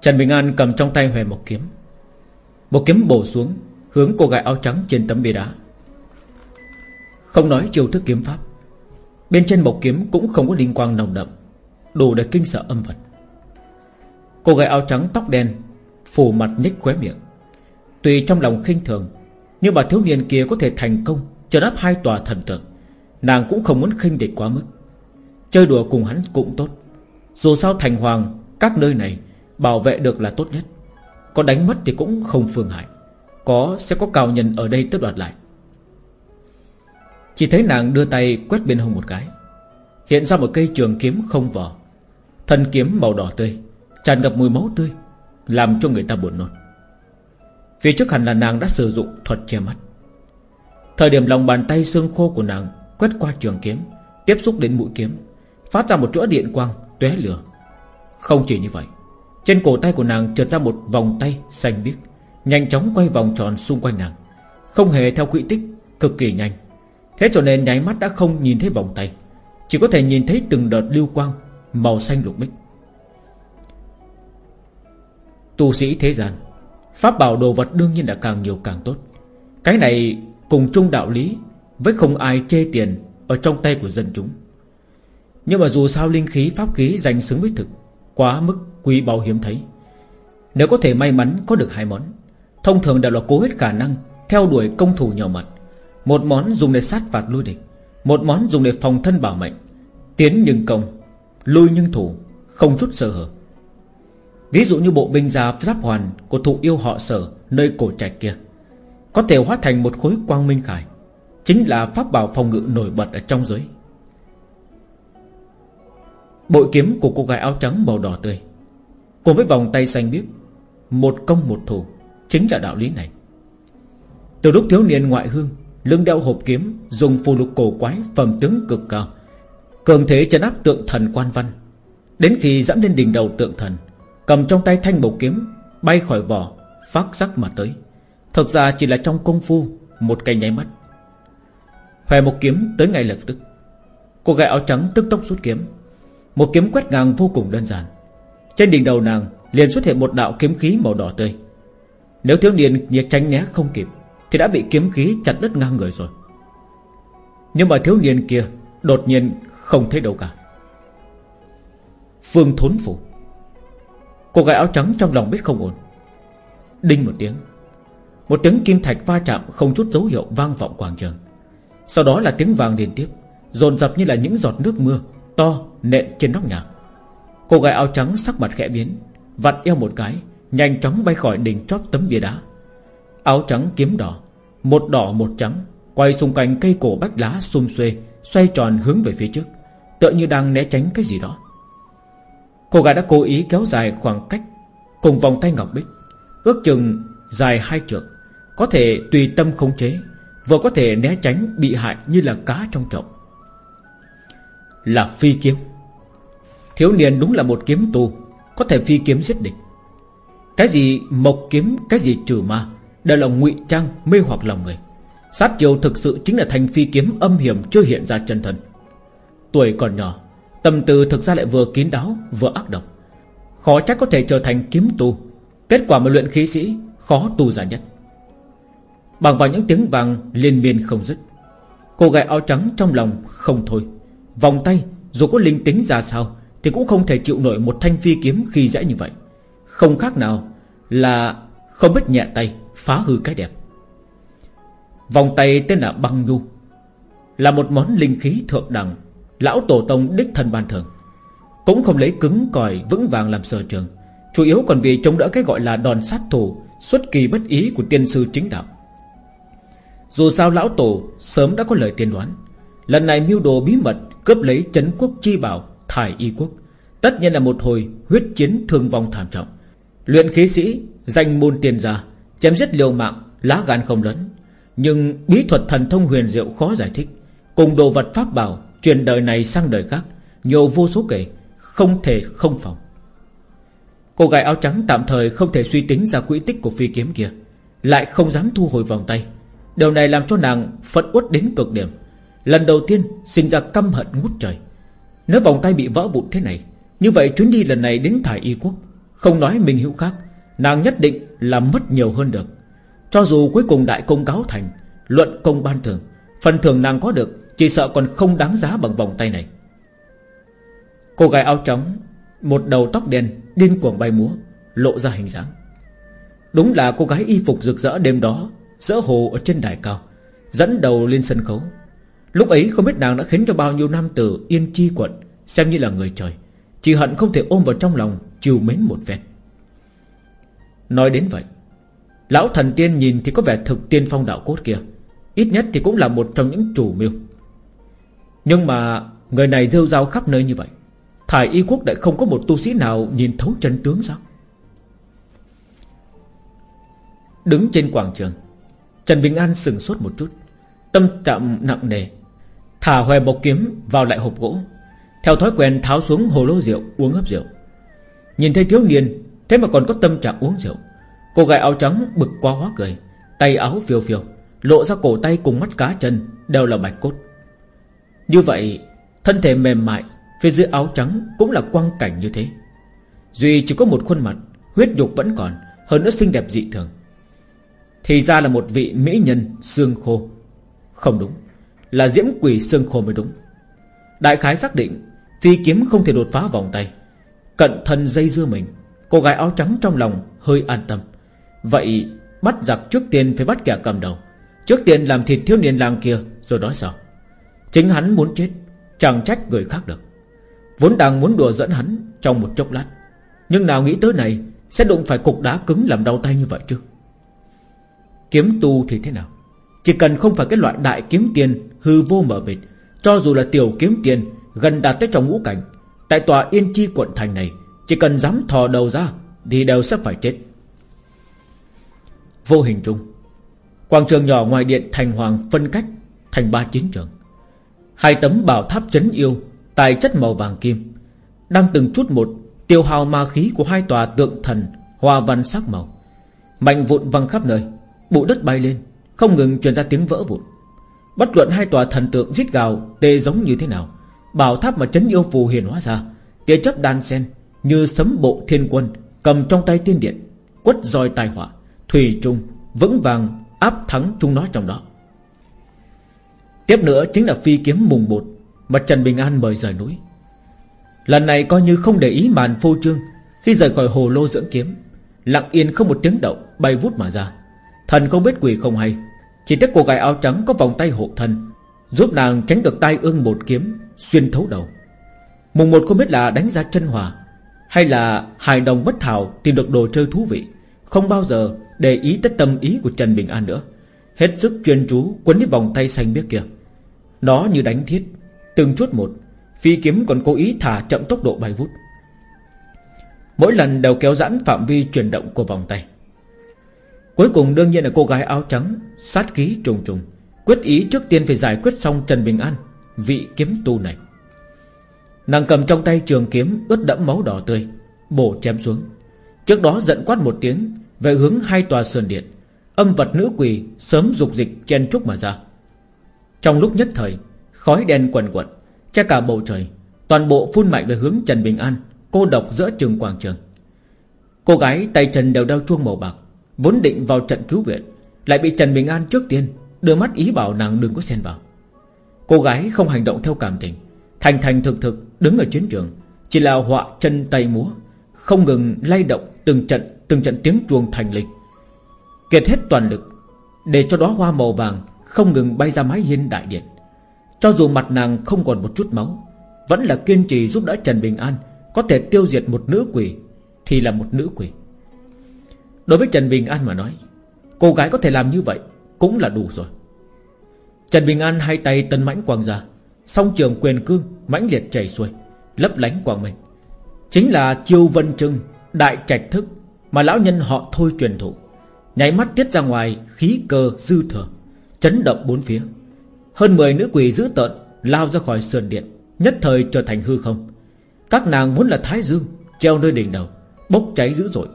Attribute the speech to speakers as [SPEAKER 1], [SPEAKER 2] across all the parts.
[SPEAKER 1] Trần Bình An cầm trong tay hòe một kiếm. Một kiếm bổ xuống, Hướng cô gái áo trắng trên tấm bia đá. Không nói chiêu thức kiếm pháp, Bên trên một kiếm cũng không có liên quang nồng đậm, Đủ để kinh sợ âm vật. Cô gái áo trắng tóc đen, Phủ mặt nhếch khóe miệng. Tùy trong lòng khinh thường, Nhưng bà thiếu niên kia có thể thành công Trở áp hai tòa thần tượng, Nàng cũng không muốn khinh địch quá mức. Chơi đùa cùng hắn cũng tốt. Dù sao thành hoàng, Các nơi này Bảo vệ được là tốt nhất. Có đánh mất thì cũng không phương hại. Có sẽ có cao nhân ở đây tất đoạt lại. Chỉ thấy nàng đưa tay quét bên hông một cái. Hiện ra một cây trường kiếm không vỏ. Thân kiếm màu đỏ tươi, Tràn ngập mùi máu tươi, Làm cho người ta buồn nôn. Phía trước hẳn là nàng đã sử dụng thuật che mắt. Thời điểm lòng bàn tay xương khô của nàng Quét qua trường kiếm, Tiếp xúc đến mũi kiếm, Phát ra một chuỗi điện quang tóe lửa. Không chỉ như vậy trên cổ tay của nàng trượt ra một vòng tay xanh biếc, Nhanh chóng quay vòng tròn xung quanh nàng. Không hề theo quỹ tích, Cực kỳ nhanh. Thế cho nên nháy mắt đã không nhìn thấy vòng tay, Chỉ có thể nhìn thấy từng đợt lưu quang Màu xanh lục bích. Tu sĩ thế gian, Pháp bảo đồ vật đương nhiên là càng nhiều càng tốt. Cái này cùng chung đạo lý Với không ai chê tiền Ở trong tay của dân chúng. Nhưng mà dù sao linh khí, pháp khí dành xứng với thực, Quá mức quý báu hiếm thấy, Nếu có thể may mắn có được hai món, Thông thường đều là cố hết khả năng Theo đuổi công thủ nhỏ mật Một món dùng để sát phạt lui địch, Một món dùng để phòng thân bảo mệnh, Tiến nhưng công, Lui nhưng thủ, Không chút sơ hở. Ví dụ như bộ binh già giáp hoàn Của thụ yêu họ sở nơi cổ trạch kia, Có thể hóa thành một khối quang minh khải, Chính là pháp bảo phòng ngự nổi bật ở trong giới. Bội kiếm của cô gái áo trắng màu đỏ tươi Cùng với vòng tay xanh biếc. Một công một thủ, Chính là đạo lý này. Từ lúc thiếu niên ngoại hương, Lưng đeo hộp kiếm, Dùng phù lục cổ quái, phẩm tướng cực cao, Cường thế trấn áp tượng thần quan văn. Đến khi dẫm lên đỉnh đầu tượng thần, Cầm trong tay thanh bầu kiếm, Bay khỏi vỏ, Phát sắc mà tới. Thực ra chỉ là trong công phu, Một cây nháy mắt. Hòe một kiếm tới ngay lập tức. Cô gái áo trắng tức tốc rút kiếm. Một kiếm quét ngang vô cùng đơn giản. Trên đỉnh đầu nàng liền xuất hiện một đạo kiếm khí màu đỏ tươi. Nếu thiếu niên nhiệt tránh né không kịp, Thì đã bị kiếm khí chặt đứt ngang người rồi. Nhưng mà thiếu niên kia Đột nhiên không thấy đâu cả. Phương thốn phủ. Cô gái áo trắng trong lòng biết không ổn. Đinh một tiếng. Một tiếng kim thạch va chạm không chút dấu hiệu vang vọng quảng trường. Sau đó là tiếng vàng liên tiếp, Dồn dập như là những giọt nước mưa To nện trên nóc nhà. Cô gái áo trắng sắc mặt khẽ biến, Vặn eo một cái, Nhanh chóng bay khỏi đỉnh chóp tấm bia đá. Áo trắng kiếm đỏ, Một đỏ một trắng, Quay xung quanh cây cổ bách lá xum xuê, Xoay tròn hướng về phía trước, Tựa như đang né tránh cái gì đó. Cô gái đã cố ý kéo dài khoảng cách, Cùng vòng tay ngọc bích, Ước chừng dài hai trượng, Có thể tùy tâm khống chế, Vừa có thể né tránh bị hại như là cá trong chậu. Là phi kiếm. Thiếu niên đúng là một kiếm tu Có thể phi kiếm giết địch. Cái gì mộc kiếm, Cái gì trừ ma, Đều là ngụy trang, mê hoặc lòng người. Sát chiều thực sự chính là thành phi kiếm âm hiểm Chưa hiện ra chân thân. Tuổi còn nhỏ, Tâm tư thực ra lại vừa kín đáo, Vừa ác độc. Khó chắc có thể trở thành kiếm tu Kết quả mà luyện khí sĩ, khó tu giả nhất. Bằng vào những tiếng vàng, liên miên không dứt. Cô gái áo trắng trong lòng không thôi. Vòng tay, dù có linh tính ra sao thì cũng không thể chịu nổi một thanh phi kiếm khi dễ như vậy. Không khác nào Là không biết nhẹ tay Phá hư cái đẹp. Vòng tay tên là băng nhu, Là một món linh khí thượng đẳng, Lão Tổ Tông đích thân ban thường Cũng không lấy cứng còi vững vàng làm sở trường, Chủ yếu còn vì chống đỡ cái gọi là đòn sát thủ, Xuất kỳ bất ý của tiên sư chính đạo. Dù sao Lão Tổ Sớm đã có lời tiên đoán, Lần này mưu đồ bí mật Cướp lấy chấn quốc chi bảo Thải y quốc. Tất nhiên là một hồi huyết chiến thương vong thảm trọng. Luyện khí sĩ, Danh môn tiền gia, Chém giết liều mạng, Lá gan không lớn. Nhưng bí thuật thần thông huyền diệu khó giải thích. Cùng đồ vật pháp bảo Truyền đời này sang đời khác, Nhiều vô số kể, Không thể không phòng. Cô gái áo trắng tạm thời không thể suy tính ra quỹ tích của phi kiếm kia, Lại không dám thu hồi vòng tay. Điều này làm cho nàng phận uất đến cực điểm. Lần đầu tiên sinh ra căm hận ngút trời. Nếu vòng tay bị vỡ vụn thế này, Như vậy chuyến đi lần này đến thải y quốc, Không nói mình Hữu khác, Nàng nhất định là mất nhiều hơn được. Cho dù cuối cùng đại công cáo thành, Luận công ban thường, Phần thưởng nàng có được Chỉ sợ còn không đáng giá bằng vòng tay này. Cô gái áo trắng, Một đầu tóc đen, Điên cuồng bay múa, Lộ ra hình dáng. Đúng là cô gái y phục rực rỡ đêm đó, dỡ hồ ở trên đài cao, Dẫn đầu lên sân khấu. Lúc ấy không biết nàng đã khiến cho bao nhiêu nam tử Yên chi quận Xem như là người trời. Chỉ hận không thể ôm vào trong lòng, Chiều mến một vẹt Nói đến vậy, Lão thần tiên nhìn thì có vẻ thực tiên phong đạo cốt kia. Ít nhất thì cũng là một trong những chủ mưu Nhưng mà Người này rêu rao khắp nơi như vậy, Thải y quốc lại không có một tu sĩ nào Nhìn thấu chân tướng sao? Đứng trên quảng trường, Trần Bình An sừng sốt một chút, Tâm trạng nặng nề Thả hòe bọc kiếm vào lại hộp gỗ. Theo thói quen tháo xuống hồ lô rượu, Uống hấp rượu. Nhìn thấy thiếu niên, Thế mà còn có tâm trạng uống rượu. Cô gái áo trắng bực quá hóa cười, Tay áo phiêu phiêu, Lộ ra cổ tay cùng mắt cá chân Đều là bạch cốt. Như vậy, Thân thể mềm mại, Phía dưới áo trắng cũng là quang cảnh như thế. Duy chỉ có một khuôn mặt, Huyết dục vẫn còn, Hơn nữa xinh đẹp dị thường. Thì ra là một vị mỹ nhân xương khô. Không đúng. Là diễm quỷ xương khô mới đúng. Đại khái xác định, Phi kiếm không thể đột phá vòng tay. Cận thân dây dưa mình, Cô gái áo trắng trong lòng hơi an tâm. Vậy bắt giặc trước tiên phải bắt kẻ cầm đầu, Trước tiên làm thịt thiếu niên làng kia Rồi nói sao Chính hắn muốn chết, Chẳng trách người khác được. Vốn đang muốn đùa dẫn hắn Trong một chốc lát, Nhưng nào nghĩ tới này, Sẽ đụng phải cục đá cứng làm đau tay như vậy chứ. Kiếm tu thì thế nào? Chỉ cần không phải cái loại đại kiếm tiền Hư vô mở mịt, Cho dù là tiểu kiếm tiền, Gần đạt tới trong ngũ cảnh, Tại tòa Yên Chi quận thành này, Chỉ cần dám thò đầu ra Thì đều sẽ phải chết. Vô hình trung Quảng trường nhỏ ngoài điện thành hoàng phân cách Thành ba chiến trường. Hai tấm bảo tháp chấn yêu, Tài chất màu vàng kim, Đang từng chút một tiêu hao ma khí của hai tòa tượng thần Hoa văn sắc màu. Mạnh vụn văng khắp nơi Bụi đất bay lên không ngừng truyền ra tiếng vỡ vụn. Bất luận hai tòa thần tượng giết gào, Tê giống như thế nào, Bảo tháp mà chấn yêu phù hiền hóa ra, Tia chấp đan sen Như sấm bộ thiên quân Cầm trong tay tiên điện, Quất roi tai họa, Thủy trung Vững vàng, áp thắng chúng nó trong đó. Tiếp nữa chính là phi kiếm mùng một Mà Trần Bình An mời rời núi. Lần này coi như không để ý màn phô trương, Khi rời khỏi hồ lô dưỡng kiếm, Lặng yên không một tiếng động Bay vút mà ra. Thần không biết quỷ không hay chỉ tiếc cô gái áo trắng có vòng tay hộ thân, Giúp nàng tránh được tay ương một kiếm, Xuyên thấu đầu. Mùng một không biết là đánh ra chân hòa, Hay là hài đồng bất thảo Tìm được đồ chơi thú vị, Không bao giờ để ý tới tâm ý của Trần Bình An nữa. Hết sức chuyên chú Quấn cái vòng tay xanh biếc kia. Nó như đánh thiết, Từng chút một, Phi kiếm còn cố ý thả chậm tốc độ bay vút. Mỗi lần đều kéo giãn phạm vi chuyển động của vòng tay. Cuối cùng đương nhiên là cô gái áo trắng, Sát khí trùng trùng. Quyết ý trước tiên phải giải quyết xong Trần Bình An, Vị kiếm tu này. Nàng cầm trong tay trường kiếm, ướt đẫm máu đỏ tươi, Bổ chém xuống. Trước đó giận quát một tiếng, Về hướng hai tòa sườn điện. Âm vật nữ quỳ sớm dục dịch chen trúc mà ra. Trong lúc nhất thời, Khói đen quần quật, Che cả bầu trời. Toàn bộ phun mạnh về hướng Trần Bình An, Cô độc giữa trường quảng trường. Cô gái tay chân đều đeo chuông màu bạc Vốn định vào trận cứu viện, Lại bị Trần Bình An trước tiên Đưa mắt ý bảo nàng đừng có xen vào. Cô gái không hành động theo cảm tình, Thành thành thực thực đứng ở chiến trường, Chỉ là họa chân tay múa, Không ngừng lay động từng trận Từng trận tiếng chuông thành lịch. Kiệt hết toàn lực, Để cho đóa hoa màu vàng Không ngừng bay ra mái hiên đại điện. Cho dù mặt nàng không còn một chút máu, Vẫn là kiên trì giúp đỡ Trần Bình An Có thể tiêu diệt một nữ quỷ Thì là một nữ quỷ. Đối với Trần Bình An mà nói, Cô gái có thể làm như vậy Cũng là đủ rồi. Trần Bình An hai tay tân mãnh quang ra, Song trường quyền cương mãnh liệt chảy xuôi, Lấp lánh quang mình Chính là chiêu vân trưng, Đại trạch thức Mà lão nhân họ thôi truyền thụ, Nháy mắt tiết ra ngoài khí cơ dư thừa, Chấn động bốn phía. Hơn 10 nữ quỷ dữ tợn Lao ra khỏi sườn điện, Nhất thời trở thành hư không. Các nàng vốn là thái dương Treo nơi đỉnh đầu, Bốc cháy dữ dội.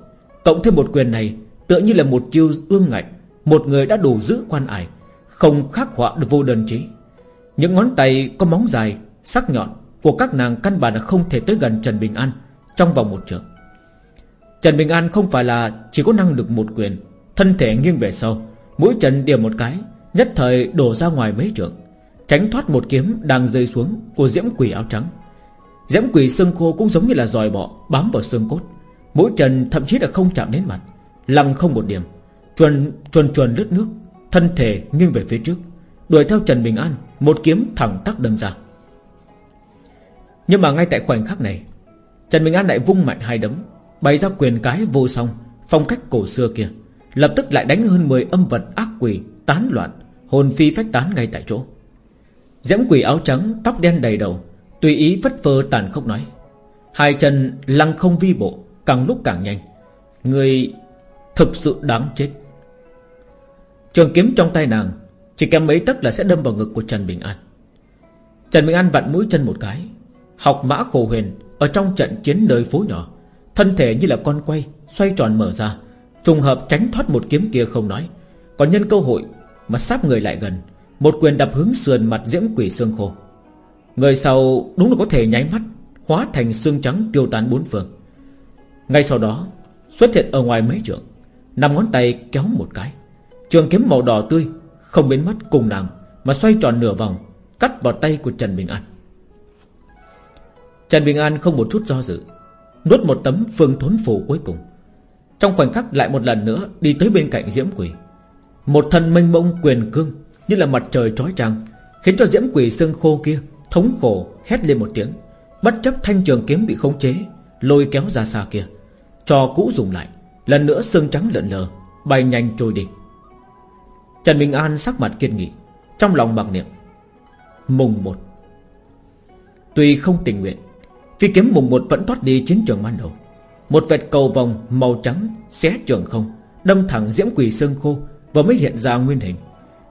[SPEAKER 1] Cộng thêm một quyền này, Tựa như là một chiêu ương ngạnh, Một người đã đủ giữ quan ải, Không khắc họa được vô đơn trí Những ngón tay có móng dài, Sắc nhọn của các nàng căn bản là không thể tới gần Trần Bình An Trong vòng một trường. Trần Bình An không phải là Chỉ có năng lực một quyền, Thân thể nghiêng về sau, Mũi chân điểm một cái, Nhất thời đổ ra ngoài mấy trường, Tránh thoát một kiếm đang rơi xuống Của diễm quỷ áo trắng. Diễm quỷ xương khô cũng giống như là dòi bọ Bám vào xương cốt mỗi chân thậm chí là không chạm đến mặt, Lăng không một điểm, Chuồn chuồn chuồn lướt nước, Thân thể nghiêng về phía trước, Đuổi theo Trần Bình An, Một kiếm thẳng tắc đâm ra. Nhưng mà ngay tại khoảnh khắc này, Trần Bình An lại vung mạnh hai đấm, Bày ra quyền cái vô song, Phong cách cổ xưa kia, Lập tức lại đánh hơn 10 âm vật ác quỷ, Tán loạn, Hồn phi phách tán ngay tại chỗ. Diễm quỷ áo trắng, Tóc đen đầy đầu, Tùy ý vất vơ tàn khốc nói, Hai chân lăng không vi bộ Càng lúc càng nhanh. Người thực sự đáng chết. Trường kiếm trong tay nàng, Chỉ kém mấy tấc là sẽ đâm vào ngực của Trần Bình An. Trần Bình An vặn mũi chân một cái, Học mã khổ huyền Ở trong trận chiến nơi phố nhỏ, Thân thể như là con quay, Xoay tròn mở ra, Trùng hợp tránh thoát một kiếm kia không nói. Còn nhân cơ hội Mà sát người lại gần, Một quyền đập hướng sườn mặt diễm quỷ xương khô. Người sau đúng là có thể nháy mắt, Hóa thành xương trắng tiêu tán bốn phương. Ngay sau đó Xuất hiện ở ngoài mấy trường, Nằm ngón tay kéo một cái. Trường kiếm màu đỏ tươi Không biến mất cùng nàng Mà xoay tròn nửa vòng Cắt vào tay của Trần Bình An. Trần Bình An không một chút do dự Nuốt một tấm phương thốn phù cuối cùng. Trong khoảnh khắc lại một lần nữa Đi tới bên cạnh Diễm Quỷ Một thân mênh mông quyền cương Như là mặt trời trói trăng Khiến cho Diễm Quỷ xương khô kia Thống khổ hét lên một tiếng. Bất chấp thanh trường kiếm bị khống chế Lôi kéo ra xa kia. Trò cũ dùng lại, Lần nữa xương trắng lợn lờ, Bay nhanh trôi đi. Trần Minh An sắc mặt kiên nghị, Trong lòng mặc niệm, Mùng một. Tuy không tình nguyện, Phi kiếm mùng một vẫn thoát đi chiến trường ban đầu. Một vệt cầu vòng màu trắng Xé trường không, Đâm thẳng diễm quỷ xương khô Và mới hiện ra nguyên hình.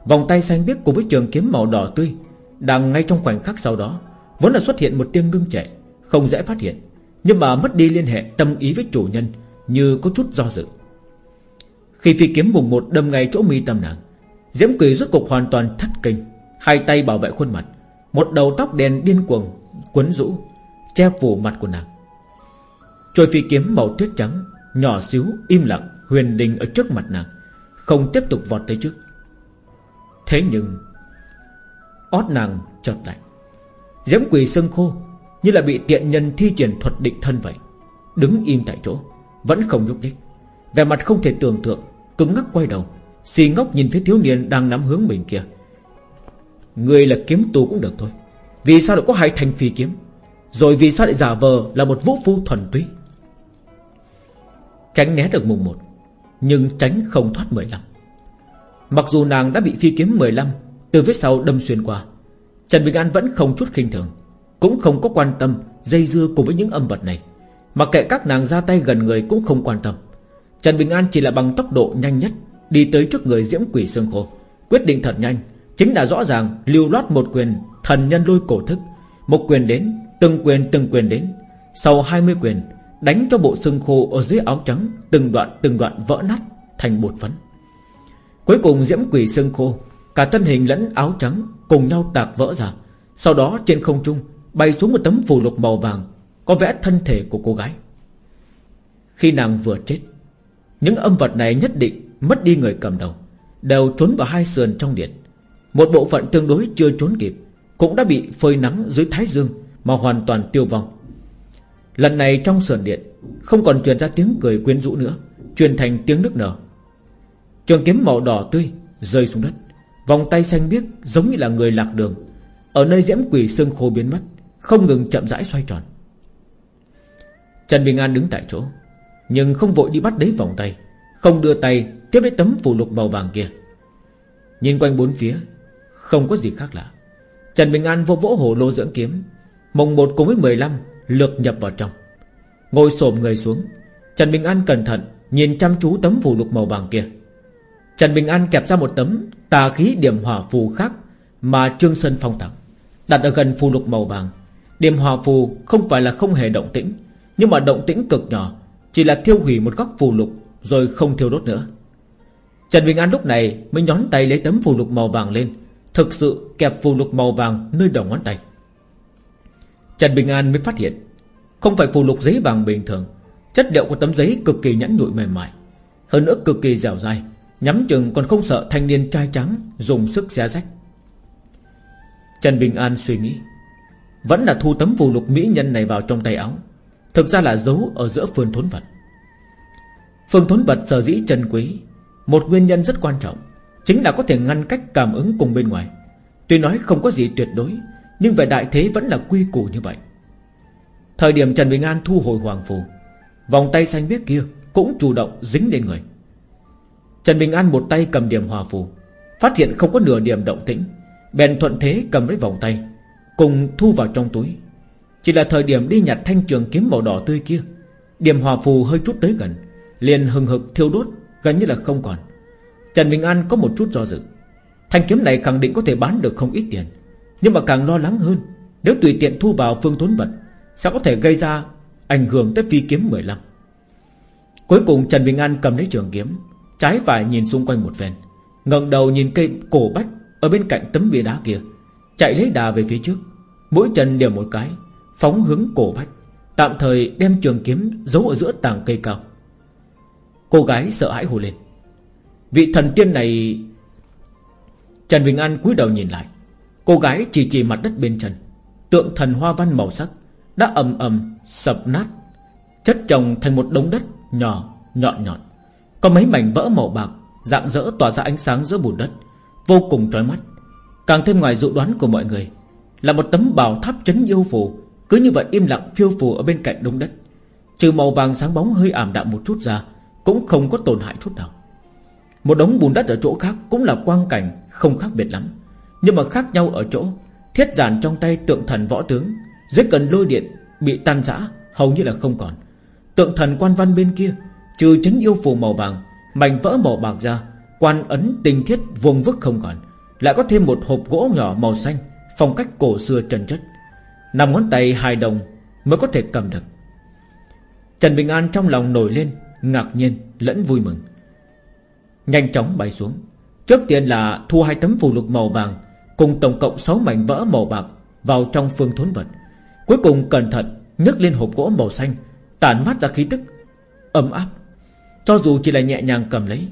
[SPEAKER 1] Vòng tay xanh biếc cùng với trường kiếm màu đỏ tươi Đang ngay trong khoảnh khắc sau đó, Vốn là xuất hiện một tiếng ngưng chạy Không dễ phát hiện. Nhưng mà mất đi liên hệ tâm ý với chủ nhân Như có chút do dự. Khi phi kiếm mùng một đâm ngay chỗ mi tâm nàng, Diễm quỷ rốt cục hoàn toàn thất kinh, Hai tay bảo vệ khuôn mặt, Một đầu tóc đen điên cuồng Quấn rũ, Che phủ mặt của nàng. Trôi phi kiếm màu tuyết trắng, Nhỏ xíu, im lặng, huyền đình ở trước mặt nàng, Không tiếp tục vọt tới trước. Thế nhưng, Ót nàng chợt lạnh. Diễm quỷ sưng khô như là bị tiện nhân thi triển thuật định thân vậy. Đứng im tại chỗ, Vẫn không nhúc nhích. Vẻ mặt không thể tưởng tượng, Cứng ngắc quay đầu, Xì ngốc nhìn phía thiếu niên đang nắm hướng mình kia. Người là kiếm tu cũng được thôi. Vì sao lại có hai thành phi kiếm? Rồi vì sao lại giả vờ là một vũ phu thuần túy? Tránh né được mùng một, Nhưng tránh không thoát 15 Mặc dù nàng đã bị phi kiếm 15 Từ phía sau đâm xuyên qua, Trần Bình An vẫn không chút khinh thường. Cũng không có quan tâm, Dây dưa cùng với những âm vật này. Mặc kệ các nàng ra tay gần người cũng không quan tâm. Trần Bình An chỉ là bằng tốc độ nhanh nhất, Đi tới trước người diễm quỷ xương khô. Quyết định thật nhanh, Chính là rõ ràng lưu loát một quyền Thần nhân lôi cổ thức. Một quyền đến, Từng quyền từng quyền đến. Sau 20 quyền, Đánh cho bộ xương khô ở dưới áo trắng Từng đoạn từng đoạn vỡ nát Thành bột phấn. Cuối cùng diễm quỷ xương khô, Cả thân hình lẫn áo trắng Cùng nhau tạc vỡ ra. Sau đó trên không trung Bay xuống một tấm phù lục màu vàng, Có vẽ thân thể của cô gái. Khi nàng vừa chết, Những âm vật này nhất định Mất đi người cầm đầu, Đều trốn vào hai sườn trong điện. Một bộ phận tương đối chưa trốn kịp, Cũng đã bị phơi nắng dưới thái dương Mà hoàn toàn tiêu vong. Lần này trong sườn điện, Không còn truyền ra tiếng cười quyến rũ nữa, Truyền thành tiếng nước nở. Trường kiếm màu đỏ tươi rơi xuống đất, Vòng tay xanh biếc giống như là người lạc đường, Ở nơi diễm quỷ xương khô biến mất. Không ngừng chậm rãi xoay tròn. Trần Bình An đứng tại chỗ, Nhưng không vội đi bắt lấy vòng tay, Không đưa tay Tiếp lấy tấm phù lục màu vàng kia. Nhìn quanh bốn phía, Không có gì khác lạ. Trần Bình An vô vỗ hồ lô dưỡng kiếm Mông một cùng với 15 Lược nhập vào trong. Ngồi xổm người xuống, Trần Bình An cẩn thận Nhìn chăm chú tấm phù lục màu vàng kia. Trần Bình An kẹp ra một tấm Tà khí điểm hỏa phù khác Mà Trương Sơn phong tặng, Đặt ở gần phù lục màu vàng. Điểm hòa phù không phải là không hề động tĩnh, Nhưng mà động tĩnh cực nhỏ, Chỉ là thiêu hủy một góc phù lục, Rồi không thiêu đốt nữa. Trần Bình An lúc này mới nhón tay lấy tấm phù lục màu vàng lên, Thực sự kẹp phù lục màu vàng nơi đầu ngón tay. Trần Bình An mới phát hiện, Không phải phù lục giấy vàng bình thường, Chất liệu của tấm giấy cực kỳ nhẵn nhụi mềm mại, Hơn nữa cực kỳ dẻo dai, Nhắm chừng còn không sợ thanh niên trai trắng Dùng sức xé rách. Trần Bình An suy nghĩ vẫn là thu tấm phù lục mỹ nhân này vào trong tay áo. Thực ra là giấu ở giữa phương thốn vật. Phương thốn vật sở dĩ trần quý, Một nguyên nhân rất quan trọng, Chính là có thể ngăn cách cảm ứng cùng bên ngoài. Tuy nói không có gì tuyệt đối, Nhưng về đại thế vẫn là quy củ như vậy. Thời điểm Trần Bình An thu hồi hoàng phù, Vòng tay xanh biếc kia Cũng chủ động dính lên người. Trần Bình An một tay cầm điểm hòa phù, Phát hiện không có nửa điểm động tĩnh, Bèn thuận thế cầm lấy vòng tay. Cùng thu vào trong túi. Chỉ là thời điểm đi nhặt thanh trường kiếm màu đỏ tươi kia, Điểm hòa phù hơi chút tới gần, Liền hừng hực thiêu đốt, Gần như là không còn. Trần Bình An có một chút do dự. Thanh kiếm này khẳng định có thể bán được không ít tiền, Nhưng mà càng lo lắng hơn, Nếu tùy tiện thu vào phương tốn vật, Sẽ có thể gây ra ảnh hưởng tới phi kiếm 15 Cuối cùng Trần Bình An cầm lấy trường kiếm, Trái phải nhìn xung quanh một phen, ngẩng đầu nhìn cây cổ bách Ở bên cạnh tấm bia đá kia. Chạy lấy đà về phía trước. Mỗi chân đều một cái, Phóng hướng cổ bách, Tạm thời đem trường kiếm giấu ở giữa tàng cây cao. Cô gái sợ hãi hồ lên. Vị thần tiên này, Trần Bình An cúi đầu nhìn lại. Cô gái chỉ chỉ mặt đất bên chân Tượng thần hoa văn màu sắc Đã ầm ầm sập nát, Chất chồng thành một đống đất nhỏ, nhọn nhọn. Có mấy mảnh vỡ màu bạc Dạng dỡ tỏa ra ánh sáng giữa bùn đất, Vô cùng trói mắt. Càng thêm ngoài dự đoán của mọi người, Là một tấm bào tháp chấn yêu phù, Cứ như vậy im lặng phiêu phù ở bên cạnh đống đất. Trừ màu vàng sáng bóng hơi ảm đạm một chút ra, Cũng không có tổn hại chút nào. Một đống bùn đất ở chỗ khác Cũng là quang cảnh không khác biệt lắm, Nhưng mà khác nhau ở chỗ Thiết giản trong tay tượng thần võ tướng, Dưới cần lôi điện bị tan rã, Hầu như là không còn. Tượng thần quan văn bên kia, Trừ chấn yêu phù màu vàng, Mảnh vỡ màu bạc ra, Quan ấn tinh thiết vuông vức không còn. Lại có thêm một hộp gỗ nhỏ màu xanh, Phong cách cổ xưa trần chất. Nằm ngón tay hài đồng Mới có thể cầm được. Trần Bình An trong lòng nổi lên, Ngạc nhiên lẫn vui mừng. Nhanh chóng bay xuống. Trước tiên là thu hai tấm phù lục màu vàng Cùng tổng cộng 6 mảnh vỡ màu bạc Vào trong phương thốn vật. Cuối cùng cẩn thận nhấc lên hộp gỗ màu xanh, Tản mát ra khí tức Ấm áp. Cho dù chỉ là nhẹ nhàng cầm lấy,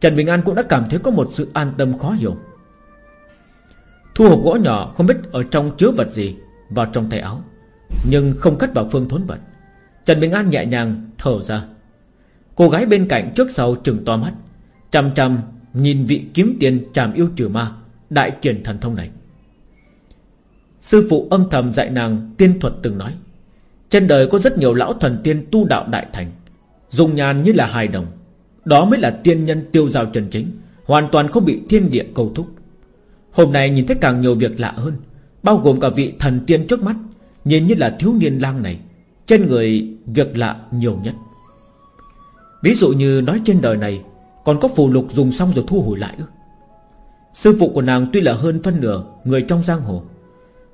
[SPEAKER 1] Trần Bình An cũng đã cảm thấy có một sự an tâm khó hiểu. Thu hộp gỗ nhỏ không biết ở trong chứa vật gì Vào trong tay áo, Nhưng không cắt vào phương thốn vật. Trần Bình An nhẹ nhàng thở ra. Cô gái bên cạnh trước sau trừng to mắt Chăm chăm nhìn vị kiếm tiền tràm yêu trừ ma, Đại triển thần thông này. Sư phụ âm thầm dạy nàng tiên thuật từng nói, Trên đời có rất nhiều lão thần tiên tu đạo đại thành Dùng nhàn như là hài đồng, Đó mới là tiên nhân tiêu giao trần chính, Hoàn toàn không bị thiên địa cầu thúc. Hôm nay nhìn thấy càng nhiều việc lạ hơn, Bao gồm cả vị thần tiên trước mắt, Nhìn như là thiếu niên lang này, Trên người việc lạ nhiều nhất. Ví dụ như nói trên đời này, Còn có phù lục dùng xong rồi thu hồi lại ư? Sư phụ của nàng tuy là hơn phân nửa Người trong giang hồ,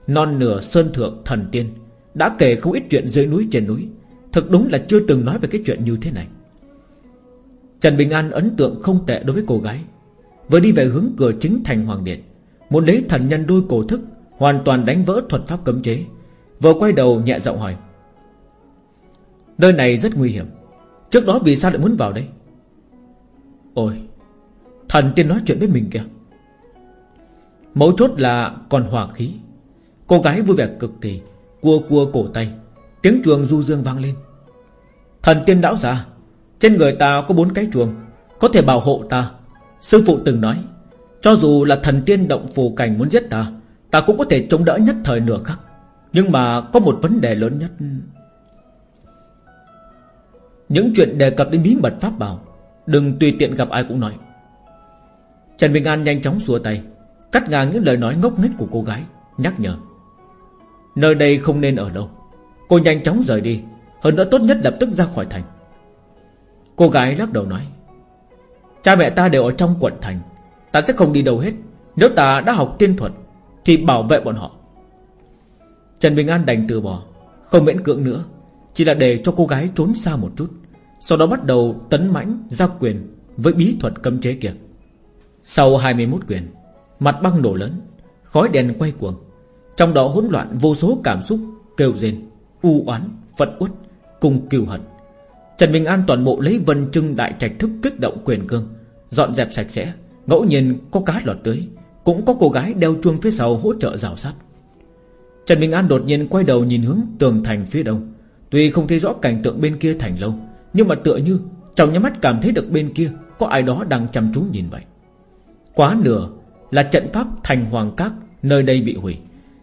[SPEAKER 1] Non nửa sơn thượng thần tiên, Đã kể không ít chuyện dưới núi trên núi Thật đúng là chưa từng nói về cái chuyện như thế này. Trần Bình An ấn tượng không tệ đối với cô gái, Vừa đi về hướng cửa chính thành hoàng điện. Muốn lấy thần nhân đôi cổ thức, Hoàn toàn đánh vỡ thuật pháp cấm chế. Vừa quay đầu nhẹ giọng hỏi, Nơi này rất nguy hiểm. Trước đó vì sao lại muốn vào đây? Ôi, Thần tiên nói chuyện với mình kìa. Mấu chốt là còn hỏa khí. Cô gái vui vẻ cực kỳ, Cua cua cổ tay, Tiếng chuông du dương vang lên. Thần tiên đảo ra, Trên người ta có bốn cái chuông, Có thể bảo hộ ta. Sư phụ từng nói cho dù là thần tiên động phù cảnh muốn giết ta Ta cũng có thể chống đỡ nhất thời nửa khắc. Nhưng mà có một vấn đề lớn nhất. Những chuyện đề cập đến bí mật pháp bảo, Đừng tùy tiện gặp ai cũng nói. Trần Bình An nhanh chóng xua tay, Cắt ngang những lời nói ngốc nghếch của cô gái, Nhắc nhở. Nơi đây không nên ở đâu Cô nhanh chóng rời đi, Hơn nữa tốt nhất lập tức ra khỏi thành. Cô gái lắc đầu nói, Cha mẹ ta đều ở trong quận thành Ta sẽ không đi đâu hết. Nếu ta đã học tiên thuật Thì bảo vệ bọn họ. Trần Bình An đành từ bỏ Không miễn cưỡng nữa Chỉ là để cho cô gái trốn xa một chút Sau đó bắt đầu tấn mãnh ra quyền Với bí thuật cấm chế kia. Sau 21 quyền Mặt băng nổ lớn Khói đèn quay cuồng Trong đó hỗn loạn vô số cảm xúc Kêu rên, u oán, phận uất Cùng kiều hận. Trần Bình An toàn bộ lấy vân trưng đại trạch thức kích động quyền cương Dọn dẹp sạch sẽ Ngẫu nhiên có cá lọt tới, Cũng có cô gái đeo chuông phía sau hỗ trợ rào sát. Trần Bình An đột nhiên quay đầu nhìn hướng tường thành phía đông. Tuy không thấy rõ cảnh tượng bên kia thành lâu, Nhưng mà tựa như Trong nhắm mắt cảm thấy được bên kia Có ai đó đang chăm chú nhìn vậy. Quá nửa là trận pháp thành hoàng các Nơi đây bị hủy,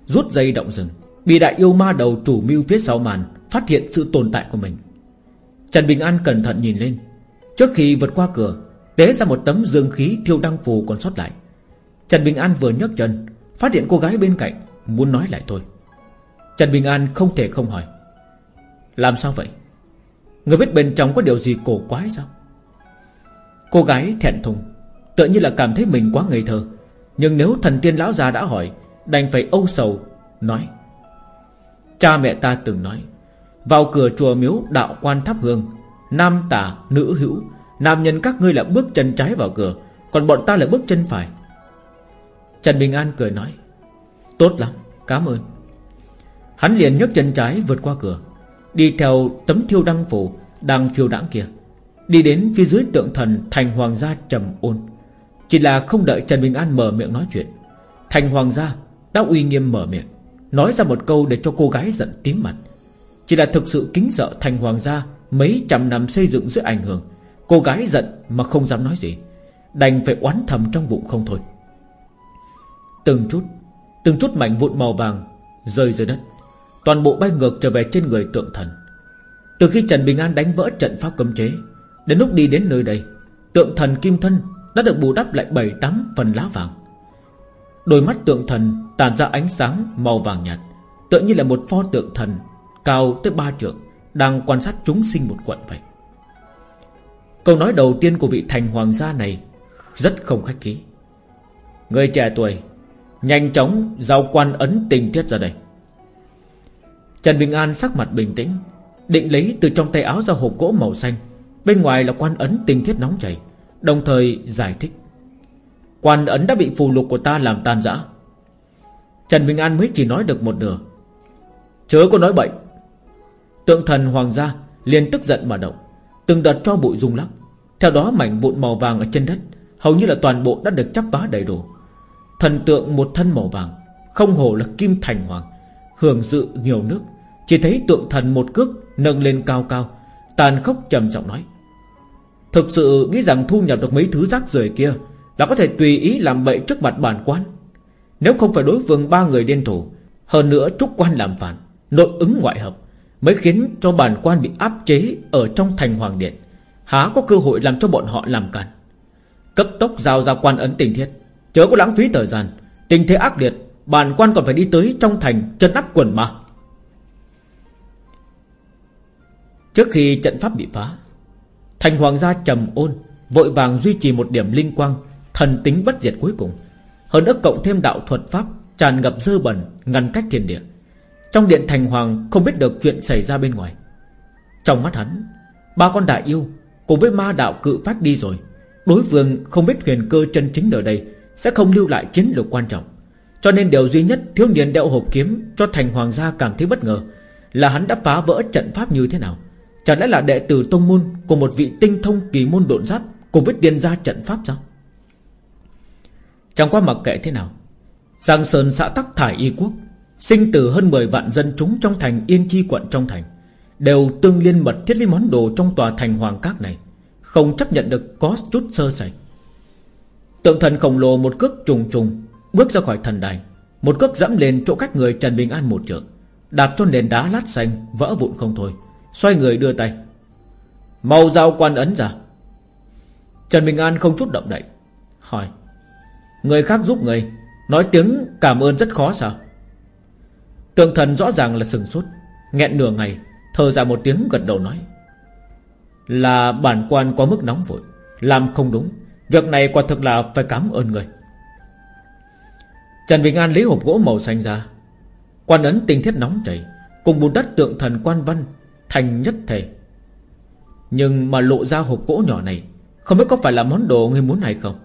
[SPEAKER 1] Rút dây động rừng. Bị đại yêu ma đầu chủ mưu phía sau màn Phát hiện sự tồn tại của mình. Trần Bình An cẩn thận nhìn lên. Trước khi vượt qua cửa Tế ra một tấm dương khí thiêu đăng phù còn sót lại. Trần Bình An vừa nhấc chân, Phát hiện cô gái bên cạnh, Muốn nói lại thôi. Trần Bình An không thể không hỏi, Làm sao vậy? Người biết bên trong có điều gì cổ quái sao? Cô gái thẹn thùng Tự như là cảm thấy mình quá ngây thơ. Nhưng nếu thần tiên lão già đã hỏi, Đành phải âu sầu, Nói, Cha mẹ ta từng nói, Vào cửa chùa miếu đạo quan thắp hương, Nam tả nữ hữu Nam nhân các ngươi là bước chân trái vào cửa Còn bọn ta là bước chân phải. Trần Bình An cười nói Tốt lắm, cảm ơn. Hắn liền nhấc chân trái vượt qua cửa Đi theo tấm thiêu đăng phủ Đang phiêu đãng kia Đi đến phía dưới tượng thần Thành Hoàng gia trầm ôn. Chỉ là không đợi Trần Bình An mở miệng nói chuyện Thành Hoàng gia đã uy nghiêm mở miệng Nói ra một câu để cho cô gái giận tím mặt. Chỉ là thực sự kính sợ Thành Hoàng gia Mấy trăm năm xây dựng dưới ảnh hưởng Cô gái giận mà không dám nói gì, Đành phải oán thầm trong bụng không thôi. Từng chút Từng chút mảnh vụn màu vàng Rơi dưới đất, Toàn bộ bay ngược trở về trên người tượng thần. Từ khi Trần Bình An đánh vỡ trận pháp cấm chế, Đến lúc đi đến nơi đây, Tượng thần kim thân Đã được bù đắp lại bảy, tám phần lá vàng. Đôi mắt tượng thần tàn ra ánh sáng màu vàng nhạt, Tựa như là một pho tượng thần Cao tới ba trượng, Đang quan sát chúng sinh một quận vậy. Câu nói đầu tiên của vị thành hoàng gia này Rất không khách khí. Người trẻ tuổi, Nhanh chóng giao quan ấn tình tiết ra đây. Trần Bình An sắc mặt bình tĩnh, Định lấy từ trong tay áo ra hộp gỗ màu xanh, Bên ngoài là quan ấn tình thiết nóng chảy, Đồng thời giải thích. Quan ấn đã bị phù lục của ta làm tan rã. Trần Bình An mới chỉ nói được một nửa. Chớ có nói bậy. Tượng thần hoàng gia liền tức giận mà động, Từng đợt cho bụi rung lắc. Theo đó mảnh vụn màu vàng ở trên đất Hầu như là toàn bộ đã được chắp vá đầy đủ. Thần tượng một thân màu vàng, Không hổ là kim thành hoàng, Hưởng dự nhiều nước. Chỉ thấy tượng thần một cước nâng lên cao cao, Tàn khốc trầm giọng nói. Thực sự nghĩ rằng thu nhập được mấy thứ rác rưởi kia Là có thể tùy ý làm bậy trước mặt bản quan. Nếu không phải đối phương ba người điên thủ, Hơn nữa trúc quan làm phản, Nội ứng ngoại hợp, Mới khiến cho bản quan bị áp chế Ở trong thành hoàng điện. Há có cơ hội làm cho bọn họ làm cản Cấp tốc giao ra quan ấn tình thiết. Chớ có lãng phí thời gian. Tình thế ác liệt Bản quan còn phải đi tới trong thành chân áp quần mà. Trước khi trận pháp bị phá, Thành hoàng gia trầm ôn, Vội vàng duy trì một điểm linh quang, Thần tính bất diệt cuối cùng. Hơn nữa cộng thêm đạo thuật pháp, Tràn ngập dơ bẩn, ngăn cách thiên địa. Trong điện thành hoàng không biết được chuyện xảy ra bên ngoài. Trong mắt hắn, Ba con đại yêu Cùng với ma đạo cự phát đi rồi, Đối phương không biết huyền cơ chân chính ở đây Sẽ không lưu lại chiến lược quan trọng. Cho nên điều duy nhất thiếu niên đeo hộp kiếm Cho thành hoàng gia cảm thấy bất ngờ Là hắn đã phá vỡ trận pháp như thế nào. Chẳng lẽ là đệ tử tông môn Của một vị tinh thông kỳ môn độn giáp Cùng với tiên gia trận pháp sao? Chẳng qua mặc kệ thế nào, Giang Sơn xã Tắc Thải Y Quốc, Sinh từ hơn 10 vạn dân chúng trong thành Yên Chi quận trong thành. Đều tương liên mật thiết với món đồ trong tòa thành Hoàng Các này, Không chấp nhận được có chút sơ sẩy. Tượng thần khổng lồ một cước trùng trùng, Bước ra khỏi thần đài, Một cước dẫm lên chỗ cách người Trần Bình An một trượng, Đạp cho nền đá lát xanh, Vỡ vụn không thôi, Xoay người đưa tay. Màu dao quan ấn ra. Trần Bình An không chút động đậy, Hỏi, Người khác giúp người, Nói tiếng cảm ơn rất khó sao? Tượng thần rõ ràng là sừng sốt, nghẹn nửa ngày Thở ra một tiếng gật đầu nói, Là bản quan quá mức nóng vội, Làm không đúng. Việc này quả thực là phải cảm ơn người. Trần Bình An lấy hộp gỗ màu xanh ra, Quan ấn tinh thiết nóng chảy, Cùng bùn đất tượng thần quan văn Thành nhất thể. Nhưng mà lộ ra hộp gỗ nhỏ này, Không biết có phải là món đồ người muốn hay không.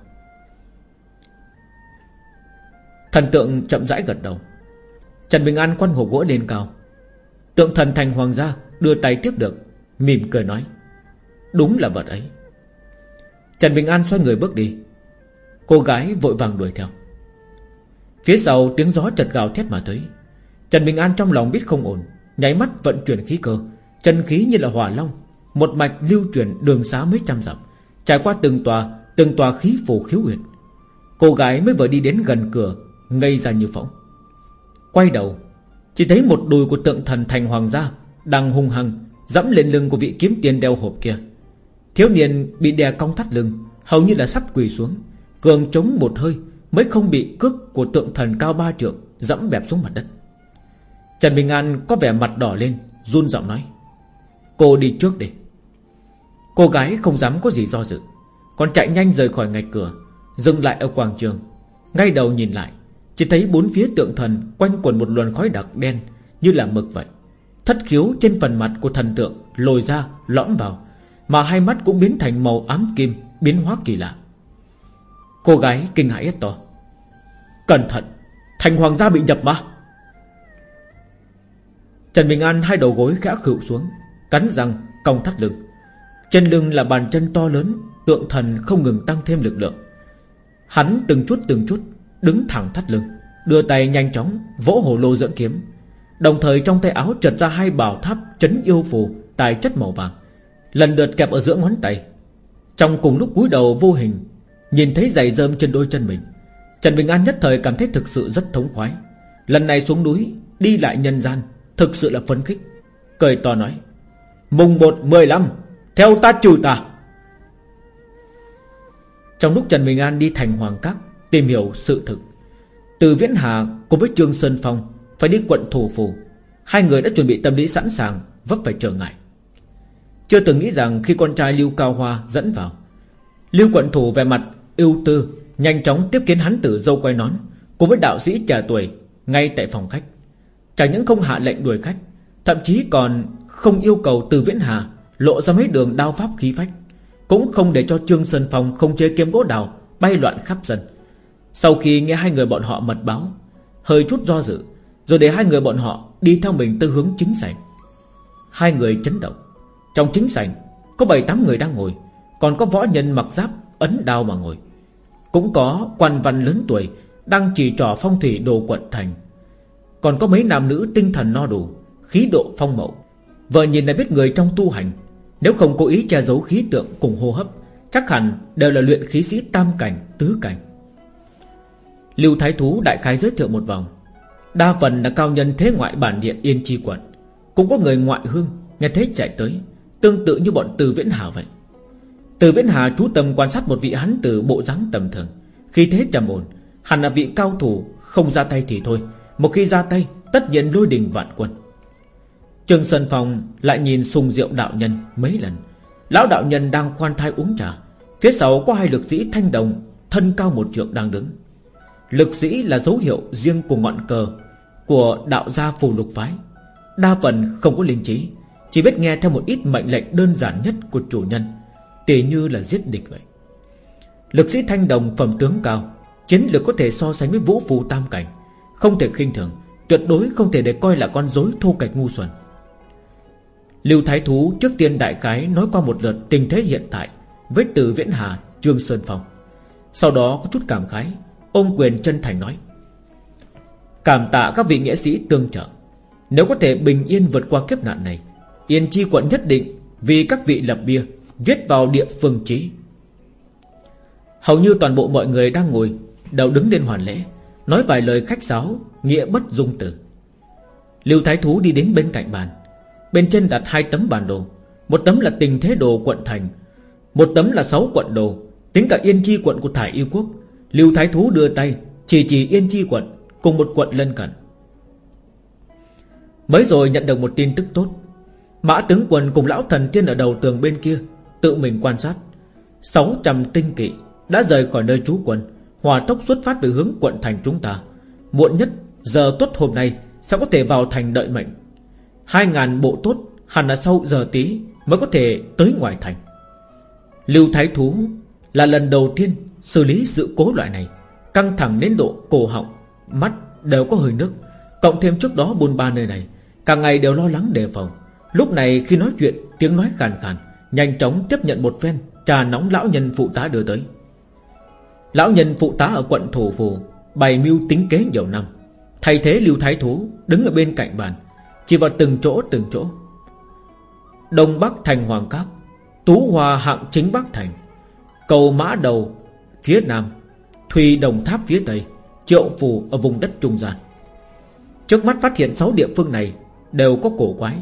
[SPEAKER 1] Thần tượng chậm rãi gật đầu. Trần Bình An quan hộp gỗ lên cao Tượng thần thành hoàng gia Đưa tay tiếp được, Mỉm cười nói, Đúng là vật ấy. Trần Bình An xoay người bước đi. Cô gái vội vàng đuổi theo. Phía sau tiếng gió chật gào thét mà tới. Trần Bình An trong lòng biết không ổn, Nháy mắt vận chuyển khí cơ, Chân khí như là hỏa long, Một mạch lưu chuyển đường xá mấy trăm dặm, Trải qua từng tòa Từng tòa khí phủ khiếu huyệt. Cô gái mới vừa đi đến gần cửa, Ngây ra như phỏng Quay đầu chỉ thấy một đùi của tượng thần thành hoàng gia Đang hung hăng Dẫm lên lưng của vị kiếm tiền đeo hộp kia. Thiếu niên bị đè cong thắt lưng, Hầu như là sắp quỳ xuống, Cường chống một hơi Mới không bị cước của tượng thần cao ba trượng Dẫm bẹp xuống mặt đất. Trần Bình An có vẻ mặt đỏ lên, Run giọng nói, Cô đi trước đi. Cô gái không dám có gì do dự, Còn chạy nhanh rời khỏi ngạch cửa, Dừng lại ở quảng trường, Ngay đầu nhìn lại. Chỉ thấy bốn phía tượng thần Quanh quần một luồng khói đặc đen, Như là mực vậy. Thất khiếu trên phần mặt của thần tượng Lồi ra, lõm vào, Mà hai mắt cũng biến thành màu ám kim, Biến hóa kỳ lạ. Cô gái kinh hãi hết to, Cẩn thận, Thành hoàng gia bị nhập mà. Trần Bình An hai đầu gối khẽ khựu xuống, Cắn răng, cong thắt lưng. Trên lưng là bàn chân to lớn, Tượng thần không ngừng tăng thêm lực lượng. Hắn từng chút từng chút Đứng thẳng thắt lưng, Đưa tay nhanh chóng vỗ hồ lô dưỡng kiếm. Đồng thời trong tay áo trật ra hai bảo tháp Chấn yêu phù, tài chất màu vàng, Lần lượt kẹp ở giữa ngón tay. Trong cùng lúc cúi đầu vô hình, Nhìn thấy giày rơm trên đôi chân mình, Trần Bình An nhất thời cảm thấy thực sự rất thống khoái. Lần này xuống núi, Đi lại nhân gian, Thực sự là phấn khích. Cười to nói, Mùng 1 15 Theo ta trừ ta Trong lúc Trần Bình An đi thành Hoàng Các Tìm hiểu sự thực. Từ Viễn Hà cùng với Trương Sơn Phong Phải đi quận Thủ Phủ, Hai người đã chuẩn bị tâm lý sẵn sàng, Vấp phải trở ngại. Chưa từng nghĩ rằng khi con trai Lưu Cao Hoa dẫn vào, Lưu quận thủ về mặt ưu tư, Nhanh chóng tiếp kiến hắn tử dâu quay nón, Cùng với đạo sĩ trẻ tuổi Ngay tại phòng khách. Chẳng những không hạ lệnh đuổi khách, Thậm chí còn không yêu cầu từ Viễn Hà Lộ ra mấy đường đao pháp khí phách, Cũng không để cho Trương Sơn Phong Không chế kiếm gỗ đào Bay loạn khắp sân. Sau khi nghe hai người bọn họ mật báo, Hơi chút do dự, Rồi để hai người bọn họ đi theo mình tới hướng chính sảnh. Hai người chấn động. Trong chính sảnh, Có bảy tám người đang ngồi, Còn có võ nhân mặc giáp, ấn đao mà ngồi. Cũng có quan văn lớn tuổi Đang chỉ trò phong thủy đồ quận thành. Còn có mấy nam nữ tinh thần no đủ, Khí độ phong mậu. Vợ nhìn đã biết người trong tu hành, Nếu không cố ý che giấu khí tượng cùng hô hấp, Chắc hẳn đều là luyện khí sĩ tam cảnh, Tứ cảnh. Lưu Thái Thú đại khái giới thiệu một vòng. Đa phần là cao nhân thế ngoại bản điện Yên Chi quận. Cũng có người ngoại hương, Nghe thế chạy tới, Tương tự như bọn Từ Viễn Hà vậy. Từ Viễn Hà chú tâm quan sát một vị hắn từ bộ dáng tầm thường. Khi thế trầm ổn, Hẳn là vị cao thủ Không ra tay thì thôi. Một khi ra tay, Tất nhiên lôi đình vạn quân. Trương Sơn Phong lại nhìn sùng diệu đạo nhân mấy lần. Lão đạo nhân đang khoan thai uống trà. Phía sau có hai lực sĩ thanh đồng, Thân cao một trượng đang đứng. Lực sĩ là dấu hiệu riêng của ngọn cờ Của đạo gia phù lục phái. Đa phần không có linh trí Chỉ biết nghe theo một ít mệnh lệnh đơn giản nhất của chủ nhân Tỉ như là giết địch vậy. Lực sĩ thanh đồng phẩm tướng cao Chiến lược có thể so sánh với vũ phù tam cảnh không thể khinh thường Tuyệt đối không thể để coi là con rối thô kệch ngu xuẩn. Lưu Thái Thú trước tiên đại khái Nói qua một lượt tình thế hiện tại Với từ Viễn Hà, Trương Sơn Phong. Sau đó có chút cảm khái Ông quyền chân thành nói, Cảm tạ các vị nghĩa sĩ tương trợ. Nếu có thể bình yên vượt qua kiếp nạn này, Yên chi quận nhất định Vì các vị lập bia, Viết vào địa phương trí Hầu như toàn bộ mọi người đang ngồi Đều đứng lên hoàn lễ, Nói vài lời khách sáo, Nghĩa bất dung từ. Lưu Thái Thú đi đến bên cạnh bàn. Bên trên đặt hai tấm bản đồ, Một tấm là tình thế đồ quận thành, Một tấm là sáu quận đồ. Tính cả Yên Chi quận của Thải Yêu Quốc Lưu Thái Thú đưa tay, Chỉ chỉ Yên Chi quận, Cùng một quận lân cận. Mới rồi nhận được một tin tức tốt. Mã tướng quân cùng lão thần tiên ở đầu tường bên kia Tự mình quan sát. 600 tinh kỵ Đã rời khỏi nơi trú quân Hòa tốc xuất phát về hướng quận thành chúng ta. Muộn nhất, giờ tốt hôm nay, Sẽ có thể vào thành đợi mệnh. Hai ngàn bộ tốt Hẳn là sau giờ tí Mới có thể tới ngoài thành. Lưu Thái Thú Là lần đầu tiên xử lý sự cố loại này, Căng thẳng đến độ cổ họng, Mắt đều có hơi nước. Cộng thêm trước đó buôn ba nơi này, Cả ngày đều lo lắng đề phòng. Lúc này khi nói chuyện, tiếng nói khàn khàn, Nhanh chóng tiếp nhận một phen Trà nóng lão nhân phụ tá đưa tới. Lão nhân phụ tá ở quận Thủ Phủ Bày mưu tính kế nhiều năm. Thay thế Lưu Thái Thú Đứng ở bên cạnh bàn, Chỉ vào từng chỗ từng chỗ. Đông Bắc thành Hoàng cát Tú Hòa hạng chính Bắc thành, Cầu Mã Đầu Phía Nam, Thùy Đồng Tháp phía Tây, Triệu Phù ở vùng đất trung gian. Trước mắt phát hiện 6 địa phương này Đều có cổ quái.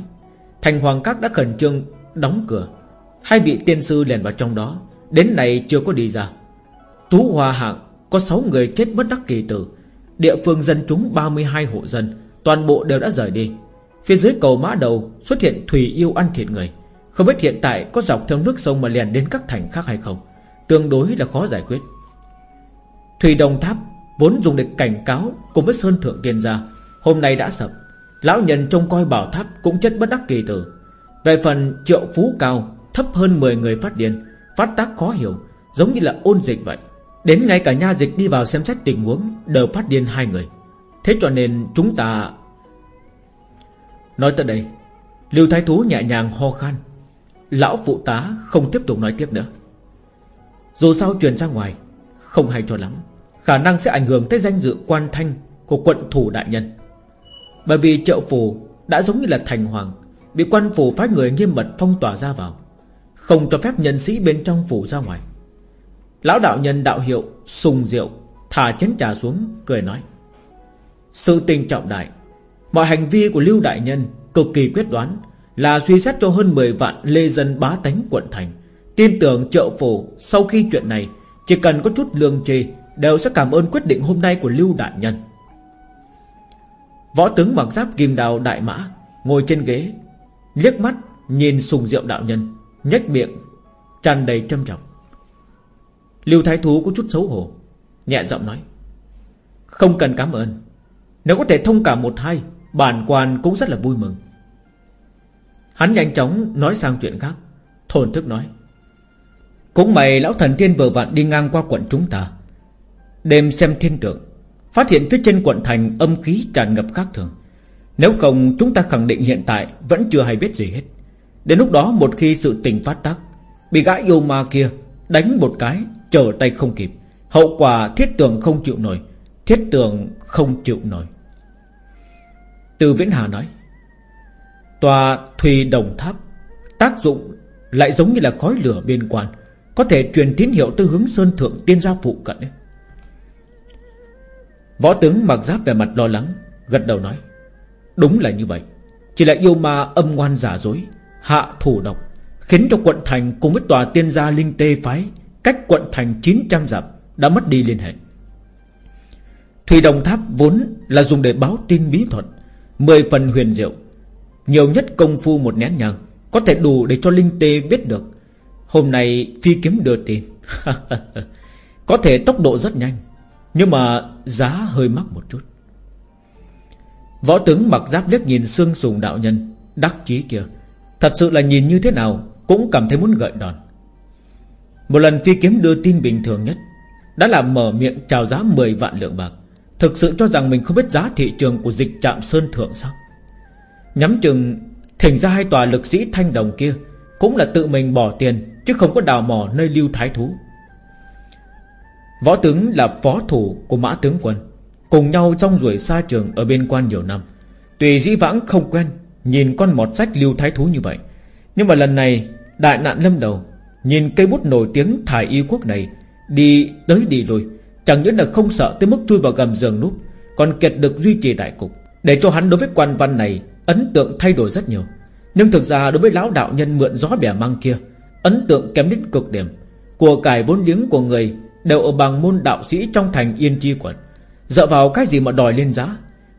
[SPEAKER 1] Thành Hoàng Các đã khẩn trương đóng cửa. Hai vị tiên sư lèn vào trong đó, Đến nay chưa có đi ra. Tú Hòa Hạng có 6 người chết mất đắc kỳ tử. Địa phương dân chúng 32 hộ dân, Toàn bộ đều đã rời đi. Phía dưới cầu mã đầu xuất hiện Thủy yêu ăn thịt người. Không biết hiện tại có dọc theo nước sông Mà liền đến các thành khác hay không? Tương đối là khó giải quyết. Thủy Đồng Tháp Vốn dùng để cảnh cáo cùng với Sơn Thượng Tiên Gia, Hôm nay đã sập, Lão nhân trông coi bảo tháp cũng chết bất đắc kỳ tử. Về phần triệu phú cao, Thấp hơn 10 người phát điên, Phát tác khó hiểu, Giống như là ôn dịch vậy. Đến ngay cả nha dịch đi vào xem xét tình huống, Đều phát điên hai người. Thế cho nên chúng ta Nói tới đây, Lưu Thái Thú nhẹ nhàng ho khan. Lão phụ tá không tiếp tục nói tiếp nữa. Dù sao truyền ra ngoài, Không hay cho lắm. Khả năng sẽ ảnh hưởng tới danh dự quan thanh Của quận thủ đại nhân. Bởi vì chợ phủ đã giống như là thành hoàng, Bị quan phủ phái người nghiêm mật phong tỏa ra vào, Không cho phép nhân sĩ bên trong phủ ra ngoài. Lão đạo nhân đạo hiệu Sùng rượu Thả chén trà xuống, cười nói, Sự tình trọng đại, Mọi hành vi của Lưu Đại Nhân Cực kỳ quyết đoán, Là suy xét cho hơn 10 vạn lê dân bá tánh quận thành. Tin tưởng trợ phổ, Sau khi chuyện này, Chỉ cần có chút lương trì, Đều sẽ cảm ơn quyết định hôm nay của Lưu Đại Nhân. Võ tướng mặc giáp kim đào đại mã, Ngồi trên ghế, liếc mắt nhìn sùng diệu đạo nhân, nhếch miệng, tràn đầy trâm trọng. Lưu Thái Thú có chút xấu hổ, Nhẹ giọng nói, Không cần cảm ơn. Nếu có thể thông cảm một hai, Bản quan cũng rất là vui mừng. Hắn nhanh chóng nói sang chuyện khác Thồn thức nói cũng mày lão thần tiên vừa vặn đi ngang qua quận chúng ta. Đêm xem thiên tượng, Phát hiện phía trên quận thành âm khí tràn ngập khác thường. Nếu không, chúng ta khẳng định hiện tại Vẫn chưa hay biết gì hết. Đến lúc đó, một khi sự tình phát tác, Bị gã yêu ma kia Đánh một cái, Trở tay không kịp. Hậu quả thiết tường không chịu nổi, Thiết tường không chịu nổi. Từ Viễn Hà nói, Tòa Thùy Đồng Tháp, Tác dụng lại giống như là khói lửa biên quan. Có thể truyền tín hiệu từ hướng Sơn Thượng Tiên gia phụ cận ấy. Võ tướng mặc giáp về mặt lo lắng, Gật đầu nói, Đúng là như vậy Chỉ là yêu ma âm ngoan giả dối, Hạ thủ độc, Khiến cho quận thành cùng với tòa tiên gia linh tê phái, Cách quận thành 900 dặm, Đã mất đi liên hệ Thủy đồng tháp vốn là dùng để báo tin bí thuật, Mười phần huyền diệu, Nhiều nhất công phu một nén nhang, Có thể đủ để cho Linh Tê biết được Hôm nay phi kiếm đưa tin. Có thể tốc độ rất nhanh, Nhưng mà giá hơi mắc một chút. Võ tướng mặc giáp liếc nhìn xương sùng đạo nhân, Đắc chí kia. Thật sự là nhìn như thế nào Cũng cảm thấy muốn gợi đòn. Một lần phi kiếm đưa tin bình thường nhất, Đã làm mở miệng chào giá 10 vạn lượng bạc. Thực sự cho rằng mình không biết giá thị trường Của dịch trạm Sơn Thượng sao? Nhắm chừng, Thành ra hai tòa lực sĩ thanh đồng kia cũng là tự mình bỏ tiền, Chứ không có đào mỏ nơi lưu thái thú. Võ tướng là phó thủ của mã tướng quân, Cùng nhau trong ruổi xa trường Ở bên quan nhiều năm. Tùy dĩ vãng không quen, Nhìn con mọt sách lưu thái thú như vậy, Nhưng mà lần này Đại nạn lâm đầu, Nhìn cây bút nổi tiếng thải y quốc này, Đi tới đi lui, Chẳng những là không sợ tới mức chui vào gầm giường núp, Còn kiệt được duy trì đại cục, Để cho hắn đối với quan văn này Ấn tượng thay đổi rất nhiều. Nhưng thực ra đối với lão đạo nhân mượn gió bẻ mang kia, Ấn tượng kém đến cực điểm. Của cải vốn liếng của người Đều ở bằng môn đạo sĩ trong thành Yên Chi quận. Dựa vào cái gì mà đòi lên giá,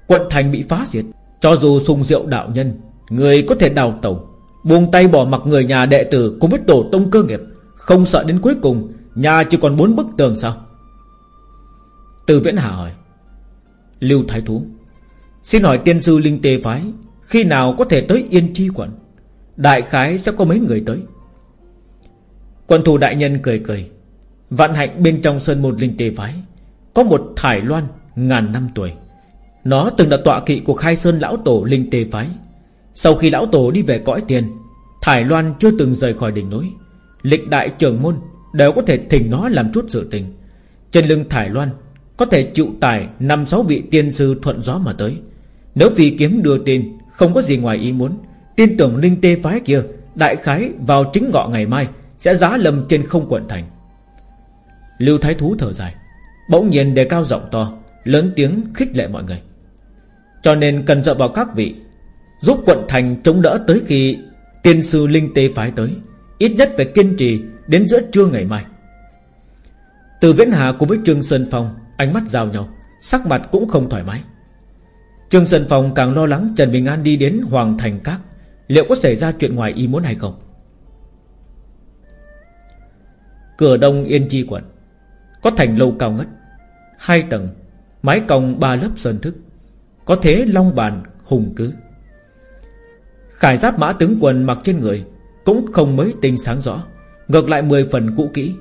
[SPEAKER 1] Quận thành bị phá diệt. Cho dù sung rượu đạo nhân, Người có thể đào tẩu, Buông tay bỏ mặc người nhà đệ tử Cùng với tổ tông cơ nghiệp, Không sợ đến cuối cùng, Nhà chỉ còn bốn bức tường sao? Từ Viễn Hà hỏi. Lưu Thái Thú. Xin hỏi tiên sư Linh Tê Phái khi nào có thể tới Yên Chi quận, Đại khái sẽ có mấy người tới. Quân thủ đại nhân cười cười. Vạn hạnh bên trong sơn một Linh tề Phái, Có một thải loan ngàn năm tuổi. Nó từng là tọa kỵ của khai sơn lão tổ Linh tề Phái. Sau khi lão tổ đi về cõi tiền, Thải Loan chưa từng rời khỏi đỉnh núi. Lịch đại trưởng môn Đều có thể thỉnh nó làm chút sự tình. Trên lưng Thải Loan Có thể chịu tài năm sáu vị tiên sư thuận gió mà tới. Nếu vì kiếm đưa tin không có gì ngoài ý muốn. Tin tưởng linh tê phái kia, Đại khái vào chính ngọ ngày mai, Sẽ giá lầm trên không quận thành. Lưu Thái Thú thở dài, Bỗng nhiên đề cao giọng to, Lớn tiếng khích lệ mọi người. Cho nên cần dựa vào các vị, Giúp quận thành chống đỡ tới khi Tiên sư Linh Tê phái tới, Ít nhất phải kiên trì Đến giữa trưa ngày mai. Từ Viễn Hà cùng với Trương Sơn Phong, Ánh mắt giao nhau, Sắc mặt cũng không thoải mái. Trương Sơn Phong càng lo lắng Trần Bình An đi đến Hoàng Thành Các. Liệu có xảy ra chuyện ngoài ý muốn hay không? Cửa đông Yên Chi quận, Có thành lâu cao ngất, Hai tầng, Mái cong ba lớp sơn thức, Có thế long bàn, hùng cứ. Khải giáp mã tướng quần mặc trên người Cũng không mấy tinh sáng rõ, Ngược lại mười phần cũ kỹ.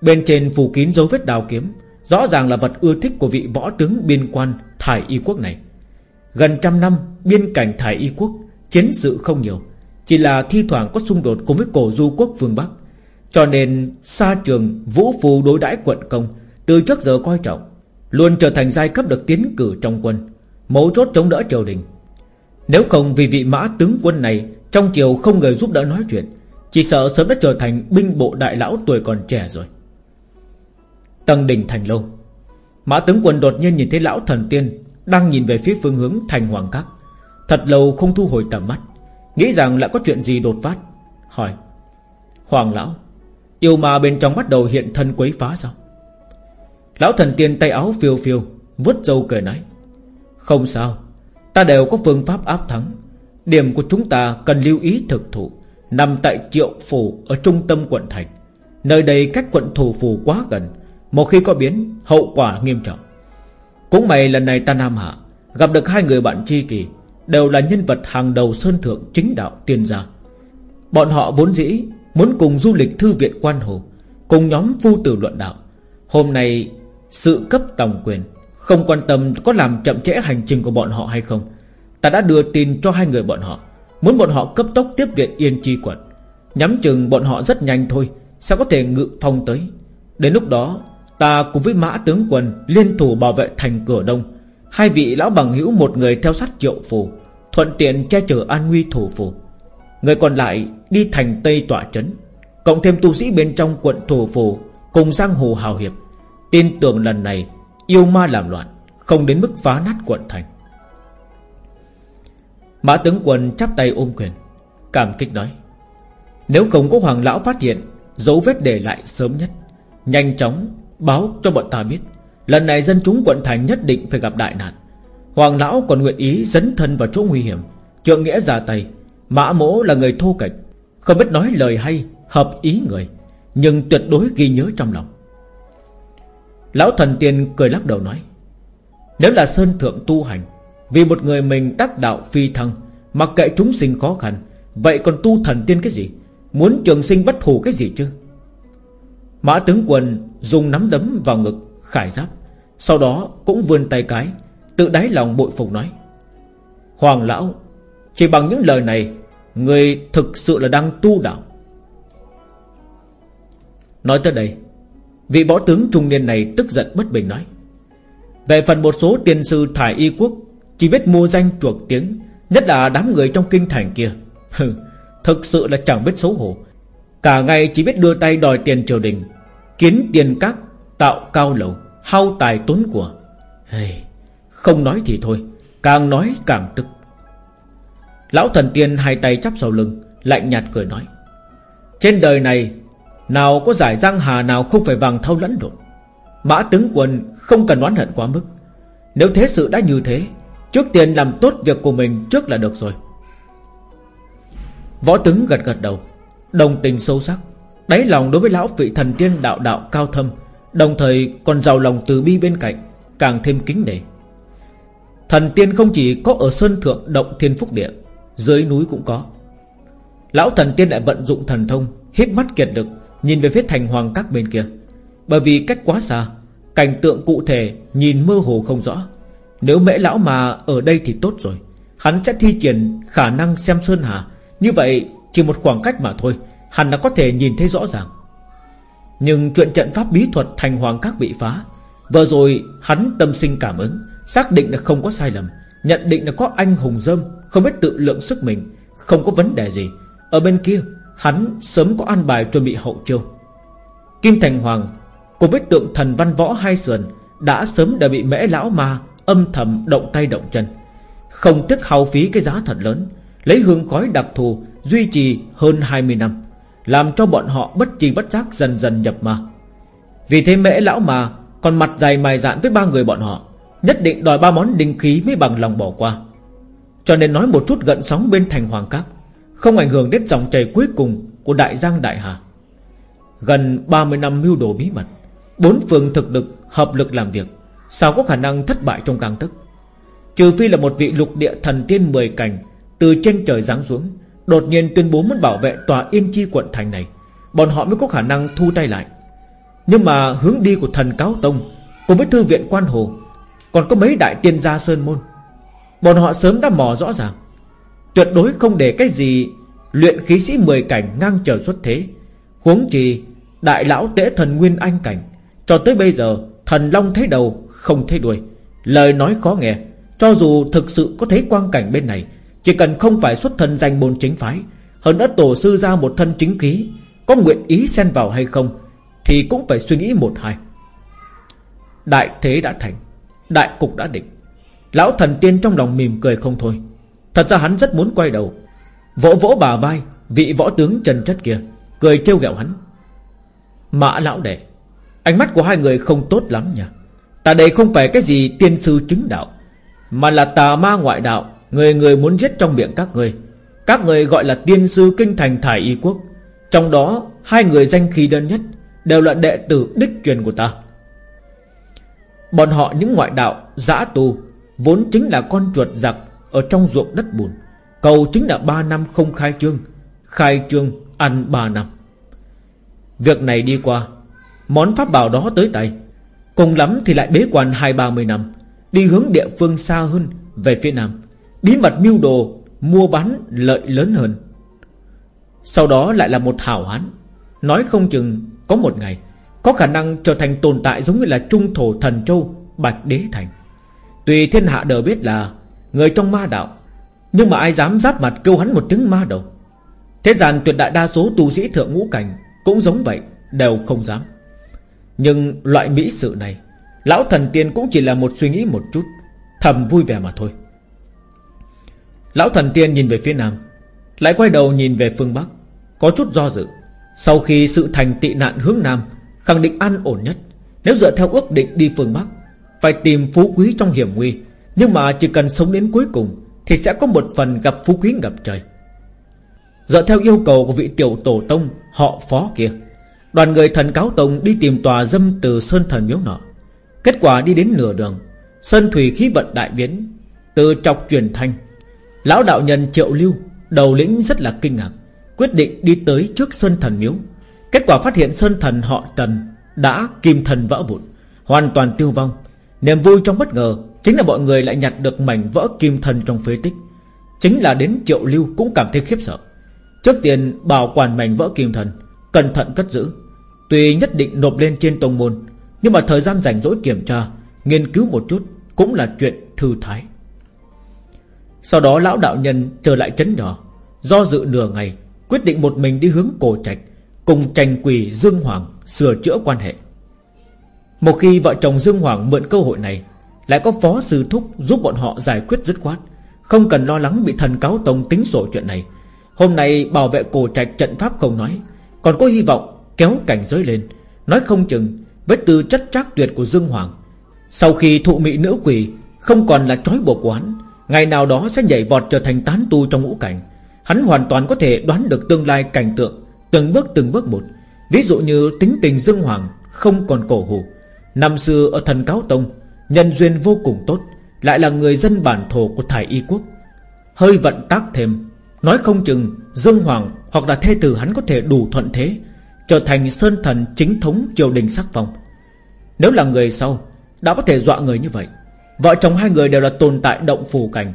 [SPEAKER 1] Bên trên phủ kín dấu vết đào kiếm, Rõ ràng là vật ưa thích của vị võ tướng biên quan Thải y quốc này. Gần trăm năm, biên cảnh Thải y quốc Chiến sự không nhiều, Chỉ là thi thoảng có xung đột cùng với cổ du quốc phương Bắc. Cho nên xa trường, Vũ phù đối đãi quận công, Từ trước giờ coi trọng, Luôn trở thành giai cấp được tiến cử trong quân, Mấu chốt chống đỡ triều đình. Nếu không vì vị mã tướng quân này, Trong triều không người giúp đỡ nói chuyện, Chỉ sợ sớm đã trở thành binh bộ đại lão tuổi còn trẻ rồi. Tầng đỉnh thành lâu. Mã tướng quân đột nhiên nhìn thấy lão thần tiên đang nhìn về phía phương hướng thành hoàng các. Thật lâu không thu hồi tầm mắt, Nghĩ rằng lại có chuyện gì đột phát. Hỏi, Hoàng lão, Yêu ma bên trong bắt đầu hiện thân quấy phá sao? Lão thần tiên tay áo phiêu phiêu Vứt dâu cười nói, Không sao, Ta đều có phương pháp áp thắng. Điểm của chúng ta cần lưu ý thực thụ, Nằm tại triệu phủ Ở trung tâm quận thành. Nơi đây cách quận thủ phủ quá gần, Một khi có biến, hậu quả nghiêm trọng. Cũng may lần này ta Nam Hạ, Gặp được hai người bạn tri kỳ Đều là nhân vật hàng đầu sơn thượng chính đạo tiên gia. Bọn họ vốn dĩ Muốn cùng du lịch thư viện quan hồ, Cùng nhóm phu tử luận đạo. Hôm nay, sự cấp tổng quyền, Không quan tâm có làm chậm trễ hành trình của bọn họ hay không, Ta đã đưa tin cho hai người bọn họ, Muốn bọn họ cấp tốc tiếp viện Yên Chi quận. Nhắm chừng bọn họ rất nhanh thôi, Sao có thể ngự phong tới. Đến lúc đó Ta cùng với mã tướng quân Liên thủ bảo vệ thành cửa đông. Hai vị lão bằng hữu một người theo sát triệu phù, Thuận tiện che chở an nguy thủ phù. Người còn lại đi thành Tây tọa trấn, Cộng thêm tu sĩ bên trong quận thủ phù Cùng giang hồ hào hiệp. Tin tưởng lần này, Yêu ma làm loạn, Không đến mức phá nát quận thành. Mã tướng quân chắp tay ôm quyền, Cảm kích nói, Nếu không có hoàng lão phát hiện, Dấu vết để lại sớm nhất, Nhanh chóng báo cho bọn ta biết. Lần này dân chúng quận thành nhất định phải gặp đại nạn. Hoàng lão còn nguyện ý dấn thân vào chỗ nguy hiểm. Trượng nghĩa ra tay. Mã mỗ là người thô kệch, Không biết nói lời hay Hợp ý người, Nhưng tuyệt đối ghi nhớ trong lòng. Lão thần tiên cười lắc đầu nói, Nếu là sơn thượng tu hành, Vì một người mình đắc đạo phi thăng, Mặc kệ chúng sinh khó khăn, Vậy còn tu thần tiên cái gì? Muốn trường sinh bất hủ cái gì chứ? Mã tướng quân dùng nắm đấm vào ngực, khải giáp, Sau đó cũng vươn tay cái, Tự đáy lòng bội phục nói, Hoàng lão, Chỉ bằng những lời này, Người thực sự là đang tu đạo. Nói tới đây, Vị võ tướng trung niên này tức giận bất bình nói, Về phần một số tiền sư thải y quốc, Chỉ biết mua danh chuộc tiếng, Nhất là đám người trong kinh thành kia. Thực sự là chẳng biết xấu hổ. Cả ngày chỉ biết đưa tay đòi tiền triều đình Kiến tiền các Tạo cao lầu Hao tài tốn của. Hey, Không nói thì thôi Càng nói càng tức. Lão thần tiên hai tay chắp sau lưng Lạnh nhạt cười nói Trên đời này nào có giải giang hà nào không phải vàng thau lẫn lộn. Mã tướng quân không cần oán hận quá mức. Nếu thế sự đã như thế Trước tiên làm tốt việc của mình trước là được rồi. Võ tướng gật gật đầu Đồng tình sâu sắc. Đáy lòng đối với lão vị thần tiên đạo đạo cao thâm, Đồng thời còn giàu lòng từ bi bên cạnh, Càng thêm kính nể. Thần tiên không chỉ có ở Sơn Thượng Động Thiên Phúc Địa, Dưới núi cũng có. Lão thần tiên lại vận dụng thần thông Hít mắt kiệt lực, Nhìn về phía thành hoàng các bên kia. Bởi vì cách quá xa, Cảnh tượng cụ thể nhìn mơ hồ không rõ. Nếu mễ lão mà ở đây thì tốt rồi, Hắn sẽ thi triển khả năng xem Sơn Hà. Như vậy Chỉ một khoảng cách mà thôi Hắn đã có thể nhìn thấy rõ ràng. Nhưng chuyện trận pháp bí thuật thành hoàng các bị phá, Vừa rồi hắn tâm sinh cảm ứng, Xác định là không có sai lầm, Nhận định là có anh hùng dâm, Không biết tự lượng sức mình, Không có vấn đề gì. Ở bên kia, hắn sớm có an bài chuẩn bị hậu chiêu. Kim Thành Hoàng, Cùng với tượng thần văn võ hai sườn, Đã sớm đã bị mễ lão ma Âm thầm động tay động chân. Không tiếc hao phí cái giá thật lớn, Lấy hương khói đặc thù Duy trì hơn 20 năm. Làm cho bọn họ bất chi bất giác dần dần nhập ma. Vì thế mễ lão mà Còn mặt dày mài dạn với ba người bọn họ, Nhất định đòi ba món đinh khí mới bằng lòng bỏ qua. Cho nên nói một chút gận sóng bên thành hoàng các, Không ảnh hưởng đến dòng chảy cuối cùng Của đại giang đại hà. Gần 30 năm mưu đồ bí mật, Bốn phường thực lực hợp lực làm việc, Sao có khả năng thất bại trong càng tức Trừ phi là một vị lục địa thần tiên mười cảnh Từ trên trời giáng xuống Đột nhiên tuyên bố muốn bảo vệ tòa Yên Chi quận thành này, Bọn họ mới có khả năng thu tay lại. Nhưng mà hướng đi của thần Cáo Tông Cùng với thư viện quan hồ Còn có mấy đại tiên gia Sơn Môn, Bọn họ sớm đã mò rõ ràng. Tuyệt đối không để cái gì Luyện khí sĩ mười cảnh ngang trời xuất thế, Huống chi Đại lão tế thần Nguyên Anh cảnh, Cho tới bây giờ Thần Long thấy đầu không thấy đuôi. Lời nói khó nghe, Cho dù thực sự có thấy quang cảnh bên này chỉ cần không phải xuất thân danh môn chính phái, Hơn nữa tổ sư ra một thân chính khí, Có nguyện ý xen vào hay không, Thì cũng phải suy nghĩ một hai. Đại thế đã thành, Đại cục đã định. Lão thần tiên trong lòng mỉm cười không thôi. Thật ra hắn rất muốn quay đầu. Vỗ vỗ bà vai, Vị võ tướng trần chất kia, Cười trêu ghẹo hắn. Mã lão đệ, Ánh mắt của hai người không tốt lắm nhỉ? Ta đây không phải cái gì tiên sư chứng đạo, Mà là tà ma ngoại đạo Người người muốn giết trong miệng các người. Các người gọi là tiên sư kinh thành thải y quốc. Trong đó, Hai người danh khí đơn nhất Đều là đệ tử đích truyền của ta. Bọn họ những ngoại đạo, Giã tu Vốn chính là con chuột giặc Ở trong ruộng đất bùn. Cầu chính là ba năm không khai trương Khai trương ăn ba năm. Việc này đi qua, Món pháp bảo đó tới tay. Cùng lắm thì lại bế quan hai ba mươi năm, Đi hướng địa phương xa hơn, Về phía nam. Bí mật mưu đồ, Mua bán lợi lớn hơn. Sau đó lại là một hảo hán. Nói không chừng có một ngày, Có khả năng trở thành tồn tại giống như là Trung thổ thần châu Bạch đế thành. Tùy thiên hạ đều biết là Người trong ma đạo, Nhưng mà ai dám giáp mặt kêu hắn một tiếng ma đầu? Thế gian tuyệt đại đa số tu sĩ thượng ngũ cảnh Cũng giống vậy, Đều không dám. Nhưng loại mỹ sự này, Lão thần tiên cũng chỉ là một suy nghĩ một chút, Thầm vui vẻ mà thôi. Lão thần tiên nhìn về phía nam, Lại quay đầu nhìn về phương Bắc, Có chút do dự. Sau khi sự thành tị nạn hướng Nam, Khẳng định an ổn nhất. Nếu dựa theo ước định đi phương Bắc, Phải tìm phú quý trong hiểm nguy. Nhưng mà chỉ cần sống đến cuối cùng, Thì sẽ có một phần gặp phú quý ngập trời. Dựa theo yêu cầu của vị tiểu tổ tông, Họ phó kia, Đoàn người thần cáo tông đi tìm tòa dâm từ Sơn Thần Miếu nọ. Kết quả đi đến nửa đường, Sơn Thủy khí vận đại biến, Từ trọc truyền thanh Lão đạo nhân triệu lưu, Đầu lĩnh rất là kinh ngạc, Quyết định đi tới trước Sơn Thần Miếu. Kết quả phát hiện Sơn Thần họ Tần Đã kim thần vỡ vụn, Hoàn toàn tiêu vong. Niềm vui trong bất ngờ Chính là mọi người lại nhặt được mảnh vỡ kim thần trong phế tích. Chính là đến triệu lưu cũng cảm thấy khiếp sợ. Trước tiên bảo quản mảnh vỡ kim thần, Cẩn thận cất giữ. Tuy nhất định nộp lên trên tông môn, Nhưng mà thời gian rảnh rỗi kiểm tra, Nghiên cứu một chút Cũng là chuyện thư thái. Sau đó lão đạo nhân trở lại trấn nhỏ, Do dự nửa ngày, Quyết định một mình đi hướng cổ trạch, Cùng tranh quỳ Dương Hoàng Sửa chữa quan hệ. Một khi vợ chồng Dương Hoàng mượn cơ hội này, Lại có phó sư thúc giúp bọn họ giải quyết dứt khoát, Không cần lo lắng bị thần cáo tông tính sổ chuyện này. Hôm nay bảo vệ cổ trạch trận pháp không nói, Còn có hy vọng kéo cảnh giới lên. Nói không chừng, Với tư chất trác tuyệt của Dương Hoàng, Sau khi thụ mị nữ quỷ Không còn là trói buộc của hắn Ngày nào đó sẽ nhảy vọt trở thành tán tu trong ngũ cảnh. Hắn hoàn toàn có thể đoán được tương lai cảnh tượng, Từng bước từng bước một. Ví dụ như tính tình Dương Hoàng, Không còn cổ hủ. Năm xưa ở thần cáo tông, Nhân duyên vô cùng tốt, Lại là người dân bản thổ của Thải Y Quốc. Hơi vận tác thêm, Nói không chừng Dương Hoàng hoặc là thê tử hắn có thể đủ thuận thế, Trở thành sơn thần chính thống triều đình sắc phong. Nếu là người sau, Đã có thể dọa người như vậy. Vợ chồng hai người đều là tồn tại động phù cảnh.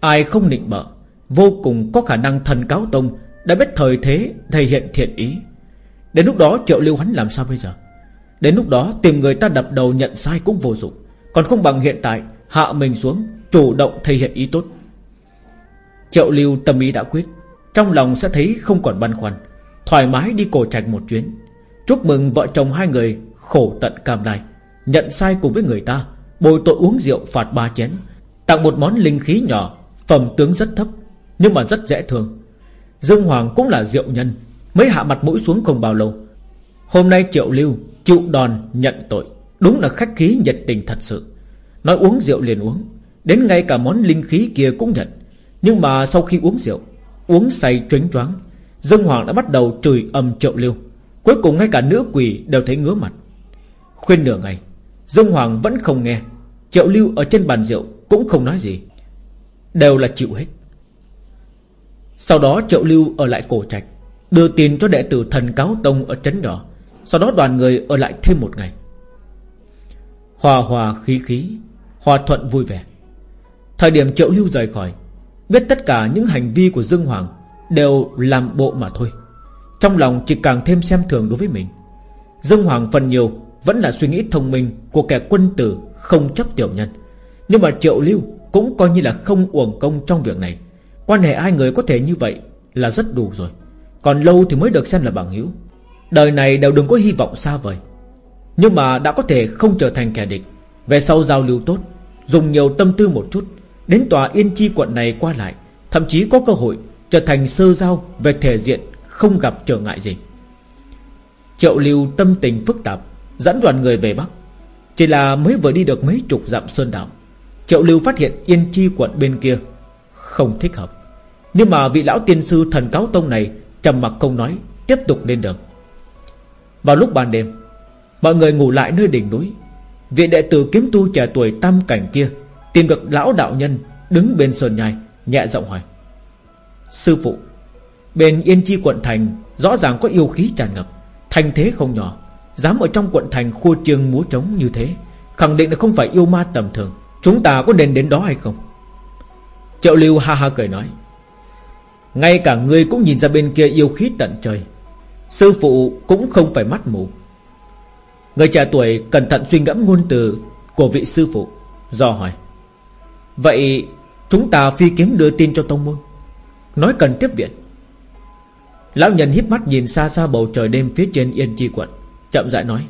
[SPEAKER 1] Ai không nịnh bợ, Vô cùng có khả năng thần cáo tông, Đã biết thời thế, thể hiện thiện ý. Đến lúc đó triệu lưu hắn làm sao bây giờ? Đến lúc đó tìm người ta đập đầu nhận sai cũng vô dụng. Còn không bằng hiện tại, Hạ mình xuống, Chủ động thể hiện ý tốt. Triệu lưu tâm ý đã quyết, Trong lòng sẽ thấy không còn băn khoăn, Thoải mái đi cổ trạch một chuyến. Chúc mừng vợ chồng hai người khổ tận cam lai, Nhận sai cùng với người ta. Bồi tội uống rượu phạt ba chén. Tặng một món linh khí nhỏ, Phẩm tướng rất thấp, Nhưng mà rất dễ thương. Dương Hoàng cũng là rượu nhân, Mới hạ mặt mũi xuống không bao lâu. Hôm nay triệu lưu chịu đòn nhận tội, Đúng là khách khí nhiệt tình thật sự. Nói uống rượu liền uống, Đến ngay cả món linh khí kia cũng nhận. Nhưng mà sau khi uống rượu, Uống say choáng choáng, Dương Hoàng đã bắt đầu chửi âm triệu lưu. Cuối cùng ngay cả nữ quỷ đều thấy ngứa mặt. Khuyên nửa ngày Dương Hoàng vẫn không nghe. Triệu lưu ở trên bàn rượu cũng không nói gì. Đều là chịu hết. Sau đó Triệu lưu ở lại cổ trạch, Đưa tiền cho đệ tử thần cáo tông ở trấn nhỏ. Sau đó đoàn người ở lại thêm một ngày. Hòa hòa khí khí, Hòa thuận vui vẻ. Thời điểm triệu lưu rời khỏi, Biết tất cả những hành vi của Dương Hoàng Đều làm bộ mà thôi. Trong lòng chỉ càng thêm xem thường đối với mình. Dương Hoàng phần nhiều vẫn là suy nghĩ thông minh Của kẻ quân tử không chấp tiểu nhân. Nhưng mà triệu lưu cũng coi như là không uổng công trong việc này. Quan hệ hai người có thể như vậy Là rất đủ rồi. Còn lâu thì mới được xem là bằng hữu. Đời này đều đừng có hy vọng xa vời. Nhưng mà đã có thể không trở thành kẻ địch. Về sau giao lưu tốt, Dùng nhiều tâm tư một chút, Đến tòa Yên Chi quận này qua lại, Thậm chí có cơ hội trở thành sơ giao Về thể diện không gặp trở ngại gì. Triệu lưu tâm tình phức tạp Dẫn đoàn người về Bắc. Chỉ là mới vừa đi được mấy chục dặm sơn đảo. Triệu lưu phát hiện Yên Chi quận bên kia Không thích hợp. Nhưng mà vị lão tiên sư thần cáo tông này trầm mặc không nói, Tiếp tục lên đường. Vào lúc ban đêm, Mọi người ngủ lại nơi đỉnh núi. Vị đệ tử kiếm tu trẻ tuổi tam cảnh kia Tìm được lão đạo nhân Đứng bên sơn nhai, Nhẹ giọng hỏi. Sư phụ, Bên Yên Chi quận thành Rõ ràng có yêu khí tràn ngập, Thành thế không nhỏ. Dám ở trong quận thành khua trường múa trống như thế, Khẳng định là không phải yêu ma tầm thường. Chúng ta có nên đến đó hay không? Triệu lưu ha ha cười nói, Ngay cả ngươi cũng nhìn ra bên kia yêu khí tận trời, Sư phụ cũng không phải mắt mù. Người trẻ tuổi cẩn thận suy ngẫm ngôn từ Của vị sư phụ, Do hỏi, Vậy chúng ta phi kiếm đưa tin cho tông môn, Nói cần tiếp viện. Lão nhân híp mắt nhìn xa xa bầu trời đêm Phía trên Yên Chi quận. Chậm rãi nói,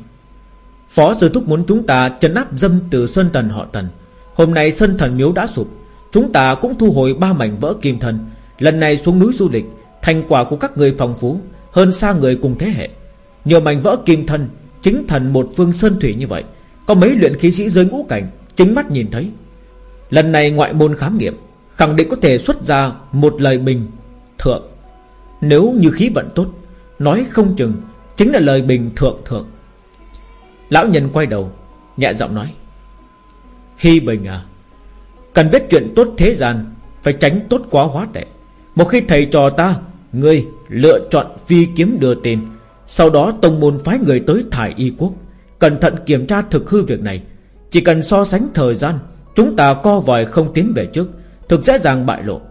[SPEAKER 1] Phó sư thúc muốn chúng ta chấn áp dâm từ Sơn Tần họ Tần Hôm nay Sơn Thần Miếu đã sụp, Chúng ta cũng thu hồi ba mảnh vỡ kim thần Lần này xuống núi du lịch, Thành quả của các người phong phú Hơn xa người cùng thế hệ. Nhiều mảnh vỡ kim thần Chính thần một phương sơn thủy như vậy, Có mấy luyện khí sĩ giới ngũ cảnh Chính mắt nhìn thấy. Lần này ngoại môn khám nghiệm, Khẳng định có thể xuất ra một lời bình Thượng. Nếu như khí vận tốt, Nói không chừng Chính là lời bình thượng thượng. Lão nhân quay đầu, Nhẹ giọng nói. Hy bình à Cần biết chuyện tốt thế gian Phải tránh tốt quá hóa tệ. Một khi thầy trò ta, Ngươi lựa chọn phi kiếm đưa tin, Sau đó tông môn phái người tới thải y quốc, Cẩn thận kiểm tra thực hư việc này. Chỉ cần so sánh thời gian, Chúng ta co vòi không tiến về trước, Thực dễ dàng bại lộ.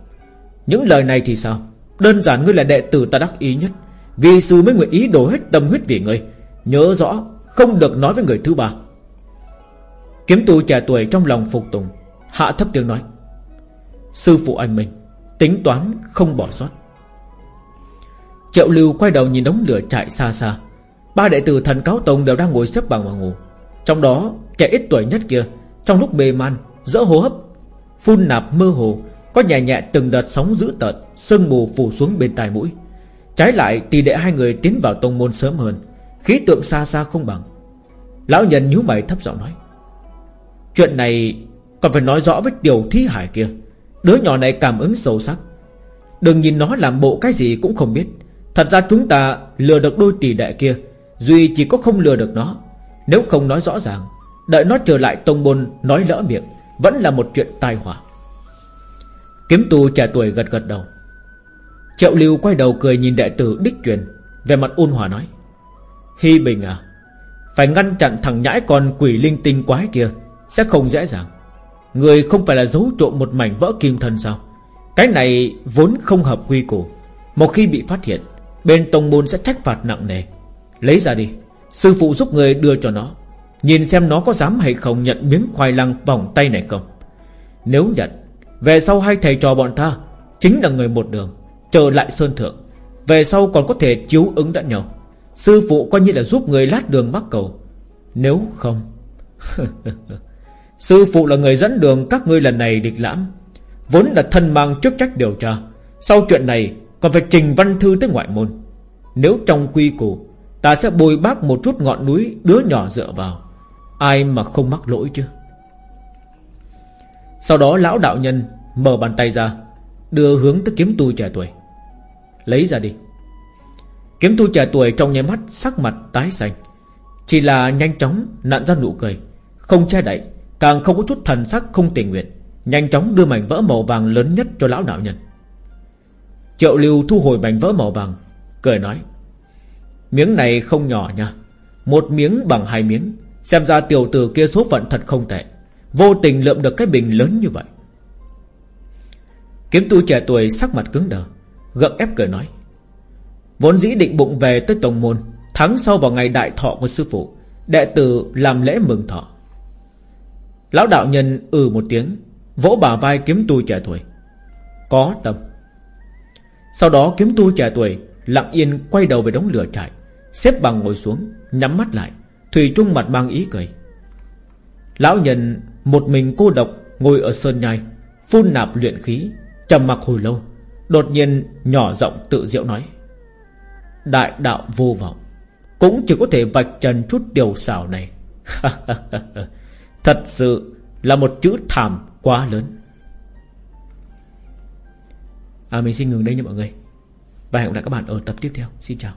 [SPEAKER 1] Những lời này thì sao? Đơn giản ngươi là đệ tử ta đắc ý nhất. Vì sư mới nguyện ý đổ hết tâm huyết vì ngươi Nhớ rõ Không được nói với người thứ ba. Kiếm tu trẻ tuổi trong lòng phục tùng, Hạ thấp tiếng nói, Sư phụ anh mình, Tính toán không bỏ sót. Triệu lưu quay đầu nhìn đống lửa chạy xa xa. Ba đệ tử thần cáo tông đều đang ngồi xếp bằng mà ngủ. Trong đó, kẻ ít tuổi nhất kia, Trong lúc mê man, Dỡ hô hấp, Phun nạp mơ hồ, Có nhẹ nhẹ từng đợt sóng dữ tợn, Sương mù phủ xuống bên tai mũi. Trái lại tỷ đệ hai người tiến vào tông môn sớm hơn, Khí tượng xa xa không bằng. Lão nhân nhíu mày thấp giọng nói, Chuyện này Còn phải nói rõ với tiểu thí hải kia. Đứa nhỏ này cảm ứng sâu sắc. Đừng nhìn nó làm bộ cái gì cũng không biết. Thật ra chúng ta lừa được đôi tỷ đệ kia, Duy chỉ có không lừa được nó. Nếu không nói rõ ràng, Đợi nó trở lại tông môn nói lỡ miệng, Vẫn là một chuyện tai họa. Kiếm tu trẻ tuổi gật gật đầu. Triệu lưu quay đầu cười nhìn đệ tử đích truyền Về mặt ôn hòa nói Hy Bình à Phải ngăn chặn thằng nhãi con quỷ linh tinh quái kia Sẽ không dễ dàng. Người không phải là giấu trộm một mảnh vỡ kim thân sao? Cái này vốn không hợp quy củ, Một khi bị phát hiện, Bên tông môn sẽ trách phạt nặng nề. Lấy ra đi, Sư phụ giúp người đưa cho nó, Nhìn xem nó có dám hay không nhận miếng khoai lang vòng tay này không. Nếu nhận, Về sau hai thầy trò bọn ta Chính là người một đường. Trở lại Sơn Thượng. Về sau còn có thể chiếu ứng đã nhau Sư phụ coi như là giúp người lát đường mắc cầu. Nếu không, Sư phụ là người dẫn đường, các ngươi lần này địch lãm. Vốn là thân mang chức trách điều tra. Sau chuyện này, còn phải trình văn thư tới ngoại môn. Nếu trong quy củ, Ta sẽ bồi bác một chút ngọn núi, Đứa nhỏ dựa vào. Ai mà không mắc lỗi chứ? Sau đó lão đạo nhân Mở bàn tay ra, Đưa hướng tới kiếm tu trẻ tuổi. Lấy ra đi. Kiếm tu trẻ tuổi trong nháy mắt Sắc mặt tái xanh. Chỉ là nhanh chóng nặn ra nụ cười. Không che đậy, Càng không có chút thần sắc không tình nguyện. Nhanh chóng đưa mảnh vỡ màu vàng lớn nhất cho lão đạo nhân. Triệu lưu thu hồi mảnh vỡ màu vàng, Cười nói, Miếng này không nhỏ nha. Một miếng bằng hai miếng. Xem ra tiểu tử kia số phận thật không tệ. Vô tình lượm được cái bình lớn như vậy. Kiếm tu trẻ tuổi sắc mặt cứng đờ. Gượng ép cười nói. Vốn dĩ định bụng về tới tổng môn Tháng sau vào ngày đại thọ của sư phụ, Đệ tử làm lễ mừng thọ. Lão đạo nhân ừ một tiếng, Vỗ bà vai kiếm tu trẻ tuổi. Có tâm. Sau đó kiếm tu trẻ tuổi Lặng yên quay đầu về đống lửa trại, Xếp bằng ngồi xuống, Nhắm mắt lại, Thủy Trung mặt mang ý cười. Lão nhân một mình cô độc Ngồi ở sơn nhai, Phun nạp luyện khí, trầm mặc hồi lâu. Đột nhiên nhỏ giọng tự diệu nói, Đại đạo vô vọng, Cũng chỉ có thể vạch trần chút điều xảo này. Thật sự là một chữ thảm quá lớn. À mình xin ngừng đây nha mọi người. Và hẹn gặp lại các bạn ở tập tiếp theo. Xin chào.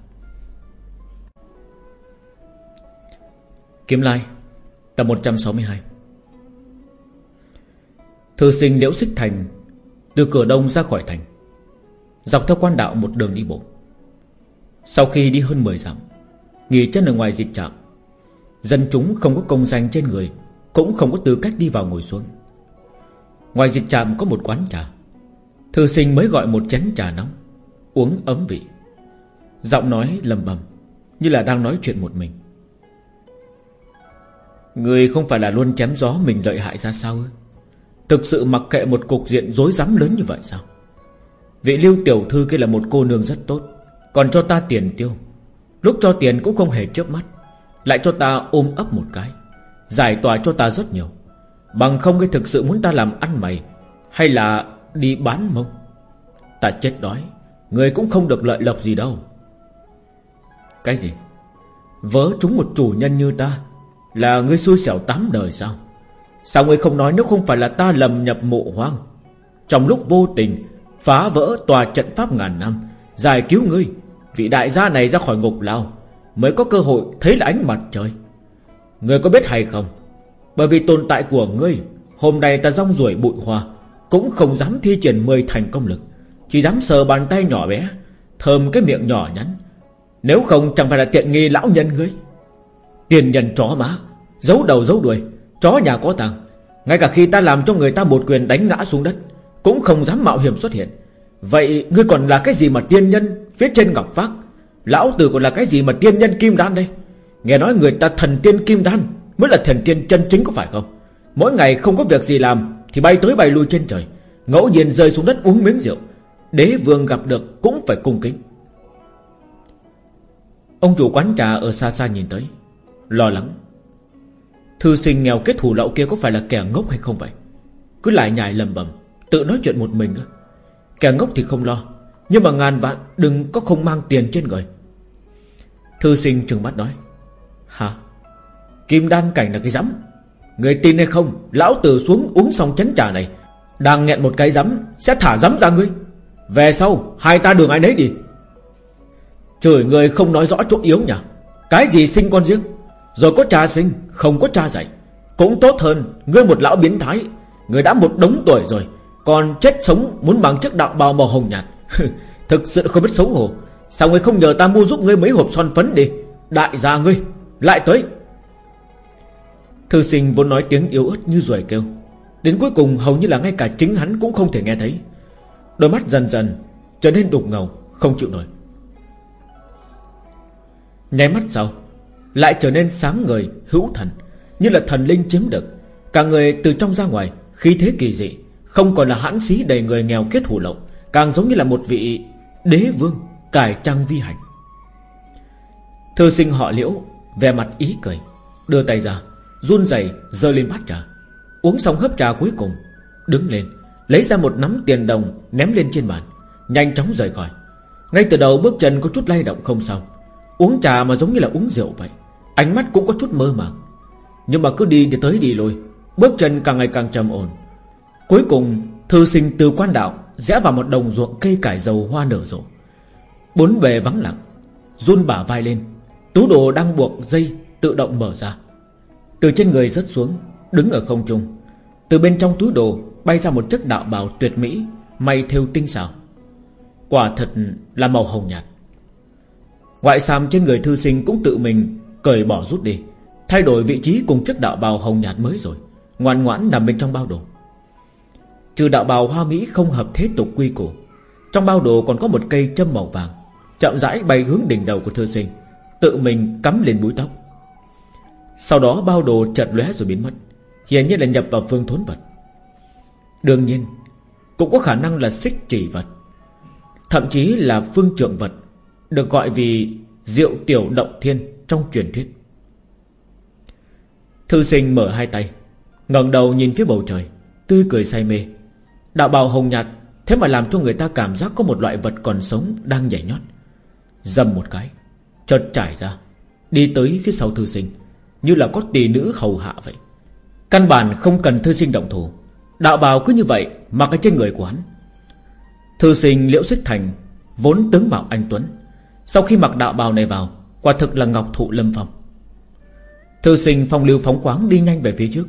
[SPEAKER 1] Kiếm Lai, Tập 162 Thư sinh Liễu Xích Thành Từ cửa đông ra khỏi thành. Dọc theo quan đạo một đường đi bộ. Sau khi đi hơn 10 dặm, Nghỉ chân ở ngoài dịch trạm, Dân chúng không có công danh trên người, Cũng không có tư cách đi vào ngồi xuống. Ngoài dịch trạm có một quán trà. Thư sinh mới gọi một chén trà nóng, Uống ấm vị. Giọng nói lầm bầm, Như là đang nói chuyện một mình. Người không phải là luôn chém gió mình lợi hại ra sao ư? Thực sự mặc kệ một cục diện dối rắm lớn như vậy sao? Vị lưu tiểu thư kia là một cô nương rất tốt, Còn cho ta tiền tiêu. Lúc cho tiền cũng không hề chớp mắt, Lại cho ta ôm ấp một cái, Giải tỏa cho ta rất nhiều. Bằng không cái thực sự muốn ta làm ăn mày Hay là đi bán mông? Ta chết đói, Người cũng không được lợi lộc gì đâu. Cái gì? Vớ chúng một chủ nhân như ta Là ngươi xui xẻo tám đời sao? Sao ngươi không nói nếu không phải là ta lầm nhập mộ hoang? Trong lúc vô tình Phá vỡ tòa trận pháp ngàn năm, Giải cứu ngươi. Vị đại gia này ra khỏi ngục lao, Mới có cơ hội thấy là ánh mặt trời. Ngươi có biết hay không? Bởi vì tồn tại của ngươi, Hôm nay ta rong ruổi bụi hoa, Cũng không dám thi triển mười thành công lực. Chỉ dám sờ bàn tay nhỏ bé, Thơm cái miệng nhỏ nhắn. Nếu không, chẳng phải là tiện nghi lão nhân ngươi? Tiền nhân chó má, Giấu đầu giấu đuôi, Chó nhà có tàng. Ngay cả khi ta làm cho người ta một quyền đánh ngã xuống đất cũng không dám mạo hiểm xuất hiện. Vậy ngươi còn là cái gì mà tiên nhân Phía trên ngọc phác? Lão tử còn là cái gì mà tiên nhân kim đan đây? Nghe nói người ta thần tiên kim đan Mới là thần tiên chân chính có phải không? Mỗi ngày không có việc gì làm Thì bay tới bay lui trên trời, Ngẫu nhiên rơi xuống đất uống miếng rượu. Đế vương gặp được cũng phải cung kính. Ông chủ quán trà ở xa xa nhìn tới, Lo lắng. Thư sinh nghèo kết thủ lậu kia có phải là kẻ ngốc hay không vậy? Cứ lại nhài lầm bầm Tự nói chuyện một mình. Kẻ ngốc thì không lo, Nhưng mà ngàn vạn đừng có không mang tiền trên người. Thư sinh trừng mắt nói, Hả? Kim đan cảnh là cái rắm. Người tin hay không, Lão tử xuống uống xong chén trà này, Đang nghẹn một cái rắm, Sẽ thả rắm ra ngươi. Về sau, hai ta đường ai nấy đi. Chửi người không nói rõ chỗ yếu nhỉ? Cái gì sinh con riêng Rồi có cha sinh, Không có cha dạy. Cũng tốt hơn, Ngươi một lão biến thái. Người đã một đống tuổi rồi còn chết sống muốn bằng chiếc đạo bào màu hồng nhạt. Thực sự không biết xấu hổ. Sao ngươi không nhờ ta mua giúp ngươi mấy hộp son phấn đi? Đại gia ngươi, Lại tới. Thư sinh vốn nói tiếng yếu ớt như ruồi kêu. Đến cuối cùng hầu như là ngay cả chính hắn cũng không thể nghe thấy. Đôi mắt dần dần trở nên đục ngầu, Không chịu nổi. Nháy mắt sau, Lại trở nên sáng người hữu thần, Như là thần linh chiếm được. Cả người từ trong ra ngoài, Khí thế kỳ dị. Không còn là hãn xí đầy người nghèo kết hủ lậu, Càng giống như là một vị đế vương Cải trang vi hành. Thư sinh họ liễu Về mặt ý cười, Đưa tay ra, Run rẩy giơ lên bát trà. Uống xong hấp trà cuối cùng, Đứng lên, Lấy ra một nắm tiền đồng Ném lên trên bàn, Nhanh chóng rời khỏi. Ngay từ đầu bước chân có chút lay động không xong. Uống trà mà giống như là uống rượu vậy, Ánh mắt cũng có chút mơ màng. Nhưng mà cứ đi thì tới đi lui, Bước chân càng ngày càng trầm ổn. Cuối cùng, thư sinh từ quan đạo Rẽ vào một đồng ruộng cây cải dầu hoa nở rộ. Bốn bề vắng lặng, Run bả vai lên, Tú đồ đang buộc dây tự động mở ra. Từ trên người rớt xuống, Đứng ở không trung. Từ bên trong túi đồ bay ra một chiếc đạo bào tuyệt mỹ, May theo tinh xảo. Quả thật là màu hồng nhạt. Ngoại xàm trên người thư sinh cũng tự mình Cởi bỏ rút đi, Thay đổi vị trí cùng chiếc đạo bào hồng nhạt mới rồi, Ngoan ngoãn nằm bên trong bao đồ. Trừ đạo bào hoa mỹ không hợp thế tục quy củ, Trong bao đồ còn có một cây châm màu vàng, Chậm rãi bay hướng đỉnh đầu của thư sinh, Tự mình cắm lên búi tóc. Sau đó bao đồ chợt lóe rồi biến mất, Hiển nhiên là nhập vào phương thốn vật. Đương nhiên, Cũng có khả năng là xích chỉ vật, Thậm chí là phương trượng vật, Được gọi vì Diệu tiểu động thiên trong truyền thuyết. Thư sinh mở hai tay, ngẩng đầu nhìn phía bầu trời, Tươi cười say mê. Đạo bào hồng nhạt, Thế mà làm cho người ta cảm giác có một loại vật còn sống Đang nhảy nhót. Dầm một cái, Chợt trải ra, Đi tới phía sau thư sinh, Như là có tỷ nữ hầu hạ vậy. Căn bản không cần thư sinh động thủ, Đạo bào cứ như vậy Mặc ở trên người của hắn. Thư sinh liễu xích thành, Vốn tướng mạo anh Tuấn, Sau khi mặc đạo bào này vào, Quả thực là ngọc thụ lâm phong. Thư sinh phong lưu phóng khoáng đi nhanh về phía trước,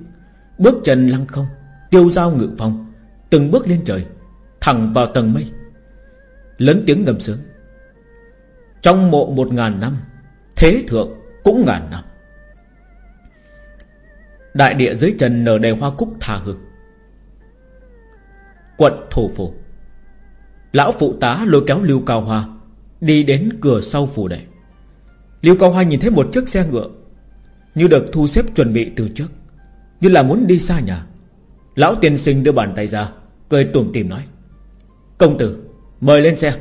[SPEAKER 1] Bước chân lăng không, Tiêu dao ngự phong Từng bước lên trời, Thẳng vào tầng mây, Lớn tiếng ngầm sướng. Trong mộ một ngàn năm, Thế thượng cũng ngàn năm. Đại địa dưới trần nở đầy hoa cúc thà hương. Quận Thổ Phủ Lão phụ tá lôi kéo Lưu Cao Hoa Đi đến cửa sau phủ đệ. Lưu Cao Hoa nhìn thấy một chiếc xe ngựa Như được thu xếp chuẩn bị từ trước, Như là muốn đi xa nhà. Lão tiên sinh đưa bàn tay ra, Cười tuồng tìm nói. Công tử, mời lên xe.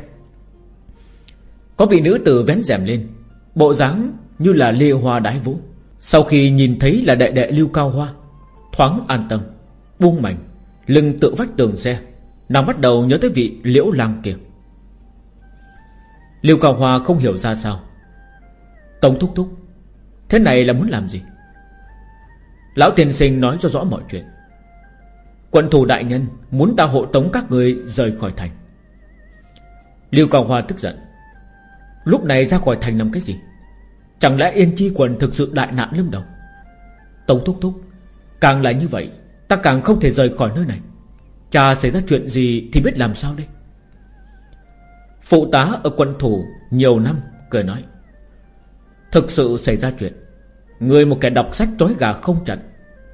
[SPEAKER 1] Có vị nữ tử vén rèm lên, Bộ dáng như là lê hoa đái vũ. Sau khi nhìn thấy là đệ đệ Lưu Cao Hoa, Thoáng an tâm, Buông mảnh, Lưng tự vách tường xe. Nàng bắt đầu nhớ tới vị liễu lang kia. Lưu Cao Hoa không hiểu ra sao. Tống thúc thúc, Thế này là muốn làm gì? Lão tiên sinh nói cho rõ mọi chuyện. Quận thủ đại nhân, Muốn ta hộ tống các người rời khỏi thành. Lưu Cao Hoa tức giận. Lúc này ra khỏi thành làm cái gì? Chẳng lẽ Yên Chi quần thực sự đại nạn lâm đồng? Tống thúc thúc, Càng là như vậy, Ta càng không thể rời khỏi nơi này. Cha xảy ra chuyện gì thì biết làm sao đây? Phụ tá ở quân thủ Nhiều năm cười nói. Thực sự xảy ra chuyện, Người một kẻ đọc sách trói gà không trận,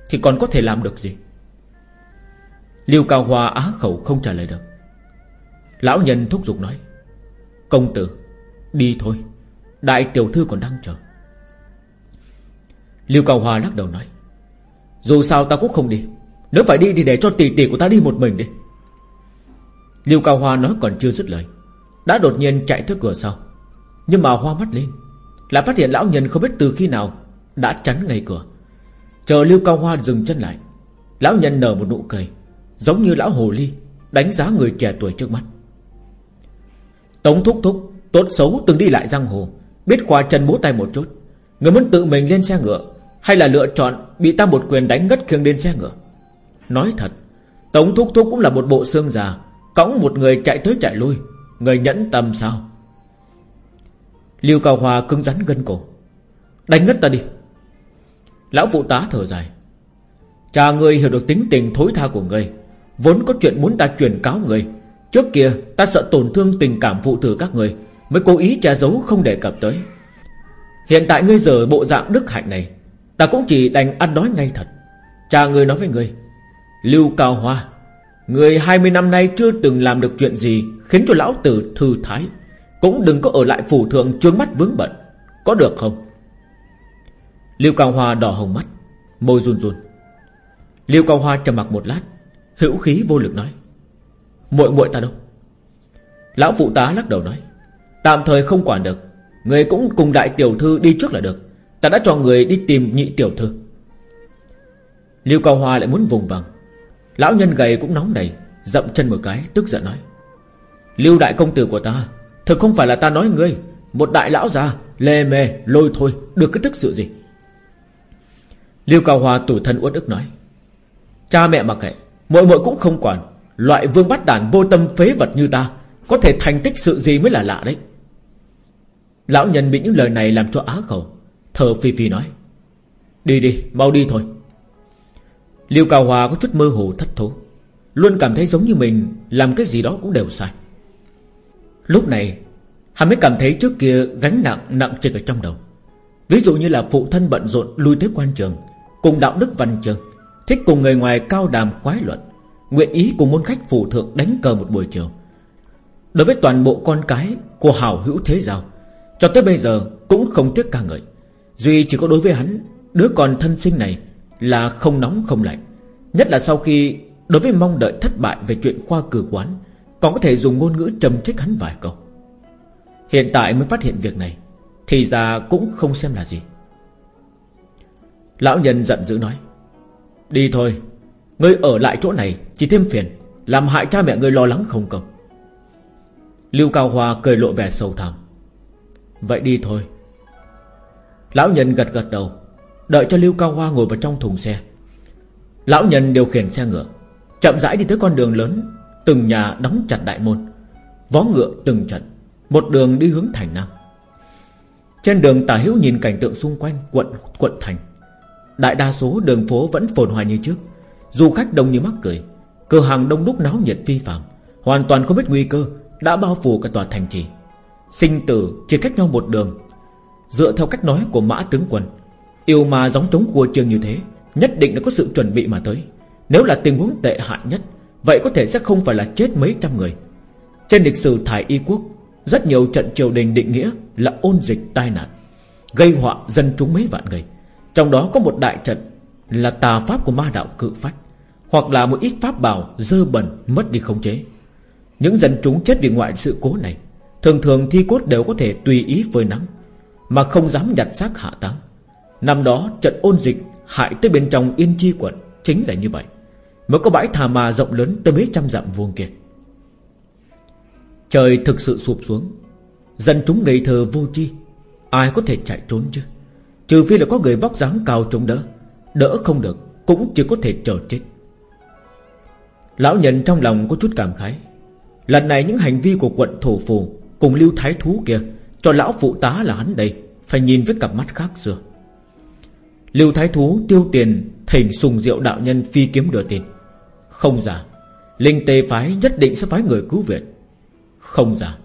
[SPEAKER 1] Thì còn có thể làm được gì? Liêu Cao Hoa á khẩu không trả lời được. Lão nhân thúc giục nói, Công tử, Đi thôi, Đại tiểu thư còn đang chờ. Liêu Cao Hoa lắc đầu nói, Dù sao ta cũng không đi, Nếu phải đi thì để cho tỷ tỷ của ta đi một mình đi. Liêu Cao Hoa nói còn chưa dứt lời, Đã đột nhiên chạy tới cửa sau. Nhưng mà hoa mắt lên, Lại phát hiện lão nhân không biết từ khi nào Đã chắn ngay cửa. Chờ Liêu Cao Hoa dừng chân lại, Lão nhân nở một nụ cười. Giống như lão hồ ly, Đánh giá người trẻ tuổi trước mắt. Tống thúc thúc, Tốt xấu từng đi lại giang hồ, Biết khoa chân múa tay một chút. Người muốn tự mình lên xe ngựa, Hay là lựa chọn bị ta một quyền đánh ngất khiêng lên xe ngựa? Nói thật, Tống thúc thúc cũng là một bộ xương già, Cõng một người chạy tới chạy lui, Người nhẫn tâm sao? Liêu Cao Hòa cứng rắn gân cổ. Đánh ngất ta đi. Lão phụ tá thở dài. Cha ngươi hiểu được tính tình thối tha của ngươi Vốn có chuyện muốn ta truyền cáo người. Trước kia, ta sợ tổn thương tình cảm phụ tử các người, Mới cố ý che giấu không đề cập tới. Hiện tại ngươi giờ bộ dạng đức hạnh này, Ta cũng chỉ đành ăn nói ngay thật. Cha ngươi nói với ngươi, Lưu Cao Hoa, Người 20 năm nay chưa từng làm được chuyện gì Khiến cho lão tử thư thái, Cũng đừng có ở lại phủ thượng trướng mắt vướng bận, Có được không? Lưu Cao Hoa đỏ hồng mắt, Môi run run. Lưu Cao Hoa trầm mặc một lát Hữu khí vô lực nói, muội muội ta đâu? Lão phụ tá lắc đầu nói, Tạm thời không quản được, Người cũng cùng đại tiểu thư đi trước là được, Ta đã cho người đi tìm nhị tiểu thư. Liêu Cao Hoa lại muốn vùng vằng. Lão nhân gầy cũng nóng nảy, Dậm chân một cái, tức giận nói Liêu đại công tử của ta, Thực không phải là ta nói ngươi, Một đại lão già, lề mề, lôi thôi, Được cái tức sự gì? Liêu Cao Hoa tủi thân uất ức nói, Cha mẹ mặc kệ Mỗi mỗi cũng không quản. Loại vương bắt đàn vô tâm phế vật như ta, Có thể thành tích sự gì mới là lạ đấy? Lão nhân bị những lời này làm cho á khẩu, Thở phi phi nói. Đi đi, mau đi thôi. Liêu Cao Hòa có chút mơ hồ thất thố, Luôn cảm thấy giống như mình Làm cái gì đó cũng đều sai. Lúc này, Hắn mới cảm thấy trước kia gánh nặng nặng trên ở trong đầu. Ví dụ như là phụ thân bận rộn lui tới quan trường, Cùng đạo đức văn trường Thích cùng người ngoài cao đàm khoái luận, Nguyện ý cùng môn khách phụ thượng đánh cờ một buổi chiều. Đối với toàn bộ con cái Của hảo hữu thế giao, Cho tới bây giờ cũng không tiếc ca ngợi. Duy chỉ có đối với hắn, Đứa con thân sinh này Là không nóng không lạnh. Nhất là sau khi Đối với mong đợi thất bại về chuyện khoa cử quán, Còn có thể dùng ngôn ngữ trầm trách hắn vài câu. Hiện tại mới phát hiện việc này, Thì ra cũng không xem là gì. Lão nhân giận dữ nói Đi thôi. Ngươi ở lại chỗ này, chỉ thêm phiền, Làm hại cha mẹ ngươi lo lắng không công. Lưu Cao Hoa cười lộ vẻ sâu thẳm Vậy đi thôi. Lão nhân gật gật đầu, Đợi cho Lưu Cao Hoa ngồi vào trong thùng xe. Lão nhân điều khiển xe ngựa, Chậm rãi đi tới con đường lớn, Từng nhà đóng chặt đại môn, Vó ngựa từng trận, Một đường đi hướng thành Nam. Trên đường tả hữu nhìn cảnh tượng xung quanh Quận quận thành. Đại đa số đường phố vẫn phồn hoa như trước. Du khách đông như mắc cười. Cửa hàng đông đúc náo nhiệt vi phạm Hoàn toàn không biết nguy cơ, Đã bao phủ cả tòa thành trì. Sinh tử chỉ cách nhau một đường. Dựa theo cách nói của mã tướng quân, Yêu mà giống trống cua trường như thế, Nhất định đã có sự chuẩn bị mà tới. Nếu là tình huống tệ hại nhất, Vậy có thể sẽ không phải là chết mấy trăm người. Trên lịch sử thải y quốc, Rất nhiều trận triều đình định nghĩa Là ôn dịch tai nạn, Gây họa dân chúng mấy vạn người. Trong đó có một đại trận Là tà pháp của ma đạo cự phách, Hoặc là một ít pháp bảo dơ bẩn Mất đi khống chế. Những dân chúng chết vì ngoại sự cố này, Thường thường thi cốt đều có thể tùy ý phơi nắng, Mà không dám nhặt xác hạ táng. Năm đó, trận ôn dịch Hại tới bên trong yên chi quận Chính là như vậy, Mới có bãi thà mà rộng lớn tới mấy trăm dặm vuông kia. Trời thực sự sụp xuống, Dân chúng ngây thơ vô chi Ai có thể chạy trốn chứ? Trừ phi là có người vóc dáng cao chống đỡ Đỡ không được, Cũng chỉ có thể chờ chết. Lão nhân trong lòng có chút cảm khái. Lần này những hành vi của quận thổ phù Cùng lưu thái thú kia, Cho lão phụ tá là hắn đây, Phải nhìn với cặp mắt khác xưa. Lưu thái thú tiêu tiền Thỉnh sùng diệu đạo nhân phi kiếm đưa tin. Không giả Linh tề phái nhất định sẽ phái người cứu viện. Không giả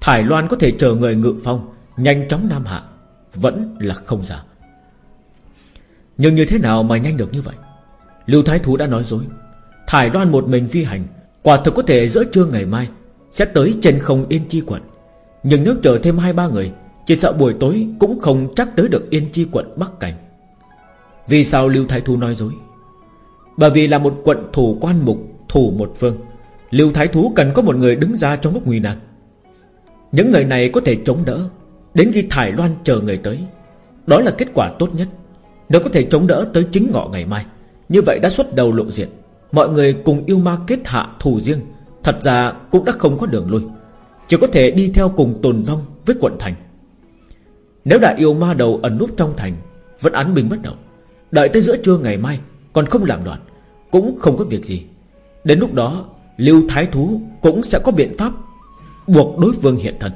[SPEAKER 1] Thải Loan có thể chờ người ngự phong, Nhanh chóng Nam Hạ. Vẫn là không giả Nhưng như thế nào mà nhanh được như vậy? Lưu Thái Thú đã nói dối. Thải Loan một mình phi hành, Quả thực có thể giữa trưa ngày mai Sẽ tới trên không Yên Chi quận. Nhưng nếu chờ thêm hai ba người, Chỉ sợ buổi tối cũng không chắc tới được Yên Chi quận Bắc Cảnh. Vì sao Lưu Thái Thú nói dối? Bởi vì là một quận thủ quan mục, Thủ một phương. Lưu Thái Thú cần có một người đứng ra trong lúc nguy nan. Những người này có thể chống đỡ Đến khi Thải Loan chờ người tới. Đó là kết quả tốt nhất. Nếu có thể chống đỡ tới chính ngọ ngày mai, Như vậy đã xuất đầu lộ diện. Mọi người cùng yêu ma kết hạ thù riêng, Thật ra cũng đã không có đường lui. Chỉ có thể đi theo cùng tồn vong với quận thành. Nếu đại yêu ma đầu ẩn núp trong thành, Vẫn án bình bất động. Đợi tới giữa trưa ngày mai, Còn không làm loạn, Cũng không có việc gì. Đến lúc đó, Lưu Thái Thú cũng sẽ có biện pháp Buộc đối phương hiện thân.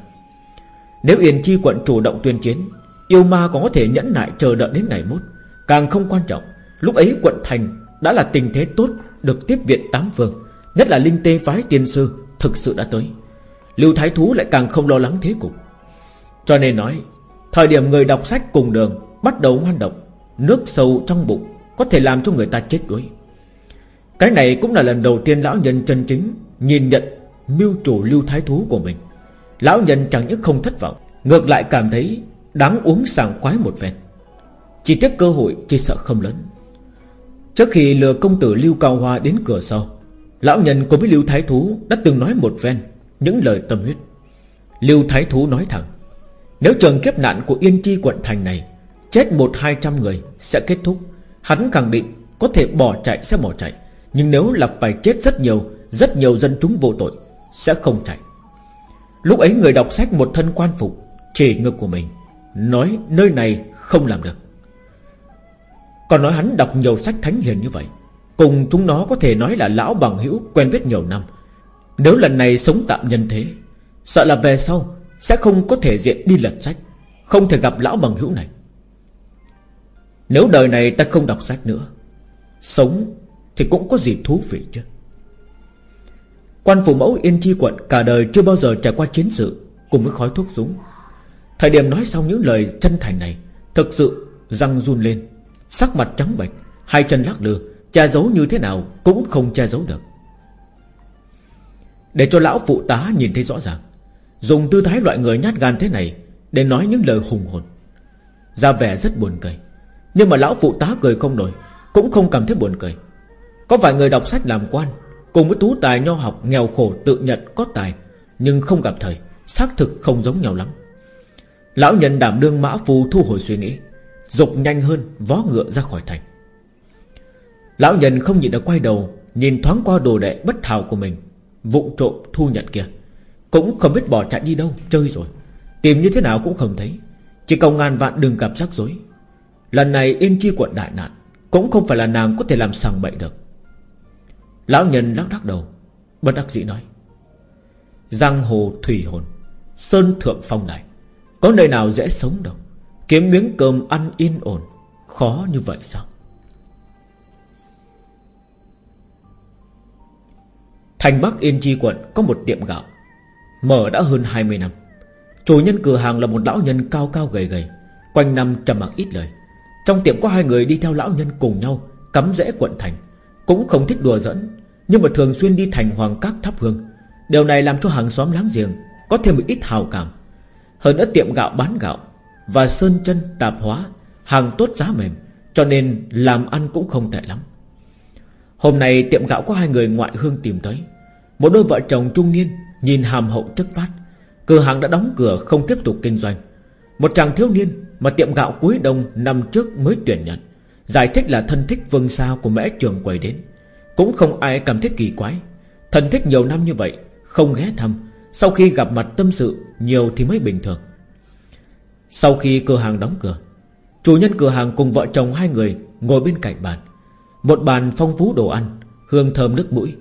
[SPEAKER 1] Nếu Yên Chi quận chủ động tuyên chiến Yêu ma còn có thể nhẫn nại chờ đợi đến ngày mốt. Càng không quan trọng Lúc ấy quận thành đã là tình thế tốt được tiếp viện tám phương Nhất là linh tê phái tiên sư Thực sự đã tới. Lưu Thái Thú lại càng không lo lắng thế cục. Cho nên nói Thời điểm người đọc sách cùng đường Bắt đầu hoan động, Nước sâu trong bụng Có thể làm cho người ta chết đuối. Cái này cũng là lần đầu tiên lão nhân chân chính Nhìn nhận mưu chủ Lưu Thái Thú của mình. Lão nhân chẳng những không thất vọng, Ngược lại cảm thấy đáng uống sảng khoái một phen. Chỉ tiếc cơ hội, chỉ sợ không lớn. Trước khi lừa công tử Lưu Cao Hoa đến cửa sau, Lão nhân cùng với Lưu Thái Thú Đã từng nói một phen Những lời tâm huyết. Lưu Thái Thú nói thẳng, Nếu trường kiếp nạn của Yên Chi quận thành này Chết một hai trăm người sẽ kết thúc, Hắn khẳng định có thể bỏ chạy sẽ bỏ chạy, Nhưng nếu là phải chết rất nhiều Rất nhiều dân chúng vô tội Sẽ không chạy. Lúc ấy người đọc sách một thân quan phục, Chỉ ngực của mình, Nói nơi này không làm được. Còn nói hắn đọc nhiều sách thánh hiền như vậy, Cùng chúng nó có thể nói là lão bằng hữu Quen biết nhiều năm. Nếu lần này sống tạm nhân thế, Sợ là về sau Sẽ không có thể diện đi lật sách, Không thể gặp lão bằng hữu này. Nếu đời này ta không đọc sách nữa, Sống Thì cũng có gì thú vị chứ? Quan phủ mẫu Yên Chi quận Cả đời chưa bao giờ trải qua chiến sự Cùng với khói thuốc súng. Thời điểm nói xong những lời chân thành này, Thực sự răng run lên, Sắc mặt trắng bệch, Hai chân lắc lư, Che giấu như thế nào cũng không che giấu được. Để cho lão phụ tá nhìn thấy rõ ràng, Dùng tư thái loại người nhát gan thế này Để nói những lời hùng hồn, Ra vẻ rất buồn cười. Nhưng mà lão phụ tá cười không nổi, Cũng không cảm thấy buồn cười. Có vài người đọc sách làm quan Cùng với tú tài nho học, nghèo khổ tự nhận có tài, Nhưng không gặp thời, Xác thực không giống nhau lắm. Lão nhân đảm đương mã phù thu hồi suy nghĩ, Dục nhanh hơn, vó ngựa ra khỏi thành. Lão nhân không nhịn được quay đầu, Nhìn thoáng qua đồ đệ bất thảo của mình, Vụng trộm thu nhận kia. Cũng không biết bỏ chạy đi đâu, Chơi rồi. Tìm như thế nào cũng không thấy, Chỉ cầu ngàn vạn đừng gặp rắc rối. Lần này yên chi quận đại nạn, Cũng không phải là nàng có thể làm sàng bậy được. Lão nhân lắc lắc đầu. Bất đắc dĩ nói Giang hồ thủy hồn Sơn thượng phong này, Có nơi nào dễ sống đâu. Kiếm miếng cơm ăn yên ổn Khó như vậy sao? Thành Bắc Yên Chi quận có một tiệm gạo Mở đã hơn 20 năm. Chủ nhân cửa hàng là một lão nhân cao cao gầy gầy Quanh năm trầm mặc ít lời. Trong tiệm có hai người đi theo lão nhân cùng nhau Cắm rễ quận thành. Cũng không thích đùa dẫn Nhưng mà thường xuyên đi thành hoàng các thắp hương. Điều này làm cho hàng xóm láng giềng Có thêm một ít hào cảm. Hơn nữa tiệm gạo bán gạo Và sơn chân tạp hóa, Hàng tốt giá mềm, Cho nên làm ăn cũng không tệ lắm. Hôm nay tiệm gạo có hai người ngoại hương tìm tới. Một đôi vợ chồng trung niên Nhìn hàm hậu chất phát. Cửa hàng đã đóng cửa, không tiếp tục kinh doanh. Một chàng thiếu niên Mà tiệm gạo cuối đông năm trước mới tuyển nhận. Giải thích là thân thích vương sao của mẹ trường quầy đến. Cũng không ai cảm thấy kỳ quái. Thân thích nhiều năm như vậy, Không ghé thăm. Sau khi gặp mặt tâm sự, Nhiều thì mới bình thường. Sau khi cửa hàng đóng cửa, Chủ nhân cửa hàng cùng vợ chồng hai người Ngồi bên cạnh bàn. Một bàn phong phú đồ ăn, Hương thơm nước mũi.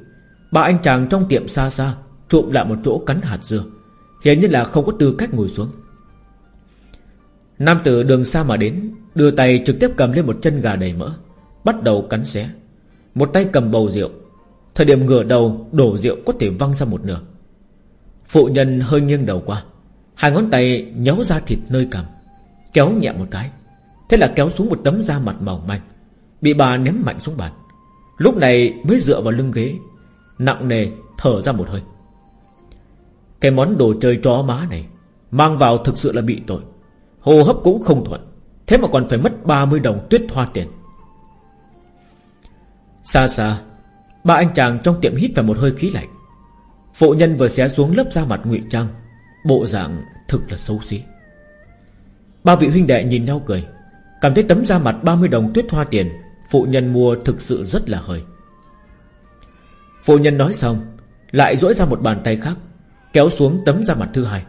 [SPEAKER 1] Ba anh chàng trong tiệm xa xa Trụm lại một chỗ cắn hạt dưa. Hiện như là không có tư cách ngồi xuống. Nam tử đường xa mà đến Đưa tay trực tiếp cầm lên một chân gà đầy mỡ, Bắt đầu cắn xé. Một tay cầm bầu rượu. Thời điểm ngửa đầu, đổ rượu có thể văng ra một nửa. Phụ nhân hơi nghiêng đầu qua, Hai ngón tay nhéo ra thịt nơi cầm Kéo nhẹ một cái. Thế là kéo xuống một tấm da mặt mỏng manh, Bị bà ném mạnh xuống bàn. Lúc này mới dựa vào lưng ghế, Nặng nề thở ra một hơi. Cái món đồ chơi chó má này, Mang vào thực sự là bị tội. Hồ hấp cũng không thuận. Thế mà còn phải mất 30 đồng tuyết hoa tiền. Xa xa, Ba anh chàng trong tiệm hít vào một hơi khí lạnh. Phụ nhân vừa xé xuống lớp da mặt ngụy trang, Bộ dạng thực là xấu xí. Ba vị huynh đệ nhìn nhau cười, Cảm thấy tấm da mặt 30 đồng tuyết hoa tiền Phụ nhân mua thực sự rất là hơi Phụ nhân nói xong, Lại duỗi ra một bàn tay khác, Kéo xuống tấm da mặt thứ hai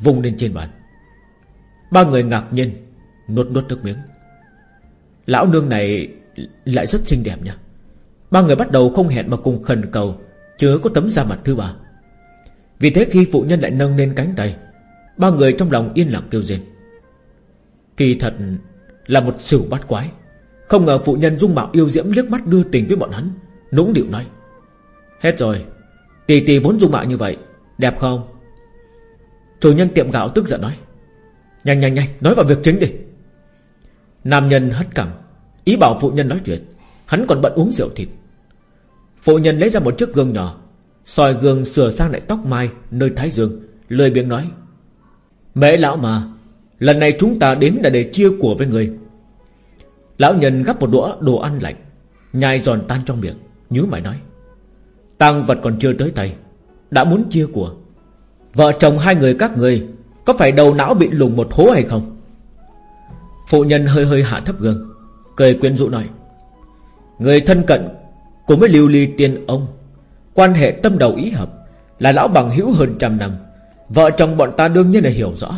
[SPEAKER 1] Vùng lên trên bàn. Ba người ngạc nhiên Nuốt nuốt nước miếng. Lão nương này lại rất xinh đẹp nha Ba người bắt đầu không hẹn mà cùng khẩn cầu Chứa có tấm da mặt thứ ba. Vì thế khi phụ nhân lại nâng lên cánh tay, Ba người trong lòng yên lặng kêu rên. Kỳ thật là một sửu bắt quái, Không ngờ phụ nhân dung mạo yêu diễm liếc mắt đưa tình với bọn hắn, Nũng điệu nói. Hết rồi, Tỷ tỷ vốn dung mạo như vậy, Đẹp không? Chủ nhân tiệm gạo tức giận nói. Nhanh nhanh nhanh, nói vào việc chính đi. Nam nhân hất cằm. Ý bảo phụ nhân nói chuyện. Hắn còn bận uống rượu thịt. Phụ nhân lấy ra một chiếc gương nhỏ, soi gương sửa sang lại tóc mai Nơi thái dương, Lười biếng nói Mễ lão mà, Lần này chúng ta đến là để chia của với người. Lão nhân gắp một đũa đồ ăn lạnh, Nhai giòn tan trong miệng Nhớ mày nói Tăng vật còn chưa tới tay, Đã muốn chia của. Vợ chồng hai người các người Có phải đầu não bị lùng một hố hay không? Phụ nhân hơi hơi hạ thấp gương, Cười quyến rũ nói, Người thân cận Cùng với lưu ly tiên ông, Quan hệ tâm đầu ý hợp, Là lão bằng hữu hơn trăm năm. Vợ chồng bọn ta đương nhiên là hiểu rõ,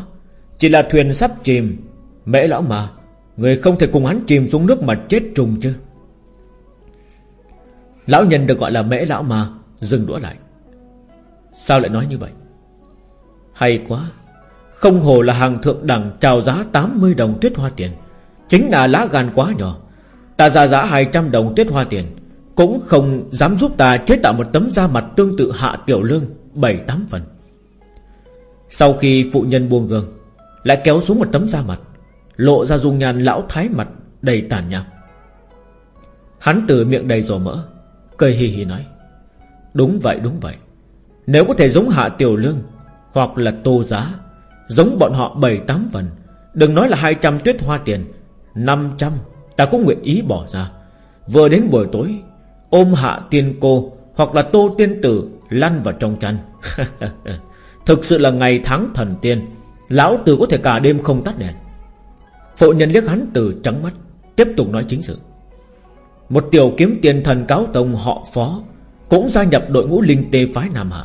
[SPEAKER 1] Chỉ là thuyền sắp chìm Mễ lão mà, Người không thể cùng hắn chìm xuống nước mà chết trùng chứ. Lão nhân được gọi là mễ lão mà, Dừng đũa lại. Sao lại nói như vậy? Hay quá không hồ là hàng thượng đẳng chào giá 80 đồng tuyết hoa tiền. Chính là lá gan quá nhỏ. Ta ra giá 200 đồng tuyết hoa tiền. Cũng không dám giúp ta chế tạo một tấm da mặt tương tự hạ tiểu lương 7-8 phần. Sau khi phụ nhân buông gương, Lại kéo xuống một tấm da mặt, Lộ ra dung nhan lão thái mặt đầy tàn nhang. Hắn từ miệng đầy dầu mỡ, Cười hì hì nói, Đúng vậy đúng vậy. Nếu có thể giống hạ tiểu lương Hoặc là tô giá Giống bọn họ 7-8 phần. Đừng nói là 200 tuyết hoa tiền 500 Ta cũng nguyện ý bỏ ra. Vừa đến buổi tối, Ôm hạ tiên cô Hoặc là tô tiên tử Lăn vào trong chăn. Thực sự là ngày tháng thần tiên, Lão tử có thể cả đêm không tắt đèn. Phụ nhân liếc hắn từ trắng mắt, Tiếp tục nói chính sự. Một tiểu kiếm tiền thần cáo tông họ phó Cũng gia nhập đội ngũ linh tê phái Nam Hạ.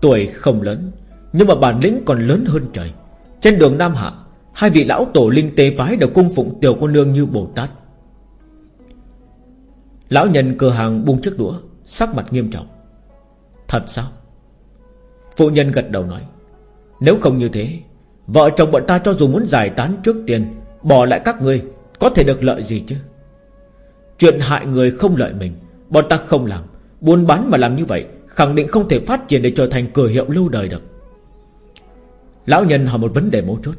[SPEAKER 1] Tuổi không lớn nhưng mà bản lĩnh còn lớn hơn trời. Trên đường Nam Hạ, Hai vị lão tổ linh tê phái đều cung phụng tiểu cô nương như Bồ Tát. Lão nhân cửa hàng buông chiếc đũa, Sắc mặt nghiêm trọng. Thật sao? Phụ nhân gật đầu nói, Nếu không như thế, Vợ chồng bọn ta cho dù muốn giải tán trước tiền, Bỏ lại các ngươi, Có thể được lợi gì chứ? Chuyện hại người không lợi mình, Bọn ta không làm, Buôn bán mà làm như vậy, Khẳng định không thể phát triển để trở thành cửa hiệu lâu đời được. Lão nhân hỏi một vấn đề mấu chốt.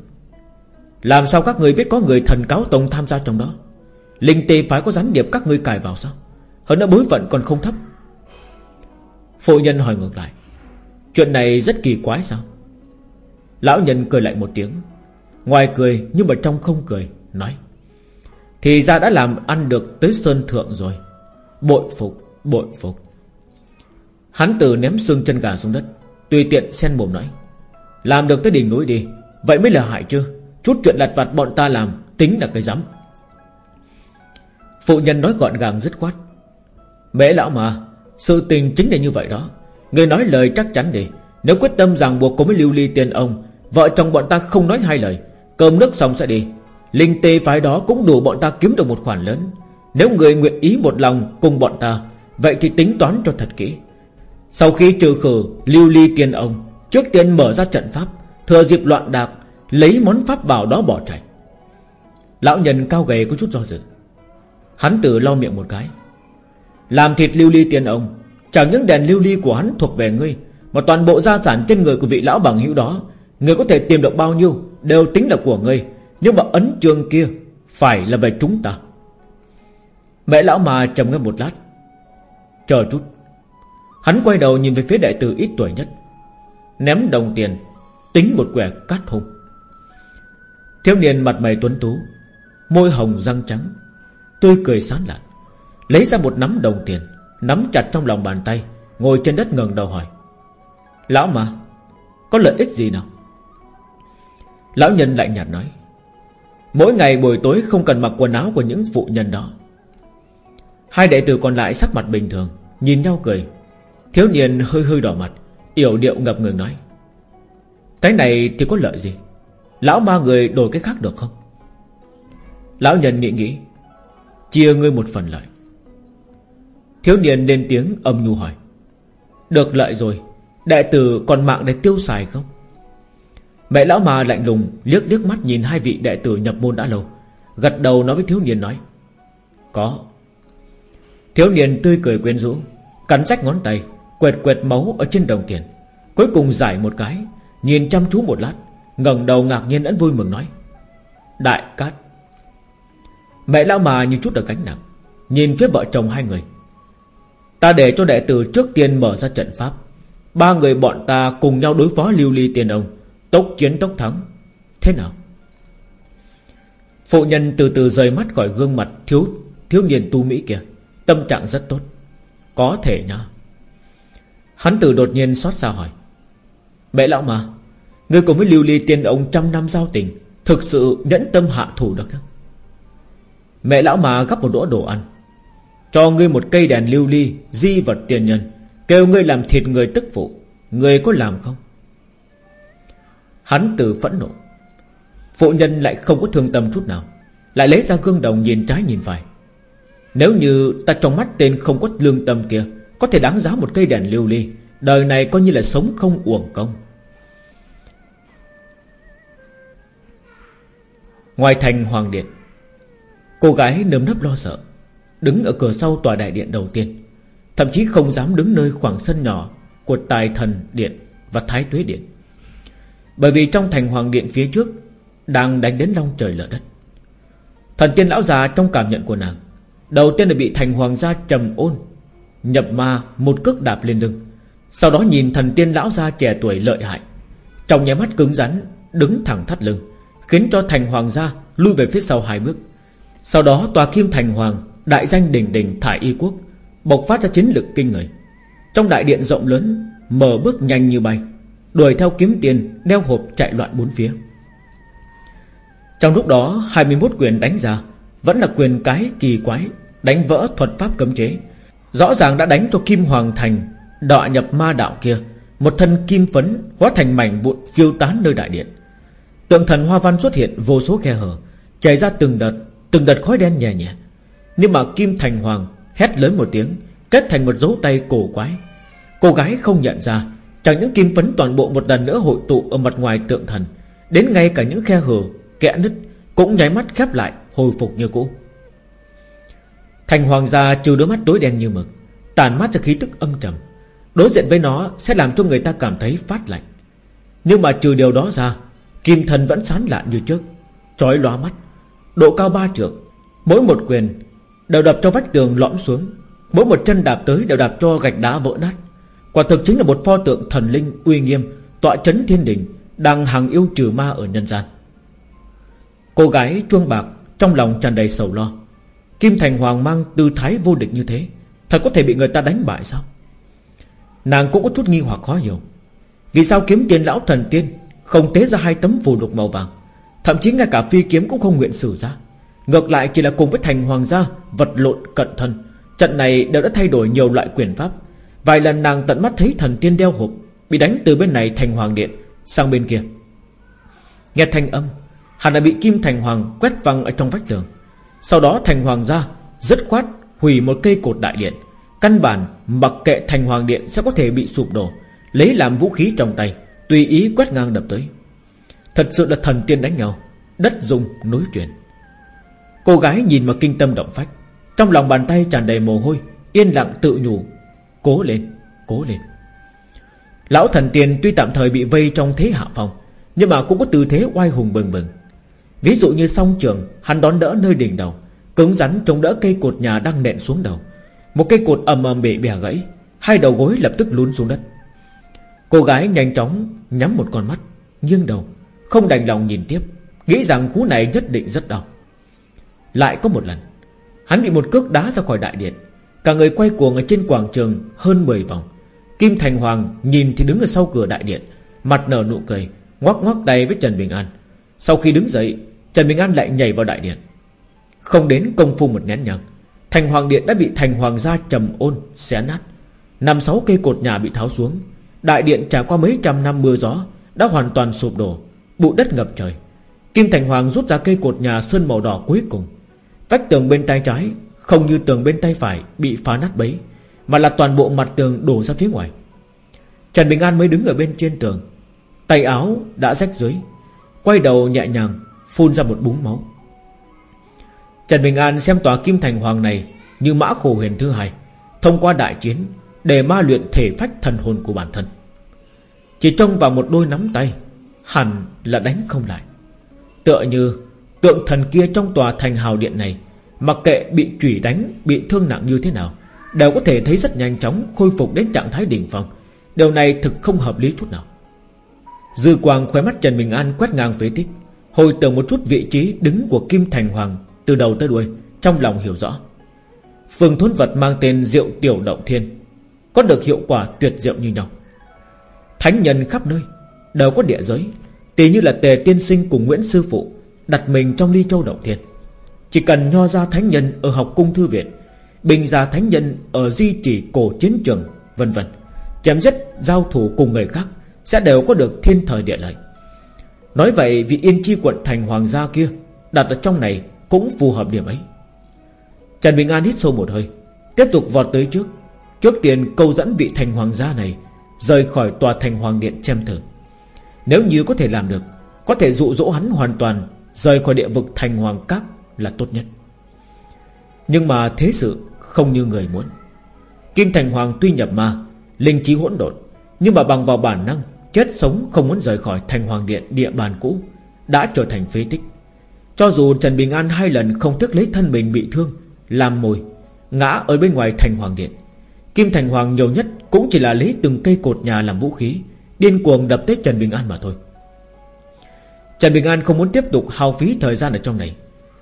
[SPEAKER 1] Làm sao các người biết có người thần cáo tông tham gia trong đó? Linh tê phải có gián điệp các ngươi cài vào sao? Hơn nữa bối phận còn không thấp. Phụ nhân hỏi ngược lại. Chuyện này rất kỳ quái sao? Lão nhân cười lại một tiếng. Ngoài cười, nhưng mà trong không cười, Nói. Thì ra đã làm ăn được tới Sơn Thượng rồi. Bội phục Bội phục. Hắn từ ném xương chân gà xuống đất, Tùy tiện xen mồm nói. Làm được tới đỉnh núi đi. Vậy mới là hại chứ. Chút chuyện lặt vặt bọn ta làm, Tính là cái rắm. Phụ nhân nói gọn gàng dứt khoát. Mễ lão mà, Sự tình chính là như vậy đó. Người nói lời chắc chắn đi. Nếu quyết tâm ràng buộc cô mới lưu ly tiền ông, Vợ chồng bọn ta không nói hai lời. Cơm nước xong sẽ đi. Linh tê phái đó cũng đủ bọn ta kiếm được một khoản lớn. Nếu người nguyện ý một lòng cùng bọn ta, Vậy thì tính toán cho thật kỹ. Sau khi trừ khử Lưu ly tiền ông Trước tiên mở ra trận pháp, Thừa dịp loạn đạc, Lấy món pháp bảo đó bỏ chạy. Lão nhân cao gầy có chút do dự. Hắn tự lau miệng một cái. Làm thịt lưu ly tiền ông, Chẳng những đèn lưu ly của hắn thuộc về ngươi, Mà toàn bộ gia sản trên người của vị lão bằng hữu đó, Ngươi có thể tìm được bao nhiêu Đều tính là của ngươi, Nhưng mà ấn trường kia Phải là về chúng ta. Mẹ lão mà trầm ngâm một lát. Chờ chút. Hắn quay đầu nhìn về phía đại tử ít tuổi nhất. Ném đồng tiền, Tính một quẻ cát hung. Thiếu niên mặt mày tuấn tú, Môi hồng răng trắng, Tươi cười sán lạn, Lấy ra một nắm đồng tiền, Nắm chặt trong lòng bàn tay, Ngồi trên đất ngẩng đầu hỏi, Lão mà, Có lợi ích gì nào? Lão nhân lạnh nhạt nói, Mỗi ngày buổi tối không cần mặc quần áo của những phụ nhân đó. Hai đệ tử còn lại sắc mặt bình thường, Nhìn nhau cười. Thiếu niên hơi hơi đỏ mặt Yểu điệu ngập ngừng nói, Cái này thì có lợi gì? Lão ma người đổi cái khác được không? Lão nhân nghĩ nghĩ, Chia ngươi một phần lợi. Thiếu niên lên tiếng âm nhu hỏi, Được lợi rồi Đại tử còn mạng để tiêu xài không? Mẹ lão ma lạnh lùng liếc liếc mắt nhìn hai vị đệ tử nhập môn đã lâu, Gật đầu nói với thiếu niên nói, Có. Thiếu niên tươi cười quyến rũ, Cắn rách ngón tay Quẹt quẹt máu ở trên đồng tiền. Cuối cùng giải một cái, Nhìn chăm chú một lát, ngẩng đầu ngạc nhiên ấn vui mừng nói, Đại cát. Mẹ lão mà như chút được gánh nặng, Nhìn phía vợ chồng hai người. Ta để cho đệ tử trước tiên mở ra trận pháp. Ba người bọn ta cùng nhau đối phó lưu ly tiền ông, Tốc chiến tốc thắng. Thế nào? Phụ nhân từ từ rời mắt khỏi gương mặt thiếu thiếu niên tu Mỹ kia, Tâm trạng rất tốt. Có thể nhá Hắn từ đột nhiên xót xa hỏi. Mẹ lão mà, Người cùng với lưu ly tiên ông trăm năm giao tình, Thực sự nhẫn tâm hạ thủ được không? Mẹ lão mà gấp một đũa đồ ăn. Cho ngươi một cây đèn lưu ly, Di vật tiền nhân, Kêu ngươi làm thịt người tức phụ. Ngươi có làm không? Hắn từ phẫn nộ. Phụ nhân lại không có thương tâm chút nào, Lại lấy ra gương đồng nhìn trái nhìn phải. Nếu như ta trong mắt tên không có lương tâm kia có thể đáng giá một cây đèn lưu ly. Đời này coi như là sống không uổng công. Ngoài thành Hoàng Điện, Cô gái nơm nấp lo sợ, Đứng ở cửa sau tòa đại điện đầu tiên, Thậm chí không dám đứng nơi khoảng sân nhỏ Của Tài Thần Điện và Thái Tuế Điện. Bởi vì trong thành Hoàng Điện phía trước Đang đánh đến long trời lở đất. Thần tiên lão già trong cảm nhận của nàng, Đầu tiên là bị thành hoàng gia trầm ôn Nhập ma một cước đạp lên lưng. Sau đó nhìn thần tiên lão gia trẻ tuổi lợi hại. Trong nhà mắt cứng rắn, Đứng thẳng thắt lưng, Khiến cho thành hoàng gia lui về phía sau hai bước. Sau đó tòa kim thành hoàng, Đại danh đỉnh đỉnh thải y quốc, Bộc phát ra chiến lực kinh người. Trong đại điện rộng lớn, Mở bước nhanh như bay, Đuổi theo kiếm tiền, Đeo hộp chạy loạn bốn phía. Trong lúc đó 21 quyền đánh ra, Vẫn là quyền cái kỳ quái, Đánh vỡ thuật pháp cấm chế Rõ ràng đã đánh cho Kim Hoàng Thành Đọa nhập ma đạo kia. Một thân kim phấn hóa thành mảnh vụn phiêu tán nơi đại điện. Tượng thần hoa văn xuất hiện vô số khe hở Chảy ra từng đợt Từng đợt khói đen nhẹ nhẹ. Nhưng mà Kim Thành Hoàng hét lớn một tiếng Kết thành một dấu tay cổ quái. Cô gái không nhận ra Chẳng những kim phấn toàn bộ một lần nữa hội tụ Ở mặt ngoài tượng thần Đến ngay cả những khe hở, kẽ nứt Cũng nháy mắt khép lại hồi phục như cũ. Thành hoàng gia trừ đôi mắt tối đen như mực, Tàn mắt ra khí tức âm trầm. Đối diện với nó sẽ làm cho người ta cảm thấy phát lạnh. Nhưng mà trừ điều đó ra, Kim thần vẫn sán lạn như trước trói lóa mắt. Độ cao ba trượng, Mỗi một quyền Đều đập cho vách tường lõm xuống, Mỗi một chân đạp tới đều đạp cho gạch đá vỡ nát. Quả thực chính là một pho tượng thần linh uy nghiêm, Tọa chấn thiên đình, Đang hàng yêu trừ ma ở nhân gian. Cô gái chuông bạc Trong lòng tràn đầy sầu lo. Kim Thành Hoàng mang tư thái vô địch như thế, Thật có thể bị người ta đánh bại sao? Nàng cũng có chút nghi hoặc khó hiểu. Vì sao kiếm tiền lão thần tiên Không tế ra hai tấm phù lục màu vàng? Thậm chí ngay cả phi kiếm cũng không nguyện sử ra. Ngược lại chỉ là cùng với thành hoàng gia Vật lộn cận thân. Trận này đều đã thay đổi nhiều loại quyền pháp. Vài lần nàng tận mắt thấy thần tiên đeo hộp, Bị đánh từ bên này thành hoàng điện, Sang bên kia. Nghe thanh âm Hắn đã bị kim thành hoàng quét văng ở trong vách tường. Sau đó thành hoàng gia Rất khoát hủy một cây cột đại điện. Căn bản mặc kệ thành hoàng điện Sẽ có thể bị sụp đổ Lấy làm vũ khí trong tay Tùy ý quét ngang đập tới. Thật sự là thần tiên đánh nhau Đất dùng núi chuyển. Cô gái nhìn mà kinh tâm động phách Trong lòng bàn tay tràn đầy mồ hôi Yên lặng tự nhủ Cố lên, cố lên. Lão thần tiên tuy tạm thời bị vây trong thế hạ phòng Nhưng mà cũng có tư thế oai hùng bừng bừng. Ví dụ như song trường, Hắn đón đỡ nơi đỉnh đầu, Cứng rắn chống đỡ cây cột nhà đang nện xuống đầu. Một cây cột ầm ầm bị bẻ gãy, Hai đầu gối lập tức lún xuống đất. Cô gái nhanh chóng nhắm một con mắt, Nghiêng đầu, Không đành lòng nhìn tiếp, Nghĩ rằng cú này nhất định rất đau. Lại có một lần, Hắn bị một cước đá ra khỏi đại điện. Cả người quay cuồng ở trên quảng trường hơn 10 vòng. Kim Thành Hoàng nhìn thì đứng ở sau cửa đại điện, Mặt nở nụ cười, Ngoắc ngoắc tay với Trần Bình An. Sau khi đứng dậy Trần Bình An lại nhảy vào đại điện. Không đến công phu một nén nhàng Thành Hoàng Điện đã bị Thành Hoàng gia trầm ôn, Xé nát. Năm sáu cây cột nhà bị tháo xuống, Đại điện trải qua mấy trăm năm mưa gió Đã hoàn toàn sụp đổ Bụi đất ngập trời. Kim Thành Hoàng rút ra cây cột nhà sơn màu đỏ cuối cùng. Vách tường bên tay trái Không như tường bên tay phải bị phá nát bấy, Mà là toàn bộ mặt tường đổ ra phía ngoài. Trần Bình An mới đứng ở bên trên tường, Tay áo đã rách dưới, Quay đầu nhẹ nhàng Phun ra một búng máu. Trần Bình An xem tòa Kim Thành Hoàng này Như mã khổ huyền thứ hai, Thông qua đại chiến Để ma luyện thể phách thần hồn của bản thân. Chỉ trông vào một đôi nắm tay, Hẳn là đánh không lại. Tựa như tượng thần kia trong tòa thành hào điện này, Mặc kệ bị chủy đánh, Bị thương nặng như thế nào, Đều có thể thấy rất nhanh chóng Khôi phục đến trạng thái đỉnh phong. Điều này thực không hợp lý chút nào. Dư quang khóe mắt Trần Bình An quét ngang phế tích. Hồi tưởng một chút vị trí đứng của Kim Thành Hoàng, Từ đầu tới đuôi, Trong lòng hiểu rõ. Phương thốn vật mang tên Diệu Tiểu Động Thiên, Có được hiệu quả tuyệt diệu như nhau. Thánh nhân khắp nơi, Đều có địa giới Tỷ như là Tề Tiên Sinh cùng Nguyễn Sư Phụ, Đặt mình trong ly châu Động Thiên. Chỉ cần nho ra thánh nhân ở học cung thư viện, Bình gia thánh nhân ở di chỉ cổ chiến trường, Vân vân, Chém giết giao thủ cùng người khác, Sẽ đều có được thiên thời địa lợi. Nói vậy, vị yên chi quận thành hoàng gia kia Đặt ở trong này Cũng phù hợp điểm ấy. Trần Bình An hít sâu một hơi, Tiếp tục vọt tới trước Trước tiên câu dẫn vị thành hoàng gia này Rời khỏi tòa thành hoàng điện xem thử. Nếu như có thể làm được, Có thể dụ dỗ hắn hoàn toàn Rời khỏi địa vực thành hoàng các là tốt nhất. Nhưng mà thế sự không như người muốn. Kim Thành Hoàng tuy nhập ma, Linh trí hỗn độn, Nhưng mà bằng vào bản năng Chết sống không muốn rời khỏi thành hoàng điện địa bàn cũ, Đã trở thành phế tích. Cho dù Trần Bình An hai lần không tiếc lấy thân mình bị thương, Làm mồi, Ngã ở bên ngoài thành hoàng điện, Kim Thành Hoàng nhiều nhất Cũng chỉ là lấy từng cây cột nhà làm vũ khí, Điên cuồng đập tới Trần Bình An mà thôi. Trần Bình An không muốn tiếp tục hao phí thời gian ở trong này,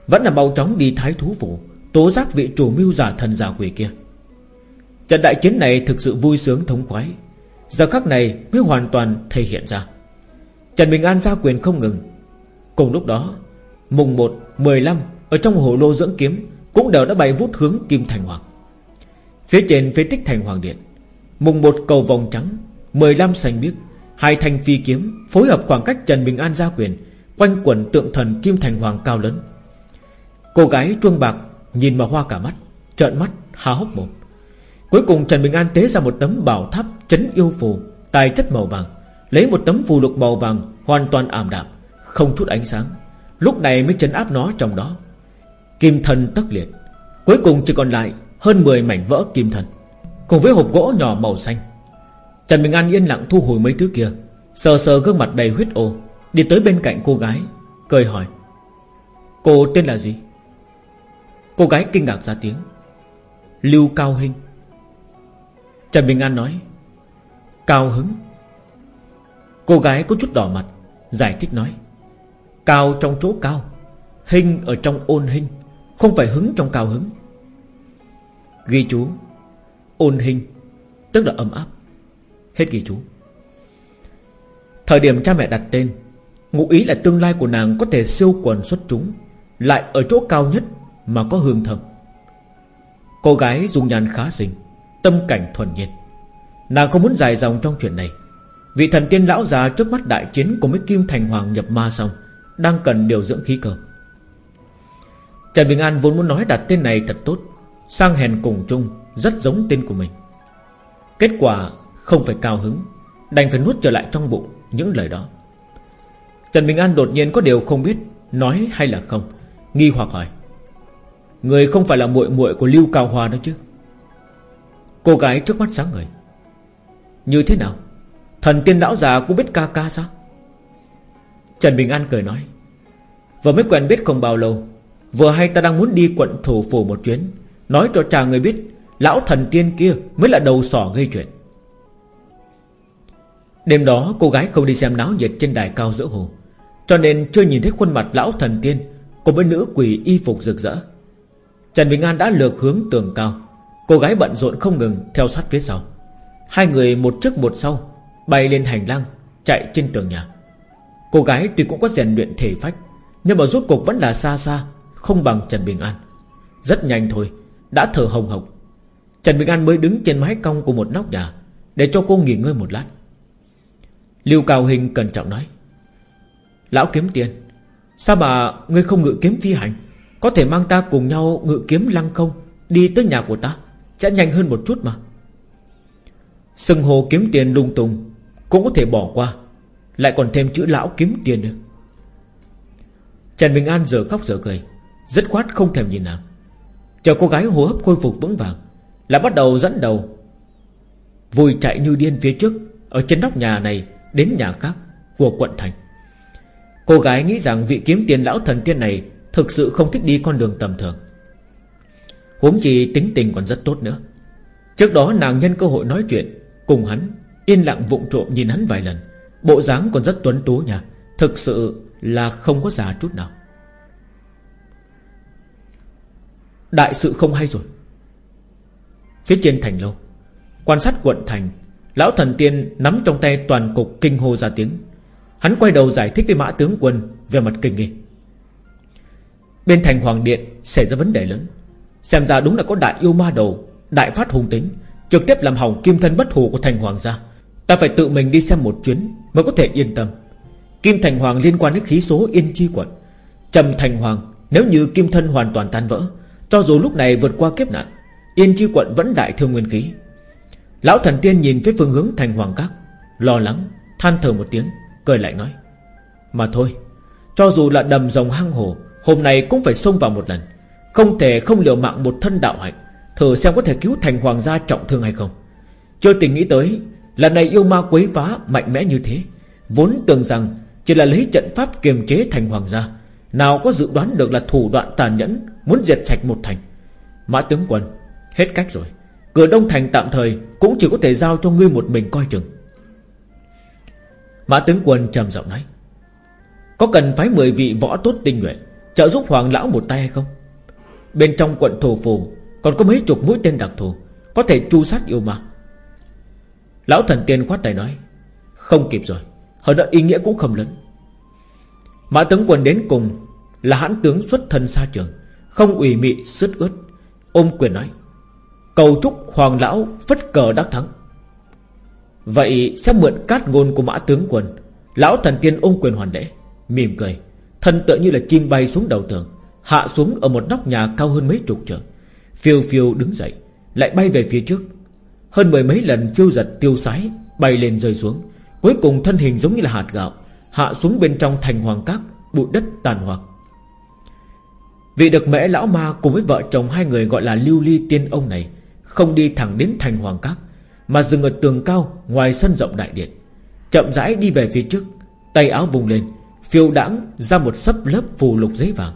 [SPEAKER 1] Vẫn là mau chóng đi thái thú phủ, Tố giác vị chủ mưu giả thần giả quỷ kia. Trận đại chiến này thực sự vui sướng thống khoái. Giờ khắc này mới hoàn toàn thể hiện ra. Trần Bình An ra quyền không ngừng. Cùng lúc đó Mùng 1, 15 Ở trong hồ lô dưỡng kiếm Cũng đều đã bay vút hướng Kim Thành Hoàng. Phía trên phía tích Thành Hoàng Điện Mùng 1 cầu vòng trắng 15 xanh biếc Hai thanh phi kiếm Phối hợp khoảng cách Trần Bình An ra quyền Quanh quẩn tượng thần Kim Thành Hoàng cao lớn. Cô gái chuông bạc Nhìn mà hoa cả mắt Trợn mắt há hốc mồm. Cuối cùng Trần Bình An tế ra một tấm bảo tháp Chấn yêu phù, Tài chất màu vàng. Lấy một tấm phù lục màu vàng, Hoàn toàn ảm đạm, Không chút ánh sáng. Lúc này mới chấn áp nó trong đó. Kim thần tất liệt. Cuối cùng chỉ còn lại hơn 10 mảnh vỡ kim thần Cùng với hộp gỗ nhỏ màu xanh. Trần Bình An yên lặng thu hồi mấy thứ kia. Sờ sờ gương mặt đầy huyết ô. Đi tới bên cạnh cô gái, Cười hỏi. Cô tên là gì? Cô gái kinh ngạc ra tiếng. Lưu Cao Hinh. Trần Bình An nói, Cao hứng. Cô gái có chút đỏ mặt, Giải thích nói, Cao trong chỗ cao, Hình ở trong ôn hình, Không phải hứng trong cao hứng. Ghi chú, Ôn hình Tức là ấm áp. Hết ghi chú. Thời điểm cha mẹ đặt tên, Ngụ ý là tương lai của nàng có thể siêu quần xuất chúng, Lại ở chỗ cao nhất Mà có hương thơm. Cô gái dùng nhàn khá xinh. Tâm cảnh thuần nhiên Nàng không muốn dài dòng trong chuyện này. Vị thần tiên lão già trước mắt đại chiến Cùng với Kim Thành Hoàng nhập ma xong, Đang cần điều dưỡng khí cơ. Trần Bình An vốn muốn nói đặt tên này thật tốt, Sang hèn cùng chung, Rất giống tên của mình. Kết quả không phải cao hứng, Đành phải nuốt trở lại trong bụng Những lời đó. Trần Bình An đột nhiên có điều không biết, Nói hay là không, Nghi hoặc hỏi. Người không phải là muội muội của Lưu Cao Hoa đó chứ? Cô gái trước mắt sáng người. Như thế nào? Thần tiên lão già cũng biết ca ca sao? Trần Bình An cười nói. Vừa mới quen biết không bao lâu, Vừa hay ta đang muốn đi quận thủ phủ một chuyến, Nói cho chàng người biết Lão thần tiên kia mới là đầu sỏ gây chuyện. Đêm đó, cô gái không đi xem náo nhiệt trên đài cao giữa hồ, Cho nên chưa nhìn thấy khuôn mặt lão thần tiên Cùng với nữ quỷ y phục rực rỡ. Trần Bình An đã lược hướng tường cao Cô gái bận rộn không ngừng Theo sát phía sau. Hai người một trước một sau, Bay lên hành lang, Chạy trên tường nhà. Cô gái tuy cũng có rèn luyện thể phách, Nhưng mà rốt cuộc vẫn là xa xa, Không bằng Trần Bình An. Rất nhanh thôi, Đã thở hồng hộc. Trần Bình An mới đứng trên mái cong của một nóc nhà, Để cho cô nghỉ ngơi một lát. Lưu Cao Hình cẩn trọng nói, Lão kiếm tiền, Sao mà ngươi không ngự kiếm phi hành? Có thể mang ta cùng nhau ngự kiếm lăng không, Đi tới nhà của ta. Sẽ nhanh hơn một chút mà. Sừng hồ kiếm tiền lung tung, Cũng có thể bỏ qua. Lại còn thêm chữ lão kiếm tiền nữa. Trần Bình An giờ khóc giờ cười Rất khoát không thèm nhìn nàng. Chờ cô gái hô hấp khôi phục vững vàng, Là bắt đầu dẫn đầu Vui chạy như điên phía trước, Ở trên nóc nhà này, Đến nhà khác của quận thành. Cô gái nghĩ rằng vị kiếm tiền lão thần tiên này Thực sự không thích đi con đường tầm thường. Huống chi tính tình còn rất tốt nữa. Trước đó nàng nhân cơ hội nói chuyện, Cùng hắn, Yên lặng vụng trộm nhìn hắn vài lần. Bộ dáng còn rất tuấn tú nha, Thực sự là không có giả chút nào. Đại sự không hay rồi. Phía trên thành lâu, Quan sát quận thành, Lão thần tiên nắm trong tay toàn cục kinh hô ra tiếng. Hắn quay đầu giải thích với mã tướng quân Về mặt kinh nghi. Bên thành hoàng điện xảy ra vấn đề lớn. Xem ra đúng là có đại yêu ma đầu, Đại phát hung tính, Trực tiếp làm hỏng kim thân bất hủ của thành hoàng gia. Ta phải tự mình đi xem một chuyến Mới có thể yên tâm. Kim thành hoàng liên quan đến khí số yên chi quận. Trầm thành hoàng, Nếu như kim thân hoàn toàn tan vỡ, Cho dù lúc này vượt qua kiếp nạn, Yên chi quận vẫn đại thương nguyên khí. Lão thần tiên nhìn phía phương hướng thành hoàng các, Lo lắng, Than thở một tiếng, Cười lại nói, Mà thôi, Cho dù là đầm rồng hăng hồ Hôm nay cũng phải xông vào một lần. Không thể không liều mạng một thân đạo hạnh. Thử xem có thể cứu thành hoàng gia trọng thương hay không. Chưa tình nghĩ tới, Lần này yêu ma quấy phá mạnh mẽ như thế. Vốn tưởng rằng Chỉ là lấy trận pháp kiềm chế thành hoàng gia, Nào có dự đoán được là thủ đoạn tàn nhẫn, Muốn diệt sạch một thành. Mã tướng quân, Hết cách rồi. Cửa Đông Thành tạm thời Cũng chỉ có thể giao cho ngươi một mình coi chừng. Mã tướng quân trầm giọng nói, Có cần phái 10 vị võ tốt tinh nhuệ Trợ giúp hoàng lão một tay hay không? Bên trong quận thổ phù Còn có mấy chục mũi tên đặc thù, Có thể tru sát yêu ma. Lão thần tiên khoát tay nói, Không kịp rồi, Hơn nữa ý nghĩa cũng không lớn. Mã tướng quân đến cùng Là hãn tướng xuất thân xa trường, Không ủy mị, sứt ướt. Ôm quyền nói, Cầu chúc hoàng lão phất cờ đắc thắng. Vậy sẽ mượn cát ngôn của mã tướng quân. Lão thần tiên ôm quyền hoàn lễ, Mỉm cười, Thân tựa như là chim bay xuống đầu tường. Hạ xuống ở một nóc nhà cao hơn mấy chục trượng. Phiêu phiêu đứng dậy, Lại bay về phía trước. Hơn mười mấy lần phiêu giật tiêu sái, Bay lên rơi xuống. Cuối cùng thân hình giống như là hạt gạo, Hạ xuống bên trong thành hoàng cát, Bụi đất tàn hoặc Vị được mễ lão ma cùng với vợ chồng hai người gọi là lưu ly tiên ông này Không đi thẳng đến thành hoàng cát, Mà dừng ở tường cao ngoài sân rộng đại điện. Chậm rãi đi về phía trước, Tay áo vùng lên, Phiêu đãng ra một sấp lớp phù lục giấy vàng.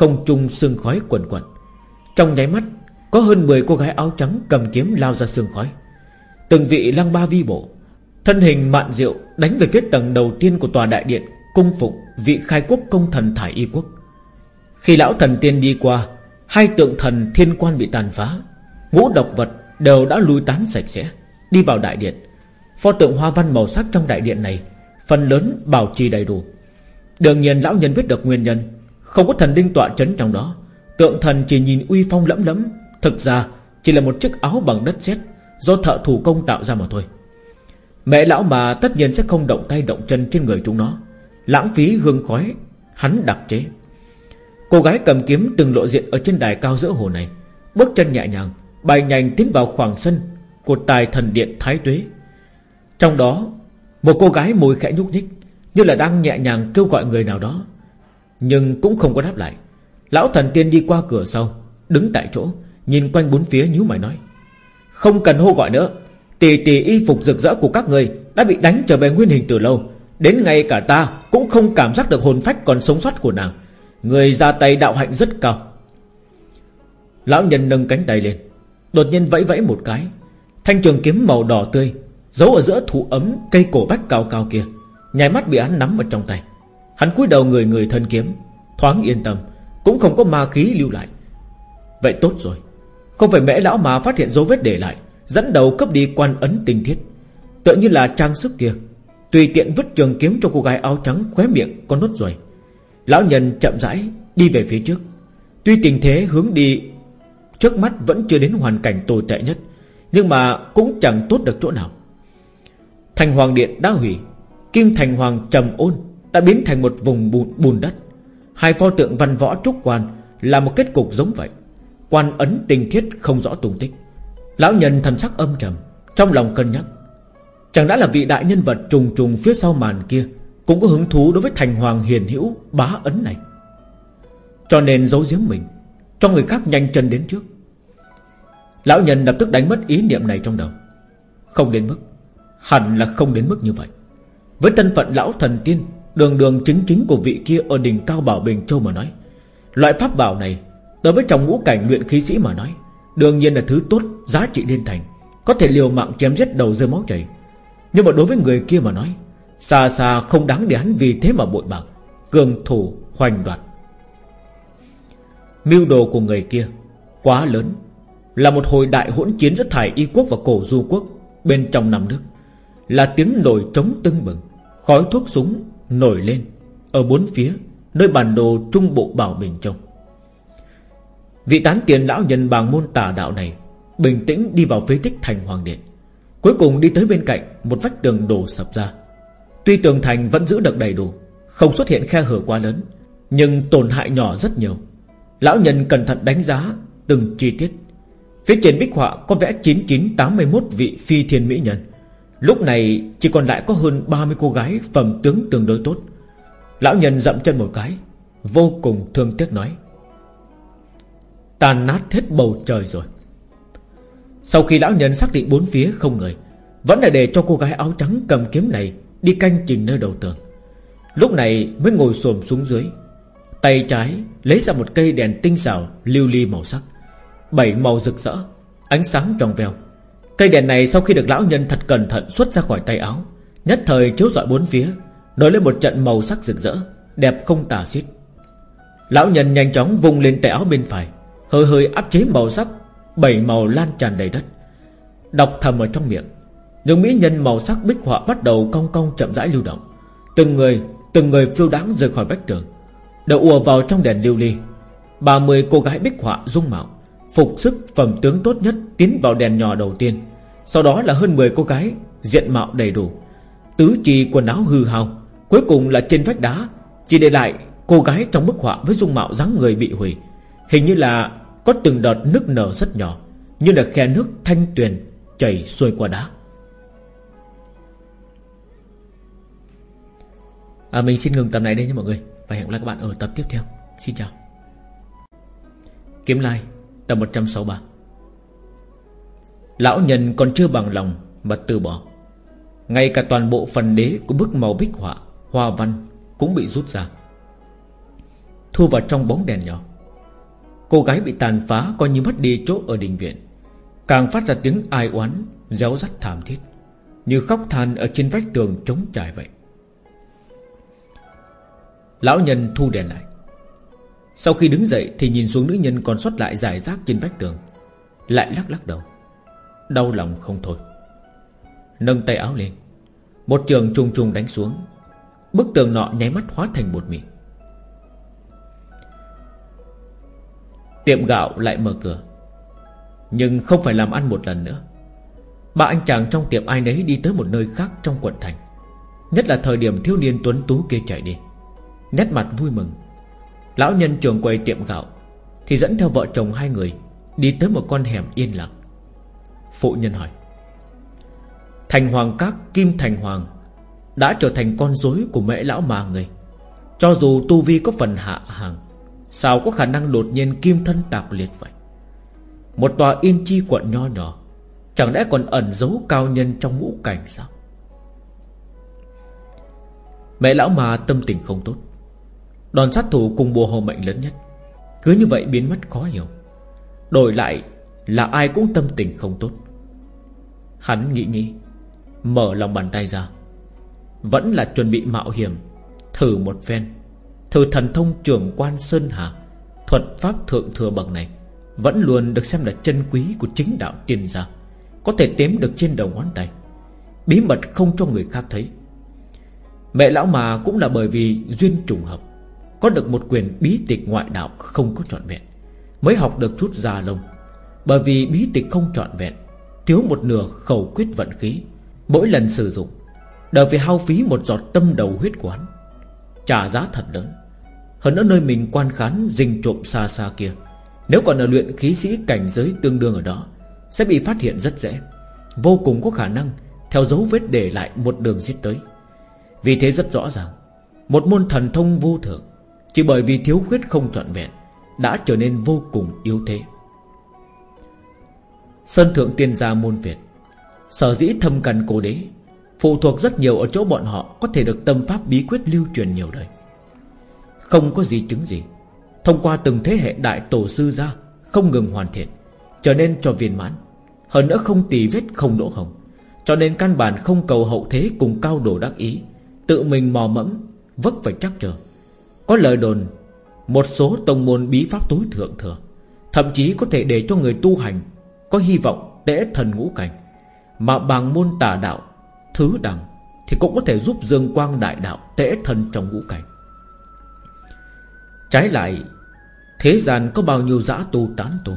[SPEAKER 1] Không trung sương khói quần quần Trong nháy mắt, Có hơn 10 cô gái áo trắng cầm kiếm lao ra sương khói. Từng vị lăng ba vi bộ, Thân hình mạn diệu, Đánh về phía tầng đầu tiên của tòa đại điện, Cung phụng vị khai quốc công thần thải y quốc. Khi lão thần tiên đi qua, Hai tượng thần thiên quan bị tàn phá. Ngũ độc vật đều đã lui tán sạch sẽ, Đi vào đại điện. Pho tượng hoa văn màu sắc trong đại điện này, Phần lớn bảo trì đầy đủ. Đương nhiên, lão nhân biết được nguyên nhân. Không có thần linh tọa trấn trong đó. Tượng thần chỉ nhìn uy phong lẫm lẫm. Thực ra, chỉ là một chiếc áo bằng đất sét, Do thợ thủ công tạo ra mà thôi. Mẹ lão mà tất nhiên sẽ không động tay động chân trên người chúng nó. Lãng phí hương khói, Hắn đặc chế. Cô gái cầm kiếm từng lộ diện ở trên đài cao giữa hồ này. Bước chân nhẹ nhàng, Bay nhanh tiến vào khoảng sân Của tài thần điện Thái Tuế. Trong đó, Một cô gái môi khẽ nhúc nhích, như là đang nhẹ nhàng kêu gọi người nào đó. Nhưng cũng không có đáp lại. Lão thần tiên đi qua cửa sau, Đứng tại chỗ, Nhìn quanh bốn phía nhíu mày nói, Không cần hô gọi nữa. Tỷ tỷ y phục rực rỡ của các người Đã bị đánh trở về nguyên hình từ lâu. Đến ngay cả ta cũng không cảm giác được hồn phách còn sống sót của nàng. Người ra tay đạo hạnh rất cao. Lão nhân nâng cánh tay lên, Đột nhiên vẫy vẫy một cái. Thanh trường kiếm màu đỏ tươi, Giấu ở giữa thụ ấm cây cổ bách cao cao kia Nhảy mắt bị án nắm ở trong tay. Hắn cúi đầu người người thân kiếm, Thoáng yên tâm, Cũng không có ma khí lưu lại. Vậy tốt rồi, Không phải mẹ lão mà phát hiện dấu vết để lại, Dẫn đầu cấp đi quan ấn tinh thiết. Tựa như là trang sức kia, Tùy tiện vứt trường kiếm cho cô gái áo trắng Khóe miệng có nốt rồi Lão nhân chậm rãi đi về phía trước. Tuy tình thế hướng đi Trước mắt vẫn chưa đến hoàn cảnh tồi tệ nhất, Nhưng mà cũng chẳng tốt được chỗ nào. Thành Hoàng Điện đã hủy, Kim Thành Hoàng trầm ôn đã biến thành một vùng bùn, bùn đất. Hai pho tượng văn võ trúc quan Là một kết cục giống vậy. Quan ấn tình thiết không rõ tung tích. Lão nhân thần sắc âm trầm Trong lòng cân nhắc. Chẳng đã là vị đại nhân vật trùng trùng phía sau màn kia Cũng có hứng thú đối với thành hoàng hiền hữu Bá ấn này. Cho nên giấu giếm mình Cho người khác nhanh chân đến trước. Lão nhân lập tức đánh mất ý niệm này trong đầu. Không đến mức Hẳn là không đến mức như vậy. Với thân phận lão thần tiên Đường đường chính chính của vị kia Ở đỉnh cao bảo Bình Châu mà nói. Loại pháp bảo này, Đối với trong ngũ cảnh luyện khí sĩ mà nói, Đương nhiên là thứ tốt, giá trị liên thành, Có thể liều mạng chém giết đầu rơi máu chảy. Nhưng mà đối với người kia mà nói, Xa xa không đáng để hắn vì thế mà bội bạc, Cường thủ, hoành đoạt. Mưu đồ của người kia Quá lớn, Là một hồi đại hỗn chiến giữa thải y quốc và cổ du quốc Bên trong năm nước Là tiếng nổi trống tưng bừng, Khói thuốc súng nổi lên Ở bốn phía Nơi bản đồ trung bộ bảo bình trông Vị tán tiền lão nhân bàng môn tà đạo này Bình tĩnh đi vào phế tích thành hoàng điện, Cuối cùng đi tới bên cạnh Một vách tường đổ sập ra. Tuy tường thành vẫn giữ được đầy đủ, Không xuất hiện khe hở quá lớn, Nhưng tổn hại nhỏ rất nhiều. Lão nhân cẩn thận đánh giá Từng chi tiết. Phía trên bích họa có vẽ 9981 vị phi thiên mỹ nhân. Lúc này chỉ còn lại có hơn 30 cô gái Phẩm tướng tương đối tốt. Lão nhân dậm chân một cái, Vô cùng thương tiếc nói Tàn nát hết bầu trời rồi. Sau khi lão nhân xác định bốn phía không người, Vẫn là để cho cô gái áo trắng cầm kiếm này Đi canh chừng nơi đầu tường. Lúc này mới ngồi xổm xuống dưới, Tay trái lấy ra một cây đèn tinh xảo Lưu ly màu sắc, Bảy màu rực rỡ, Ánh sáng tròn veo. Cây đèn này sau khi được lão nhân thật cẩn thận xuất ra khỏi tay áo, Nhất thời chiếu rọi bốn phía, Nổi lên một trận màu sắc rực rỡ, Đẹp không tả xiết. Lão nhân nhanh chóng vùng lên tay áo bên phải, Hơi hơi áp chế màu sắc, Bảy màu lan tràn đầy đất. Đọc thầm ở trong miệng, Những mỹ nhân màu sắc bích họa bắt đầu cong cong chậm rãi lưu động. Từng người Từng người phiêu đáng rời khỏi vách tường. Đậu ùa vào trong đèn lưu ly, Ba mươi cô gái bích họa dung mạo, Phục sức phẩm tướng tốt nhất Tiến vào đèn nhỏ đầu tiên. Sau đó là hơn 10 cô gái Diện mạo đầy đủ. Tứ chi quần áo hư hao Cuối cùng là trên vách đá. Chỉ để lại cô gái trong bức họa Với dung mạo dáng người bị hủy. Hình như là có từng đợt nước nở rất nhỏ Như là khe nước thanh tuyền Chảy xuôi qua đá. À, Mình xin ngừng tập này đây nha mọi người Và hẹn gặp lại các bạn ở tập tiếp theo. Xin chào. Kiếm like Tập 163 Lão nhân còn chưa bằng lòng Mà từ bỏ. Ngay cả toàn bộ phần đế của bức màu bích họa, Hoa văn cũng bị rút ra. Thu vào trong bóng đèn nhỏ. Cô gái bị tàn phá Coi như mất đi chỗ ở đình viện. Càng phát ra tiếng ai oán, Réo rắt thảm thiết, Như khóc than ở trên vách tường trống trải vậy. Lão nhân thu đèn lại. Sau khi đứng dậy Thì nhìn xuống nữ nhân còn sót lại giải rác trên vách tường, Lại lắc lắc đầu. Đau lòng không thôi. Nâng tay áo lên, Một trường trùng trùng đánh xuống, Bức tường nọ nháy mắt hóa thành bột mịn. Tiệm gạo lại mở cửa, Nhưng không phải làm ăn một lần nữa. Ba anh chàng trong tiệm ai nấy đi tới một nơi khác trong quận thành, Nhất là thời điểm thiếu niên tuấn tú kia chạy đi. Nét mặt vui mừng, Lão nhân trường quầy tiệm gạo Thì dẫn theo vợ chồng hai người Đi tới một con hẻm yên lặng. Phụ nhân hỏi. Thành hoàng các kim thành hoàng Đã trở thành con rối của mẹ lão mà người. Cho dù tu vi có phần hạ hàng, Sao có khả năng đột nhiên kim thân tạc liệt vậy? Một tòa yên chi quận nho nhỏ, Chẳng lẽ còn ẩn giấu cao nhân trong ngũ cảnh sao? Mẹ lão mà tâm tình không tốt. Đòn sát thủ cùng bùa hồ mệnh lớn nhất, Cứ như vậy biến mất khó hiểu. Đổi lại là ai cũng tâm tình không tốt. Hắn nghĩ nghĩ, Mở lòng bàn tay ra. Vẫn là chuẩn bị mạo hiểm, Thử một phen. Thử thần thông trưởng quan Sơn Hà, Thuật pháp thượng thừa bậc này, Vẫn luôn được xem là chân quý của chính đạo tiên gia, Có thể đếm được trên đầu ngón tay. Bí mật không cho người khác thấy. Mẹ lão mà cũng là bởi vì duyên trùng hợp, Có được một quyền bí tịch ngoại đạo không có trọn vẹn, Mới học được chút già lông. Bởi vì bí tịch không trọn vẹn Thiếu một nửa khẩu quyết vận khí. Mỗi lần sử dụng, Đều phải hao phí một giọt tâm đầu huyết quán Trả giá thật lớn. Hơn nữa nơi mình quan khán Dình trộm xa xa kia, Nếu còn ở luyện khí sĩ cảnh giới tương đương ở đó, Sẽ bị phát hiện rất dễ. Vô cùng có khả năng Theo dấu vết để lại một đường giết tới. Vì thế rất rõ ràng, Một môn thần thông vô thượng, Chỉ bởi vì thiếu khuyết không trọn vẹn, Đã trở nên vô cùng yếu thế. Sơn thượng tiên gia môn Việt. Sở dĩ thâm cần cổ đế, Phụ thuộc rất nhiều ở chỗ bọn họ Có thể được tâm pháp bí quyết lưu truyền nhiều đời. Không có gì chứng gì. Thông qua từng thế hệ đại tổ sư ra Không ngừng hoàn thiện, Trở nên cho viên mãn. Hơn nữa không tì vết, không lỗ hồng. Cho nên căn bản không cầu hậu thế cùng cao đồ đắc ý, Tự mình mò mẫm Vất phải chắc chờ Có lời đồn, Một số tông môn bí pháp tối thượng thừa, Thậm chí có thể để cho người tu hành có hy vọng tễ thần ngũ cảnh. Mà bàng môn tà đạo, Thứ đẳng Thì cũng có thể giúp dương quang đại đạo Tễ thần trong ngũ cảnh. Trái lại, Thế gian có bao nhiêu dã tu tán tu,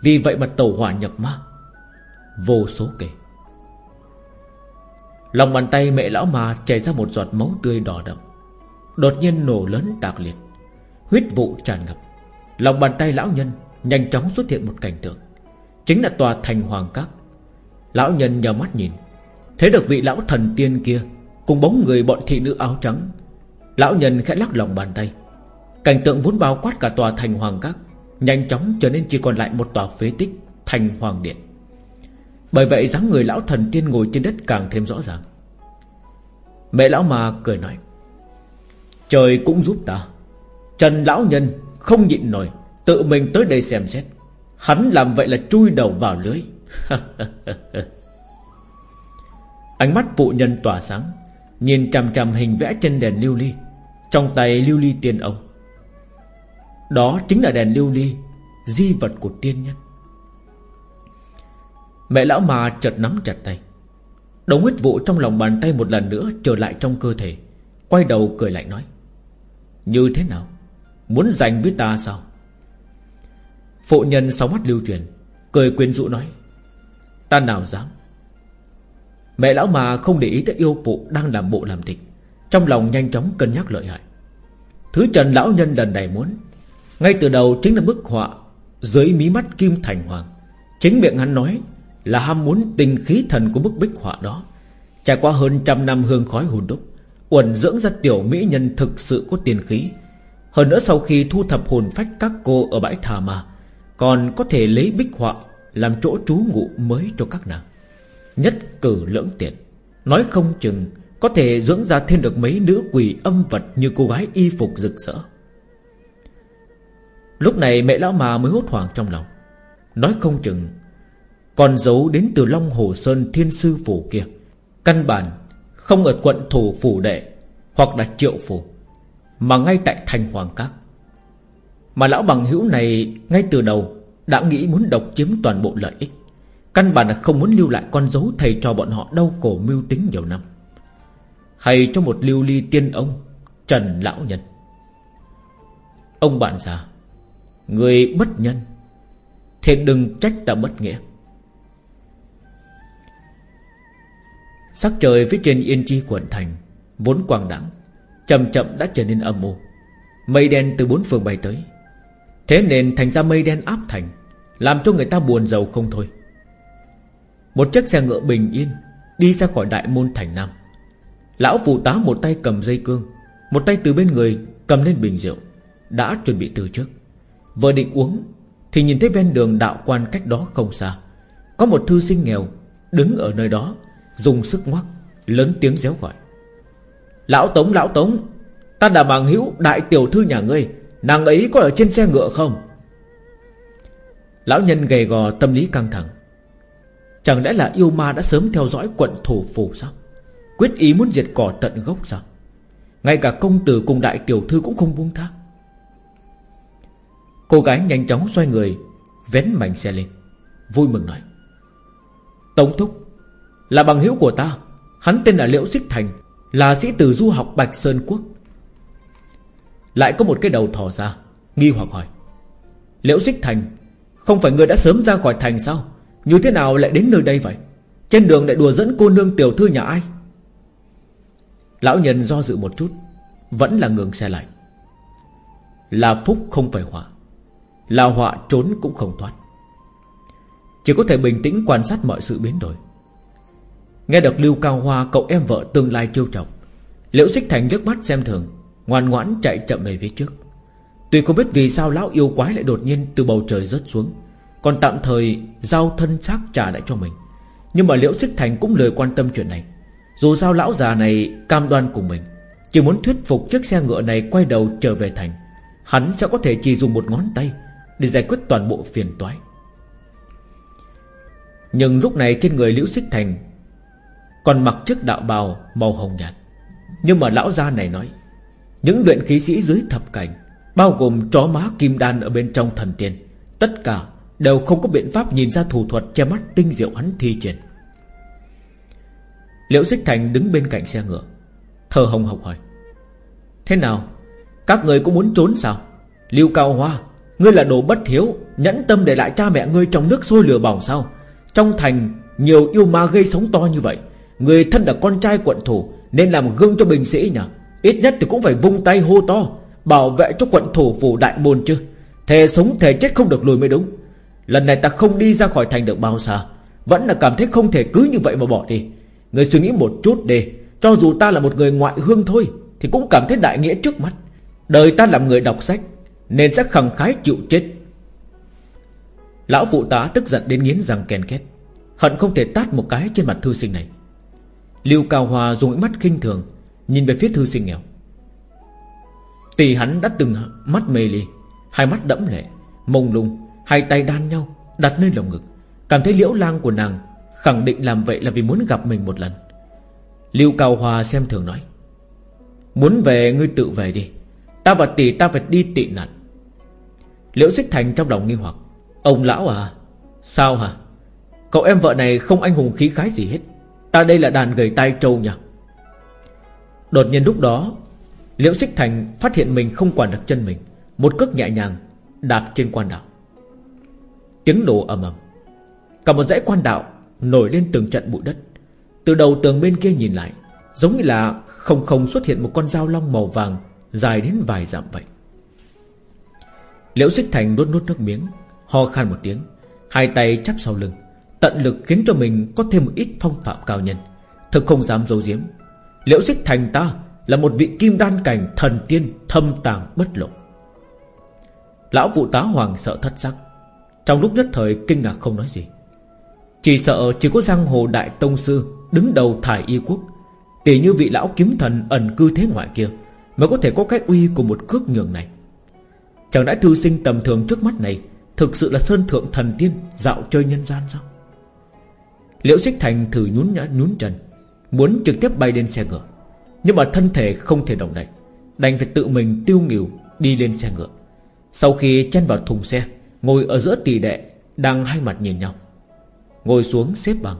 [SPEAKER 1] Vì vậy mà tẩu hỏa nhập ma, Vô số kể. Lòng bàn tay mẹ lão mà chảy ra một giọt máu tươi đỏ đậm, Đột nhiên nổ lớn tạc liệt, Huyết vụ tràn ngập. Lòng bàn tay lão nhân Nhanh chóng xuất hiện một cảnh tượng. Chính là tòa thành hoàng các. Lão nhân nhờ mắt nhìn, Thấy được vị lão thần tiên kia Cùng bóng người bọn thị nữ áo trắng. Lão nhân khẽ lắc lòng bàn tay. Cảnh tượng vốn bao quát cả tòa thành hoàng các, Nhanh chóng trở nên chỉ còn lại một tòa phế tích, Thành hoàng điện. Bởi vậy dáng người lão thần tiên ngồi trên đất càng thêm rõ ràng. Mẹ lão mà cười nói, Trời cũng giúp ta. Trần lão nhân không nhịn nổi, Tự mình tới đây xem xét. Hắn làm vậy là chui đầu vào lưới. Ánh mắt phụ nhân tỏa sáng, Nhìn chằm chằm hình vẽ trên đèn lưu ly. Trong tay lưu ly tiên ông. Đó chính là đèn lưu ly, Di vật của tiên nhân. Mẹ lão mà chợt nắm chặt tay. Đống huyết vụ trong lòng bàn tay một lần nữa Trở lại trong cơ thể, Quay đầu cười lạnh nói, Như thế nào? Muốn giành với ta sao? Phụ nhân sáu mắt lưu truyền, Cười quyến rũ nói, Ta nào dám? Mẹ lão mà không để ý tới yêu phụ Đang làm bộ làm tịch Trong lòng nhanh chóng cân nhắc lợi hại. Thứ Trần lão nhân lần này muốn, Ngay từ đầu chính là bức họa Dưới mí mắt Kim Thành Hoàng. Chính miệng hắn nói Là ham muốn tình khí thần của bức bích họa đó. Trải qua hơn trăm năm hương khói hồn đúc, Uẩn dưỡng ra tiểu mỹ nhân thực sự có tiền khí. Hơn nữa sau khi thu thập hồn phách các cô ở bãi thà mà còn có thể lấy bích họa Làm chỗ trú ngụ mới cho các nàng. Nhất cử lưỡng tiện. Nói không chừng, Có thể dưỡng ra thêm được mấy nữ quỷ âm vật Như cô gái y phục rực rỡ. Lúc này mẹ lão mà mới hốt hoảng trong lòng. Nói không chừng, Còn giấu đến từ Long Hồ Sơn Thiên Sư Phủ kia. Căn bản Không ở quận Thủ Phủ Đệ Hoặc là Triệu Phủ, Mà ngay tại thành Hoàng Các. Mà lão bằng hữu này Ngay từ đầu Đã nghĩ muốn độc chiếm toàn bộ lợi ích. Căn bản là không muốn lưu lại con dấu thầy cho bọn họ đau khổ mưu tính nhiều năm. Hay cho một lưu ly tiên ông, Trần Lão Nhân. Ông bạn già, Người bất nhân Thì đừng trách ta bất nghĩa. Sắc trời phía trên yên chi quận thành, Vốn quang đẳng, Chậm chậm đã trở nên âm mưu Mây đen từ bốn phương bay tới. Thế nên thành ra mây đen áp thành, Làm cho người ta buồn giàu không thôi. Một chiếc xe ngựa bình yên Đi ra khỏi đại môn thành Nam. Lão phụ tá một tay cầm dây cương, Một tay từ bên người cầm lên bình rượu, Đã chuẩn bị từ trước. Vừa định uống, Thì nhìn thấy ven đường đạo quan cách đó không xa, Có một thư sinh nghèo Đứng ở nơi đó, Dùng sức ngoắc, Lớn tiếng réo gọi. Lão Tống Lão Tống, Ta đã bằng hữu đại tiểu thư nhà ngươi Nàng ấy có ở trên xe ngựa không? Lão nhân gầy gò, tâm lý căng thẳng. Chẳng lẽ là yêu ma đã sớm theo dõi quận thủ phủ sao? Quyết ý muốn diệt cỏ tận gốc sao? Ngay cả công tử cùng đại tiểu thư cũng không buông tha. Cô gái nhanh chóng xoay người, Vén mảnh xe lên, Vui mừng nói. Tống Thúc, Là bằng hữu của ta. Hắn tên là Liễu Xích Thành, Là sĩ tử du học Bạch Sơn Quốc. Lại có một cái đầu thò ra, Nghi hoặc hỏi Liễu Xích Thành Không phải người đã sớm ra khỏi thành sao? Như thế nào lại đến nơi đây vậy? Trên đường lại đùa dẫn cô nương tiểu thư nhà ai? Lão nhân do dự một chút, Vẫn là ngừng xe lại. Là phúc không phải họa Là họa trốn cũng không thoát. Chỉ có thể bình tĩnh quan sát mọi sự biến đổi. Nghe được Lưu Cao Hoa cậu em vợ tương lai trêu chọc, Liễu Xích Thành nhấc mắt xem thường. Ngoan ngoãn chạy chậm về phía trước. Tuy không biết vì sao lão yêu quái lại đột nhiên từ bầu trời rớt xuống, còn tạm thời Giao thân xác trả lại cho mình. Nhưng mà Liễu Xích Thành cũng lời quan tâm chuyện này. Dù sao lão già này cam đoan cùng mình, Chỉ muốn thuyết phục chiếc xe ngựa này Quay đầu trở về thành. Hắn sẽ có thể chỉ dùng một ngón tay Để giải quyết toàn bộ phiền toái. Nhưng lúc này trên người Liễu Xích Thành Còn mặc chiếc đạo bào màu hồng nhạt. Nhưng mà lão gia này nói những luyện khí sĩ dưới thập cảnh, Bao gồm chó má kim đan ở bên trong thần tiên, Tất cả đều không có biện pháp nhìn ra thủ thuật che mắt tinh diệu hắn thi triển. Liễu Xích Thành đứng bên cạnh xe ngựa Thờ hồng học hỏi, Thế nào? Các người cũng muốn trốn sao? Lưu Cao Hoa, Ngươi là đồ bất hiếu, Nhẫn tâm để lại cha mẹ ngươi trong nước sôi lửa bỏng sao? Trong thành nhiều yêu ma gây sống to như vậy, Người thân là con trai quận thủ Nên làm gương cho bình sĩ nhỉ? Ít nhất thì cũng phải vung tay hô to, Bảo vệ cho quận thủ phủ đại môn chứ. Thề sống thề chết không được lùi mới đúng. Lần này ta không đi ra khỏi thành được bao xa. Vẫn là cảm thấy không thể cứ như vậy mà bỏ đi. Người suy nghĩ một chút đi. Cho dù ta là một người ngoại hương thôi, Thì cũng cảm thấy đại nghĩa trước mắt. Đời ta làm người đọc sách, Nên sẽ khẳng khái chịu chết. Lão phụ tá tức giận đến nghiến răng kèn két. Hận không thể tát một cái trên mặt thư sinh này. Lưu Cao Hòa dùng ánh mắt khinh thường Nhìn về phía thư sinh nghèo. Tỷ hắn đã từng mắt mê ly, Hai mắt đẫm lệ, Mông lung, Hai tay đan nhau, Đặt lên lồng ngực. Cảm thấy liễu lang của nàng Khẳng định làm vậy là vì muốn gặp mình một lần. Lưu Cao Hòa xem thường nói, Muốn về, ngươi tự về đi. Ta và tỷ ta phải đi tị nạn. Liễu Xích Thành trong lòng nghi hoặc, Ông lão à Sao hả? Cậu em vợ này không anh hùng khí khái gì hết. Ta đây là đàn gầy tay trâu nhỉ? Đột nhiên lúc đó, Liễu Xích Thành phát hiện mình không quản được chân mình, Một cước nhẹ nhàng Đạp trên quan đạo. Tiếng nổ ầm ầm. Cả một dãy quan đạo Nổi lên từng trận bụi đất. Từ đầu tường bên kia nhìn lại, Giống như là không không xuất hiện một con dao long màu vàng Dài đến vài dặm vậy. Liễu Xích Thành nuốt nuốt nước miếng, Ho khan một tiếng, Hai tay chắp sau lưng, Tận lực khiến cho mình có thêm một ít phong phạm cao nhân, Thực không dám giấu giếm. Liễu Xích Thành ta Là một vị kim đan cảnh thần tiên Thâm tàng bất lộ. Lão vụ tá hoàng sợ thất sắc, Trong lúc nhất thời kinh ngạc không nói gì. Chỉ sợ chỉ có giang hồ đại tông sư Đứng đầu thải y quốc Tỷ như vị lão kiếm thần ẩn cư thế ngoại kia Mới có thể có cái uy của một cước nhường này. Chẳng đã thư sinh tầm thường trước mắt này Thực sự là sơn thượng thần tiên Dạo chơi nhân gian sao? Liễu Xích Thành thử nhún nhã nhún chân. Muốn trực tiếp bay lên xe ngựa. Nhưng mà thân thể không thể động đậy, Đành phải tự mình tiêu nghỉu Đi lên xe ngựa. Sau khi chen vào thùng xe, Ngồi ở giữa tỷ đệ Đang hai mặt nhìn nhau. Ngồi xuống xếp bằng,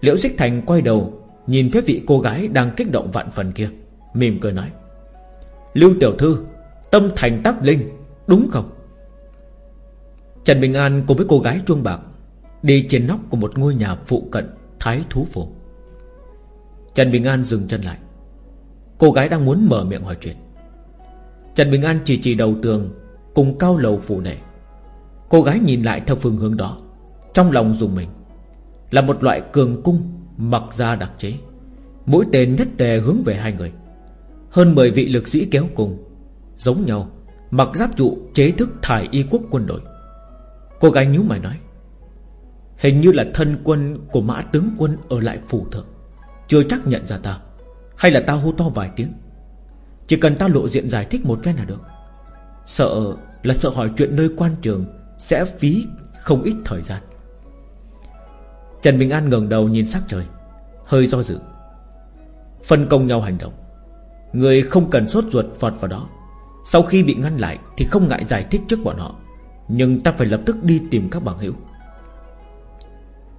[SPEAKER 1] Liễu Xích Thành quay đầu Nhìn phía vị cô gái đang kích động vạn phần kia, Mỉm cười nói, Lưu Tiểu Thư, Tâm thành tác linh, Đúng không? Trần Bình An cùng với cô gái chuông bạc Đi trên nóc của một ngôi nhà phụ cận Thái Thú Phủ. Trần Bình An dừng chân lại. Cô gái đang muốn mở miệng hỏi chuyện. Trần Bình An chỉ chỉ đầu tường Cùng cao lầu phủ đệ Cô gái nhìn lại theo phương hướng đó, Trong lòng dùng mình. Là một loại cường cung Mặc ra đặc chế, Mũi tên nhất tề hướng về hai người. Hơn 10 vị lực sĩ kéo cùng, Giống nhau, Mặc giáp trụ chế thức thải y quốc quân đội. Cô gái nhíu mày nói, Hình như là thân quân của mã tướng quân Ở lại phủ thượng. Chưa chắc nhận ra ta. Hay là ta hô to vài tiếng. Chỉ cần ta lộ diện giải thích một phen là được. Sợ là sợ hỏi chuyện nơi quan trường Sẽ phí không ít thời gian. Trần Bình An ngẩng đầu nhìn sắc trời, Hơi do dự. Phân công nhau hành động. Người không cần sốt ruột vọt vào đó. Sau khi bị ngăn lại Thì không ngại giải thích trước bọn họ, Nhưng ta phải lập tức đi tìm các bằng hữu.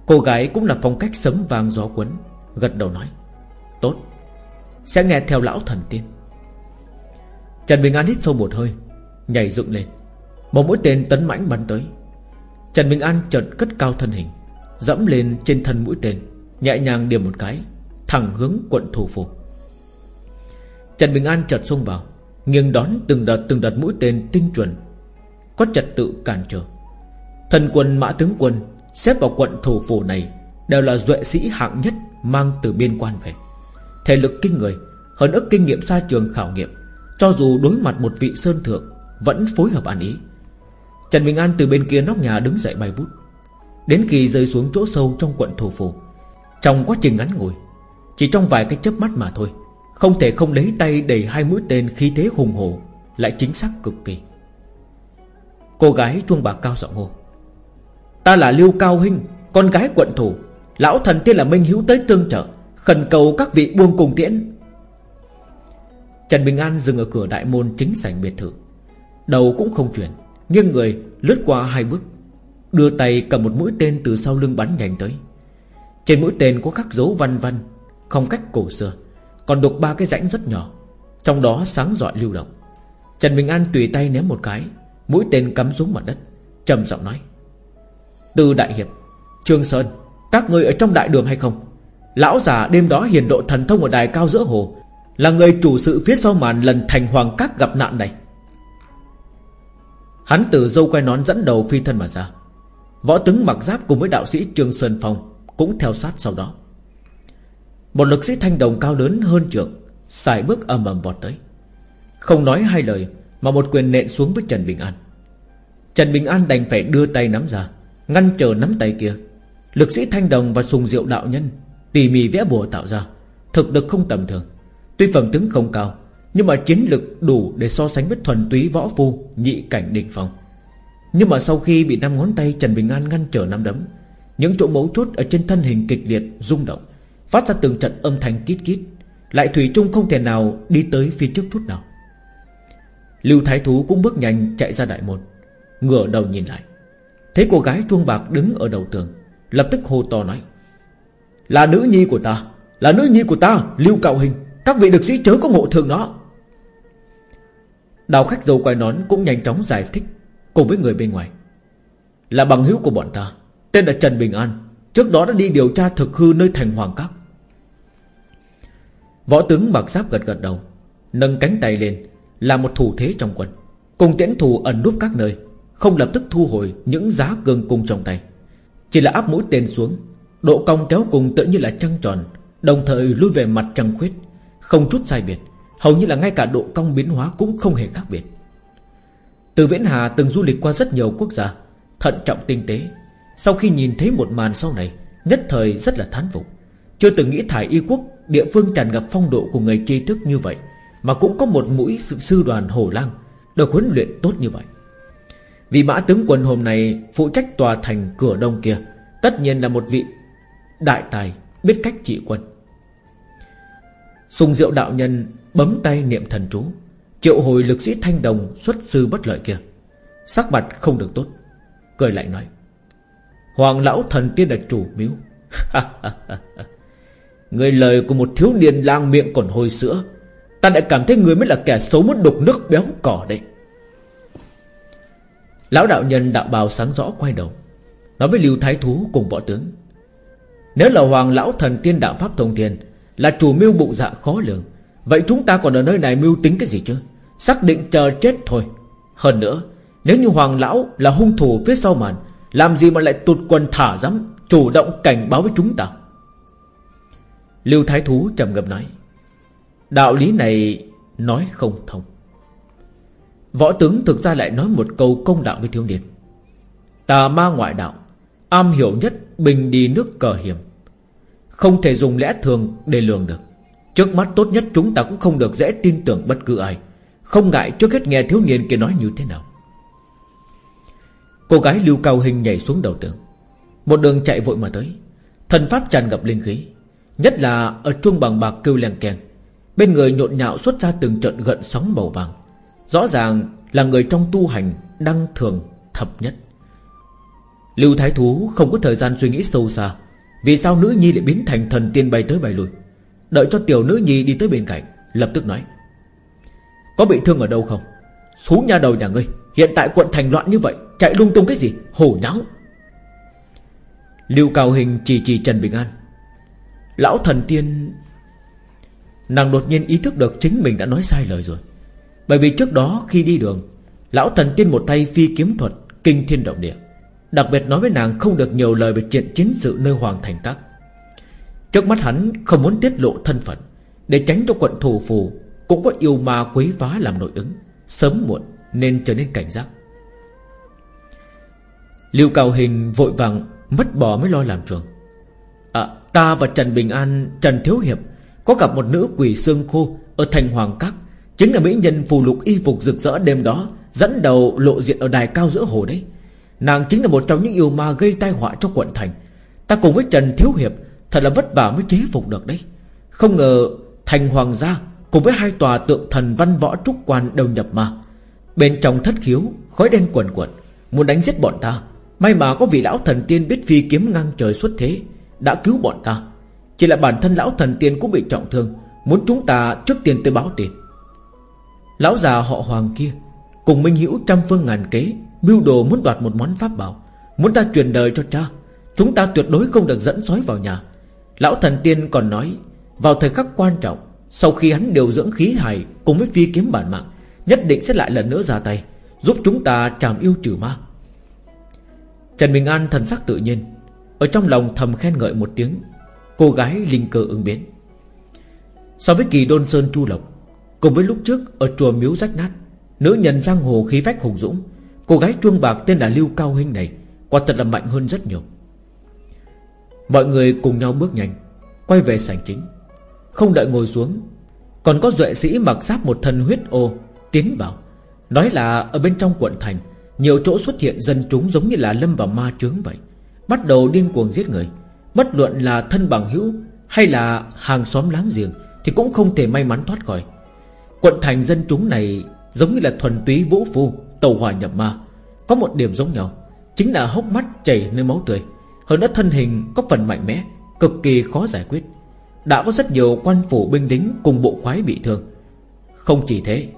[SPEAKER 1] Cô gái cũng là phong cách sấm vàng gió quấn Gật đầu nói, Tốt, Sẽ nghe theo lão thần tiên. Trần Bình An hít sâu một hơi, Nhảy dựng lên. Một mũi tên tấn mãnh bắn tới. Trần Bình An chợt cất cao thân hình, Dẫm lên trên thân mũi tên, Nhẹ nhàng điểm một cái, Thẳng hướng quận thủ phủ. Trần Bình An chợt xông vào, Nghiêng đón từng đợt từng đợt mũi tên tinh chuẩn, Có trật tự cản trở. Thần quân, mã tướng quân Xếp vào quận thủ phủ này Đều là duệ sĩ hạng nhất Mang từ biên quan về. Thể lực kinh người, Hơn ức kinh nghiệm xa trường khảo nghiệm, Cho dù đối mặt một vị sơn thượng, Vẫn phối hợp ăn ý. Trần Bình An từ bên kia nóc nhà đứng dậy bay bút. Đến khi rơi xuống chỗ sâu trong quận thủ phủ, Trong quá trình ngắn ngủi, Chỉ trong vài cái chớp mắt mà thôi, Không thể không lấy tay đầy hai mũi tên khí thế hùng hổ, Lại chính xác cực kỳ. Cô gái chuông bạc cao giọng hô, Ta là Lưu Cao Hinh, Con gái quận thủ Lão thần tiên là Minh Hữu tới tương trợ, khẩn cầu các vị buông cùng tiễn. Trần Bình An dừng ở cửa đại môn chính sảnh biệt thự. Đầu cũng không chuyển, Nghiêng người lướt qua hai bước, Đưa tay cầm một mũi tên từ sau lưng bắn nhanh tới. Trên mũi tên có khắc dấu văn văn Không cách cổ xưa, Còn đục ba cái rãnh rất nhỏ, Trong đó sáng rọi lưu động. Trần Bình An tùy tay ném một cái, Mũi tên cắm xuống mặt đất, trầm giọng nói, Từ Đại Hiệp, Trương Sơn các người ở trong đại đường hay không? Lão già đêm đó hiền độ thần thông ở đài cao giữa hồ, Là người chủ sự phía sau màn lần thành hoàng các gặp nạn này. Hắn từ dâu quay nón dẫn đầu phi thân mà ra. Võ tướng mặc giáp cùng với đạo sĩ Trương Sơn Phong Cũng theo sát sau đó. Một lực sĩ thanh đồng cao lớn hơn trưởng, Xài bước ầm ầm vọt tới. Không nói hai lời Mà một quyền nện xuống với Trần Bình An. Trần Bình An đành phải đưa tay nắm ra, Ngăn chờ nắm tay kia. Lực sĩ thanh đồng và sùng diệu đạo nhân Tỉ mỉ vẽ bùa tạo ra, Thực lực không tầm thường. Tuy phẩm tướng không cao, Nhưng mà chiến lực đủ để so sánh với thuần túy võ phu, Nhị cảnh đỉnh phong. Nhưng mà sau khi bị năm ngón tay Trần Bình An ngăn trở năm đấm, Những chỗ mấu chốt ở trên thân hình kịch liệt, rung động, Phát ra từng trận âm thanh kít kít, Lại Thủy chung không thể nào đi tới phía trước chút nào. Lưu Thái Thú cũng bước nhanh chạy ra đại môn, Ngửa đầu nhìn lại. Thấy cô gái chuông bạc đứng ở đầu tường Lập tức hô to nói, Là nữ nhi của ta, Là nữ nhi của ta, Lưu Cạo Hình. Các vị được sĩ chớ có ngộ thường nó Đào khách dâu quay nón cũng nhanh chóng giải thích Cùng với người bên ngoài. Là bằng hữu của bọn ta, Tên là Trần Bình An, Trước đó đã đi điều tra thực hư nơi thành Hoàng Các. Võ tướng mặc giáp gật gật đầu, Nâng cánh tay lên, Là một thủ thế trong quân, Cùng tiễn thủ ẩn núp các nơi, Không lập tức thu hồi những giá cương cung trong tay. Chỉ là áp mũi tên xuống, Độ cong kéo cùng tự như là trăng tròn, Đồng thời lui về mặt trăng khuyết, Không chút sai biệt, Hầu như là ngay cả độ cong biến hóa cũng không hề khác biệt. Từ Viễn Hà từng du lịch qua rất nhiều quốc gia, Thận trọng tinh tế. Sau khi nhìn thấy một màn sau này, Nhất thời rất là thán phục. Chưa từng nghĩ thải y quốc, Địa phương tràn ngập phong độ của người tri thức như vậy, Mà cũng có một mũi sự sư đoàn hổ lang Được huấn luyện tốt như vậy. Vì mã tướng quân hôm nay Phụ trách tòa thành cửa đông kia, Tất nhiên là một vị đại tài Biết cách trị quân. Sùng diệu đạo nhân Bấm tay niệm thần chú, Triệu hồi lực sĩ thanh đồng xuất sư bất lợi kia. Sắc mặt không được tốt, Cười lại nói, Hoàng lão thần tiên là chủ miếu Người lời của một thiếu niên lang miệng còn hồi sữa, Ta lại cảm thấy người mới là kẻ xấu muốn đục nước béo cỏ đấy. Lão đạo nhân đạo bào sáng rõ quay đầu, Nói với Lưu Thái Thú cùng võ tướng. Nếu là hoàng lão thần tiên đạo Pháp Thông Thiên Là chủ mưu bụng dạ khó lường, Vậy chúng ta còn ở nơi này mưu tính cái gì chứ? Xác định chờ chết thôi. Hơn nữa, Nếu như hoàng lão là hung thủ phía sau màn, Làm gì mà lại tụt quần thả dám Chủ động cảnh báo với chúng ta? Lưu Thái Thú trầm ngập nói, Đạo lý này nói không thông. Võ tướng thực ra lại nói một câu công đạo với thiếu niên. Tà ma ngoại đạo, Am hiểu nhất bình đi nước cờ hiểm. Không thể dùng lẽ thường để lường được. Trước mắt tốt nhất chúng ta cũng không được dễ tin tưởng bất cứ ai. Không ngại trước hết nghe thiếu niên kia nói như thế nào. Cô gái lưu cao hình nhảy xuống đầu tường. Một đường chạy vội mà tới. Thần pháp tràn ngập linh khí. Nhất là ở chuông bằng bạc kêu leng keng. Bên người nhộn nhạo xuất ra từng trận gợn sóng màu vàng. Rõ ràng là người trong tu hành Đăng thường thập nhất. Lưu Thái Thú không có thời gian suy nghĩ sâu xa, Vì sao nữ nhi lại biến thành thần tiên bay tới bay lui? Đợi cho tiểu nữ nhi đi tới bên cạnh, Lập tức nói, Có bị thương ở đâu không? Xú nhà đầu nhà ngươi, Hiện tại quận thành loạn như vậy, Chạy lung tung cái gì? Hổ nháo. Lưu Cao Hình chỉ chỉ Trần Bình An, Lão thần tiên Nàng đột nhiên ý thức được chính mình đã nói sai lời rồi. Bởi vì trước đó khi đi đường, Lão thần tiên một tay phi kiếm thuật, Kinh thiên động địa. Đặc biệt nói với nàng không được nhiều lời về chuyện chiến sự nơi Hoàng Thành Các. Trước mắt hắn không muốn tiết lộ thân phận, Để tránh cho quận thủ phù Cũng có yêu ma quấy phá làm nội ứng, Sớm muộn nên trở nên cảnh giác. Lưu Cao Hình vội vàng Mất bò mới lo làm trường. À ta và Trần Bình An, Trần Thiếu Hiệp Có gặp một nữ quỷ xương khô Ở thành Hoàng Các. Chính là mỹ nhân phù lục y phục rực rỡ đêm đó, Dẫn đầu lộ diện ở đài cao giữa hồ đấy. Nàng chính là một trong những yêu ma gây tai họa cho quận thành. Ta cùng với Trần Thiếu Hiệp, Thật là vất vả mới chế phục được đấy. Không ngờ thành hoàng gia Cùng với hai tòa tượng thần văn võ trúc quan đầu nhập ma. Bên trong thất khiếu, Khói đen quần quần Muốn đánh giết bọn ta. May mà có vị lão thần tiên biết phi kiếm ngang trời xuất thế, Đã cứu bọn ta. Chỉ là bản thân lão thần tiên cũng bị trọng thương, Muốn chúng ta trước tiên tới báo tiền Lão già họ hoàng kia, Cùng Minh Hữu trăm phương ngàn kế, Mưu đồ muốn đoạt một món pháp bảo, Muốn ta truyền đời cho cha. Chúng ta tuyệt đối không được dẫn sói vào nhà. Lão thần tiên còn nói, Vào thời khắc quan trọng, Sau khi hắn điều dưỡng khí hài Cùng với phi kiếm bản mạng, Nhất định sẽ lại lần nữa ra tay, Giúp chúng ta tràm yêu trừ ma. Trần Bình An thần sắc tự nhiên, Ở trong lòng thầm khen ngợi một tiếng, Cô gái linh cơ ứng biến. So với kỳ đôn sơn chu lộc Cùng với lúc trước, ở chùa miếu rách nát, Nữ nhân giang hồ khí phách hùng dũng, Cô gái chuông bạc tên là Lưu Cao Hinh này, Quả thật là mạnh hơn rất nhiều. Mọi người cùng nhau bước nhanh, Quay về sảnh chính. Không đợi ngồi xuống, Còn có duệ sĩ mặc giáp một thân huyết ô Tiến vào, Nói là ở bên trong quận thành, Nhiều chỗ xuất hiện dân chúng giống như là lâm vào ma trướng vậy, Bắt đầu điên cuồng giết người. Bất luận là thân bằng hữu Hay là hàng xóm láng giềng Thì cũng không thể may mắn thoát khỏi. Quận thành dân chúng này Giống như là thuần túy vũ phu, Tàu hỏa nhập ma. Có một điểm giống nhau, Chính là hốc mắt chảy nơi máu tươi. Hơn nữa thân hình có phần mạnh mẽ, Cực kỳ khó giải quyết. Đã có rất nhiều quan phủ binh lính Cùng bộ khoái bị thương. Không chỉ thế,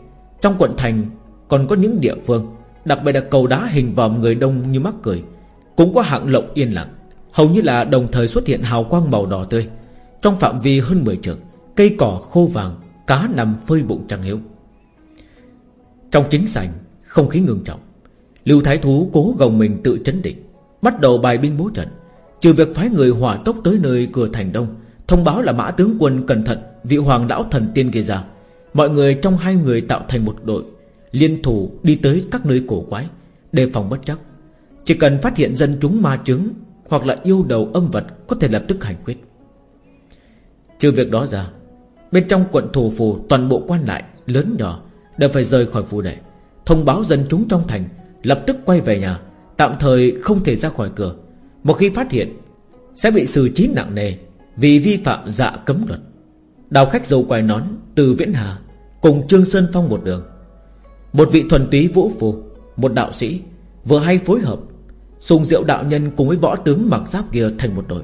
[SPEAKER 1] Trong quận thành còn có những địa phương, Đặc biệt là cầu đá hình vòm người đông như mắc cười, Cũng có hạng lộng yên lặng. Hầu như là đồng thời xuất hiện hào quang màu đỏ tươi, Trong phạm vi hơn 10 trường Cây cỏ khô vàng Cá nằm phơi bụng chẳng hiếu Trong chính sảnh, Không khí ngưng trọng. Lưu Thái Thú cố gồng mình tự chấn định, Bắt đầu bài binh bố trận. Trừ việc phái người hỏa tốc tới nơi cửa thành đông, Thông báo là mã tướng quân cẩn thận, Vị hoàng lão thần tiên kia ra. Mọi người trong hai người tạo thành một đội, Liên thủ đi tới các nơi cổ quái, Đề phòng bất chắc. Chỉ cần phát hiện dân chúng ma chứng Hoặc là yêu đầu âm vật Có thể lập tức hành quyết. Trừ việc đó ra Bên trong quận thủ phủ toàn bộ quan lại, Lớn nhỏ, đều phải rời khỏi phủ đệ Thông báo dân chúng trong thành, Lập tức quay về nhà, Tạm thời không thể ra khỏi cửa. Một khi phát hiện, Sẽ bị xử trí nặng nề Vì vi phạm dạ cấm luật. Đào khách dầu quài nón từ Viễn Hà Cùng Trương Sơn Phong một đường. Một vị thuần túy vũ phù Một đạo sĩ, Vừa hay phối hợp Sùng diệu đạo nhân cùng với võ tướng mặc giáp kia thành một đội.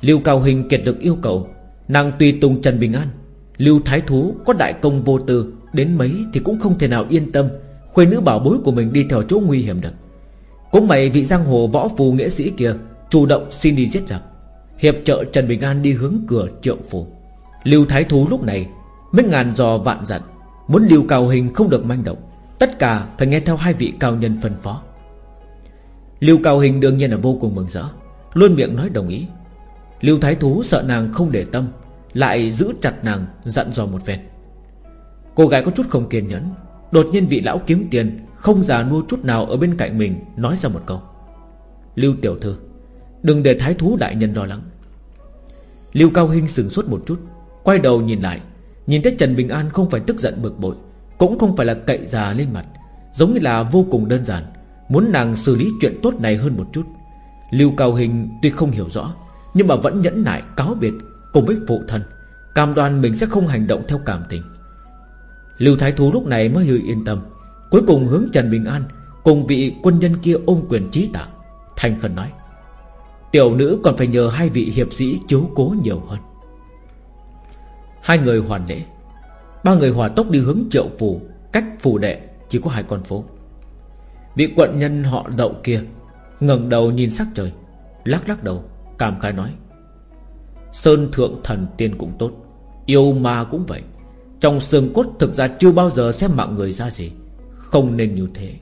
[SPEAKER 1] Lưu Cao Hình kiệt lực yêu cầu Nàng tùy tùng Trần Bình An, Lưu Thái Thú có đại công vô tư, Đến mấy thì cũng không thể nào yên tâm, Khuê nữ bảo bối của mình đi theo chỗ nguy hiểm được. Cũng mày vị giang hồ võ phù nghĩa sĩ kia Chủ động xin đi giết giặc, Hiệp trợ Trần Bình An đi hướng cửa triệu phủ. Lưu Thái Thú lúc này Mấy ngàn dò vạn dặn, Muốn Lưu Cao Hình không được manh động, Tất cả phải nghe theo hai vị cao nhân phân phó. Lưu Cao Hình đương nhiên là vô cùng mừng rỡ, Luôn miệng nói đồng ý. Lưu Thái Thú sợ nàng không để tâm, Lại giữ chặt nàng, dặn dò một phen. Cô gái có chút không kiên nhẫn, Đột nhiên vị lão kiếm tiền Không già nua chút nào ở bên cạnh mình Nói ra một câu. Lưu tiểu thư, Đừng để thái thú đại nhân lo lắng. Lưu Cao Hinh sừng sốt một chút, Quay đầu nhìn lại, Nhìn thấy Trần Bình An không phải tức giận bực bội, Cũng không phải là cậy già lên mặt, Giống như là vô cùng đơn giản, Muốn nàng xử lý chuyện tốt này hơn một chút. Lưu Cao Hình tuy không hiểu rõ nhưng mà vẫn nhẫn nại, cáo biệt Cùng với phụ thân. Cam đoan mình sẽ không hành động theo cảm tình. Lưu Thái Thú lúc này mới hơi yên tâm. Cuối cùng hướng Trần Bình An Cùng vị quân nhân kia ôm quyền trí tạ Thành khẩn nói, Tiểu nữ còn phải nhờ hai vị hiệp sĩ chiếu cố nhiều hơn. Hai người hoàn lễ. Ba người hòa tốc đi hướng triệu phủ, Cách phủ đệ chỉ có hai con phố. Vị quận nhân họ đậu kia ngẩng đầu nhìn sắc trời, Lắc lắc đầu. Cảm khai nói, Sơn thượng thần tiên cũng tốt, Yêu ma cũng vậy. Trong xương cốt thực ra chưa bao giờ xem mạng người ra gì, Không nên như thế.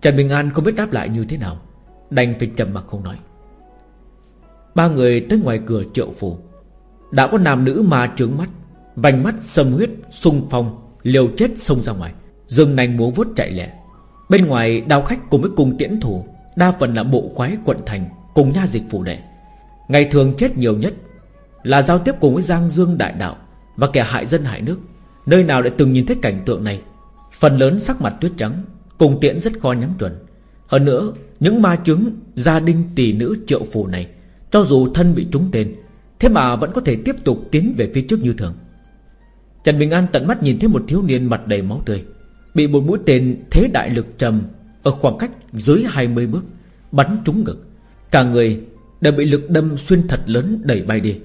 [SPEAKER 1] Trần Bình An không biết đáp lại như thế nào, Đành phải trầm mặc không nói. Ba người tới ngoài cửa triệu phủ. Đã có nam nữ mà trướng mắt, Vành mắt sâm huyết, sung phong, Liều chết xông ra ngoài, Dừng nành múa vút chạy lẹ. Bên ngoài đào khách cùng với cùng tiễn thủ, Đa phần là bộ khoái quận thành Cùng nha dịch phủ đệ. Ngày thường chết nhiều nhất Là giao tiếp cùng với Giang Dương Đại Đạo Và kẻ hại dân hại nước, Nơi nào lại từng nhìn thấy cảnh tượng này. Phần lớn sắc mặt tuyết trắng, Cùng tiễn rất khó nhắm chuẩn. Hơn nữa, những ma chứng Gia đình tỷ nữ triệu phù này, Cho dù thân bị trúng tên, Thế mà vẫn có thể tiếp tục tiến về phía trước như thường. Trần Bình An tận mắt nhìn thấy một thiếu niên mặt đầy máu tươi, Bị một mũi tên thế đại lực trầm Ở khoảng cách dưới 20 bước Bắn trúng ngực. Cả người đều bị lực đâm xuyên thật lớn đẩy bay đi.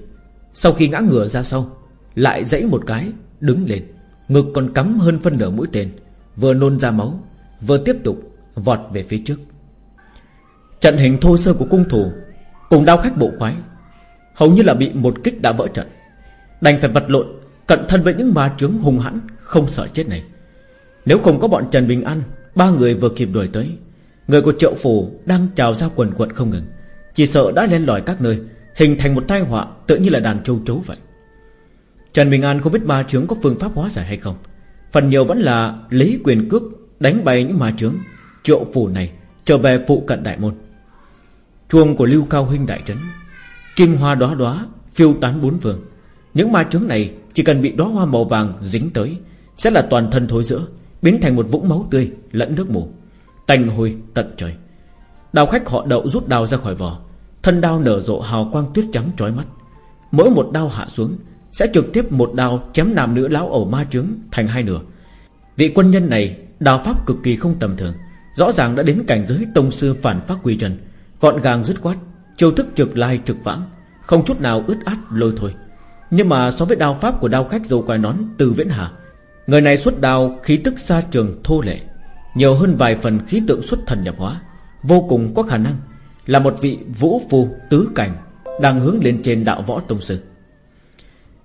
[SPEAKER 1] Sau khi ngã ngửa ra sau, Lại dãy một cái, Đứng lên. Ngực còn cắm hơn phân nửa mũi tên, Vừa nôn ra máu, Vừa tiếp tục vọt về phía trước. Trận hình thô sơ của cung thủ Cùng đao khách bộ khoái Hầu như là bị một kích đã vỡ trận. Đành phải vật lộn Cận thân với những ma trướng hung hãn Không sợ chết này. Nếu không có bọn Trần Bình An, Ba người vừa kịp đuổi tới Người của triệu phủ đang trào ra quần quận không ngừng. Chỉ sợ đã lên lòi các nơi, Hình thành một tai họa tự như là đàn châu chấu vậy. Trần Bình An không biết ma trướng có phương pháp hóa giải hay không. Phần nhiều vẫn là lấy quyền cước Đánh bay những ma trướng Triệu phủ này trở về phụ cận đại môn. Chuông của Lưu Cao Huynh đại trấn. Kim hoa đóa đóa, Phiêu tán bốn phương Những ma trướng này chỉ cần bị đóa hoa màu vàng dính tới, Sẽ là toàn thân thối giữa Biến thành một vũng máu tươi lẫn nước mù. Tanh hôi tận trời. Đào khách họ đậu rút đao ra khỏi vỏ. Thân đao nở rộ hào quang tuyết trắng trói mắt. Mỗi một đao hạ xuống, Sẽ trực tiếp một đao chém nam nữ lão ẩu ma trướng Thành hai nửa. Vị quân nhân này, đào pháp cực kỳ không tầm thường. Rõ ràng đã đến cảnh giới tông sư phản phát quy trần. Gọn gàng dứt quát Chiêu thức trực lai trực vãng, Không chút nào ướt át lôi thôi. Nhưng mà so với đao pháp của đao khách dâu quai nón Từ Viễn Hà, Người này xuất đao khí tức xa trường thô lệ. Nhiều hơn vài phần khí tượng xuất thần nhập hóa, Vô cùng có khả năng Là một vị vũ phu tứ cảnh Đang hướng lên trên đạo võ tông sư.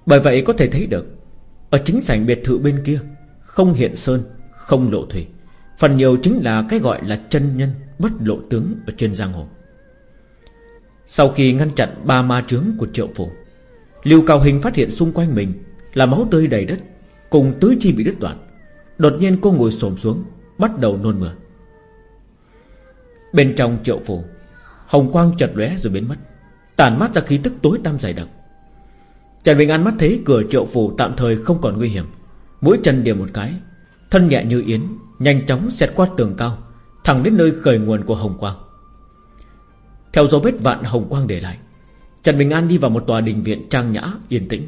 [SPEAKER 1] Bởi vậy có thể thấy được, Ở chính sảnh biệt thự bên kia, Không hiện sơn, Không lộ thủy, Phần nhiều chính là cái gọi là chân nhân Bất lộ tướng ở trên giang hồ. Sau khi ngăn chặn ba ma trướng của triệu phủ, Lưu Cao Hình phát hiện xung quanh mình Là máu tươi đầy đất, Cùng tứ chi bị đứt đoạn. Đột nhiên cô ngồi xổm xuống Bắt đầu nôn mửa. Bên trong triệu phủ, Hồng quang chật lóe rồi biến mất, Tàn mát ra khí tức tối tăm dày đặc. Trần Bình An mắt thấy cửa triệu phủ tạm thời không còn nguy hiểm. Mỗi chân điểm một cái, Thân nhẹ như yến, Nhanh chóng xẹt qua tường cao, Thẳng đến nơi khởi nguồn của hồng quang. Theo dấu vết vạn hồng quang để lại, Trần Bình An đi vào một tòa đình viện trang nhã, Yên tĩnh.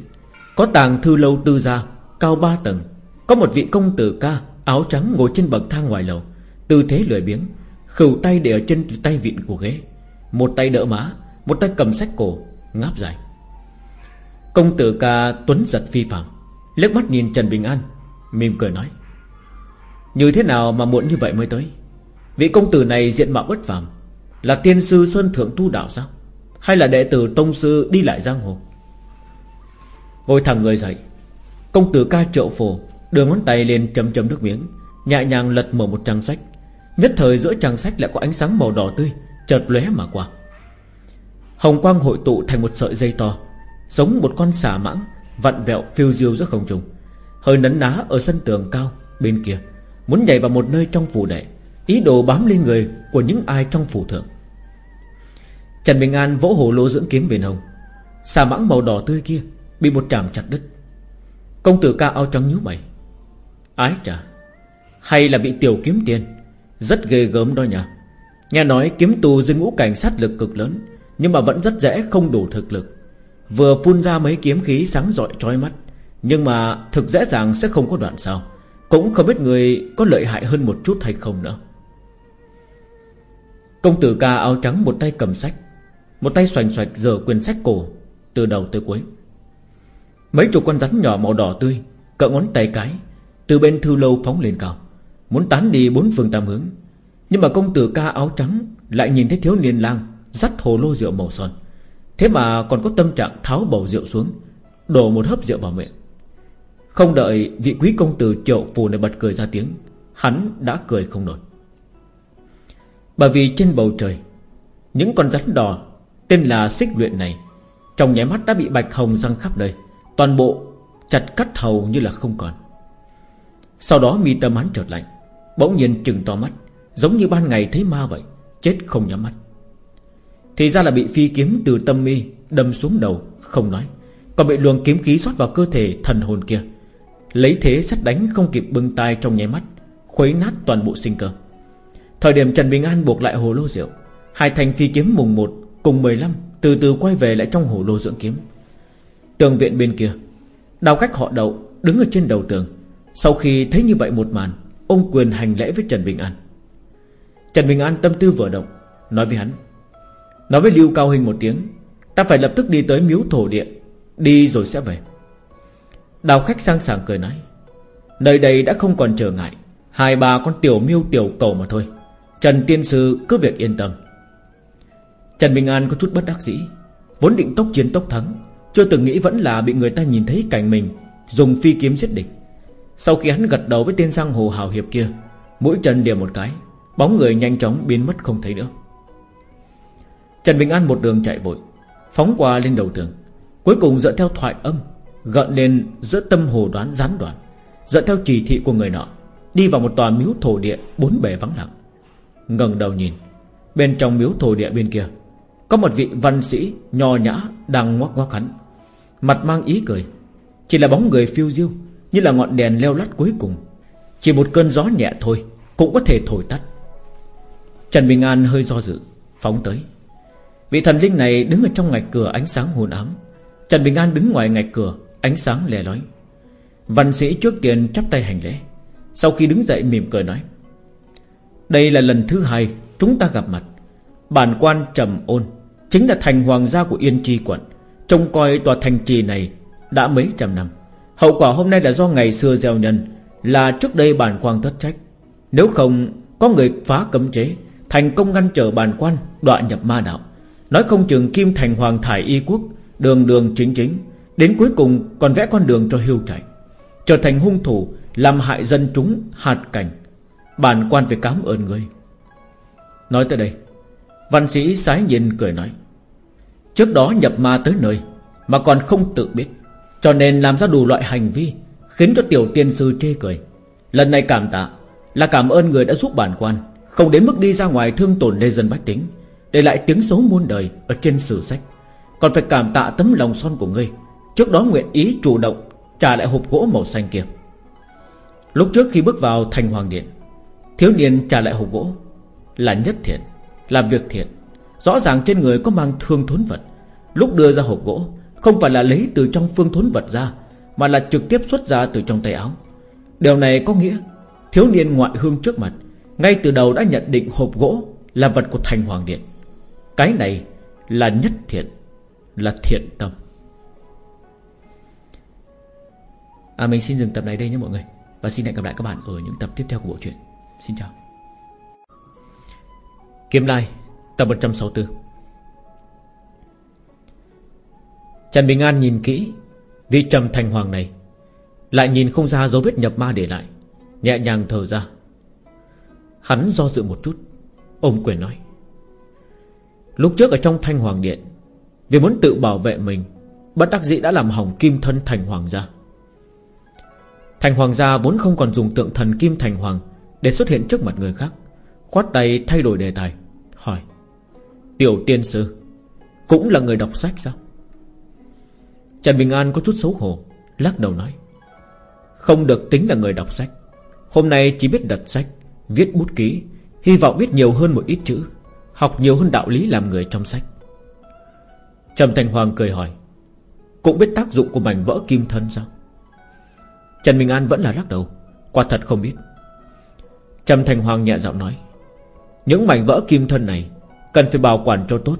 [SPEAKER 1] Có tàng thư lâu tư gia, Cao ba tầng, Có một vị công tử ca Áo trắng ngồi trên bậc thang ngoài lầu, Tư thế lười biếng Khửu tay để ở trên tay vịn của ghế, Một tay đỡ má, Một tay cầm sách cổ, Ngáp dài. Công tử ca tuấn giật phi phạm liếc mắt nhìn Trần Bình An, Mỉm cười nói, Như thế nào mà muộn như vậy mới tới? Vị công tử này diện mạo bất phàm, Là tiên sư Sơn Thượng Tu Đạo sao? Hay là đệ tử Tông Sư đi lại giang hồ? Ngồi thẳng người dậy, Công tử ca triệu phổ Đưa ngón tay lên chấm chấm nước miếng, Nhẹ nhàng lật mở một trang sách. Nhất thời giữa trang sách lại có ánh sáng màu đỏ tươi Chợt lóe mà qua. Hồng quang hội tụ thành một sợi dây to, Giống một con xà mãng Vặn vẹo phiêu diêu giữa không trung, Hơi nấn ná ở sân tường cao Bên kia, Muốn nhảy vào một nơi trong phủ đệ, Ý đồ bám lên người của những ai trong phủ thượng. Trần Bình An vỗ hồ lô dưỡng kiếm bên hồng Xà mãng màu đỏ tươi kia Bị một chạm chặt đứt. Công tử ca áo trắng nhíu mày. Ái chà, Hay là bị tiểu kiếm tiền? Rất ghê gớm đó nhỉ. Nghe nói kiếm tù dưới ngũ cảnh sát lực cực lớn, Nhưng mà vẫn rất dễ không đủ thực lực. Vừa phun ra mấy kiếm khí sáng rọi trói mắt, Nhưng mà thực dễ dàng sẽ không có đoạn sao. Cũng không biết người có lợi hại hơn một chút hay không nữa. Công tử ca áo trắng một tay cầm sách, Một tay xoành xoạch dở quyền sách cổ Từ đầu tới cuối. Mấy chục con rắn nhỏ màu đỏ tươi, Cỡ ngón tay cái từ bên thư lâu phóng lên cao. Muốn tán đi bốn phương tam hướng. Nhưng mà công tử ca áo trắng Lại nhìn thấy thiếu niên lang Dắt hồ lô rượu màu son. Thế mà còn có tâm trạng tháo bầu rượu xuống, Đổ một hớp rượu vào miệng. Không đợi vị quý công tử triệu phù này bật cười ra tiếng, Hắn đã cười không nổi. Bởi vì trên bầu trời, Những con rắn đỏ Tên là xích luyện này, Trong nháy mắt đã bị bạch hồng răng khắp nơi, Toàn bộ chặt cắt hầu như là không còn. Sau đó mi tâm hắn chợt lạnh, Bỗng nhiên trừng to mắt, Giống như ban ngày thấy ma vậy, Chết không nhắm mắt. Thì ra là bị phi kiếm từ tâm mi Đâm xuống đầu, không nói, Còn bị luồng kiếm khí xót vào cơ thể thần hồn kia. Lấy thế sắt đánh không kịp bưng tay trong nháy mắt, Khuấy nát toàn bộ sinh cơ. Thời điểm Trần Bình An buộc lại hồ lô rượu, Hai thành phi kiếm mùng 1 cùng 15 Từ từ quay về lại trong hồ lô dưỡng kiếm. Tường viện bên kia, Đào cách họ đậu, đứng ở trên đầu tường. Sau khi thấy như vậy một màn, Ông quyền hành lễ với Trần Bình An. Trần Bình An tâm tư vừa động, Nói với hắn, Nói với Lưu Cao Hình một tiếng, Ta phải lập tức đi tới miếu thổ địa, Đi rồi sẽ về. Đào khách sang sảng cười nói, Nơi đây đã không còn trở ngại, Hai bà con tiểu miêu tiểu cầu mà thôi. Trần Tiên Sư cứ việc yên tâm. Trần Bình An có chút bất đắc dĩ, Vốn định tốc chiến tốc thắng, Chưa từng nghĩ vẫn là bị người ta nhìn thấy cảnh mình, Dùng phi kiếm giết địch. Sau khi hắn gật đầu với tên giang hồ hào hiệp kia, Mũi chân điểm một cái, Bóng người nhanh chóng biến mất không thấy nữa. Trần Bình An một đường chạy vội, Phóng qua lên đầu tường, Cuối cùng dựa theo thoại âm, Gợn lên giữa tâm hồ đoán gián đoạn, Dựa theo chỉ thị của người nọ, Đi vào một tòa miếu thổ địa Bốn bề vắng lặng. Ngẩng đầu nhìn, Bên trong miếu thổ địa bên kia, Có một vị văn sĩ nho nhã Đang ngoắc ngoắc hắn, Mặt mang ý cười, Chỉ là bóng người phiêu diêu như là ngọn đèn leo lắt cuối cùng. Chỉ một cơn gió nhẹ thôi, Cũng có thể thổi tắt. Trần Bình An hơi do dự, Phóng tới. Vị thần linh này đứng ở trong ngạch cửa ánh sáng hồn ám. Trần Bình An đứng ngoài ngạch cửa, Ánh sáng lè lói Văn sĩ trước tiên chắp tay hành lễ, Sau khi đứng dậy mỉm cười nói, Đây là lần thứ hai Chúng ta gặp mặt. Bản quan trầm ôn Chính là thành hoàng gia của Yên tri quận, Trông coi tòa thành trì này Đã mấy trăm năm. Hậu quả hôm nay là do ngày xưa gieo nhân, Là trước đây bản quan thất trách. Nếu không, có người phá cấm chế, Thành công ngăn trở bản quan Đoạn nhập ma đạo. Nói không chừng Kim Thành Hoàng thải y quốc, Đường đường chính chính, Đến cuối cùng còn vẽ con đường cho hưu chạy Trở thành hung thủ, Làm hại dân chúng, hạt cảnh. Bản quan phải cảm ơn người. Nói tới đây, Văn sĩ sái nhìn cười nói, Trước đó nhập ma tới nơi Mà còn không tự biết cho nên làm ra đủ loại hành vi, Khiến cho tiểu tiên sư chê cười. Lần này cảm tạ Là cảm ơn người đã giúp bản quan, Không đến mức đi ra ngoài thương tổn lê dân bách tính, Để lại tiếng xấu muôn đời Ở trên sử sách. Còn phải cảm tạ tấm lòng son của ngươi, Trước đó nguyện ý chủ động Trả lại hộp gỗ màu xanh kia. Lúc trước khi bước vào thành hoàng điện, Thiếu niên trả lại hộp gỗ Là nhất thiện làm việc thiện. Rõ ràng trên người có mang thương thốn vật, Lúc đưa ra hộp gỗ không phải là lấy từ trong phương thốn vật ra Mà là trực tiếp xuất ra từ trong tay áo. Điều này có nghĩa Thiếu niên ngoại hương trước mặt Ngay từ đầu đã nhận định hộp gỗ Là vật của thành hoàng điện. Cái này là nhất thiện Là thiện tâm. À, Mình xin dừng tập này đây nhé mọi người Và xin hẹn gặp lại các bạn ở những tập tiếp theo của bộ truyện. Xin chào. Kiếm Lai Tập 164 Trần Bình An nhìn kỹ Vị trầm thành hoàng này, Lại nhìn không ra dấu vết nhập ma để lại, Nhẹ nhàng thở ra. Hắn do dự một chút, Ôm quyền nói, Lúc trước ở trong thanh hoàng điện, Vì muốn tự bảo vệ mình, Bất đắc dĩ đã làm hỏng kim thân thành hoàng gia. Thành hoàng gia vốn không còn dùng tượng thần kim thành hoàng Để xuất hiện trước mặt người khác, Khoát tay thay đổi đề tài, Hỏi, Tiểu tiên sư, Cũng là người đọc sách sao? Trần Bình An có chút xấu hổ, Lắc đầu nói. Không được tính là người đọc sách. Hôm nay chỉ biết đặt sách, Viết bút ký, Hy vọng biết nhiều hơn một ít chữ, Học nhiều hơn đạo lý làm người trong sách. Trầm Thành Hoàng cười hỏi, Cũng biết tác dụng của mảnh vỡ kim thân sao? Trần Bình An vẫn là lắc đầu, Quả thật không biết. Trầm Thành Hoàng nhẹ giọng nói, Những mảnh vỡ kim thân này Cần phải bảo quản cho tốt,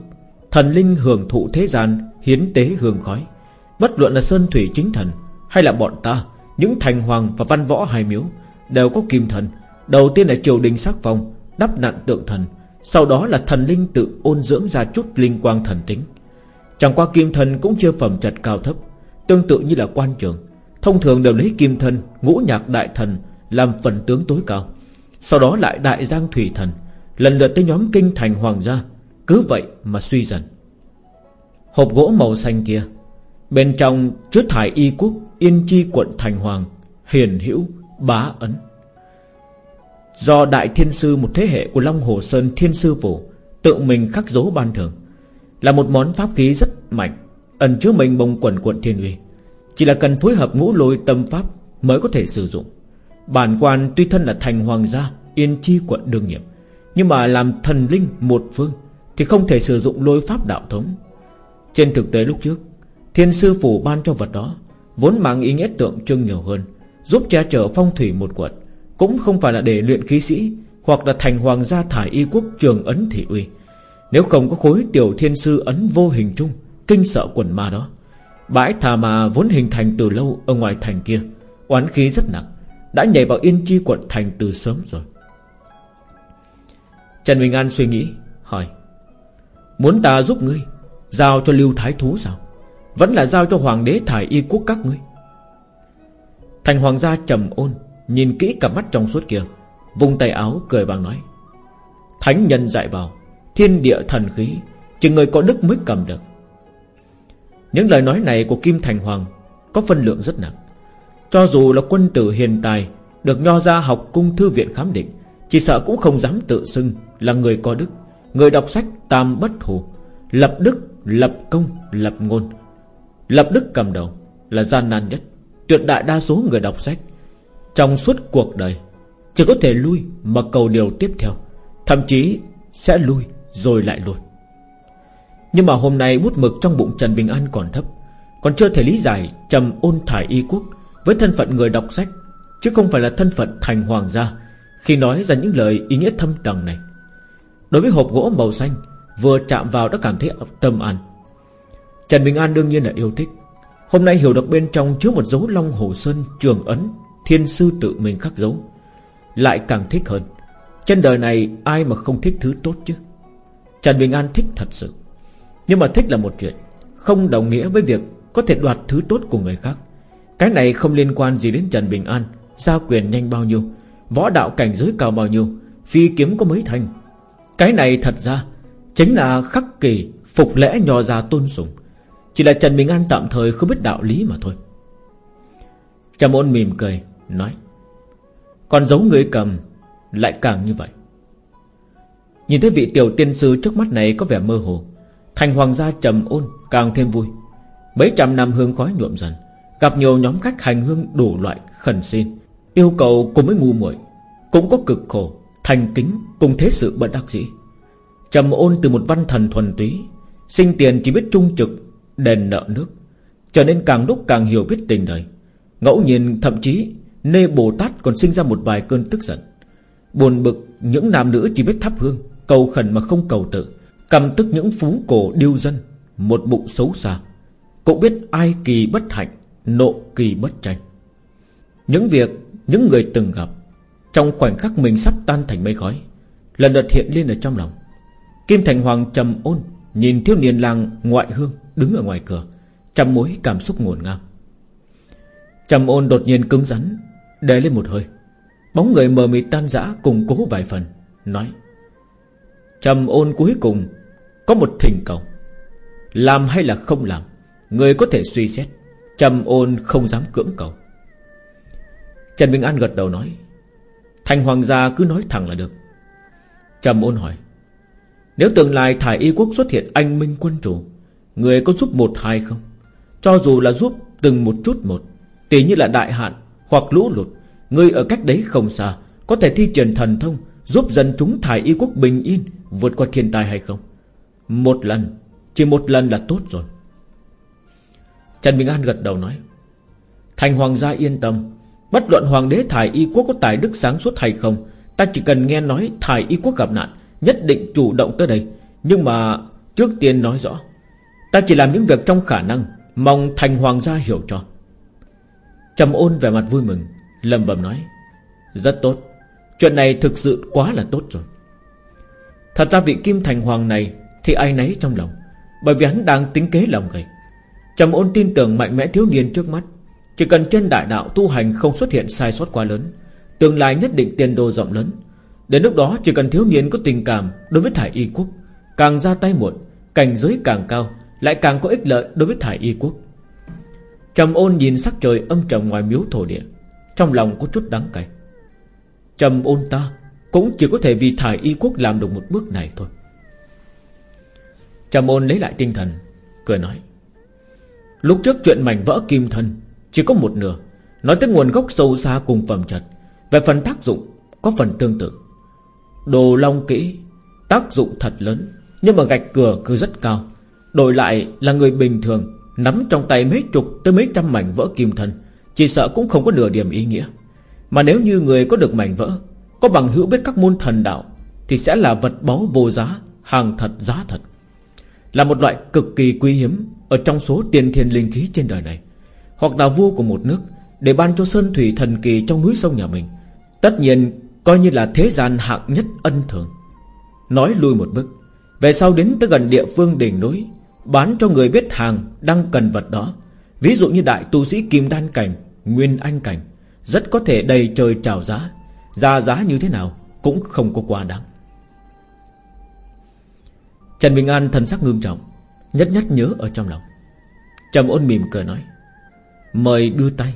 [SPEAKER 1] Thần linh hưởng thụ thế gian Hiến tế hương khói. Bất luận là Sơn Thủy Chính Thần Hay là bọn ta, Những thành hoàng và văn võ hai miếu Đều có kim thần. Đầu tiên là triều đình sắc phong, Đắp nặn tượng thần. Sau đó là thần linh tự ôn dưỡng ra chút linh quang thần tính. Chẳng qua kim thần cũng chưa phẩm chất cao thấp, Tương tự như là quan trường. Thông thường đều lấy kim thần, Ngũ nhạc đại thần Làm phần tướng tối cao. Sau đó lại đại giang thủy thần, Lần lượt tới nhóm kinh thành hoàng gia. Cứ vậy mà suy dần. Hộp gỗ màu xanh kia Bên trong chứa thải y quốc Yên chi quận thành hoàng, Hiền hữu, bá ấn. Do đại thiên sư Một thế hệ của Long Hồ Sơn Thiên Sư Phủ Tự mình khắc dấu ban thường Là một món pháp khí rất mạnh, Ẩn chứa mình bông quần quận thiên uy. Chỉ là cần phối hợp ngũ lôi tâm pháp Mới có thể sử dụng. Bản quan tuy thân là thành hoàng gia, Yên chi quận đương nhiệm, Nhưng mà làm thần linh một phương Thì không thể sử dụng lôi pháp đạo thống. Trên thực tế lúc trước Thiên sư phủ ban cho vật đó, Vốn mang ý nghĩa tượng trưng nhiều hơn, Giúp che chở phong thủy một quận Cũng không phải là để luyện khí sĩ, Hoặc là thành hoàng gia thải y quốc trường ấn thị uy. Nếu không có khối tiểu thiên sư ấn vô hình chung, Kinh sợ quần ma đó, Bãi thà mà vốn hình thành từ lâu Ở ngoài thành kia, Oán khí rất nặng, Đã nhảy vào yên chi quận thành từ sớm rồi. Trần Bình An suy nghĩ, Hỏi, Muốn ta giúp ngươi, Giao cho lưu thái thú sao? Vẫn là giao cho hoàng đế thải y quốc các ngươi. Thành hoàng gia trầm ôn Nhìn kỹ cặp mắt trong suốt kia Vùng tay áo cười bằng nói Thánh nhân dạy bảo Thiên địa thần khí Chỉ người có đức mới cầm được. Những lời nói này của Kim Thành Hoàng Có phân lượng rất nặng. Cho dù là quân tử hiền tài Được nho ra học cung thư viện khám định Chỉ sợ cũng không dám tự xưng Là người có đức. Người đọc sách tam bất thủ Lập đức, lập công, lập ngôn Lập đức cầm đầu Là gian nan nhất, Tuyệt đại đa số người đọc sách. Trong suốt cuộc đời, Chỉ có thể lui mà cầu điều tiếp theo, Thậm chí sẽ lui rồi lại lui. Nhưng mà hôm nay bút mực trong bụng Trần Bình An còn thấp, Còn chưa thể lý giải Trầm ôn thải y quốc Với thân phận người đọc sách, Chứ không phải là thân phận thành hoàng gia Khi nói ra những lời ý nghĩa thâm tầng này. Đối với hộp gỗ màu xanh, Vừa chạm vào đã cảm thấy tâm an. Trần Bình An đương nhiên là yêu thích. Hôm nay hiểu được bên trong chứa một dấu long hồ sơn trường ấn, Thiên sư tự mình khắc dấu. Lại càng thích hơn. Trên đời này ai mà không thích thứ tốt chứ? Trần Bình An thích thật sự. Nhưng mà thích là một chuyện, Không đồng nghĩa với việc Có thể đoạt thứ tốt của người khác. Cái này không liên quan gì đến Trần Bình An, Giao quyền nhanh bao nhiêu, Võ đạo cảnh giới cao bao nhiêu, Phi kiếm có mấy thành. Cái này thật ra Chính là khắc kỳ, Phục lẽ nhò già tôn sùng. Chỉ là Trần Bình An tạm thời không biết đạo lý mà thôi. Trầm ôn mỉm cười, Nói Còn giống người cầm, Lại càng như vậy. Nhìn thấy vị tiểu tiên sư trước mắt này có vẻ mơ hồ, Thành hoàng gia trầm ôn Càng thêm vui. Mấy trăm năm hương khói nhuộm dần, Gặp nhiều nhóm khách hành hương đủ loại khẩn xin, Yêu cầu cùng với ngu muội Cũng có cực khổ, Thành kính cùng thế sự bất đắc dĩ. Trầm ôn từ một văn thần thuần túy, Sinh tiền chỉ biết trung trực Đền nợ nước. Trở nên càng lúc càng hiểu biết tình đời. Ngẫu nhiên, thậm chí, Nê Bồ Tát còn sinh ra một vài cơn tức giận. Buồn bực, những nam nữ chỉ biết thắp hương, Cầu khẩn mà không cầu tự, Cầm tức những phú cổ điêu dân, Một bụng xấu xa. Cũng biết ai kỳ bất hạnh, Nộ kỳ bất tranh. Những việc những người từng gặp, Trong khoảnh khắc mình sắp tan thành mây khói, Lần lượt hiện lên ở trong lòng. Kim Thành Hoàng trầm ôn, Nhìn thiếu niên làng ngoại hương. Đứng ở ngoài cửa, Trăm mối cảm xúc ngổn ngang. Trầm ôn đột nhiên cứng rắn, Đè lên một hơi. Bóng người mờ mịt tan rã cùng cố vài phần, Nói, Trầm ôn cuối cùng Có một thỉnh cầu. Làm hay là không làm, Người có thể suy xét, Trầm ôn không dám cưỡng cầu. Trần Bình An gật đầu nói, Thành hoàng gia cứ nói thẳng là được. Trầm ôn hỏi, Nếu tương lai thải y quốc xuất hiện anh minh quân chủ Người có giúp một hai không? Cho dù là giúp từng một chút một Tỷ như là đại hạn Hoặc lũ lụt, Người ở cách đấy không xa, Có thể thi triển thần thông Giúp dân chúng thải y quốc bình yên Vượt qua thiên tai hay không? Một lần, Chỉ một lần là tốt rồi. Trần Bình An gật đầu nói, Thành hoàng gia yên tâm, Bất luận hoàng đế thải y quốc có tài đức sáng suốt hay không, Ta chỉ cần nghe nói thải y quốc gặp nạn, Nhất định chủ động tới đây. Nhưng mà trước tiên nói rõ Ta chỉ làm những việc trong khả năng, Mong thành hoàng gia hiểu cho. Trầm ôn vẻ mặt vui mừng lầm bầm nói, Rất tốt, Chuyện này thực sự quá là tốt rồi. Thật ra vị kim thành hoàng này Thì ai nấy trong lòng, Bởi vì hắn đang tính kế lòng người Trầm ôn tin tưởng mạnh mẽ thiếu niên trước mắt, Chỉ cần trên đại đạo tu hành không xuất hiện sai sót quá lớn, Tương lai nhất định tiền đồ rộng lớn. Đến lúc đó chỉ cần thiếu niên có tình cảm Đối với thải y quốc, Càng ra tay muộn, Cảnh giới càng cao lại càng có ích lợi đối với thải y quốc. Trầm ôn nhìn sắc trời âm trầm ngoài miếu thổ địa, Trong lòng có chút đắng cay. Trầm ôn ta Cũng chỉ có thể vì thải y quốc làm được một bước này thôi. Trầm ôn lấy lại tinh thần, Cười nói, Lúc trước chuyện mảnh vỡ kim thân, Chỉ có một nửa, Nói tới nguồn gốc sâu xa cùng phẩm chất, Về phần tác dụng Có phần tương tự. Đồ long kỹ Tác dụng thật lớn, Nhưng mà gạch cửa cứ rất cao Đổi lại là người bình thường, Nắm trong tay mấy chục tới mấy trăm mảnh vỡ kim thân, Chỉ sợ cũng không có nửa điểm ý nghĩa. Mà nếu như người có được mảnh vỡ, Có bằng hữu biết các môn thần đạo, Thì sẽ là vật báu vô giá, Hàng thật giá thật. Là một loại cực kỳ quý hiếm Ở trong số tiền thiên linh khí trên đời này. Hoặc là vua của một nước Để ban cho sơn thủy thần kỳ trong núi sông nhà mình. Tất nhiên, coi như là thế gian hạng nhất ân thường. Nói lui một bước, Về sau đến tới gần địa phương đỉnh núi Bán cho người biết hàng Đang cần vật đó. Ví dụ như đại tu sĩ Kim Đan Cảnh, Nguyên Anh Cảnh, Rất có thể đầy trời trào giá. Ra giá như thế nào Cũng không có quá đáng. Trần Bình An thần sắc ngương trọng, Nhất nhất nhớ ở trong lòng. Trầm ôn mỉm cười nói, Mời đưa tay.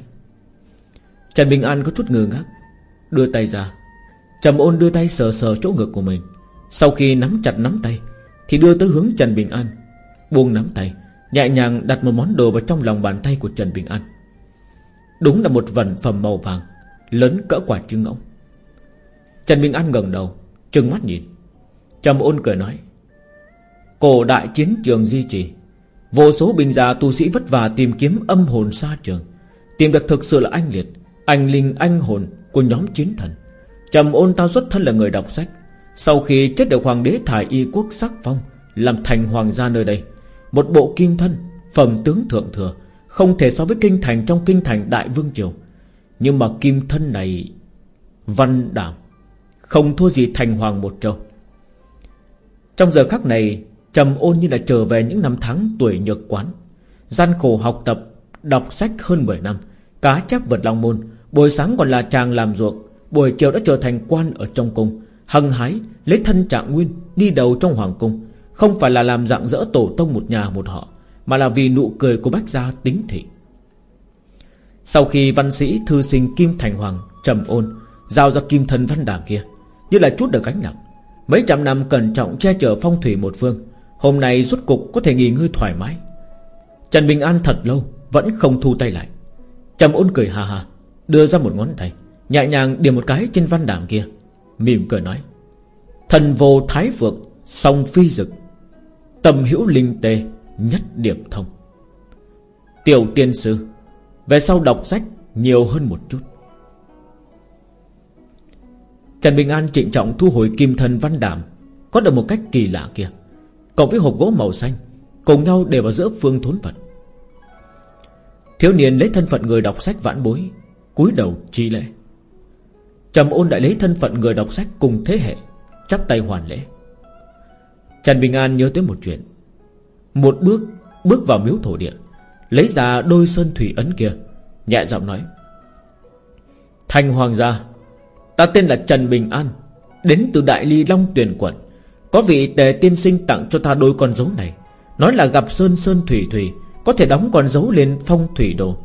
[SPEAKER 1] Trần Bình An có chút ngơ ngác, Đưa tay ra. Trầm ôn đưa tay sờ sờ chỗ ngực của mình. Sau khi nắm chặt nắm tay, Thì đưa tới hướng Trần Bình An. Buông nắm tay, Nhẹ nhàng đặt một món đồ vào trong lòng bàn tay của Trần Bình An. Đúng là một vần phẩm màu vàng, Lớn cỡ quả trứng ngỗng. Trần Bình An ngẩng đầu, Trừng mắt nhìn. Trầm ôn cười nói, Cổ đại chiến trường di trì, Vô số binh gia tu sĩ vất vả tìm kiếm âm hồn xa trường. Tìm được thực sự là anh liệt, Anh linh, anh hồn của nhóm chiến thần. Trầm ôn tao xuất thân là người đọc sách. Sau khi chết được hoàng đế thải y quốc sắc phong, Làm thành hoàng gia nơi đây một bộ kim thân, Phẩm tướng thượng thừa, Không thể so với kinh thành trong kinh thành đại vương triều. Nhưng mà kim thân này, Văn đảm, Không thua gì thành hoàng một châu. Trong giờ khắc này, trầm ôn như là trở về những năm tháng tuổi nhược quán. Gian khổ học tập, Đọc sách hơn 10 năm, Cá chép vật long môn, Buổi sáng còn là chàng làm ruộng, Buổi chiều đã trở thành quan ở trong cung Hằng hái lấy thân trạng nguyên, Đi đầu trong hoàng cung. Không phải là làm dạng dỡ tổ tông một nhà một họ, Mà là vì nụ cười của bách gia tính thị. Sau khi văn sĩ thư sinh Kim Thành Hoàng trầm ôn, Giao ra kim thân văn đảm kia, Như là chút được gánh nặng. Mấy trăm năm cẩn trọng che chở phong thủy một phương, Hôm nay rút cục có thể nghỉ ngơi thoải mái. Trần Bình An thật lâu Vẫn không thu tay lại. Trầm ôn cười hà hà Đưa ra một ngón tay, Nhẹ nhàng điểm một cái trên văn đảm kia, Mỉm cười nói, Thần vô thái phượng, Song phi dực. Tầm hữu linh tê, Nhất điểm thông. Tiểu tiên sư, Về sau đọc sách nhiều hơn một chút. Trần Bình An trịnh trọng thu hồi kim thần văn đảm Có được một cách kỳ lạ kia. Cộng với hộp gỗ màu xanh, Cùng nhau để vào giữa phương thốn vật Thiếu niên lấy thân phận người đọc sách vãn bối, cúi đầu chi lễ. Trầm ôn đại lấy thân phận người đọc sách cùng thế hệ, Chắp tay hoàn lễ. Trần Bình An nhớ tới một chuyện. Một bước Bước vào miếu thổ địa, Lấy ra đôi sơn thủy ấn kia, Nhẹ giọng nói Thành hoàng gia, Ta tên là Trần Bình An, Đến từ Đại Ly Long Tuyền Quận. Có vị tề tiên sinh tặng cho ta đôi con dấu này. Nói là gặp Sơn Sơn Thủy Thủy, Có thể đóng con dấu lên phong thủy đồ.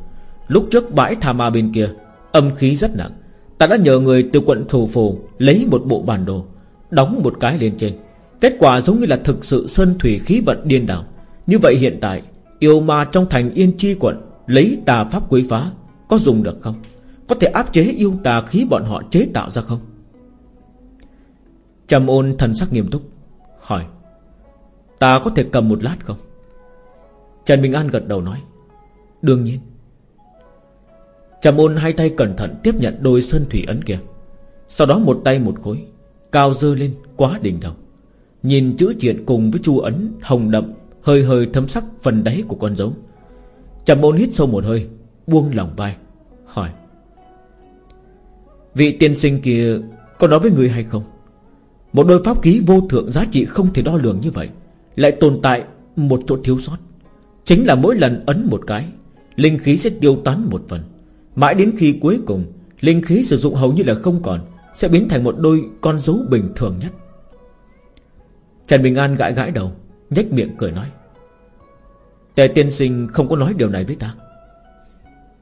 [SPEAKER 1] Lúc trước bãi Tha ma bên kia, Âm khí rất nặng. Ta đã nhờ người từ quận thủ phủ Lấy một bộ bản đồ, Đóng một cái lên trên. Kết quả giống như là thực sự sơn thủy khí vận điên đảo. Như vậy hiện tại, Yêu ma trong thành Yên Chi quận Lấy tà pháp quấy phá, Có dùng được không? Có thể áp chế yêu tà khí bọn họ chế tạo ra không? Trầm ôn thần sắc nghiêm túc, Hỏi, Ta có thể cầm một lát không? Trần Bình An gật đầu nói, Đương nhiên. Trầm ôn hai tay cẩn thận tiếp nhận đôi sơn thủy ấn kia. Sau đó một tay một khối, Cao dơ lên quá đỉnh đầu. Nhìn chữ triện cùng với chu ấn, Hồng đậm, hơi hơi thấm sắc phần đáy của con dấu. Trầm ôn hít sâu một hơi, Buông lòng vai, Hỏi. Vị tiên sinh kia Có nói với người hay không? Một đôi pháp khí vô thượng giá trị không thể đo lường như vậy, Lại tồn tại một chỗ thiếu sót. Chính là mỗi lần ấn một cái, Linh khí sẽ tiêu tán một phần. Mãi đến khi cuối cùng, Linh khí sử dụng hầu như là không còn, Sẽ biến thành một đôi con dấu bình thường nhất. Trần Bình An gãi gãi đầu, nhếch miệng cười nói. Tề tiên sinh không có nói điều này với ta.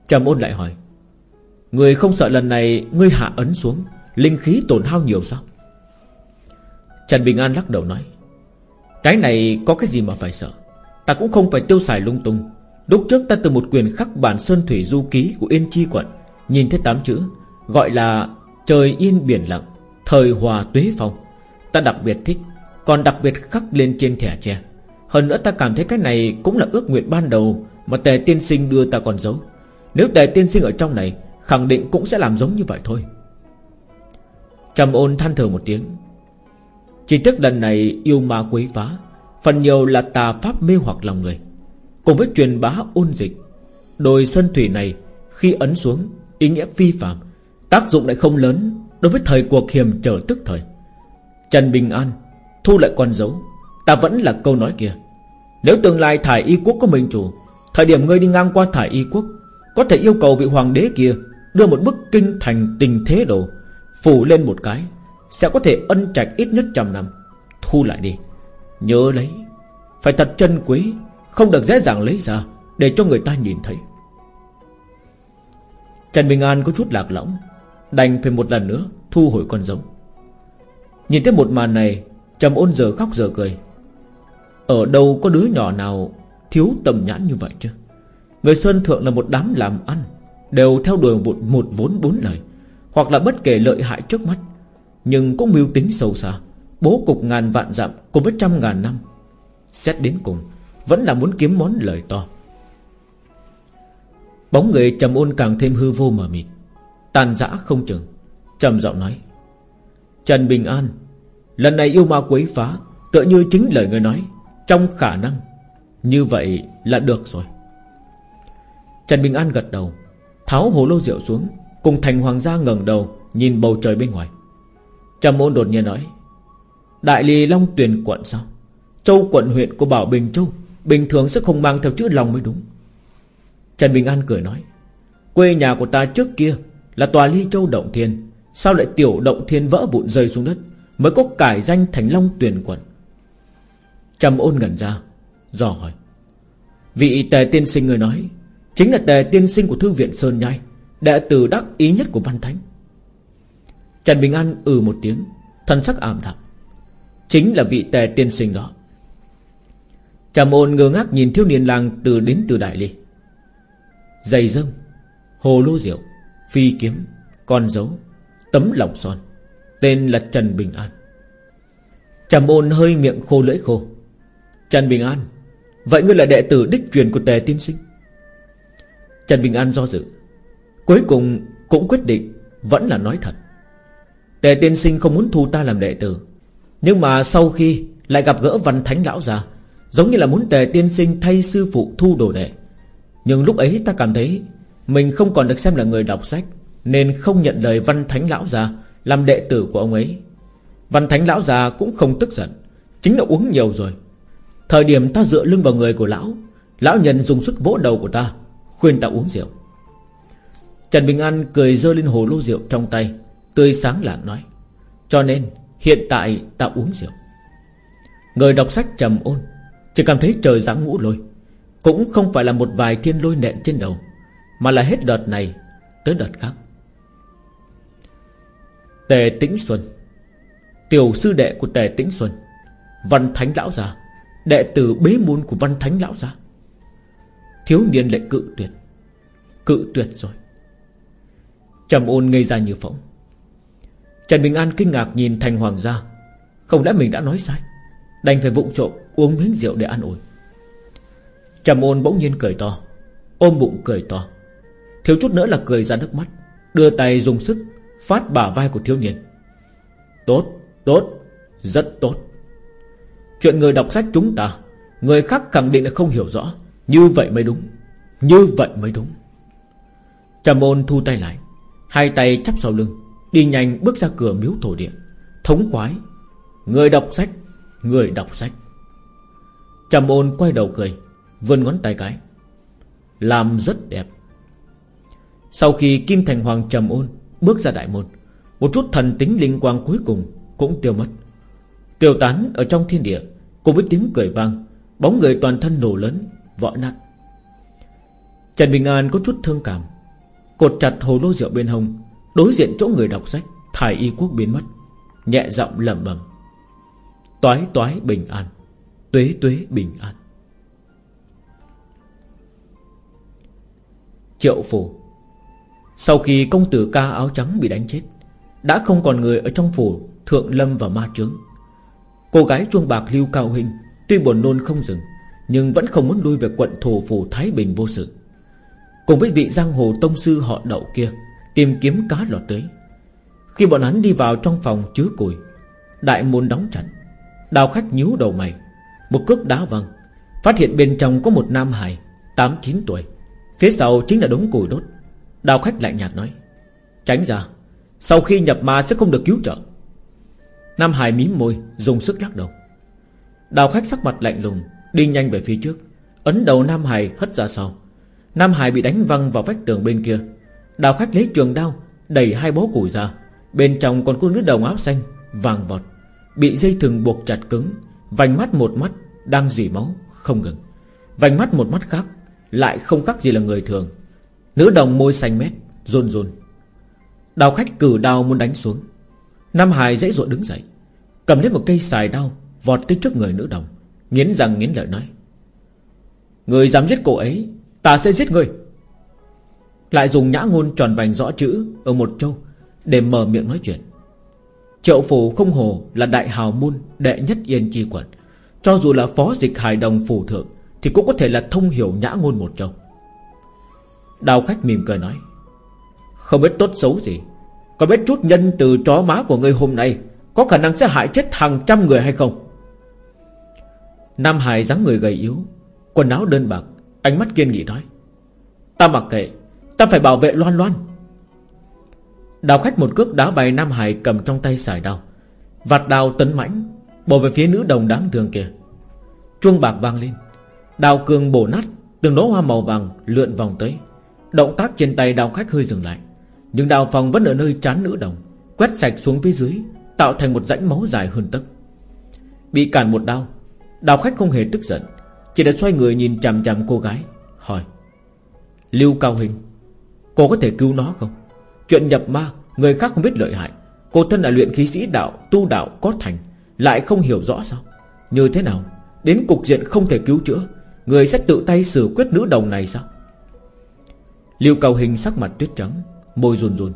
[SPEAKER 1] Trầm ôn lại hỏi, Người không sợ lần này Ngươi hạ ấn xuống, Linh khí tổn hao nhiều sao? Trần Bình An lắc đầu nói, Cái này có cái gì mà phải sợ? Ta cũng không phải tiêu xài lung tung. Lúc trước ta từ một quyền khắc bản Sơn Thủy Du Ký của Yên Chi Quận, Nhìn thấy tám chữ, Gọi là trời yên biển lặng, Thời hòa tuế phong. Ta đặc biệt thích còn đặc biệt khắc lên trên thẻ tre. Hơn nữa ta cảm thấy cái này cũng là ước nguyện ban đầu Mà tề tiên sinh đưa ta còn giấu Nếu tề tiên sinh ở trong này, Khẳng định cũng sẽ làm giống như vậy thôi. Trầm ôn than thở một tiếng. Chỉ tiếc lần này yêu ma quấy phá, Phần nhiều là tà pháp mê hoặc lòng người. Cùng với truyền bá ôn dịch, Đồi sơn thủy này Khi ấn xuống, Ý nghĩa phi phạm Tác dụng lại không lớn Đối với thời cuộc hiểm trở tức thời. Trần Bình An Thu lại con dấu. Ta vẫn là câu nói kia. Nếu tương lai thải y quốc có mình chủ, Thời điểm ngươi đi ngang qua thải y quốc, Có thể yêu cầu vị hoàng đế kia Đưa một bức kinh thành tình thế đồ, Phủ lên một cái, Sẽ có thể ân trạch ít nhất trăm năm. Thu lại đi. Nhớ lấy. Phải thật chân quý, Không được dễ dàng lấy ra, Để cho người ta nhìn thấy. Trần Bình An có chút lạc lõng, Đành phải một lần nữa Thu hồi con giống Nhìn thấy một màn này Trầm ôn giờ khóc giờ cười. Ở đâu có đứa nhỏ nào Thiếu tầm nhãn như vậy chứ? Người Sơn Thượng là một đám làm ăn Đều theo đuổi một, một vốn bốn lời Hoặc là bất kể lợi hại trước mắt Nhưng cũng mưu tính sâu xa Bố cục ngàn vạn dặm cùng với trăm ngàn năm. Xét đến cùng Vẫn là muốn kiếm món lời to. Bóng người trầm ôn càng thêm hư vô mờ mịt Tàn dã không chừng trầm giọng nói Trần Bình An Lần này yêu ma quấy phá, Tựa như chính lời người nói, Trong khả năng. Như vậy là được rồi. Trần Bình An gật đầu, Tháo hồ lô rượu xuống, Cùng thành hoàng gia ngẩng đầu, Nhìn bầu trời bên ngoài. Trầm ôn đột nhiên nói, Đại lý Long Tuyền quận sao? Châu quận huyện của Bảo Bình Châu, Bình thường sẽ không mang theo chữ lòng mới đúng. Trần Bình An cười nói, Quê nhà của ta trước kia Là tòa ly châu Động Thiên, Sao lại tiểu Động Thiên vỡ vụn rơi xuống đất? Mới có cải danh thành Long Tuyền quận. Trầm ôn ngẩn ra Dò hỏi, Vị tề tiên sinh người nói, Chính là tề tiên sinh của Thư viện Sơn Nhai, Đệ tử đắc ý nhất của Văn Thánh. Trần Bình An ừ một tiếng Thân sắc ảm đạm, Chính là vị tề tiên sinh đó. Trầm ôn ngơ ngác nhìn thiếu niên lang từ đến từ Đại Ly. Giày dâng, Hồ lô rượu, Phi kiếm, Con dấu, Tấm lòng son. Tên là Trần Bình An. Trầm ôn hơi miệng khô lưỡi khô. Trần Bình An, Vậy ngươi là đệ tử đích truyền của tề tiên sinh. Trần Bình An do dự, Cuối cùng cũng quyết định Vẫn là nói thật. Tề tiên sinh không muốn thu ta làm đệ tử, Nhưng mà sau khi Lại gặp gỡ văn thánh lão già Giống như là muốn tề tiên sinh thay sư phụ thu đồ đệ. Nhưng lúc ấy ta cảm thấy Mình không còn được xem là người đọc sách, Nên không nhận lời văn thánh lão già làm đệ tử của ông ấy. Văn thánh lão già cũng không tức giận, Chính là uống nhiều rồi. Thời điểm ta dựa lưng vào người của lão Lão nhân dùng sức vỗ đầu của ta, Khuyên ta uống rượu. Trần Bình An cười dơ lên hồ lô rượu trong tay, Tươi sáng lạn nói, Cho nên hiện tại ta uống rượu. Người đọc sách trầm ôn, Chỉ cảm thấy trời giáng ngũ lôi. Cũng không phải là một vài thiên lôi nện trên đầu, Mà là hết đợt này Tới đợt khác. Tề Tĩnh Xuân. Tiểu sư đệ của Tề Tĩnh Xuân, Văn Thánh Lão Gia. Đệ tử bế môn của Văn Thánh Lão Gia. Thiếu niên lại cự tuyệt. Cự tuyệt rồi. Trầm ôn ngây ra như phỏng Trần Bình An kinh ngạc nhìn thành hoàng gia. Không lẽ mình đã nói sai? Đành phải vụng trộm uống miếng rượu để ăn ổn. Trầm ôn bỗng nhiên cười to, Ôm bụng cười to. Thiếu chút nữa là cười ra nước mắt, Đưa tay dùng sức Phát bả vai của thiếu niên. Tốt, tốt, rất tốt. Chuyện người đọc sách chúng ta Người khác khẳng định là không hiểu rõ. Như vậy mới đúng Như vậy mới đúng. Trầm ôn thu tay lại Hai tay chắp sau lưng Đi nhanh bước ra cửa miếu thổ địa. Thống khoái Người đọc sách Người đọc sách. Trầm ôn quay đầu cười Vươn ngón tay cái. Làm rất đẹp. Sau khi Kim Thành Hoàng trầm ôn Bước ra đại môn. Một chút thần tính linh quang cuối cùng Cũng tiêu mất. Tiêu tán ở trong thiên địa, Cùng với tiếng cười vang, Bóng người toàn thân nổ lớn, Vỡ nát. Trần Bình An có chút thương cảm. Cột chặt hồ lô rượu bên hông, Đối diện chỗ người đọc sách, Thải y quốc biến mất, Nhẹ giọng lẩm bẩm. Toái toái bình an, Tuế tuế bình an. Triệu phủ sau khi công tử ca áo trắng bị đánh chết, Đã không còn người ở trong phủ Thượng lâm và ma trướng. Cô gái chuông bạc lưu cao hình Tuy buồn nôn không dừng, Nhưng vẫn không muốn lui về quận thủ phủ Thái Bình vô sự. Cùng với vị giang hồ tông sư họ đậu kia, Tìm kiếm cá lọt tới. Khi bọn hắn đi vào trong phòng chứa củi, Đại môn đóng chặt, Đào khách nhíu đầu mày. Một cước đá văng, Phát hiện bên trong có một nam hài 8-9 tuổi, Phía sau chính là đống củi đốt. Đào khách lạnh nhạt nói, Tránh ra, Sau khi nhập ma sẽ không được cứu trợ. Nam Hải mím môi, Dùng sức lắc đầu. Đào khách sắc mặt lạnh lùng, Đi nhanh về phía trước, Ấn đầu Nam Hải hất ra sau. Nam Hải bị đánh văng vào vách tường bên kia. Đào khách lấy trường đao, Đẩy hai bó củi ra. Bên trong còn có nữ đồng áo xanh, Vàng vọt, Bị dây thừng buộc chặt cứng. Vành mắt một mắt Đang dỉ máu, Không ngừng. Vành mắt một mắt khác, Lại không khác gì là người thường. Nữ đồng môi xanh mét Rôn rôn Đào khách cử đao muốn đánh xuống. Nam Hải dễ dội đứng dậy, Cầm lấy một cây xài đao, Vọt tới trước người nữ đồng, Nghiến răng nghiến lợi nói. Người dám giết cô ấy, Ta sẽ giết người. Lại dùng nhã ngôn tròn vành rõ chữ Ở một châu Để mở miệng nói chuyện. Triệu phủ không hồ là đại hào môn Đệ nhất yên chi quận. Cho dù là phó dịch hài đồng phủ thượng Thì cũng có thể là thông hiểu nhã ngôn một châu. Đào khách mỉm cười nói, Không biết tốt xấu gì. Có biết chút nhân từ chó má của người hôm nay Có khả năng sẽ hại chết hàng trăm người hay không? Nam Hải dáng người gầy yếu, Quần áo đơn bạc, Ánh mắt kiên nghị nói, Ta mặc kệ, Ta phải bảo vệ loan loan. Đào khách một cước đá bay Nam Hải cầm trong tay xài đao, Vạt đào tấn mãnh Bổ về phía nữ đồng đáng thương kia. Chuông bạc vang lên, Đào cường bổ nát, Từng nỗ hoa màu vàng lượn vòng tới. Động tác trên tay đào khách hơi dừng lại. Nhưng đào phòng vẫn ở nơi chán nữ đồng. Quét sạch xuống phía dưới, Tạo thành một rãnh máu dài hơn tấc. Bị cản một đao, Đào khách không hề tức giận. Chỉ đã xoay người nhìn chằm chằm cô gái, Hỏi, Lưu Cao Hình, Cô có thể cứu nó không? Chuyện nhập ma, Người khác không biết lợi hại. Cô thân là luyện khí sĩ đạo, Tu đạo có thành, Lại không hiểu rõ sao? Như thế nào? Đến cục diện không thể cứu chữa, Người sẽ tự tay xử quyết nữ đồng này sao? Liêu cầu Hình sắc mặt tuyết trắng, Môi run run.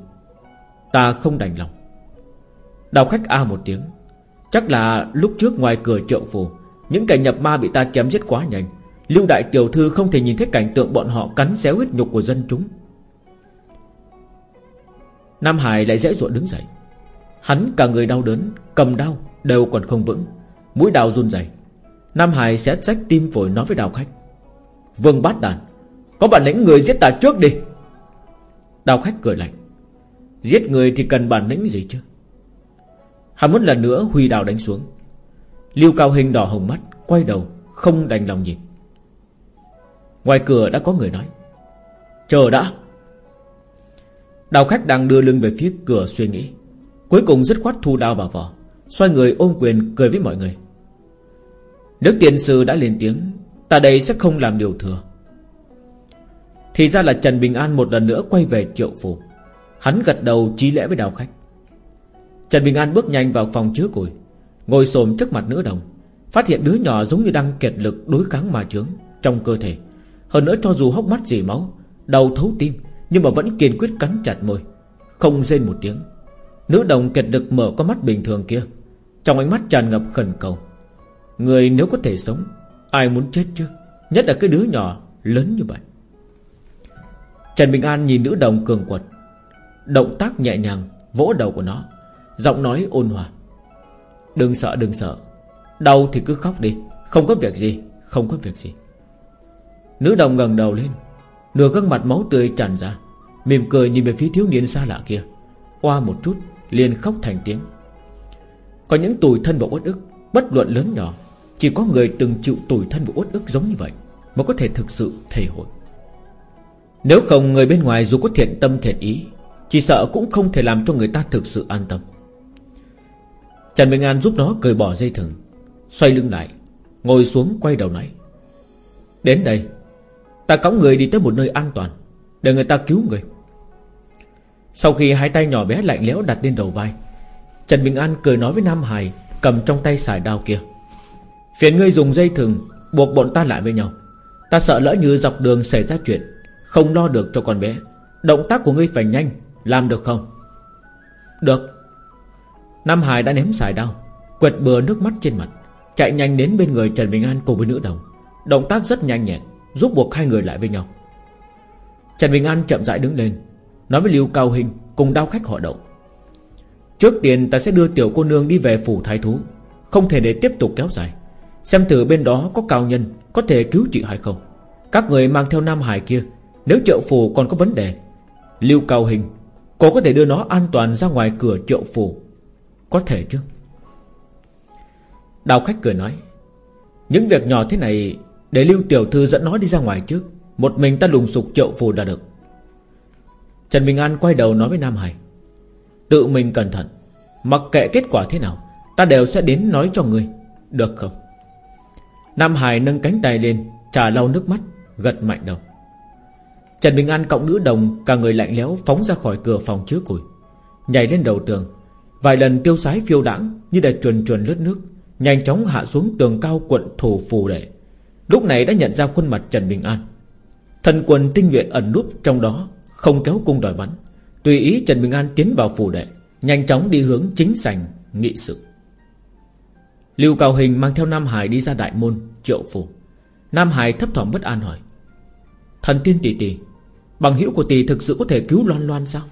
[SPEAKER 1] Ta không đành lòng. Đào khách A một tiếng. Chắc là lúc trước ngoài cửa trượng phù Những kẻ nhập ma bị ta chém giết quá nhanh. Lưu đại tiểu thư không thể nhìn thấy cảnh tượng bọn họ cắn xéo huyết nhục của dân chúng. Nam Hải lại dễ dội đứng dậy. Hắn cả người đau đớn, Cầm đau đều còn không vững. Mũi đào run rẩy. Nam Hải sẽ rách tim phổi nói với đào khách. Vương bát đàn có bản lĩnh người giết ta trước đi. Đào khách cười lạnh. Giết người thì cần bản lĩnh gì chứ? Hắn muốn lần nữa huy đào đánh xuống. Lưu Cao Hình đỏ hồng mắt, Quay đầu, không đành lòng nhìn. Ngoài cửa đã có người nói, Chờ đã. Đào khách đang đưa lưng về phía cửa suy nghĩ, Cuối cùng dứt khoát thu đao vào vỏ, Xoay người ôm quyền cười với mọi người. Nếu tiền sư đã lên tiếng, Ta đây sẽ không làm điều thừa thì ra là Trần Bình An một lần nữa quay về triệu phủ. Hắn gật đầu trí lẽ với đào khách. Trần Bình An bước nhanh vào phòng chứa củi, Ngồi xồm trước mặt nữ đồng, Phát hiện đứa nhỏ giống như đang kiệt lực đối kháng mà trướng Trong cơ thể. Hơn nữa cho dù hốc mắt dì máu Đầu thấu tim, Nhưng mà vẫn kiên quyết cắn chặt môi, Không rên một tiếng. Nữ đồng kiệt lực mở con mắt bình thường kia, Trong ánh mắt tràn ngập khẩn cầu. Người nếu có thể sống, Ai muốn chết chứ? Nhất là cái đứa nhỏ lớn như vậy. Trần Bình An nhìn nữ đồng cường quật, Động tác nhẹ nhàng, Vỗ đầu của nó, Giọng nói ôn hòa. Đừng sợ đừng sợ, Đau thì cứ khóc đi, Không có việc gì, Không có việc gì. Nữ đồng ngẩng đầu lên, Nửa gương mặt máu tươi tràn ra, Mỉm cười nhìn về phía thiếu niên xa lạ kia. Qua một chút, liền khóc thành tiếng. Có những tủi thân và uất ức, Bất luận lớn nhỏ, Chỉ có người từng chịu tủi thân và uất ức giống như vậy, Mới có thể thực sự thể hội. Nếu không, người bên ngoài dù có thiện tâm thiện ý, Chỉ sợ cũng không thể làm cho người ta thực sự an tâm. Trần Bình An giúp nó cởi bỏ dây thừng, Xoay lưng lại, Ngồi xuống quay đầu nói, Đến đây, Ta cõng người đi tới một nơi an toàn, Để người ta cứu người. Sau khi hai tay nhỏ bé lạnh lẽo đặt lên đầu vai, Trần Bình An cười nói với Nam Hải Cầm trong tay xài đao kia, Phiền ngươi dùng dây thừng Buộc bọn ta lại với nhau, Ta sợ lỡ như dọc đường xảy ra chuyện không lo được cho con bé. Động tác của ngươi phải nhanh, Làm được không? Được. Nam Hải đã ném xài đao Quệt bừa nước mắt trên mặt, Chạy nhanh đến bên người Trần Bình An cùng với nữ đồng. Động tác rất nhanh nhẹn, Giúp buộc hai người lại với nhau. Trần Bình An chậm rãi đứng lên, Nói với Lưu Cao Hình cùng đao khách họ động. Trước tiên ta sẽ đưa tiểu cô nương đi về phủ thái thú, Không thể để tiếp tục kéo dài. Xem thử bên đó có cao nhân Có thể cứu chị hay không. Các người mang theo Nam Hải kia nếu triệu phủ còn có vấn đề, Lưu Cao Hình, Cô có thể đưa nó an toàn ra ngoài cửa triệu phủ Có thể chứ? Đào khách cười nói, Những việc nhỏ thế này, Để Lưu Tiểu Thư dẫn nó đi ra ngoài trước, Một mình ta lùng sục triệu phủ đã được. Trần Bình An quay đầu nói với Nam Hải, Tự mình cẩn thận, Mặc kệ kết quả thế nào, Ta đều sẽ đến nói cho ngươi, Được không? Nam Hải nâng cánh tay lên Trả lau nước mắt, Gật mạnh đầu. Trần Bình An cộng nữ đồng, Cả người lạnh lẽo phóng ra khỏi cửa phòng trước cùi Nhảy lên đầu tường, Vài lần tiêu sái phiêu đãng Như để chuồn chuồn lướt nước, Nhanh chóng hạ xuống tường cao quận thủ phù đệ. Lúc này đã nhận ra khuôn mặt Trần Bình An. Thần quần tinh nhuệ ẩn núp trong đó, Không kéo cung đòi bắn. Tùy ý Trần Bình An tiến vào phủ đệ, Nhanh chóng đi hướng chính sành nghị sự. Lưu Cao Hình mang theo Nam Hải đi ra đại môn, Triệu phủ Nam Hải thấp thỏm bất an hỏi, Thần tiên tỷ tỷ Bằng hữu của tỷ thực sự có thể cứu Loan Loan sao?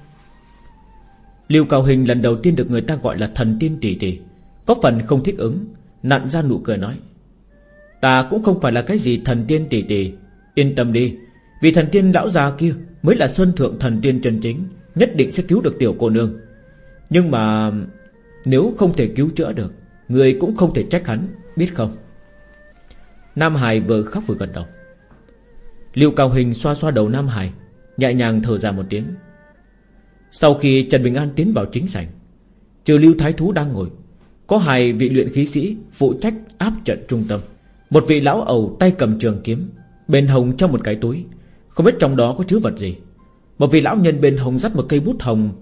[SPEAKER 1] Lưu Cao Hình lần đầu tiên được người ta gọi là thần tiên tỷ tỷ Có phần không thích ứng, Nặn ra nụ cười nói, Ta cũng không phải là cái gì thần tiên tỷ tỷ Yên tâm đi, Vì thần tiên lão già kia Mới là sơn thượng thần tiên chân chính, Nhất định sẽ cứu được tiểu cô nương. Nhưng mà Nếu không thể cứu chữa được, Người cũng không thể trách hắn, Biết không? Nam Hải vừa khóc vừa gật đầu. Lưu Cao Hình xoa xoa đầu Nam Hải Nhẹ nhàng thở ra một tiếng. Sau khi Trần Bình An tiến vào chính sảnh, Trừ Lưu Thái Thú đang ngồi, Có hai vị luyện khí sĩ Phụ trách áp trận trung tâm. Một vị lão ẩu tay cầm trường kiếm, Bên hồng trong một cái túi, Không biết trong đó có chứa vật gì. Một vị lão nhân bên hồng dắt một cây bút hồng,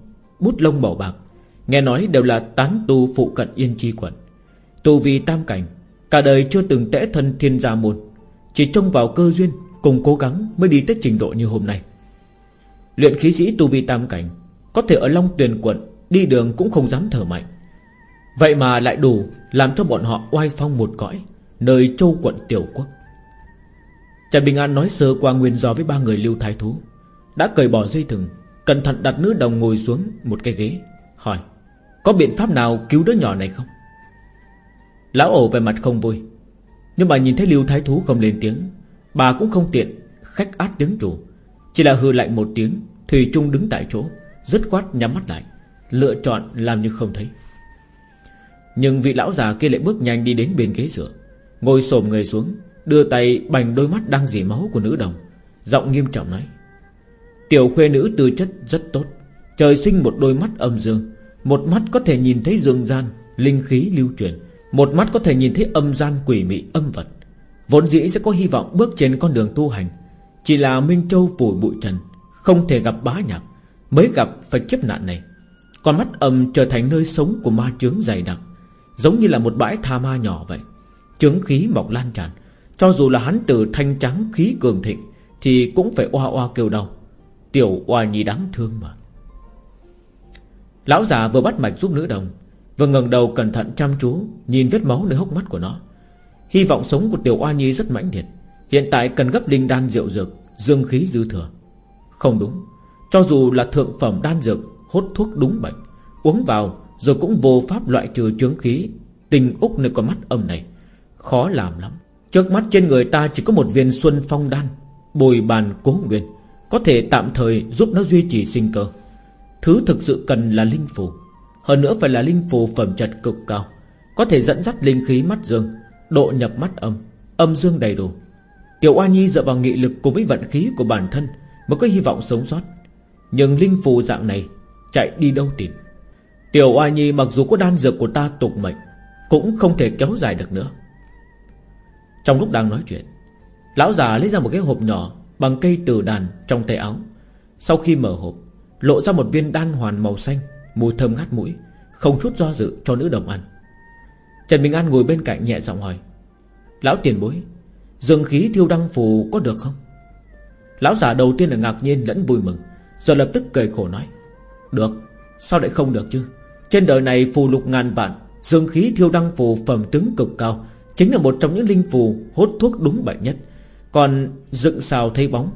[SPEAKER 1] Bút lông màu bạc, Nghe nói đều là tán tu phụ cận yên chi quận. Tu vì tam cảnh, Cả đời chưa từng tẽ thân thiên gia môn, Chỉ trông vào cơ duyên Cùng cố gắng mới đi tới trình độ như hôm nay. Luyện khí sĩ tu vi tam cảnh, Có thể ở Long Tuyền quận, Đi đường cũng không dám thở mạnh. Vậy mà lại đủ Làm cho bọn họ oai phong một cõi, Nơi châu quận tiểu quốc. Trần Bình An nói sơ qua nguyên do với ba người lưu thái thú, Đã cởi bỏ dây thừng, Cẩn thận đặt nữ đồng ngồi xuống một cái ghế, Hỏi, Có biện pháp nào cứu đứa nhỏ này không? Lão ổ về mặt không vui, Nhưng mà nhìn thấy lưu thái thú không lên tiếng, Bà cũng không tiện, Khách át tiếng chủ. Chỉ là hư lạnh một tiếng Thủy Trung đứng tại chỗ, Dứt quát nhắm mắt lại, Lựa chọn làm như không thấy. Nhưng vị lão già kia lại bước nhanh đi đến bên ghế rửa Ngồi xổm người xuống, Đưa tay bành đôi mắt đang dỉ máu của nữ đồng, Giọng nghiêm trọng nói, Tiểu khuê nữ tư chất rất tốt, Trời sinh một đôi mắt âm dương, Một mắt có thể nhìn thấy dương gian, Linh khí lưu truyền, Một mắt có thể nhìn thấy âm gian quỷ mị âm vật, Vốn dĩ sẽ có hy vọng bước trên con đường tu hành chỉ là Minh Châu vùi bụi trần, Không thể gặp bá nhạc, Mới gặp phải kiếp nạn này. Con mắt âm trở thành nơi sống của ma chướng dày đặc, Giống như là một bãi tha ma nhỏ vậy. Chướng khí mọc lan tràn, Cho dù là hắn từ thanh trắng khí cường thịnh, Thì cũng phải oa oa kêu đau. Tiểu oa nhi đáng thương mà. Lão già vừa bắt mạch giúp nữ đồng, Vừa ngẩng đầu cẩn thận chăm chú, Nhìn vết máu nơi hốc mắt của nó. Hy vọng sống của Tiểu Oa Nhi rất mãnh liệt. Hiện tại cần gấp linh đan rượu dược, Dương khí dư thừa. Không đúng, Cho dù là thượng phẩm đan dược Hốt thuốc đúng bệnh, Uống vào rồi cũng vô pháp loại trừ chướng khí. Tình úc nơi con mắt âm này, Khó làm lắm. Trước mắt trên người ta chỉ có một viên xuân phong đan, Bồi bàn cố nguyên, Có thể tạm thời giúp nó duy trì sinh cơ. Thứ thực sự cần là linh phù, Hơn nữa phải là linh phù phẩm chất cực cao, Có thể dẫn dắt linh khí mắt dương, Độ nhập mắt âm Âm dương đầy đủ. Tiểu Oa Nhi dựa vào nghị lực cùng với vận khí của bản thân Mới có hy vọng sống sót. Nhưng linh phù dạng này Chạy đi đâu tìm? Tiểu Oa Nhi mặc dù có đan dược của ta tục mệnh, Cũng không thể kéo dài được nữa. Trong lúc đang nói chuyện, Lão già lấy ra một cái hộp nhỏ Bằng cây từ đàn trong tay áo. Sau khi mở hộp, Lộ ra một viên đan hoàn màu xanh, Mùi thơm ngát mũi, Không chút do dự cho nữ đồng ăn. Trần Bình An ngồi bên cạnh nhẹ giọng hỏi, Lão tiền bối Dương khí thiêu đăng phù có được không? Lão giả đầu tiên là ngạc nhiên lẫn vui mừng, Rồi lập tức cười khổ nói, Được, Sao lại không được chứ? Trên đời này phù lục ngàn vạn Dương khí thiêu đăng phù phẩm tướng cực cao, Chính là một trong những linh phù Hốt thuốc đúng bệnh nhất. Còn dựng xào thấy bóng,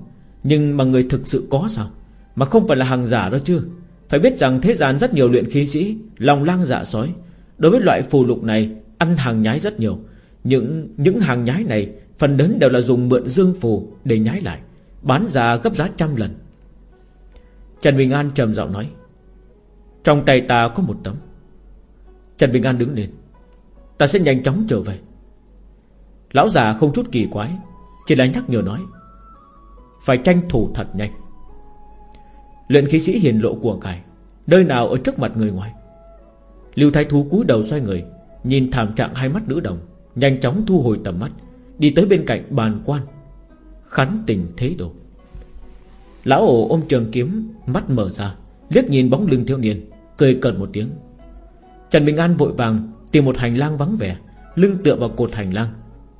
[SPEAKER 1] Nhưng mà người thực sự có sao? Mà không phải là hàng giả đó chứ. Phải biết rằng thế gian rất nhiều luyện khí sĩ, Lòng lang dạ sói. Đối với loại phù lục này, Ăn hàng nhái rất nhiều. Những những hàng nhái này Phần lớn đều là dùng mượn dương phù Để nhái lại, Bán ra gấp giá trăm lần. Trần Bình An trầm giọng nói, Trong tay ta có một tấm. Trần Bình An đứng lên, Ta sẽ nhanh chóng trở về. Lão già không chút kỳ quái, Chỉ là nhắc nhở nói, Phải tranh thủ thật nhanh. Luyện khí sĩ hiền lộ của cải Nơi nào ở trước mặt người ngoài. Lưu Thái Thú cúi đầu xoay người, Nhìn thảm trạng hai mắt nữ đồng, Nhanh chóng thu hồi tầm mắt. Đi tới bên cạnh bàn quan Khắn tình thế đồ Lão ổ ôm trường kiếm, Mắt mở ra, liếc nhìn bóng lưng thiếu niên, Cười cợt một tiếng. Trần Bình An vội vàng Tìm một hành lang vắng vẻ, Lưng tựa vào cột hành lang,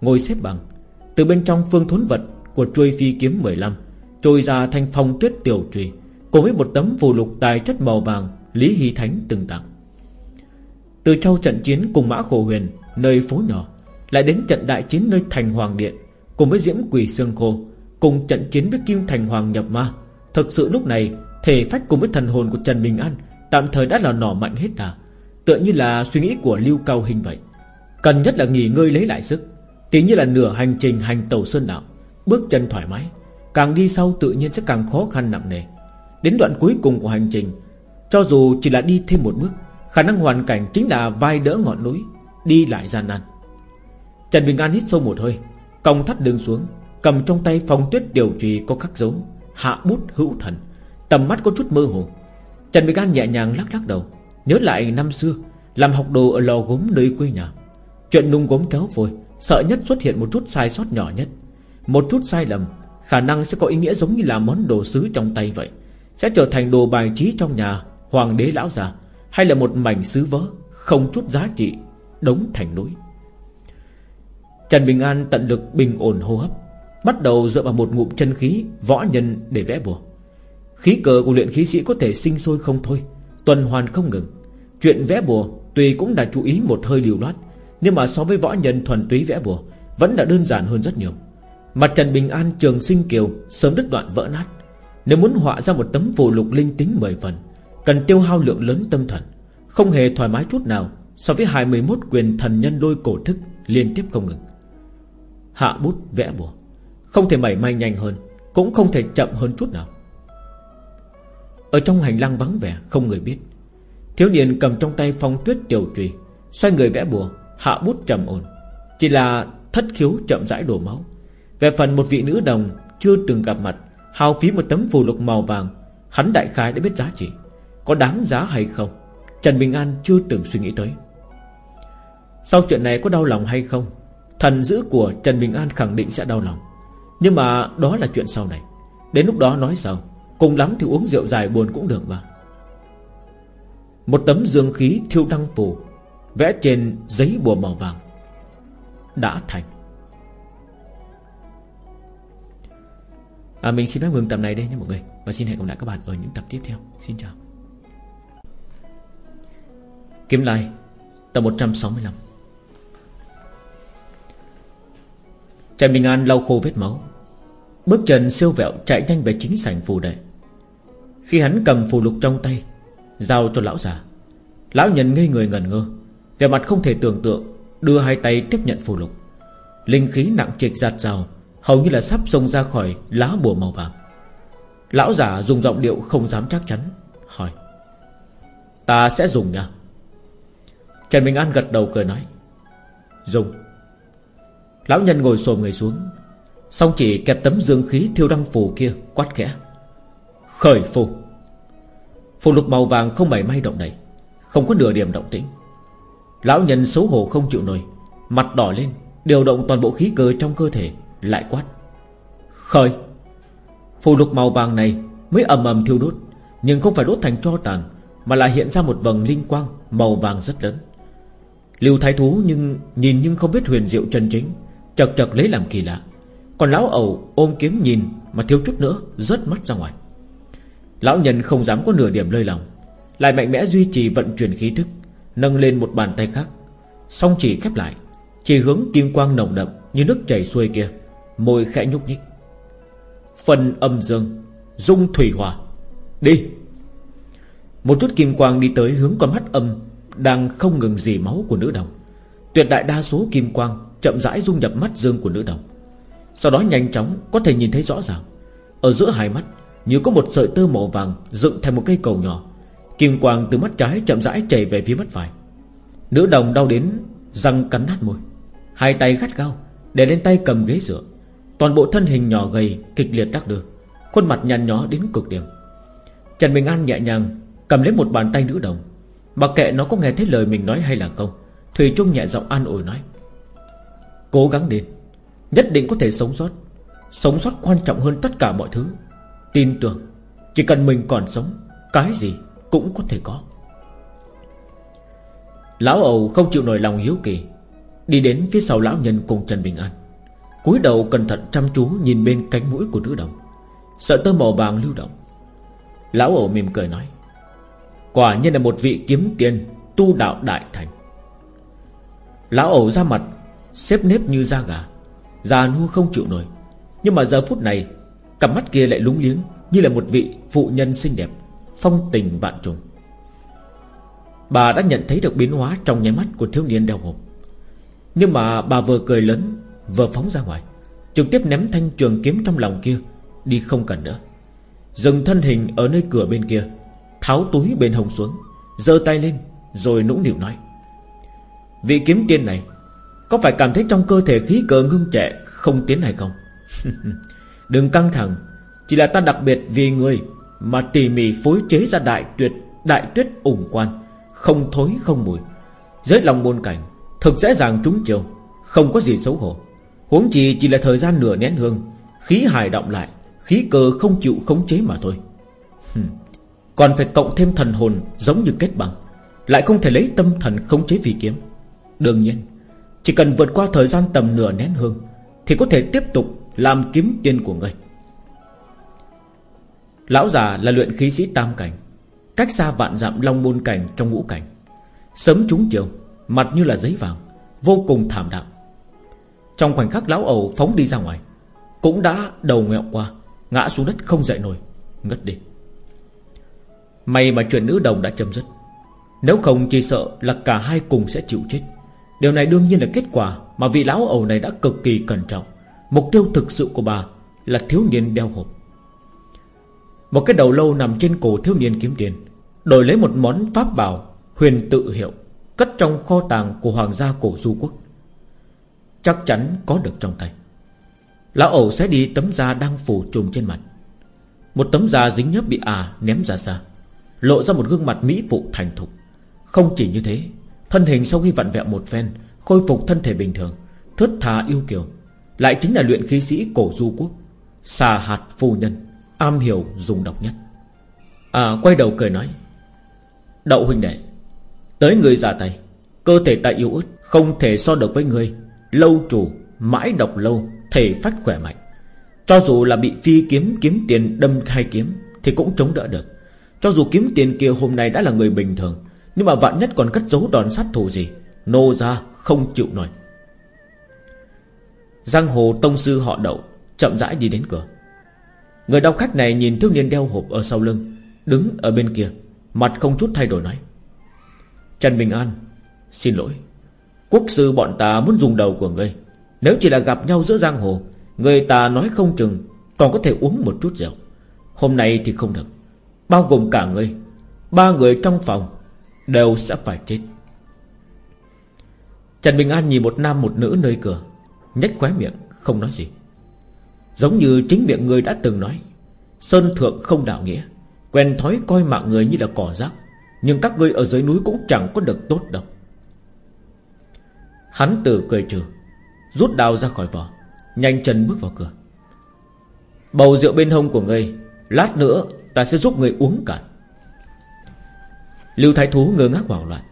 [SPEAKER 1] Ngồi xếp bằng. Từ bên trong phương thốn vật Của chuôi phi kiếm 15 Trôi ra thành phong tuyết tiểu trùy, Cùng với một tấm phù lục tài chất màu vàng, Lý Hy Thánh từng tặng. Từ trong trận chiến cùng Mã Khổ Huyền, Nơi phố nhỏ lại đến trận đại chiến nơi thành Hoàng Điện, Cùng với Diễm Quỷ Sương Khô, Cùng trận chiến với Kim Thành Hoàng nhập ma. Thực sự lúc này, Thể phách cùng với thần hồn của Trần Bình An Tạm thời đã là nỏ mạnh hết à Tựa như là suy nghĩ của Lưu Cao Hình vậy. Cần nhất là nghỉ ngơi lấy lại sức Tí như là nửa hành trình hành tàu sơn đạo, Bước chân thoải mái. Càng đi sau tự nhiên sẽ càng khó khăn nặng nề. Đến đoạn cuối cùng của hành trình, Cho dù chỉ là đi thêm một bước, Khả năng hoàn cảnh chính là vai đỡ ngọn núi, Đi lại gian nan. Trần Bình An hít sâu một hơi Còng thắt đường xuống, Cầm trong tay phong tuyết điều trì có khắc dấu, Hạ bút hữu thần. Tầm mắt có chút mơ hồ. Trần Bình An nhẹ nhàng lắc lắc đầu, Nhớ lại năm xưa, Làm học đồ ở lò gốm nơi quê nhà. Chuyện nung gốm kéo vôi Sợ nhất xuất hiện một chút sai sót nhỏ nhất. Một chút sai lầm, Khả năng sẽ có ý nghĩa giống như là món đồ sứ trong tay vậy. Sẽ trở thành đồ bài trí trong nhà, Hoàng đế lão già, Hay là một mảnh sứ vỡ Không chút giá trị, Đống thành núi. Trần Bình An tận lực bình ổn hô hấp, Bắt đầu dựa vào một ngụm chân khí Võ nhân để vẽ bùa. Khí cờ của luyện khí sĩ có thể sinh sôi không thôi, Tuần hoàn không ngừng. Chuyện vẽ bùa Tuy cũng đã chú ý một hơi liều loát, Nhưng mà so với võ nhân thuần túy vẽ bùa Vẫn đã đơn giản hơn rất nhiều. Mặt Trần Bình An trường sinh kiều, Sớm đứt đoạn vỡ nát. Nếu muốn họa ra một tấm phù lục linh tính 10 phần, Cần tiêu hao lượng lớn tâm thần, Không hề thoải mái chút nào So với 21 quyền thần nhân đôi cổ thức Liên tiếp không ngừng. Hạ bút vẽ bùa. Không thể mảy may nhanh hơn, Cũng không thể chậm hơn chút nào. Ở trong hành lang vắng vẻ, Không người biết. Thiếu niên cầm trong tay phong tuyết tiểu trùy, Xoay người vẽ bùa, Hạ bút trầm ổn. Chỉ là thất khiếu chậm rãi đổ máu. Về phần một vị nữ đồng Chưa từng gặp mặt Hào phí một tấm phù lục màu vàng, Hắn đại khái đã biết giá trị. Có đáng giá hay không? Trần Bình An chưa từng suy nghĩ tới. Sau chuyện này có đau lòng hay không? Thần dữ của Trần Bình An khẳng định sẽ đau lòng. Nhưng mà đó là chuyện sau này. Đến lúc đó nói sao Cùng lắm thì uống rượu dài buồn cũng được mà. Một tấm dương khí thiêu đăng phù Vẽ trên giấy bùa màu vàng Đã thành. À, Mình xin phép ngừng tập này đây nha mọi người. Và xin hẹn gặp lại các bạn ở những tập tiếp theo. Xin chào. Kiếm Lai Tập 165 Trần Bình An lau khô vết máu. Bước chân siêu vẹo chạy nhanh về chính sảnh phù đệ. Khi hắn cầm phù lục trong tay, Giao cho lão già, Lão nhân ngây người ngẩn ngơ Về mặt không thể tưởng tượng, Đưa hai tay tiếp nhận phù lục. Linh khí nặng trịch giạt rào, Hầu như là sắp xông ra khỏi lá bùa màu vàng. Lão giả dùng giọng điệu không dám chắc chắn, Hỏi, Ta sẽ dùng nha. Trần Bình An gật đầu cười nói, Dùng. Lão nhân ngồi xồm người xuống. Xong chỉ kẹp tấm dương khí thiêu đăng phù kia, Quát khẽ. Khởi phù. Phù lục màu vàng không mảy may động đậy, Không có nửa điểm động tĩnh. Lão nhân xấu hổ không chịu nổi, Mặt đỏ lên, Điều động toàn bộ khí cơ trong cơ thể, Lại quát. Khởi. Phù lục màu vàng này mới ầm ầm thiêu đốt, Nhưng không phải đốt thành tro tàn, Mà là hiện ra một vầng linh quang Màu vàng rất lớn. Lưu thái thú nhưng nhìn nhưng không biết huyền diệu chân chính. Chật chật lấy làm kỳ lạ. Còn lão ẩu ôm kiếm nhìn Mà thiếu chút nữa rớt mắt ra ngoài. Lão nhân không dám có nửa điểm lơi lòng Lại mạnh mẽ duy trì vận chuyển khí thức Nâng lên một bàn tay khác. Song chỉ khép lại Chỉ hướng kim quang nồng đậm Như nước chảy xuôi kia Môi khẽ nhúc nhích. Phần âm dương Dung thủy hòa, Đi. Một chút kim quang đi tới hướng con mắt âm Đang không ngừng dì máu của nữ đồng. Tuyệt đại đa số kim quang Chậm rãi dung nhập mắt dương của nữ đồng. Sau đó nhanh chóng có thể nhìn thấy rõ ràng. Ở giữa hai mắt, Như có một sợi tơ màu vàng Dựng thành một cây cầu nhỏ, Kim quang từ mắt trái chậm rãi chảy về phía mắt phải. Nữ đồng đau đến Răng cắn nát môi, Hai tay gắt gao Để lên tay cầm ghế dựa. Toàn bộ thân hình nhỏ gầy, kịch liệt đắc đưa Khuôn mặt nhăn nhó đến cực điểm. Trần Bình An nhẹ nhàng Cầm lấy một bàn tay nữ đồng. Mặc kệ nó có nghe thấy lời mình nói hay là không, Thùy Trung nhẹ giọng an ủi nói. Cố gắng đến Nhất định có thể sống sót. Sống sót quan trọng hơn tất cả mọi thứ. Tin tưởng, Chỉ cần mình còn sống, Cái gì cũng có thể có. Lão ẩu không chịu nổi lòng hiếu kỳ, Đi đến phía sau lão nhân cùng Trần Bình An. Cúi đầu cẩn thận chăm chú Nhìn bên cánh mũi của nữ đồng, sợ tơ màu vàng lưu động. Lão ẩu mỉm cười nói, Quả nhiên là một vị kiếm tiên Tu đạo đại thành. Lão ẩu ra mặt Xếp nếp như da gà. Già nua không chịu nổi. Nhưng mà giờ phút này, Cặp mắt kia lại lúng liếng Như là một vị phụ nhân xinh đẹp, Phong tình vạn trùng. Bà đã nhận thấy được biến hóa Trong nháy mắt của thiếu niên đeo hộp. Nhưng mà bà vừa cười lớn, Vừa phóng ra ngoài, Trực tiếp ném thanh trường kiếm trong lòng kia, Đi không cần nữa. Dừng thân hình ở nơi cửa bên kia, Tháo túi bên hồng xuống, giơ tay lên, Rồi nũng nịu nói, Vị kiếm tiên này có phải cảm thấy trong cơ thể khí cờ ngưng trệ Không tiến hay không? Đừng căng thẳng, Chỉ là ta đặc biệt vì người Mà tỉ mỉ phối chế ra đại tuyệt, Đại tuyết ủng quan, Không thối, không mùi. Dưới lòng môn cảnh, Thực dễ dàng trúng chiều, Không có gì xấu hổ. Huống chi chỉ là thời gian nửa nén hương, Khí hài động lại, Khí cơ không chịu khống chế mà thôi. Còn phải cộng thêm thần hồn Giống như kết bằng, Lại không thể lấy tâm thần khống chế phi kiếm. Đương nhiên chỉ cần vượt qua thời gian tầm nửa nén hương, Thì có thể tiếp tục làm kiếm tiền của người. Lão già là luyện khí sĩ tam cảnh, Cách xa vạn dặm long môn cảnh trong ngũ cảnh. Sớm trúng chiều, Mặt như là giấy vàng, Vô cùng thảm đạm. Trong khoảnh khắc lão ẩu phóng đi ra ngoài, Cũng đã đầu ngẹo qua, Ngã xuống đất không dậy nổi, Ngất đi. May mà chuyện nữ đồng đã chấm dứt, Nếu không chỉ sợ là cả hai cùng sẽ chịu chết. Điều này đương nhiên là kết quả Mà vị lão ẩu này đã cực kỳ cẩn trọng. Mục tiêu thực sự của bà Là thiếu niên đeo hộp. Một cái đầu lâu nằm trên cổ thiếu niên kiếm tiền, Đổi lấy một món pháp bảo Huyền tự hiệu, Cất trong kho tàng của hoàng gia cổ du quốc. Chắc chắn có được trong tay. Lão ẩu sẽ đi tấm da đang phủ trùm trên mặt. Một tấm da dính nhớp bị à ném ra xa, Lộ ra một gương mặt mỹ phụ thành thục. Không chỉ như thế Thân hình sau khi vặn vẹo một phen, Khôi phục thân thể bình thường thất thà yêu kiều. Lại chính là luyện khí sĩ cổ du quốc Xà hạt phu nhân, Am hiểu dùng độc nhất. À quay đầu cười nói, Đậu huynh đệ, Tới người ra tay, Cơ thể ta yếu ớt, Không thể so được với người. Lâu chủ, Mãi độc lâu, Thể phách khỏe mạnh. Cho dù là bị phi kiếm kiếm tiền đâm hai kiếm Thì cũng chống đỡ được. Cho dù kiếm tiền kia hôm nay đã là người bình thường nhưng mà vạn nhất còn cất giấu đòn sát thủ gì? Nô ra không chịu nổi. Giang hồ tông sư họ đậu, Chậm rãi đi đến cửa. Người đau khách này nhìn thiếu niên đeo hộp ở sau lưng, Đứng ở bên kia, Mặt không chút thay đổi nói. Trần Bình An, Xin lỗi. Quốc sư bọn ta muốn dùng đầu của ngươi. Nếu chỉ là gặp nhau giữa giang hồ, Người ta nói không chừng Còn có thể uống một chút rượu. Hôm nay thì không được. Bao gồm cả ngươi Ba người trong phòng Đều sẽ phải chết. Trần Bình An nhìn một nam một nữ nơi cửa, nhếch khóe miệng, không nói gì. Giống như chính miệng người đã từng nói, Sơn thượng không đạo nghĩa, Quen thói coi mạng người như là cỏ rác, Nhưng các ngươi ở dưới núi cũng chẳng có được tốt đâu. Hắn từ cười trừ, Rút đao ra khỏi vỏ, Nhanh chân bước vào cửa. Bầu rượu bên hông của ngươi, Lát nữa ta sẽ giúp ngươi uống cạn. Lưu Thái Thú ngơ ngác hoảng loạn.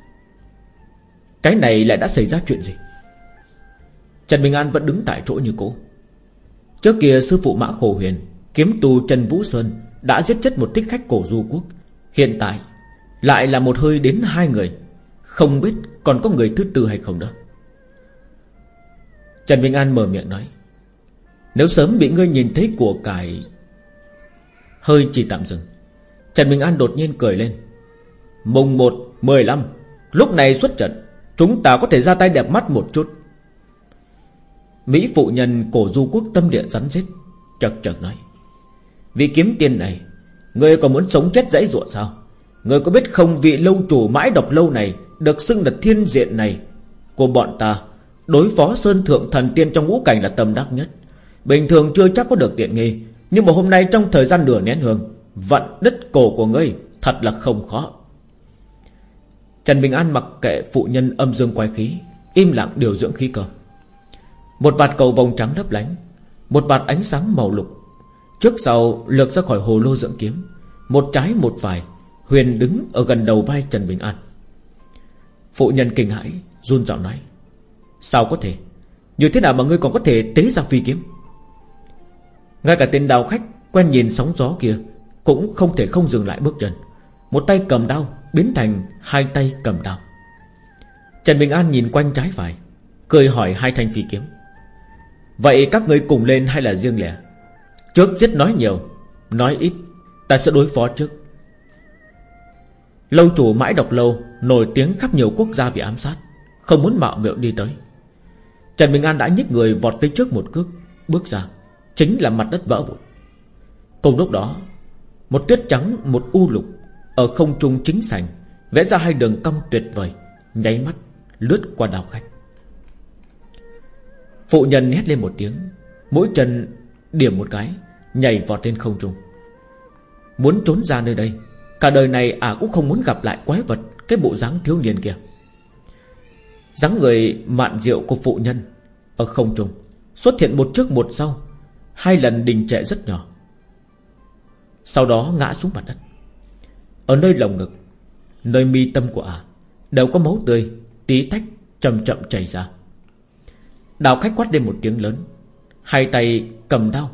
[SPEAKER 1] Cái này lại đã xảy ra chuyện gì? Trần Bình An vẫn đứng tại chỗ như cũ. Trước kia, sư phụ Mã Khổ Huyền, Kiếm tù Trần Vũ Sơn Đã giết chết một thích khách cổ du quốc. Hiện tại, Lại là một hơi đến hai người. Không biết còn có người thứ tư hay không đó Trần Bình An mở miệng nói, Nếu sớm bị ngươi nhìn thấy của cải, Hơi chỉ tạm dừng. Trần Bình An đột nhiên cười lên Mùng 1, 15 Lúc này xuất trận Chúng ta có thể ra tay đẹp mắt một chút. Mỹ phụ nhân cổ du quốc tâm địa rắn rết Chật chật nói. Vì kiếm tiền này Người còn muốn sống chết dãy ruộng sao? Người có biết không vị lâu chủ mãi độc lâu này Được xưng là thiên diện này? Của bọn ta Đối phó Sơn Thượng Thần Tiên trong ngũ cảnh là tâm đắc nhất. Bình thường chưa chắc có được tiện nghi Nhưng mà hôm nay trong thời gian nửa nén hương Vận đất cổ của ngươi Thật là không khó. Trần Bình An mặc kệ phụ nhân âm dương quái khí, Im lặng điều dưỡng khí cơ. Một vạt cầu vòng trắng lấp lánh, Một vạt ánh sáng màu lục. Trước sau lược ra khỏi hồ lô dưỡng kiếm, Một trái một phải, Huyền đứng ở gần đầu vai Trần Bình An. Phụ nhân kinh hãi, Run giọng nói, Sao có thể? Như thế nào mà ngươi còn có thể tế ra phi kiếm? Ngay cả tên đào khách Quen nhìn sóng gió kia Cũng không thể không dừng lại bước chân. Một tay cầm đao, Biến thành hai tay cầm đao. Trần Bình An nhìn quanh trái phải, Cười hỏi hai thanh phi kiếm. Vậy các ngươi cùng lên hay là riêng lẻ? Trước giết nói nhiều, Nói ít, Ta sẽ đối phó trước. Lâu chủ mãi độc lâu, Nổi tiếng khắp nhiều quốc gia bị ám sát, Không muốn mạo miệng đi tới. Trần Bình An đã nhích người vọt tới trước một cước, Bước ra, Chính là mặt đất vỡ vụn. Cùng lúc đó, Một tuyết trắng, một u lục ở không trung chính sành Vẽ ra hai đường cong tuyệt vời, Nháy mắt, lướt qua đào khách. Phụ nhân hét lên một tiếng, Mỗi chân điểm một cái, Nhảy vọt lên không trung. Muốn trốn ra nơi đây, Cả đời này ả à cũng không muốn gặp lại quái vật, Cái bộ dáng thiếu niên kia. Dáng người mạn diệu của phụ nhân Ở không trung Xuất hiện một trước một sau, Hai lần đình trệ rất nhỏ. Sau đó ngã xuống mặt đất. Ở nơi lồng ngực Nơi mi tâm của ả à, Đều có máu tươi Tí tách chậm chậm chảy ra. Đào khách quát lên một tiếng lớn Hai tay cầm đao.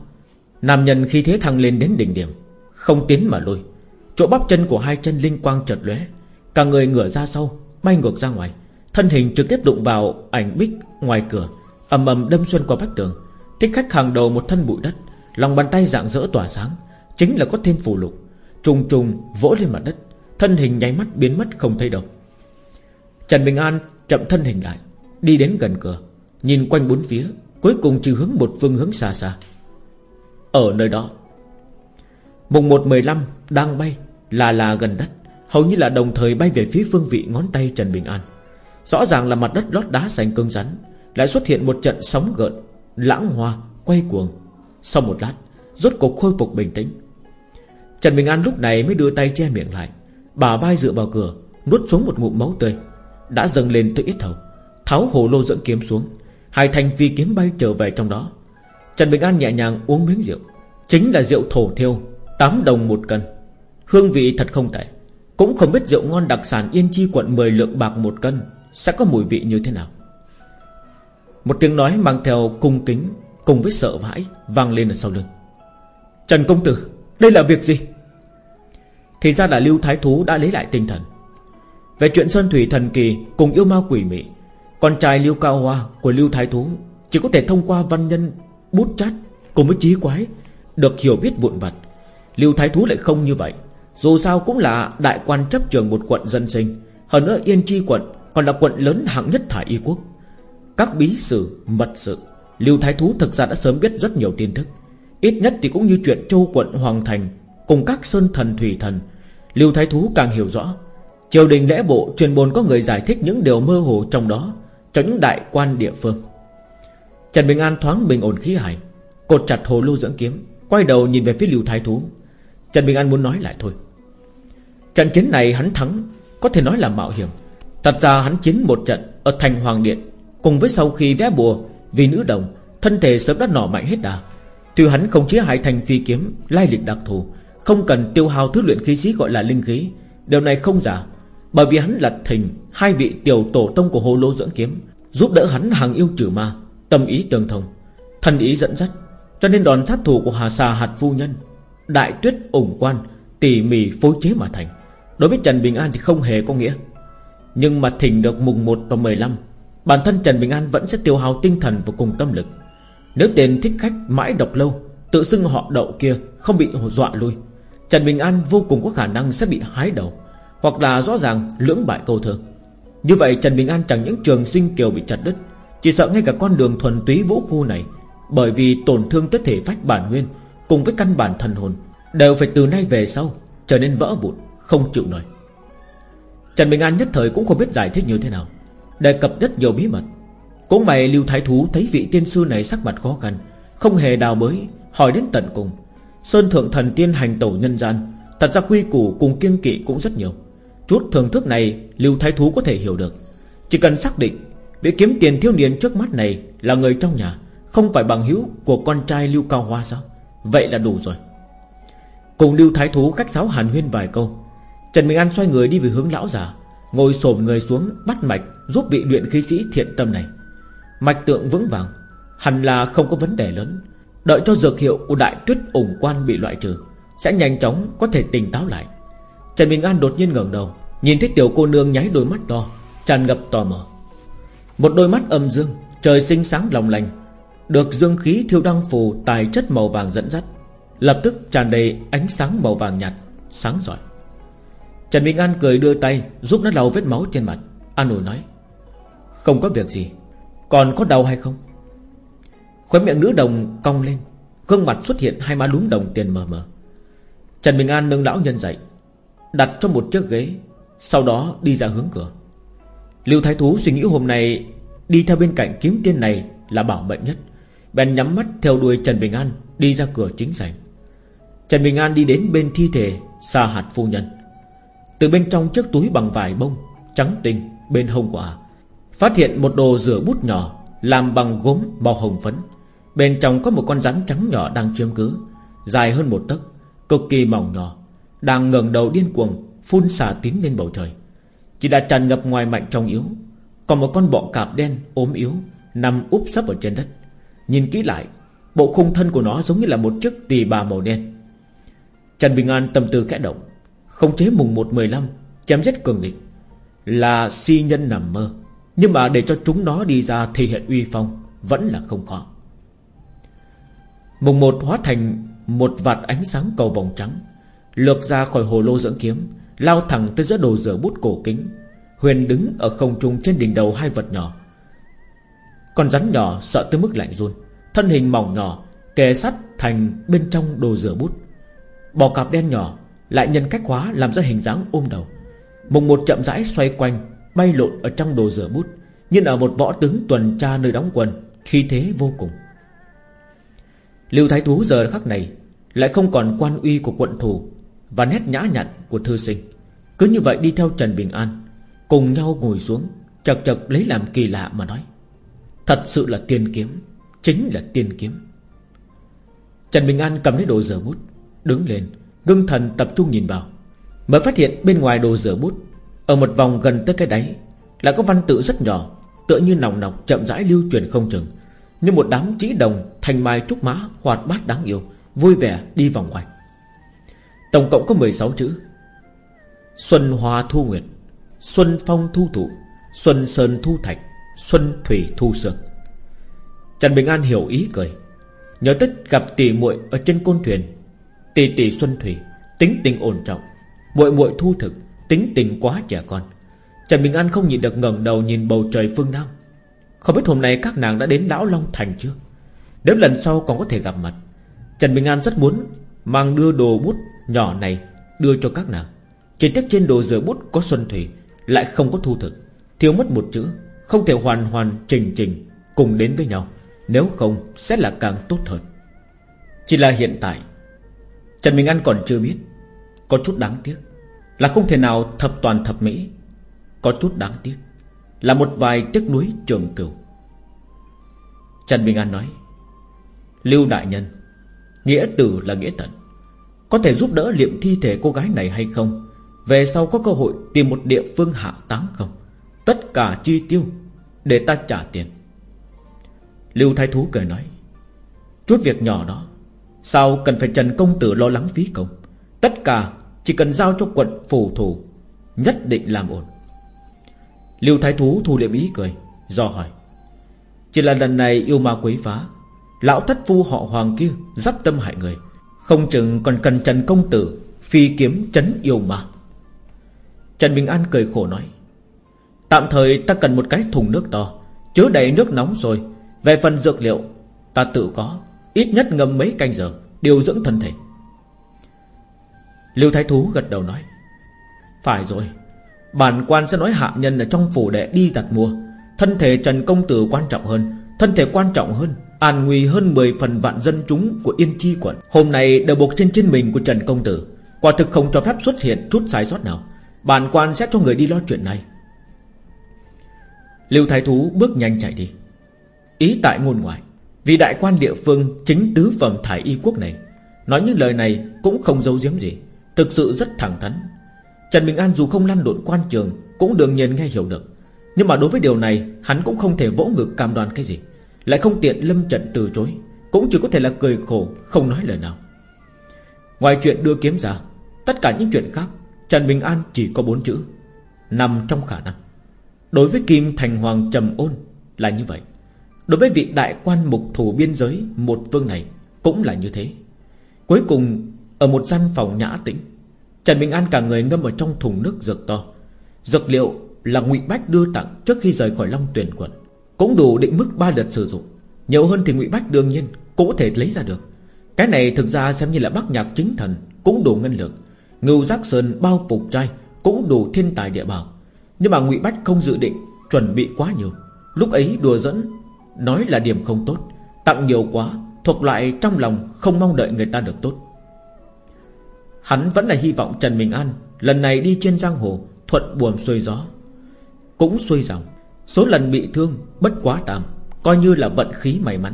[SPEAKER 1] Nam nhân khi thế thăng lên đến đỉnh điểm Không tiến mà lùi. Chỗ bắp chân của hai chân linh quang chợt lóe Cả người ngửa ra sau Bay ngược ra ngoài. Thân hình trực tiếp đụng vào ảnh bích ngoài cửa ầm ầm đâm xuyên qua vách tường. Thích khách hàng đầu một thân bụi đất Lòng bàn tay dạng dỡ tỏa sáng Chính là có thêm phù lục. Trùng trùng vỗ lên mặt đất, Thân hình nháy mắt biến mất không thấy đâu. Trần Bình An chậm thân hình lại, Đi đến gần cửa, Nhìn quanh bốn phía, Cuối cùng chỉ hướng một phương hướng xa xa. Ở nơi đó, Mùng 115 đang bay, Là là gần đất, Hầu như là đồng thời bay về phía phương vị ngón tay Trần Bình An. Rõ ràng là mặt đất lót đá xanh cứng rắn, Lại xuất hiện một trận sóng gợn, Lãng hoa, quay cuồng. Sau một lát, Rốt cuộc khôi phục bình tĩnh. Trần Bình An lúc này mới đưa tay che miệng lại. Bà vai dựa vào cửa, Nuốt xuống một ngụm máu tươi. Đã dâng lên tới ít hầu. Tháo hồ lô dẫn kiếm xuống. Hai thanh phi kiếm bay trở về trong đó. Trần Bình An nhẹ nhàng uống miếng rượu. Chính là rượu thổ thiêu 8 đồng một cân. Hương vị thật không tệ. Cũng không biết rượu ngon đặc sản Yên Chi quận 10 lượng bạc một cân Sẽ có mùi vị như thế nào. Một tiếng nói mang theo cung kính Cùng với sợ hãi Vang lên ở sau lưng. Trần Công Tử đây là việc gì? Thì ra là Lưu Thái Thú đã lấy lại tinh thần. Về chuyện Sơn Thủy Thần Kỳ Cùng yêu ma quỷ mị Con trai Lưu Cao Hoa của Lưu Thái Thú Chỉ có thể thông qua văn nhân Bút chát Cùng với trí quái Được hiểu biết vụn vặt. Lưu Thái Thú lại không như vậy. Dù sao cũng là đại quan chấp trường một quận dân sinh Hơn nữa Yên Chi quận Còn là quận lớn hạng nhất thải y quốc. Các bí sử, mật sự Lưu Thái Thú thực ra đã sớm biết rất nhiều tin tức. Ít nhất thì cũng như chuyện châu quận Hoàng Thành Cùng các sơn thần thủy thần, Lưu Thái Thú càng hiểu rõ. Triều đình lễ bộ truyền bồn có người giải thích những điều mơ hồ trong đó Cho những đại quan địa phương. Trần Bình An thoáng bình ổn khí hải Cột chặt hồ lô dưỡng kiếm, Quay đầu nhìn về phía Lưu Thái Thú. Trần Bình An muốn nói lại thôi. Trận chiến này hắn thắng, Có thể nói là mạo hiểm. Thật ra hắn chiến một trận ở thành Hoàng Điện, Cùng với sau khi vẽ bùa Vì nữ đồng, Thân thể sớm đã nỏ mạnh hết đà. Tuy hắn không chế hại thành phi kiếm, Lai lịch đặc thù, Không cần tiêu hao thứ luyện khí sĩ gọi là linh khí. Điều này không giả, Bởi vì hắn là thình Hai vị tiểu tổ tông của hồ lô dưỡng kiếm, Giúp đỡ hắn hàng yêu trừ ma, Tâm ý tương thông Thần ý dẫn dắt. Cho nên đòn sát thủ của Hà Sa hạt phu nhân, Đại tuyết ủng quan, Tỉ mỉ phối chế mà thành. Đối với Trần Bình An thì không hề có nghĩa. Nhưng mà thỉnh được mùng 1 và 15 Bản thân Trần Bình An vẫn sẽ tiêu hao tinh thần và cùng tâm lực. Nếu tên thích khách mãi độc lâu, Tự xưng họ đậu kia Không bị dọa lui. Trần Bình An vô cùng có khả năng sẽ bị hái đầu, Hoặc là rõ ràng lưỡng bại câu thơ. Như vậy Trần Bình An chẳng những trường sinh kiều bị chặt đứt, Chỉ sợ ngay cả con đường thuần túy vũ khu này, Bởi vì tổn thương tới thể phách bản nguyên Cùng với căn bản thần hồn, Đều phải từ nay về sau Trở nên vỡ vụn, Không chịu nổi. Trần Bình An nhất thời cũng không biết giải thích như thế nào, Đề cập rất nhiều bí mật. Cũng mày Lưu Thái Thú thấy vị tiên sư này sắc mặt khó khăn, Không hề đào mới Hỏi đến tận cùng. Sơn Thượng Thần Tiên hành tổ nhân gian, Thật ra quy củ cùng kiêng kỵ cũng rất nhiều. Chút thường thức này, Lưu Thái Thú có thể hiểu được. Chỉ cần xác định Vị kiếm tiền thiếu niên trước mắt này Là người trong nhà, Không phải bằng hữu của con trai Lưu Cao Hoa sao? Vậy là đủ rồi. Cùng Lưu Thái Thú khách sáo hàn huyên vài câu. Trần Minh An xoay người đi về hướng lão già, Ngồi xổm người xuống bắt mạch Giúp vị luyện khí sĩ thiện tâm này. Mạch tượng vững vàng. Hẳn là không có vấn đề lớn. Đợi cho dược hiệu của đại tuyết ủng quan bị loại trừ, Sẽ nhanh chóng có thể tỉnh táo lại. Trần Bình An đột nhiên ngẩng đầu, Nhìn thấy tiểu cô nương nháy đôi mắt to, Tràn ngập tò mò. Một đôi mắt âm dương, Trời sinh sáng lòng lành Được dương khí thiêu đăng phù Tài chất màu vàng dẫn dắt, Lập tức tràn đầy ánh sáng màu vàng nhạt, Sáng giỏi. Trần Bình An cười đưa tay Giúp nó lau vết máu trên mặt, An ủi nói, Không có việc gì còn có đau hay không? Khói miệng nữ đồng cong lên, Gương mặt xuất hiện hai má lúm đồng tiền mờ mờ. Trần Bình An nâng lão nhân dậy, Đặt cho một chiếc ghế, Sau đó đi ra hướng cửa. Lưu Thái Thú suy nghĩ hôm nay Đi theo bên cạnh kiếm tiên này là bảo mệnh nhất. Bèn nhắm mắt theo đuôi Trần Bình An Đi ra cửa chính sảnh. Trần Bình An đi đến bên thi thể Sa hạt phu nhân. Từ bên trong chiếc túi bằng vải bông Trắng tinh bên hông của ả Phát hiện một đồ rửa bút nhỏ Làm bằng gốm màu hồng phấn. Bên trong có một con rắn trắng nhỏ đang chiếm cứ, Dài hơn một tấc, Cực kỳ mỏng nhỏ, Đang ngẩng đầu điên cuồng Phun xả tín lên bầu trời. Chỉ đã tràn ngập ngoài mạnh trong yếu Còn một con bọ cạp đen ốm yếu Nằm úp sấp ở trên đất. Nhìn kỹ lại, Bộ khung thân của nó giống như là một chiếc tỳ bà màu đen. Trần Bình An tâm tư kẽ động Không chế mùng 1-15 Chém giết cường địch, Là si nhân nằm mơ. Nhưng mà để cho chúng nó đi ra thể hiện uy phong Vẫn là không khó. Mùng một hóa thành Một vạt ánh sáng cầu vòng trắng, Lược ra khỏi hồ lô dưỡng kiếm, Lao thẳng tới giữa đồ rửa bút cổ kính. Huyền đứng ở không trung trên đỉnh đầu hai vật nhỏ. Con rắn nhỏ sợ tới mức lạnh run, Thân hình mỏng nhỏ, Kề sắt thành bên trong đồ rửa bút. Bò cạp đen nhỏ Lại nhân cách hóa làm ra hình dáng ôm đầu. Mùng một chậm rãi xoay quanh Bay lộn ở trong đồ rửa bút, như ở một võ tướng tuần tra nơi đóng quân Khi thế vô cùng. Lưu Thái Thú giờ khắc này Lại không còn quan uy của quận thủ Và nét nhã nhặn của thư sinh. Cứ như vậy đi theo Trần Bình An, Cùng nhau ngồi xuống, Chật chật lấy làm kỳ lạ mà nói, Thật sự là tiên kiếm, Chính là tiên kiếm. Trần Bình An cầm lấy đồ rửa bút, Đứng lên, Ngưng thần tập trung nhìn vào, Mới phát hiện bên ngoài đồ rửa bút ở một vòng gần tới cái đáy là có văn tự rất nhỏ, Tựa như nòng nọc chậm rãi lưu truyền không chừng, Như một đám chỉ đồng, Thành mai trúc mã, hoạt bát đáng yêu, Vui vẻ đi vòng ngoài Tổng cộng có 16 chữ. Xuân hoa thu nguyệt, Xuân phong thu thụ, Xuân sơn thu thạch, Xuân thủy thu sương Trần Bình An hiểu ý cười. Nhớ tích gặp tỷ muội ở trên côn thuyền, Tỷ tỷ Xuân Thủy, Tính tình ổn trọng, muội muội thu thực Tính tình quá trẻ con. Trần Bình An không nhìn được ngẩng đầu nhìn bầu trời phương Nam. Không biết hôm nay các nàng đã đến Lão Long Thành chưa? Nếu lần sau còn có thể gặp mặt, Trần Bình An rất muốn Mang đưa đồ bút nhỏ này Đưa cho các nàng. Chỉ tiếc trên đồ rửa bút có Xuân Thủy, Lại không có thu thực. Thiếu mất một chữ, Không thể hoàn hoàn trình trình Cùng đến với nhau. Nếu không, sẽ là càng tốt hơn. Chỉ là hiện tại, Trần Bình An còn chưa biết, Có chút đáng tiếc. Là không thể nào thập toàn thập mỹ. Có chút đáng tiếc Là một vài tiếc núi trường cửu. Trần Bình An nói, Lưu Đại Nhân, Nghĩa tử là nghĩa tận Có thể giúp đỡ liệm thi thể cô gái này hay không? Về sau có cơ hội Tìm một địa phương hạ táng không? Tất cả chi tiêu Để ta trả tiền. Lưu Thái Thú cười nói, Chút việc nhỏ đó, Sao cần phải Trần Công Tử lo lắng phí công? Tất cả chỉ cần giao cho quận phù thủ, Nhất định làm ổn. Lưu Thái Thú thu liệm ý cười, Do hỏi, Chỉ là lần này yêu ma quấy phá, Lão thất phu họ hoàng kia Dắp tâm hại người, Không chừng còn cần Trần Công Tử Phi kiếm chấn yêu ma. Trần Bình An cười khổ nói, Tạm thời ta cần một cái thùng nước to, Chứa đầy nước nóng rồi, Về phần dược liệu, Ta tự có, Ít nhất ngâm mấy canh giờ, Điều dưỡng thân thể. Lưu Thái Thú gật đầu nói, Phải rồi, Bản quan sẽ nói hạ nhân ở trong phủ đệ đi đặt mua. Thân thể Trần Công Tử quan trọng hơn, Thân thể quan trọng hơn, An nguy hơn 10 phần vạn dân chúng của Yên Chi quận. Hôm nay đều buộc trên trên mình của Trần Công Tử. Quả thực không cho phép xuất hiện chút sai sót nào. Bản quan sẽ cho người đi lo chuyện này. Lưu Thái Thú bước nhanh chạy đi. Ý tại ngôn ngoại, Vì đại quan địa phương chính tứ phẩm thải y quốc này, Nói những lời này cũng không giấu giếm gì. Thực sự rất thẳng thắn. Trần Bình An dù không lăn lộn quan trường, Cũng đương nhiên nghe hiểu được. Nhưng mà đối với điều này, Hắn cũng không thể vỗ ngực cam đoan cái gì. Lại không tiện lâm trận từ chối, Cũng chỉ có thể là cười khổ, Không nói lời nào. Ngoài chuyện đưa kiếm ra, Tất cả những chuyện khác, Trần Bình An chỉ có bốn chữ, Nằm trong khả năng. Đối với Kim Thành Hoàng Trầm Ôn Là như vậy. Đối với vị đại quan mục thủ biên giới Một phương này cũng là như thế. Cuối cùng ở một gian phòng nhã tĩnh, Trần Bình An cả người ngâm ở trong thùng nước dược to. Dược liệu là ngụy Bách đưa tặng Trước khi rời khỏi Long Tuyển quận, Cũng đủ định mức 3 đợt sử dụng. Nhiều hơn thì ngụy Bách đương nhiên Cũng có thể lấy ra được. Cái này thực ra xem như là bác nhạc chính thần, Cũng đủ ngân lượng. Ngưu Giác Sơn bao phục trai, Cũng đủ thiên tài địa bảo. Nhưng mà ngụy Bách không dự định Chuẩn bị quá nhiều. Lúc ấy đùa dẫn Nói là điểm không tốt. Tặng nhiều quá, Thuộc loại trong lòng không mong đợi người ta được tốt. Hắn vẫn là hy vọng Trần Bình An Lần này đi trên giang hồ Thuận buồm xuôi gió. Cũng xuôi dòng, Số lần bị thương bất quá tạm, Coi như là vận khí may mắn.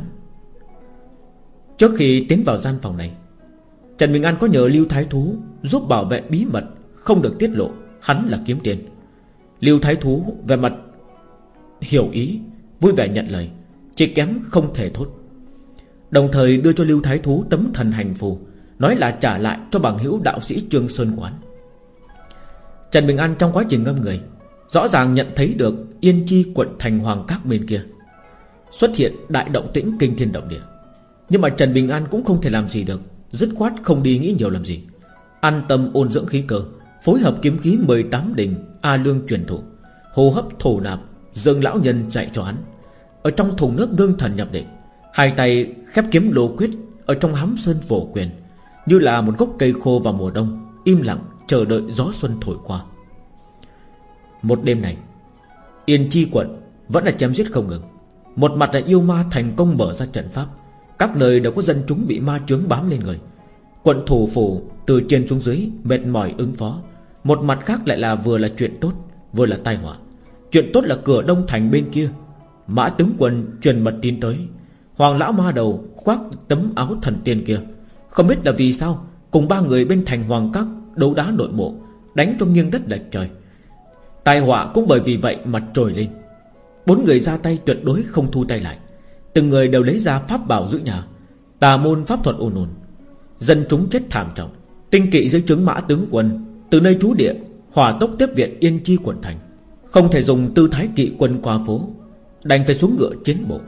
[SPEAKER 1] Trước khi tiến vào gian phòng này, Trần Bình An có nhờ Lưu Thái Thú Giúp bảo vệ bí mật Không được tiết lộ, Hắn là kiếm tiền. Lưu Thái Thú về mặt Hiểu ý, Vui vẻ nhận lời, Chỉ kém không thể thốt. Đồng thời đưa cho Lưu Thái Thú tấm thần hành phù Nói là trả lại cho bằng hữu đạo sĩ Trương Sơn Quán. Trần Bình An trong quá trình ngâm người, Rõ ràng nhận thấy được Yên Chi quận thành hoàng các bên kia Xuất hiện đại động tĩnh kinh thiên động địa. Nhưng mà Trần Bình An cũng không thể làm gì được, Dứt khoát không đi nghĩ nhiều làm gì. An tâm ôn dưỡng khí cơ, Phối hợp kiếm khí 18 đỉnh A lương truyền thụ, Hô hấp thổ nạp, Dương lão nhân dạy cho hắn. Ở trong thùng nước ngưng thần nhập định, Hai tay khép kiếm lô quyết Ở trong hám sơn phổ quyền. Như là một gốc cây khô vào mùa đông, Im lặng chờ đợi gió xuân thổi qua. Một đêm này, Yên Chi quận Vẫn là chém giết không ngừng. Một mặt là yêu ma thành công mở ra trận pháp, Các nơi đều có dân chúng bị ma chướng bám lên người. Quận thủ phủ Từ trên xuống dưới mệt mỏi ứng phó. Một mặt khác lại là vừa là chuyện tốt, Vừa là tai họa. Chuyện tốt là cửa đông thành bên kia. Mã tướng quân truyền mật tin tới. Hoàng lão ma đầu khoác tấm áo thần tiên kia. Không biết là vì sao, Cùng ba người bên thành hoàng các Đấu đá nội bộ Đánh cho nghiêng đất lệch trời. Tai họa cũng bởi vì vậy mà trồi lên. Bốn người ra tay tuyệt đối không thu tay lại. Từng người đều lấy ra pháp bảo giữ nhà, Tà môn pháp thuật ồn ồn. Dân chúng chết thảm trọng, Tinh kỵ dưới trướng mã tướng quân, Từ nơi trú địa, Hỏa tốc tiếp viện yên chi quận thành. Không thể dùng tư thái kỵ quân qua phố, Đành phải xuống ngựa chiến bộ.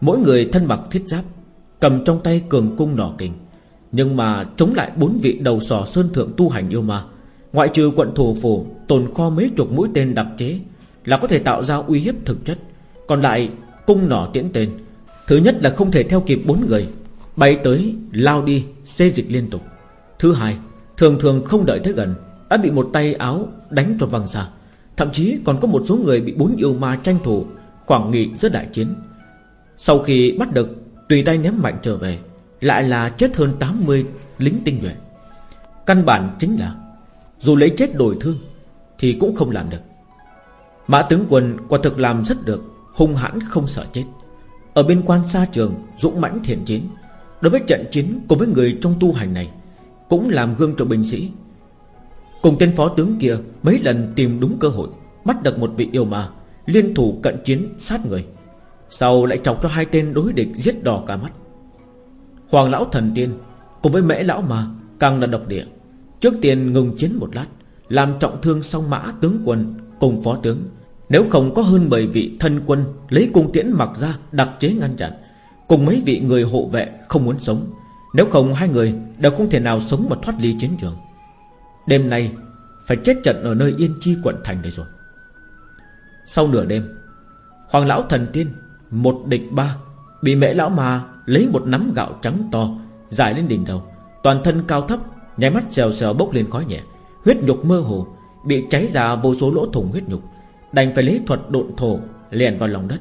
[SPEAKER 1] Mỗi người thân mặc thiết giáp, Cầm trong tay cường cung nỏ kình. Nhưng mà chống lại bốn vị đầu sò sơn thượng tu hành yêu ma Ngoại trừ quận thủ phủ Tồn kho mấy chục mũi tên đặc chế Là có thể tạo ra uy hiếp thực chất. Còn lại cung nỏ tiễn tên. Thứ nhất là không thể theo kịp bốn người Bay tới, lao đi, xê dịch liên tục. Thứ hai Thường thường không đợi tới gần Đã bị một tay áo đánh cho văng xa Thậm chí còn có một số người bị bốn yêu ma tranh thủ Khoảng nghị giữa đại chiến. Sau khi bắt được Tùy tay ném mạnh trở về lại là chết hơn 80 lính tinh nhuệ. Căn bản chính là, Dù lấy chết đổi thương, Thì cũng không làm được. Mã tướng quân quả thực làm rất được, Hung hãn không sợ chết. Ở bên quan xa trường, Dũng mãnh thiện chiến, Đối với trận chiến cùng với người trong tu hành này, Cũng làm gương cho binh sĩ. Cùng tên phó tướng kia Mấy lần tìm đúng cơ hội, Bắt được một vị yêu ma, Liên thủ cận chiến sát người. Sau lại chọc cho hai tên đối địch giết đỏ cả mắt. Hoàng lão thần tiên, Cùng với mễ lão mà, Càng là độc địa. Trước tiên ngừng chiến một lát, Làm trọng thương song mã tướng quân Cùng phó tướng. Nếu không có hơn 10 vị thân quân Lấy cung tiễn mặc ra đặc chế ngăn chặn, Cùng mấy vị người hộ vệ không muốn sống. Nếu không hai người đều không thể nào sống mà thoát ly chiến trường. Đêm nay Phải chết trận ở nơi Yên Chi quận thành này rồi. Sau nửa đêm, Hoàng lão thần tiên, Một địch ba Bị mễ lão mà lấy một nắm gạo trắng to, Dài lên đỉnh đầu, Toàn thân cao thấp Nháy mắt xèo xèo bốc lên khói nhẹ, Huyết nhục mơ hồ, Bị cháy ra vô số lỗ thủng huyết nhục, Đành phải lấy thuật độn thổ Lèn vào lòng đất.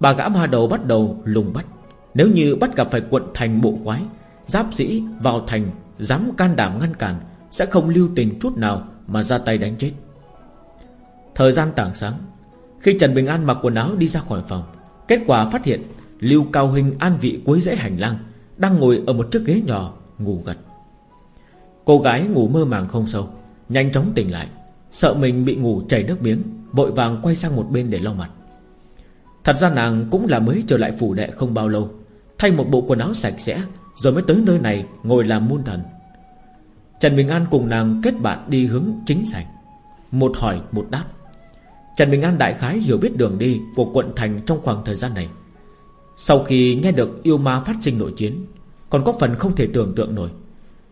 [SPEAKER 1] Bà gã ma đầu bắt đầu lùng bắt, Nếu như bắt gặp phải quận thành bộ khoái, Giáp sĩ vào thành Dám can đảm ngăn cản, Sẽ không lưu tình chút nào Mà ra tay đánh chết. Thời gian tảng sáng, Khi Trần Bình An mặc quần áo đi ra khỏi phòng, Kết quả phát hiện Lưu Cao Hình an vị cuối dãy hành lang, Đang ngồi ở một chiếc ghế nhỏ, Ngủ gật. Cô gái ngủ mơ màng không sâu, Nhanh chóng tỉnh lại, Sợ mình bị ngủ chảy nước miếng, Vội vàng quay sang một bên để lau mặt. Thật ra nàng cũng là mới trở lại phủ đệ không bao lâu, Thay một bộ quần áo sạch sẽ, Rồi mới tới nơi này ngồi làm muôn thần. Trần Bình An cùng nàng kết bạn đi hướng chính sảnh. Một hỏi, một đáp. Trần Bình An đại khái hiểu biết đường đi Của quận thành trong khoảng thời gian này. Sau khi nghe được yêu ma phát sinh nội chiến, Còn có phần không thể tưởng tượng nổi.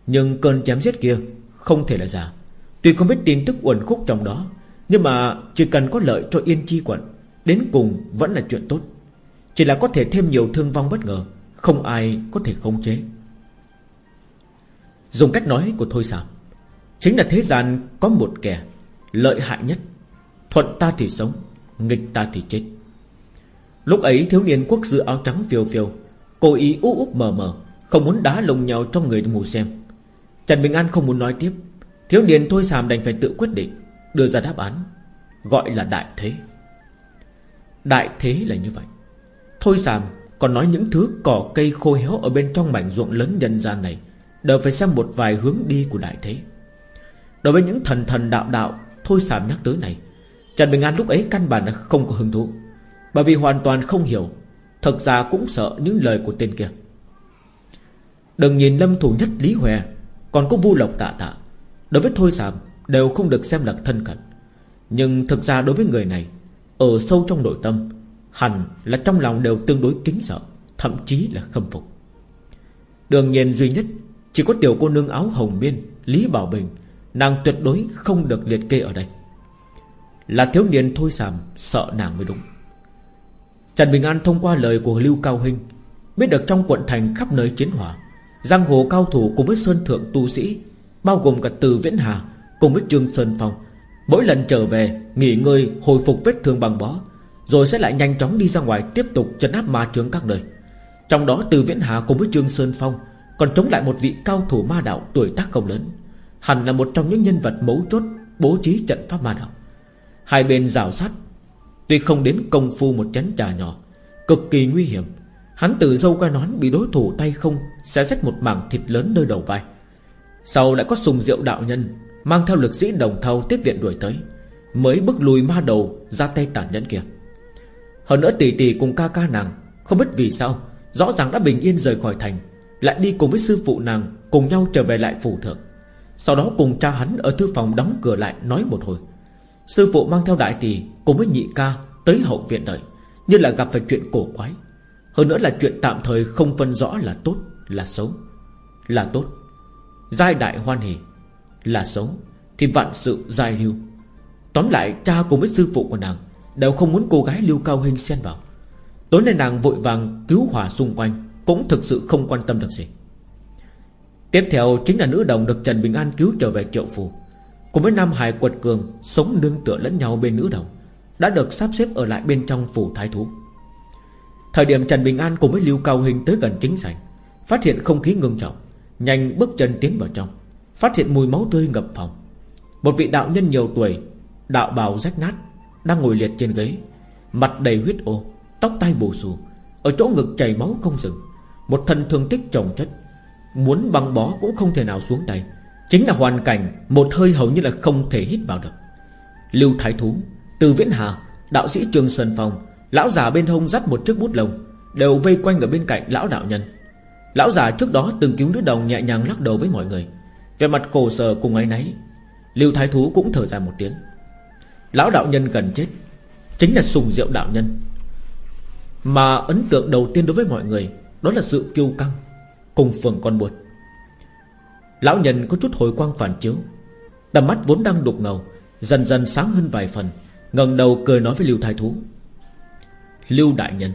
[SPEAKER 1] Nhưng cơn chém giết kia Không thể là giả. Tuy không biết tin tức uẩn khúc trong đó, Nhưng mà chỉ cần có lợi cho Yên Chi quận, Đến cùng vẫn là chuyện tốt. Chỉ là có thể thêm nhiều thương vong bất ngờ, Không ai có thể khống chế. Dùng cách nói của Thôi Sàm Chính là thế gian có một kẻ Lợi hại nhất. Thuận ta thì sống, Nghịch ta thì chết. Lúc ấy thiếu niên quốc sư áo trắng phiêu phiêu, Cố ý úp úp mờ mờ, Không muốn đá lồng nhau trong người mù xem. Trần Bình An không muốn nói tiếp, Thiếu niên Thôi Sàm đành phải tự quyết định, Đưa ra đáp án, Gọi là đại thế. Đại thế là như vậy. Thôi Sàm còn nói những thứ cỏ cây khô héo Ở bên trong mảnh ruộng lớn nhân gian này, Đều phải xem một vài hướng đi của đại thế. Đối với những thần thần đạo đạo, Thôi Sàm nhắc tới này, Trần Bình An lúc ấy căn bản là không có hứng thú. Bởi vì hoàn toàn không hiểu thật ra cũng sợ những lời của tên kia. Đừng nhìn lâm thủ nhất, Lý Hòe Còn có vu lộc tạ tạ. Đối với Thôi Sàm, Đều không được xem là thân cận. Nhưng thực ra đối với người này, Ở sâu trong nội tâm, Hẳn là trong lòng đều tương đối kính sợ, Thậm chí là khâm phục. Đương nhiên duy nhất, Chỉ có tiểu cô nương áo hồng biên, Lý Bảo Bình, Nàng tuyệt đối không được liệt kê ở đây. Là thiếu niên Thôi Sàm, Sợ nàng mới đúng. Trần Bình An thông qua lời của Lưu Cao Hinh, Biết được trong quận thành khắp nơi chiến hỏa, Giang hồ cao thủ cùng với sơn thượng tu sĩ, Bao gồm cả từ Viễn Hà Cùng với Trương Sơn Phong, Mỗi lần trở về Nghỉ ngơi, hồi phục vết thương bằng bó, Rồi sẽ lại nhanh chóng đi ra ngoài Tiếp tục chấn áp ma trướng các nơi. Trong đó từ Viễn Hà cùng với Trương Sơn Phong Còn chống lại một vị cao thủ ma đạo Tuổi tác không lớn, Hẳn là một trong những nhân vật mấu chốt Bố trí trận pháp ma đạo. Hai bên rào sát Tuy không đến công phu một chén trà nhỏ, Cực kỳ nguy hiểm, Hắn từ dâu qua nón bị đối thủ tay không Sẽ rách một mảng thịt lớn nơi đầu vai. Sau lại có sùng diệu đạo nhân Mang theo lực sĩ đồng thau tiếp viện đuổi tới, Mới bước lùi ma đầu Ra tay tàn nhẫn kia. Hơn nữa tỷ tỷ cùng ca ca nàng Không biết vì sao, Rõ ràng đã bình yên rời khỏi thành, Lại đi cùng với sư phụ nàng Cùng nhau trở về lại phủ thượng. Sau đó cùng cha hắn ở thư phòng đóng cửa lại Nói một hồi. Sư phụ mang theo đại tỷ cùng với nhị ca Tới hậu viện đợi Như là gặp phải chuyện cổ quái. Hơn nữa là chuyện tạm thời không phân rõ là tốt, Là xấu. Là tốt. Giai đại hoan hỉ; Là xấu, Thì vạn sự giai lưu. Tóm lại, cha cùng với sư phụ của nàng Đều không muốn cô gái lưu cao hình xen vào. Tối nay nàng vội vàng cứu hỏa xung quanh, Cũng thực sự không quan tâm được gì. Tiếp theo chính là nữ đồng được Trần Bình An cứu trở về triệu phù Cùng với Nam Hải quật cường, Sống nương tựa lẫn nhau bên nữ đồng, Đã được sắp xếp ở lại bên trong phủ thái thú. Thời điểm Trần Bình An cùng với Lưu Cao Hình tới gần chính sảnh, Phát hiện không khí ngưng trọng, Nhanh bước chân tiến vào trong, Phát hiện mùi máu tươi ngập phòng. Một vị đạo nhân nhiều tuổi, Đạo bào rách nát, Đang ngồi liệt trên ghế, Mặt đầy huyết ô, Tóc tai bù xù, Ở chỗ ngực chảy máu không dừng. Một thân thương tích chồng chất, Muốn băng bó cũng không thể nào xuống tay. Chính là hoàn cảnh Một hơi hầu như là không thể hít vào được. Lưu Thái Thú, Từ Viễn Hà, Đạo sĩ Trương Sơn Phong, Lão già bên hông dắt một chiếc bút lông, Đều vây quanh ở bên cạnh lão đạo nhân. Lão già trước đó từng cứu đứa đồng nhẹ nhàng lắc đầu với mọi người. Về mặt khổ sở cùng ấy nấy, Lưu Thái Thú cũng thở dài một tiếng. Lão đạo nhân gần chết, Chính là sùng diệu đạo nhân. Mà ấn tượng đầu tiên đối với mọi người, Đó là sự kiêu căng Cùng phường con buồn Lão nhân có chút hồi quang phản chiếu. Tầm mắt vốn đang đục ngầu, Dần dần sáng hơn vài phần, ngẩng đầu cười nói với Lưu Thái Thú. Lưu Đại Nhân,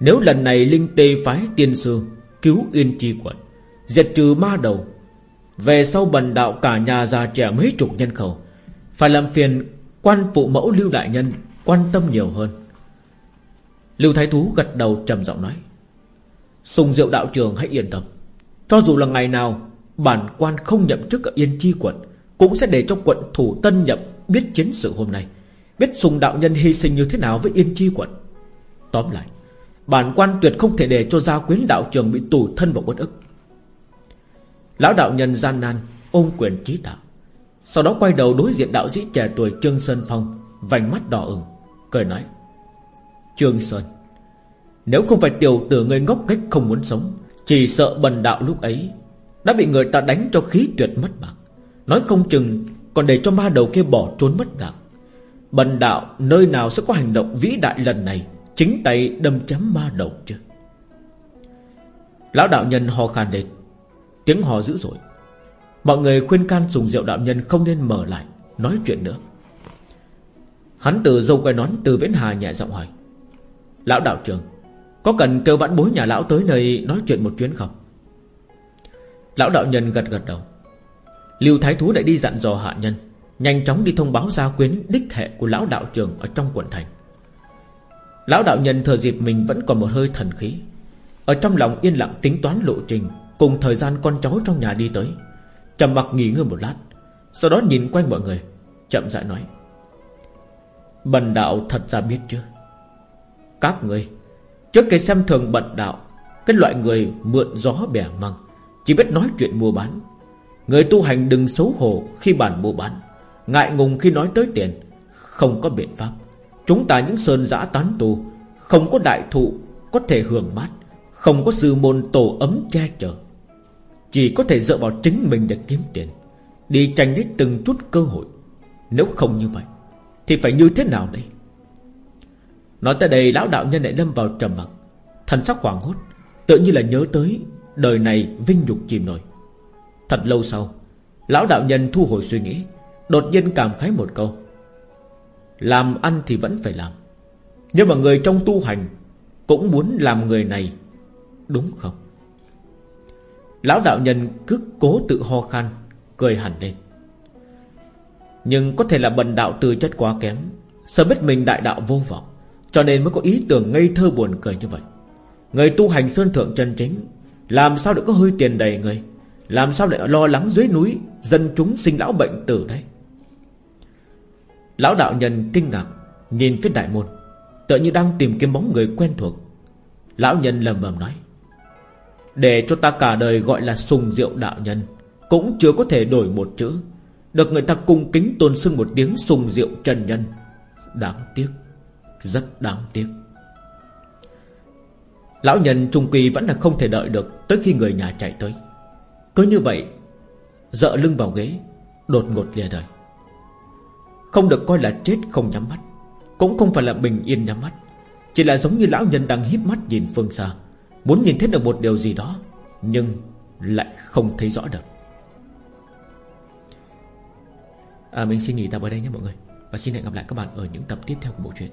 [SPEAKER 1] Nếu lần này Linh Tê phái tiên sư Cứu Yên Chi quận, Diệt trừ ma đầu, Về sau bần đạo cả nhà già trẻ mấy chục nhân khẩu, Phải làm phiền Quan phụ mẫu Lưu Đại Nhân Quan tâm nhiều hơn. Lưu Thái Thú gật đầu trầm giọng nói, Sùng diệu đạo trường hãy yên tâm. Cho dù là ngày nào Bản quan không nhậm chức ở Yên Chi quận Cũng sẽ để cho quận thủ tân nhậm Biết chiến sự hôm nay. Biết sùng đạo nhân hy sinh như thế nào với Yên Chi quận. Tóm lại, Bản quan tuyệt không thể để cho gia quyến đạo trường Bị tù thân vào bất ức. Lão đạo nhân gian nan Ôm quyền trí tạo, Sau đó quay đầu đối diện đạo sĩ trẻ tuổi Trương Sơn Phong, Vành mắt đỏ ửng, Cười nói, Trương Sơn, Nếu không phải tiểu tử người ngốc cách không muốn sống, Chỉ sợ bần đạo lúc ấy đã bị người ta đánh cho khí tuyệt mất mạng. Nói không chừng Còn để cho ma đầu kia bỏ trốn mất mạng. Bần đạo, nơi nào sẽ có hành động vĩ đại lần này? Chính tay đâm chém ma đầu chứ. Lão đạo nhân ho khan lên. Tiếng hò dữ dội. Mọi người khuyên can dùng rượu đạo nhân không nên mở lại, Nói chuyện nữa. Hắn từ dâu quay nón từ Viễn Hà nhẹ giọng hỏi. Lão đạo trưởng, Có cần kêu vãn bối nhà lão tới nơi Nói chuyện một chuyến không? Lão đạo nhân gật gật đầu. Lưu Thái Thú đã đi dặn dò hạ nhân, Nhanh chóng đi thông báo gia quyến Đích hệ của lão đạo trưởng ở trong quận thành. Lão đạo nhân thừa dịp mình vẫn còn một hơi thần khí. Ở trong lòng yên lặng tính toán lộ trình, Cùng thời gian con cháu trong nhà đi tới, trầm mặc nghỉ ngơi một lát, Sau đó nhìn quanh mọi người, Chậm rãi nói. Bần đạo thật ra biết chưa? Các người, Trước cái xem thường bần đạo, Cái loại người mượn gió bẻ măng chỉ biết nói chuyện mua bán. Người tu hành đừng xấu hổ khi bàn mua bán. Ngại ngùng khi nói tới tiền. Không có biện pháp. Chúng ta những sơn giã tán tu, Không có đại thụ, Có thể hưởng mát, Không có sư môn tổ ấm che chở. Chỉ có thể dựa vào chính mình để kiếm tiền, Đi tranh lấy từng chút cơ hội. Nếu không như vậy, Thì phải như thế nào đây? Nói tới đây, lão đạo nhân lại lâm vào trầm mặc. Thần sắc hoảng hốt, Tự như là nhớ tới Đời này vinh nhục chìm nổi. Thật lâu sau, Lão đạo nhân thu hồi suy nghĩ, Đột nhiên cảm khái một câu. Làm ăn thì vẫn phải làm, Nhưng mà người trong tu hành Cũng muốn làm người này, Đúng không? Lão đạo nhân cứ cố tự ho khan, Cười hẳn lên. Nhưng có thể là bần đạo tư chất quá kém, Sợ biết mình đại đạo vô vọng, Cho nên mới có ý tưởng ngây thơ buồn cười như vậy. Người tu hành sơn thượng chân chính làm sao để có hơi tiền đầy người? Làm sao lại lo lắng dưới núi Dân chúng sinh lão bệnh tử đấy? Lão đạo nhân kinh ngạc, Nhìn phía đại môn Tự như đang tìm kiếm bóng người quen thuộc. Lão nhân lầm bầm nói, Để cho ta cả đời gọi là sùng diệu đạo nhân, Cũng chưa có thể đổi một chữ. Được người ta cung kính tôn xưng một tiếng sùng diệu trần nhân. Đáng tiếc, Rất đáng tiếc. Lão nhân trung kỳ vẫn là không thể đợi được Tới khi người nhà chạy tới. Cứ như vậy Dợ lưng vào ghế Đột ngột lìa đời. Không được coi là chết không nhắm mắt Cũng không phải là bình yên nhắm mắt Chỉ là giống như lão nhân đang híp mắt nhìn phương xa Muốn nhìn thấy được một điều gì đó Nhưng lại không thấy rõ được. À, Mình xin nghỉ tạm ở đây nhé mọi người Và xin hẹn gặp lại các bạn ở những tập tiếp theo của bộ truyện.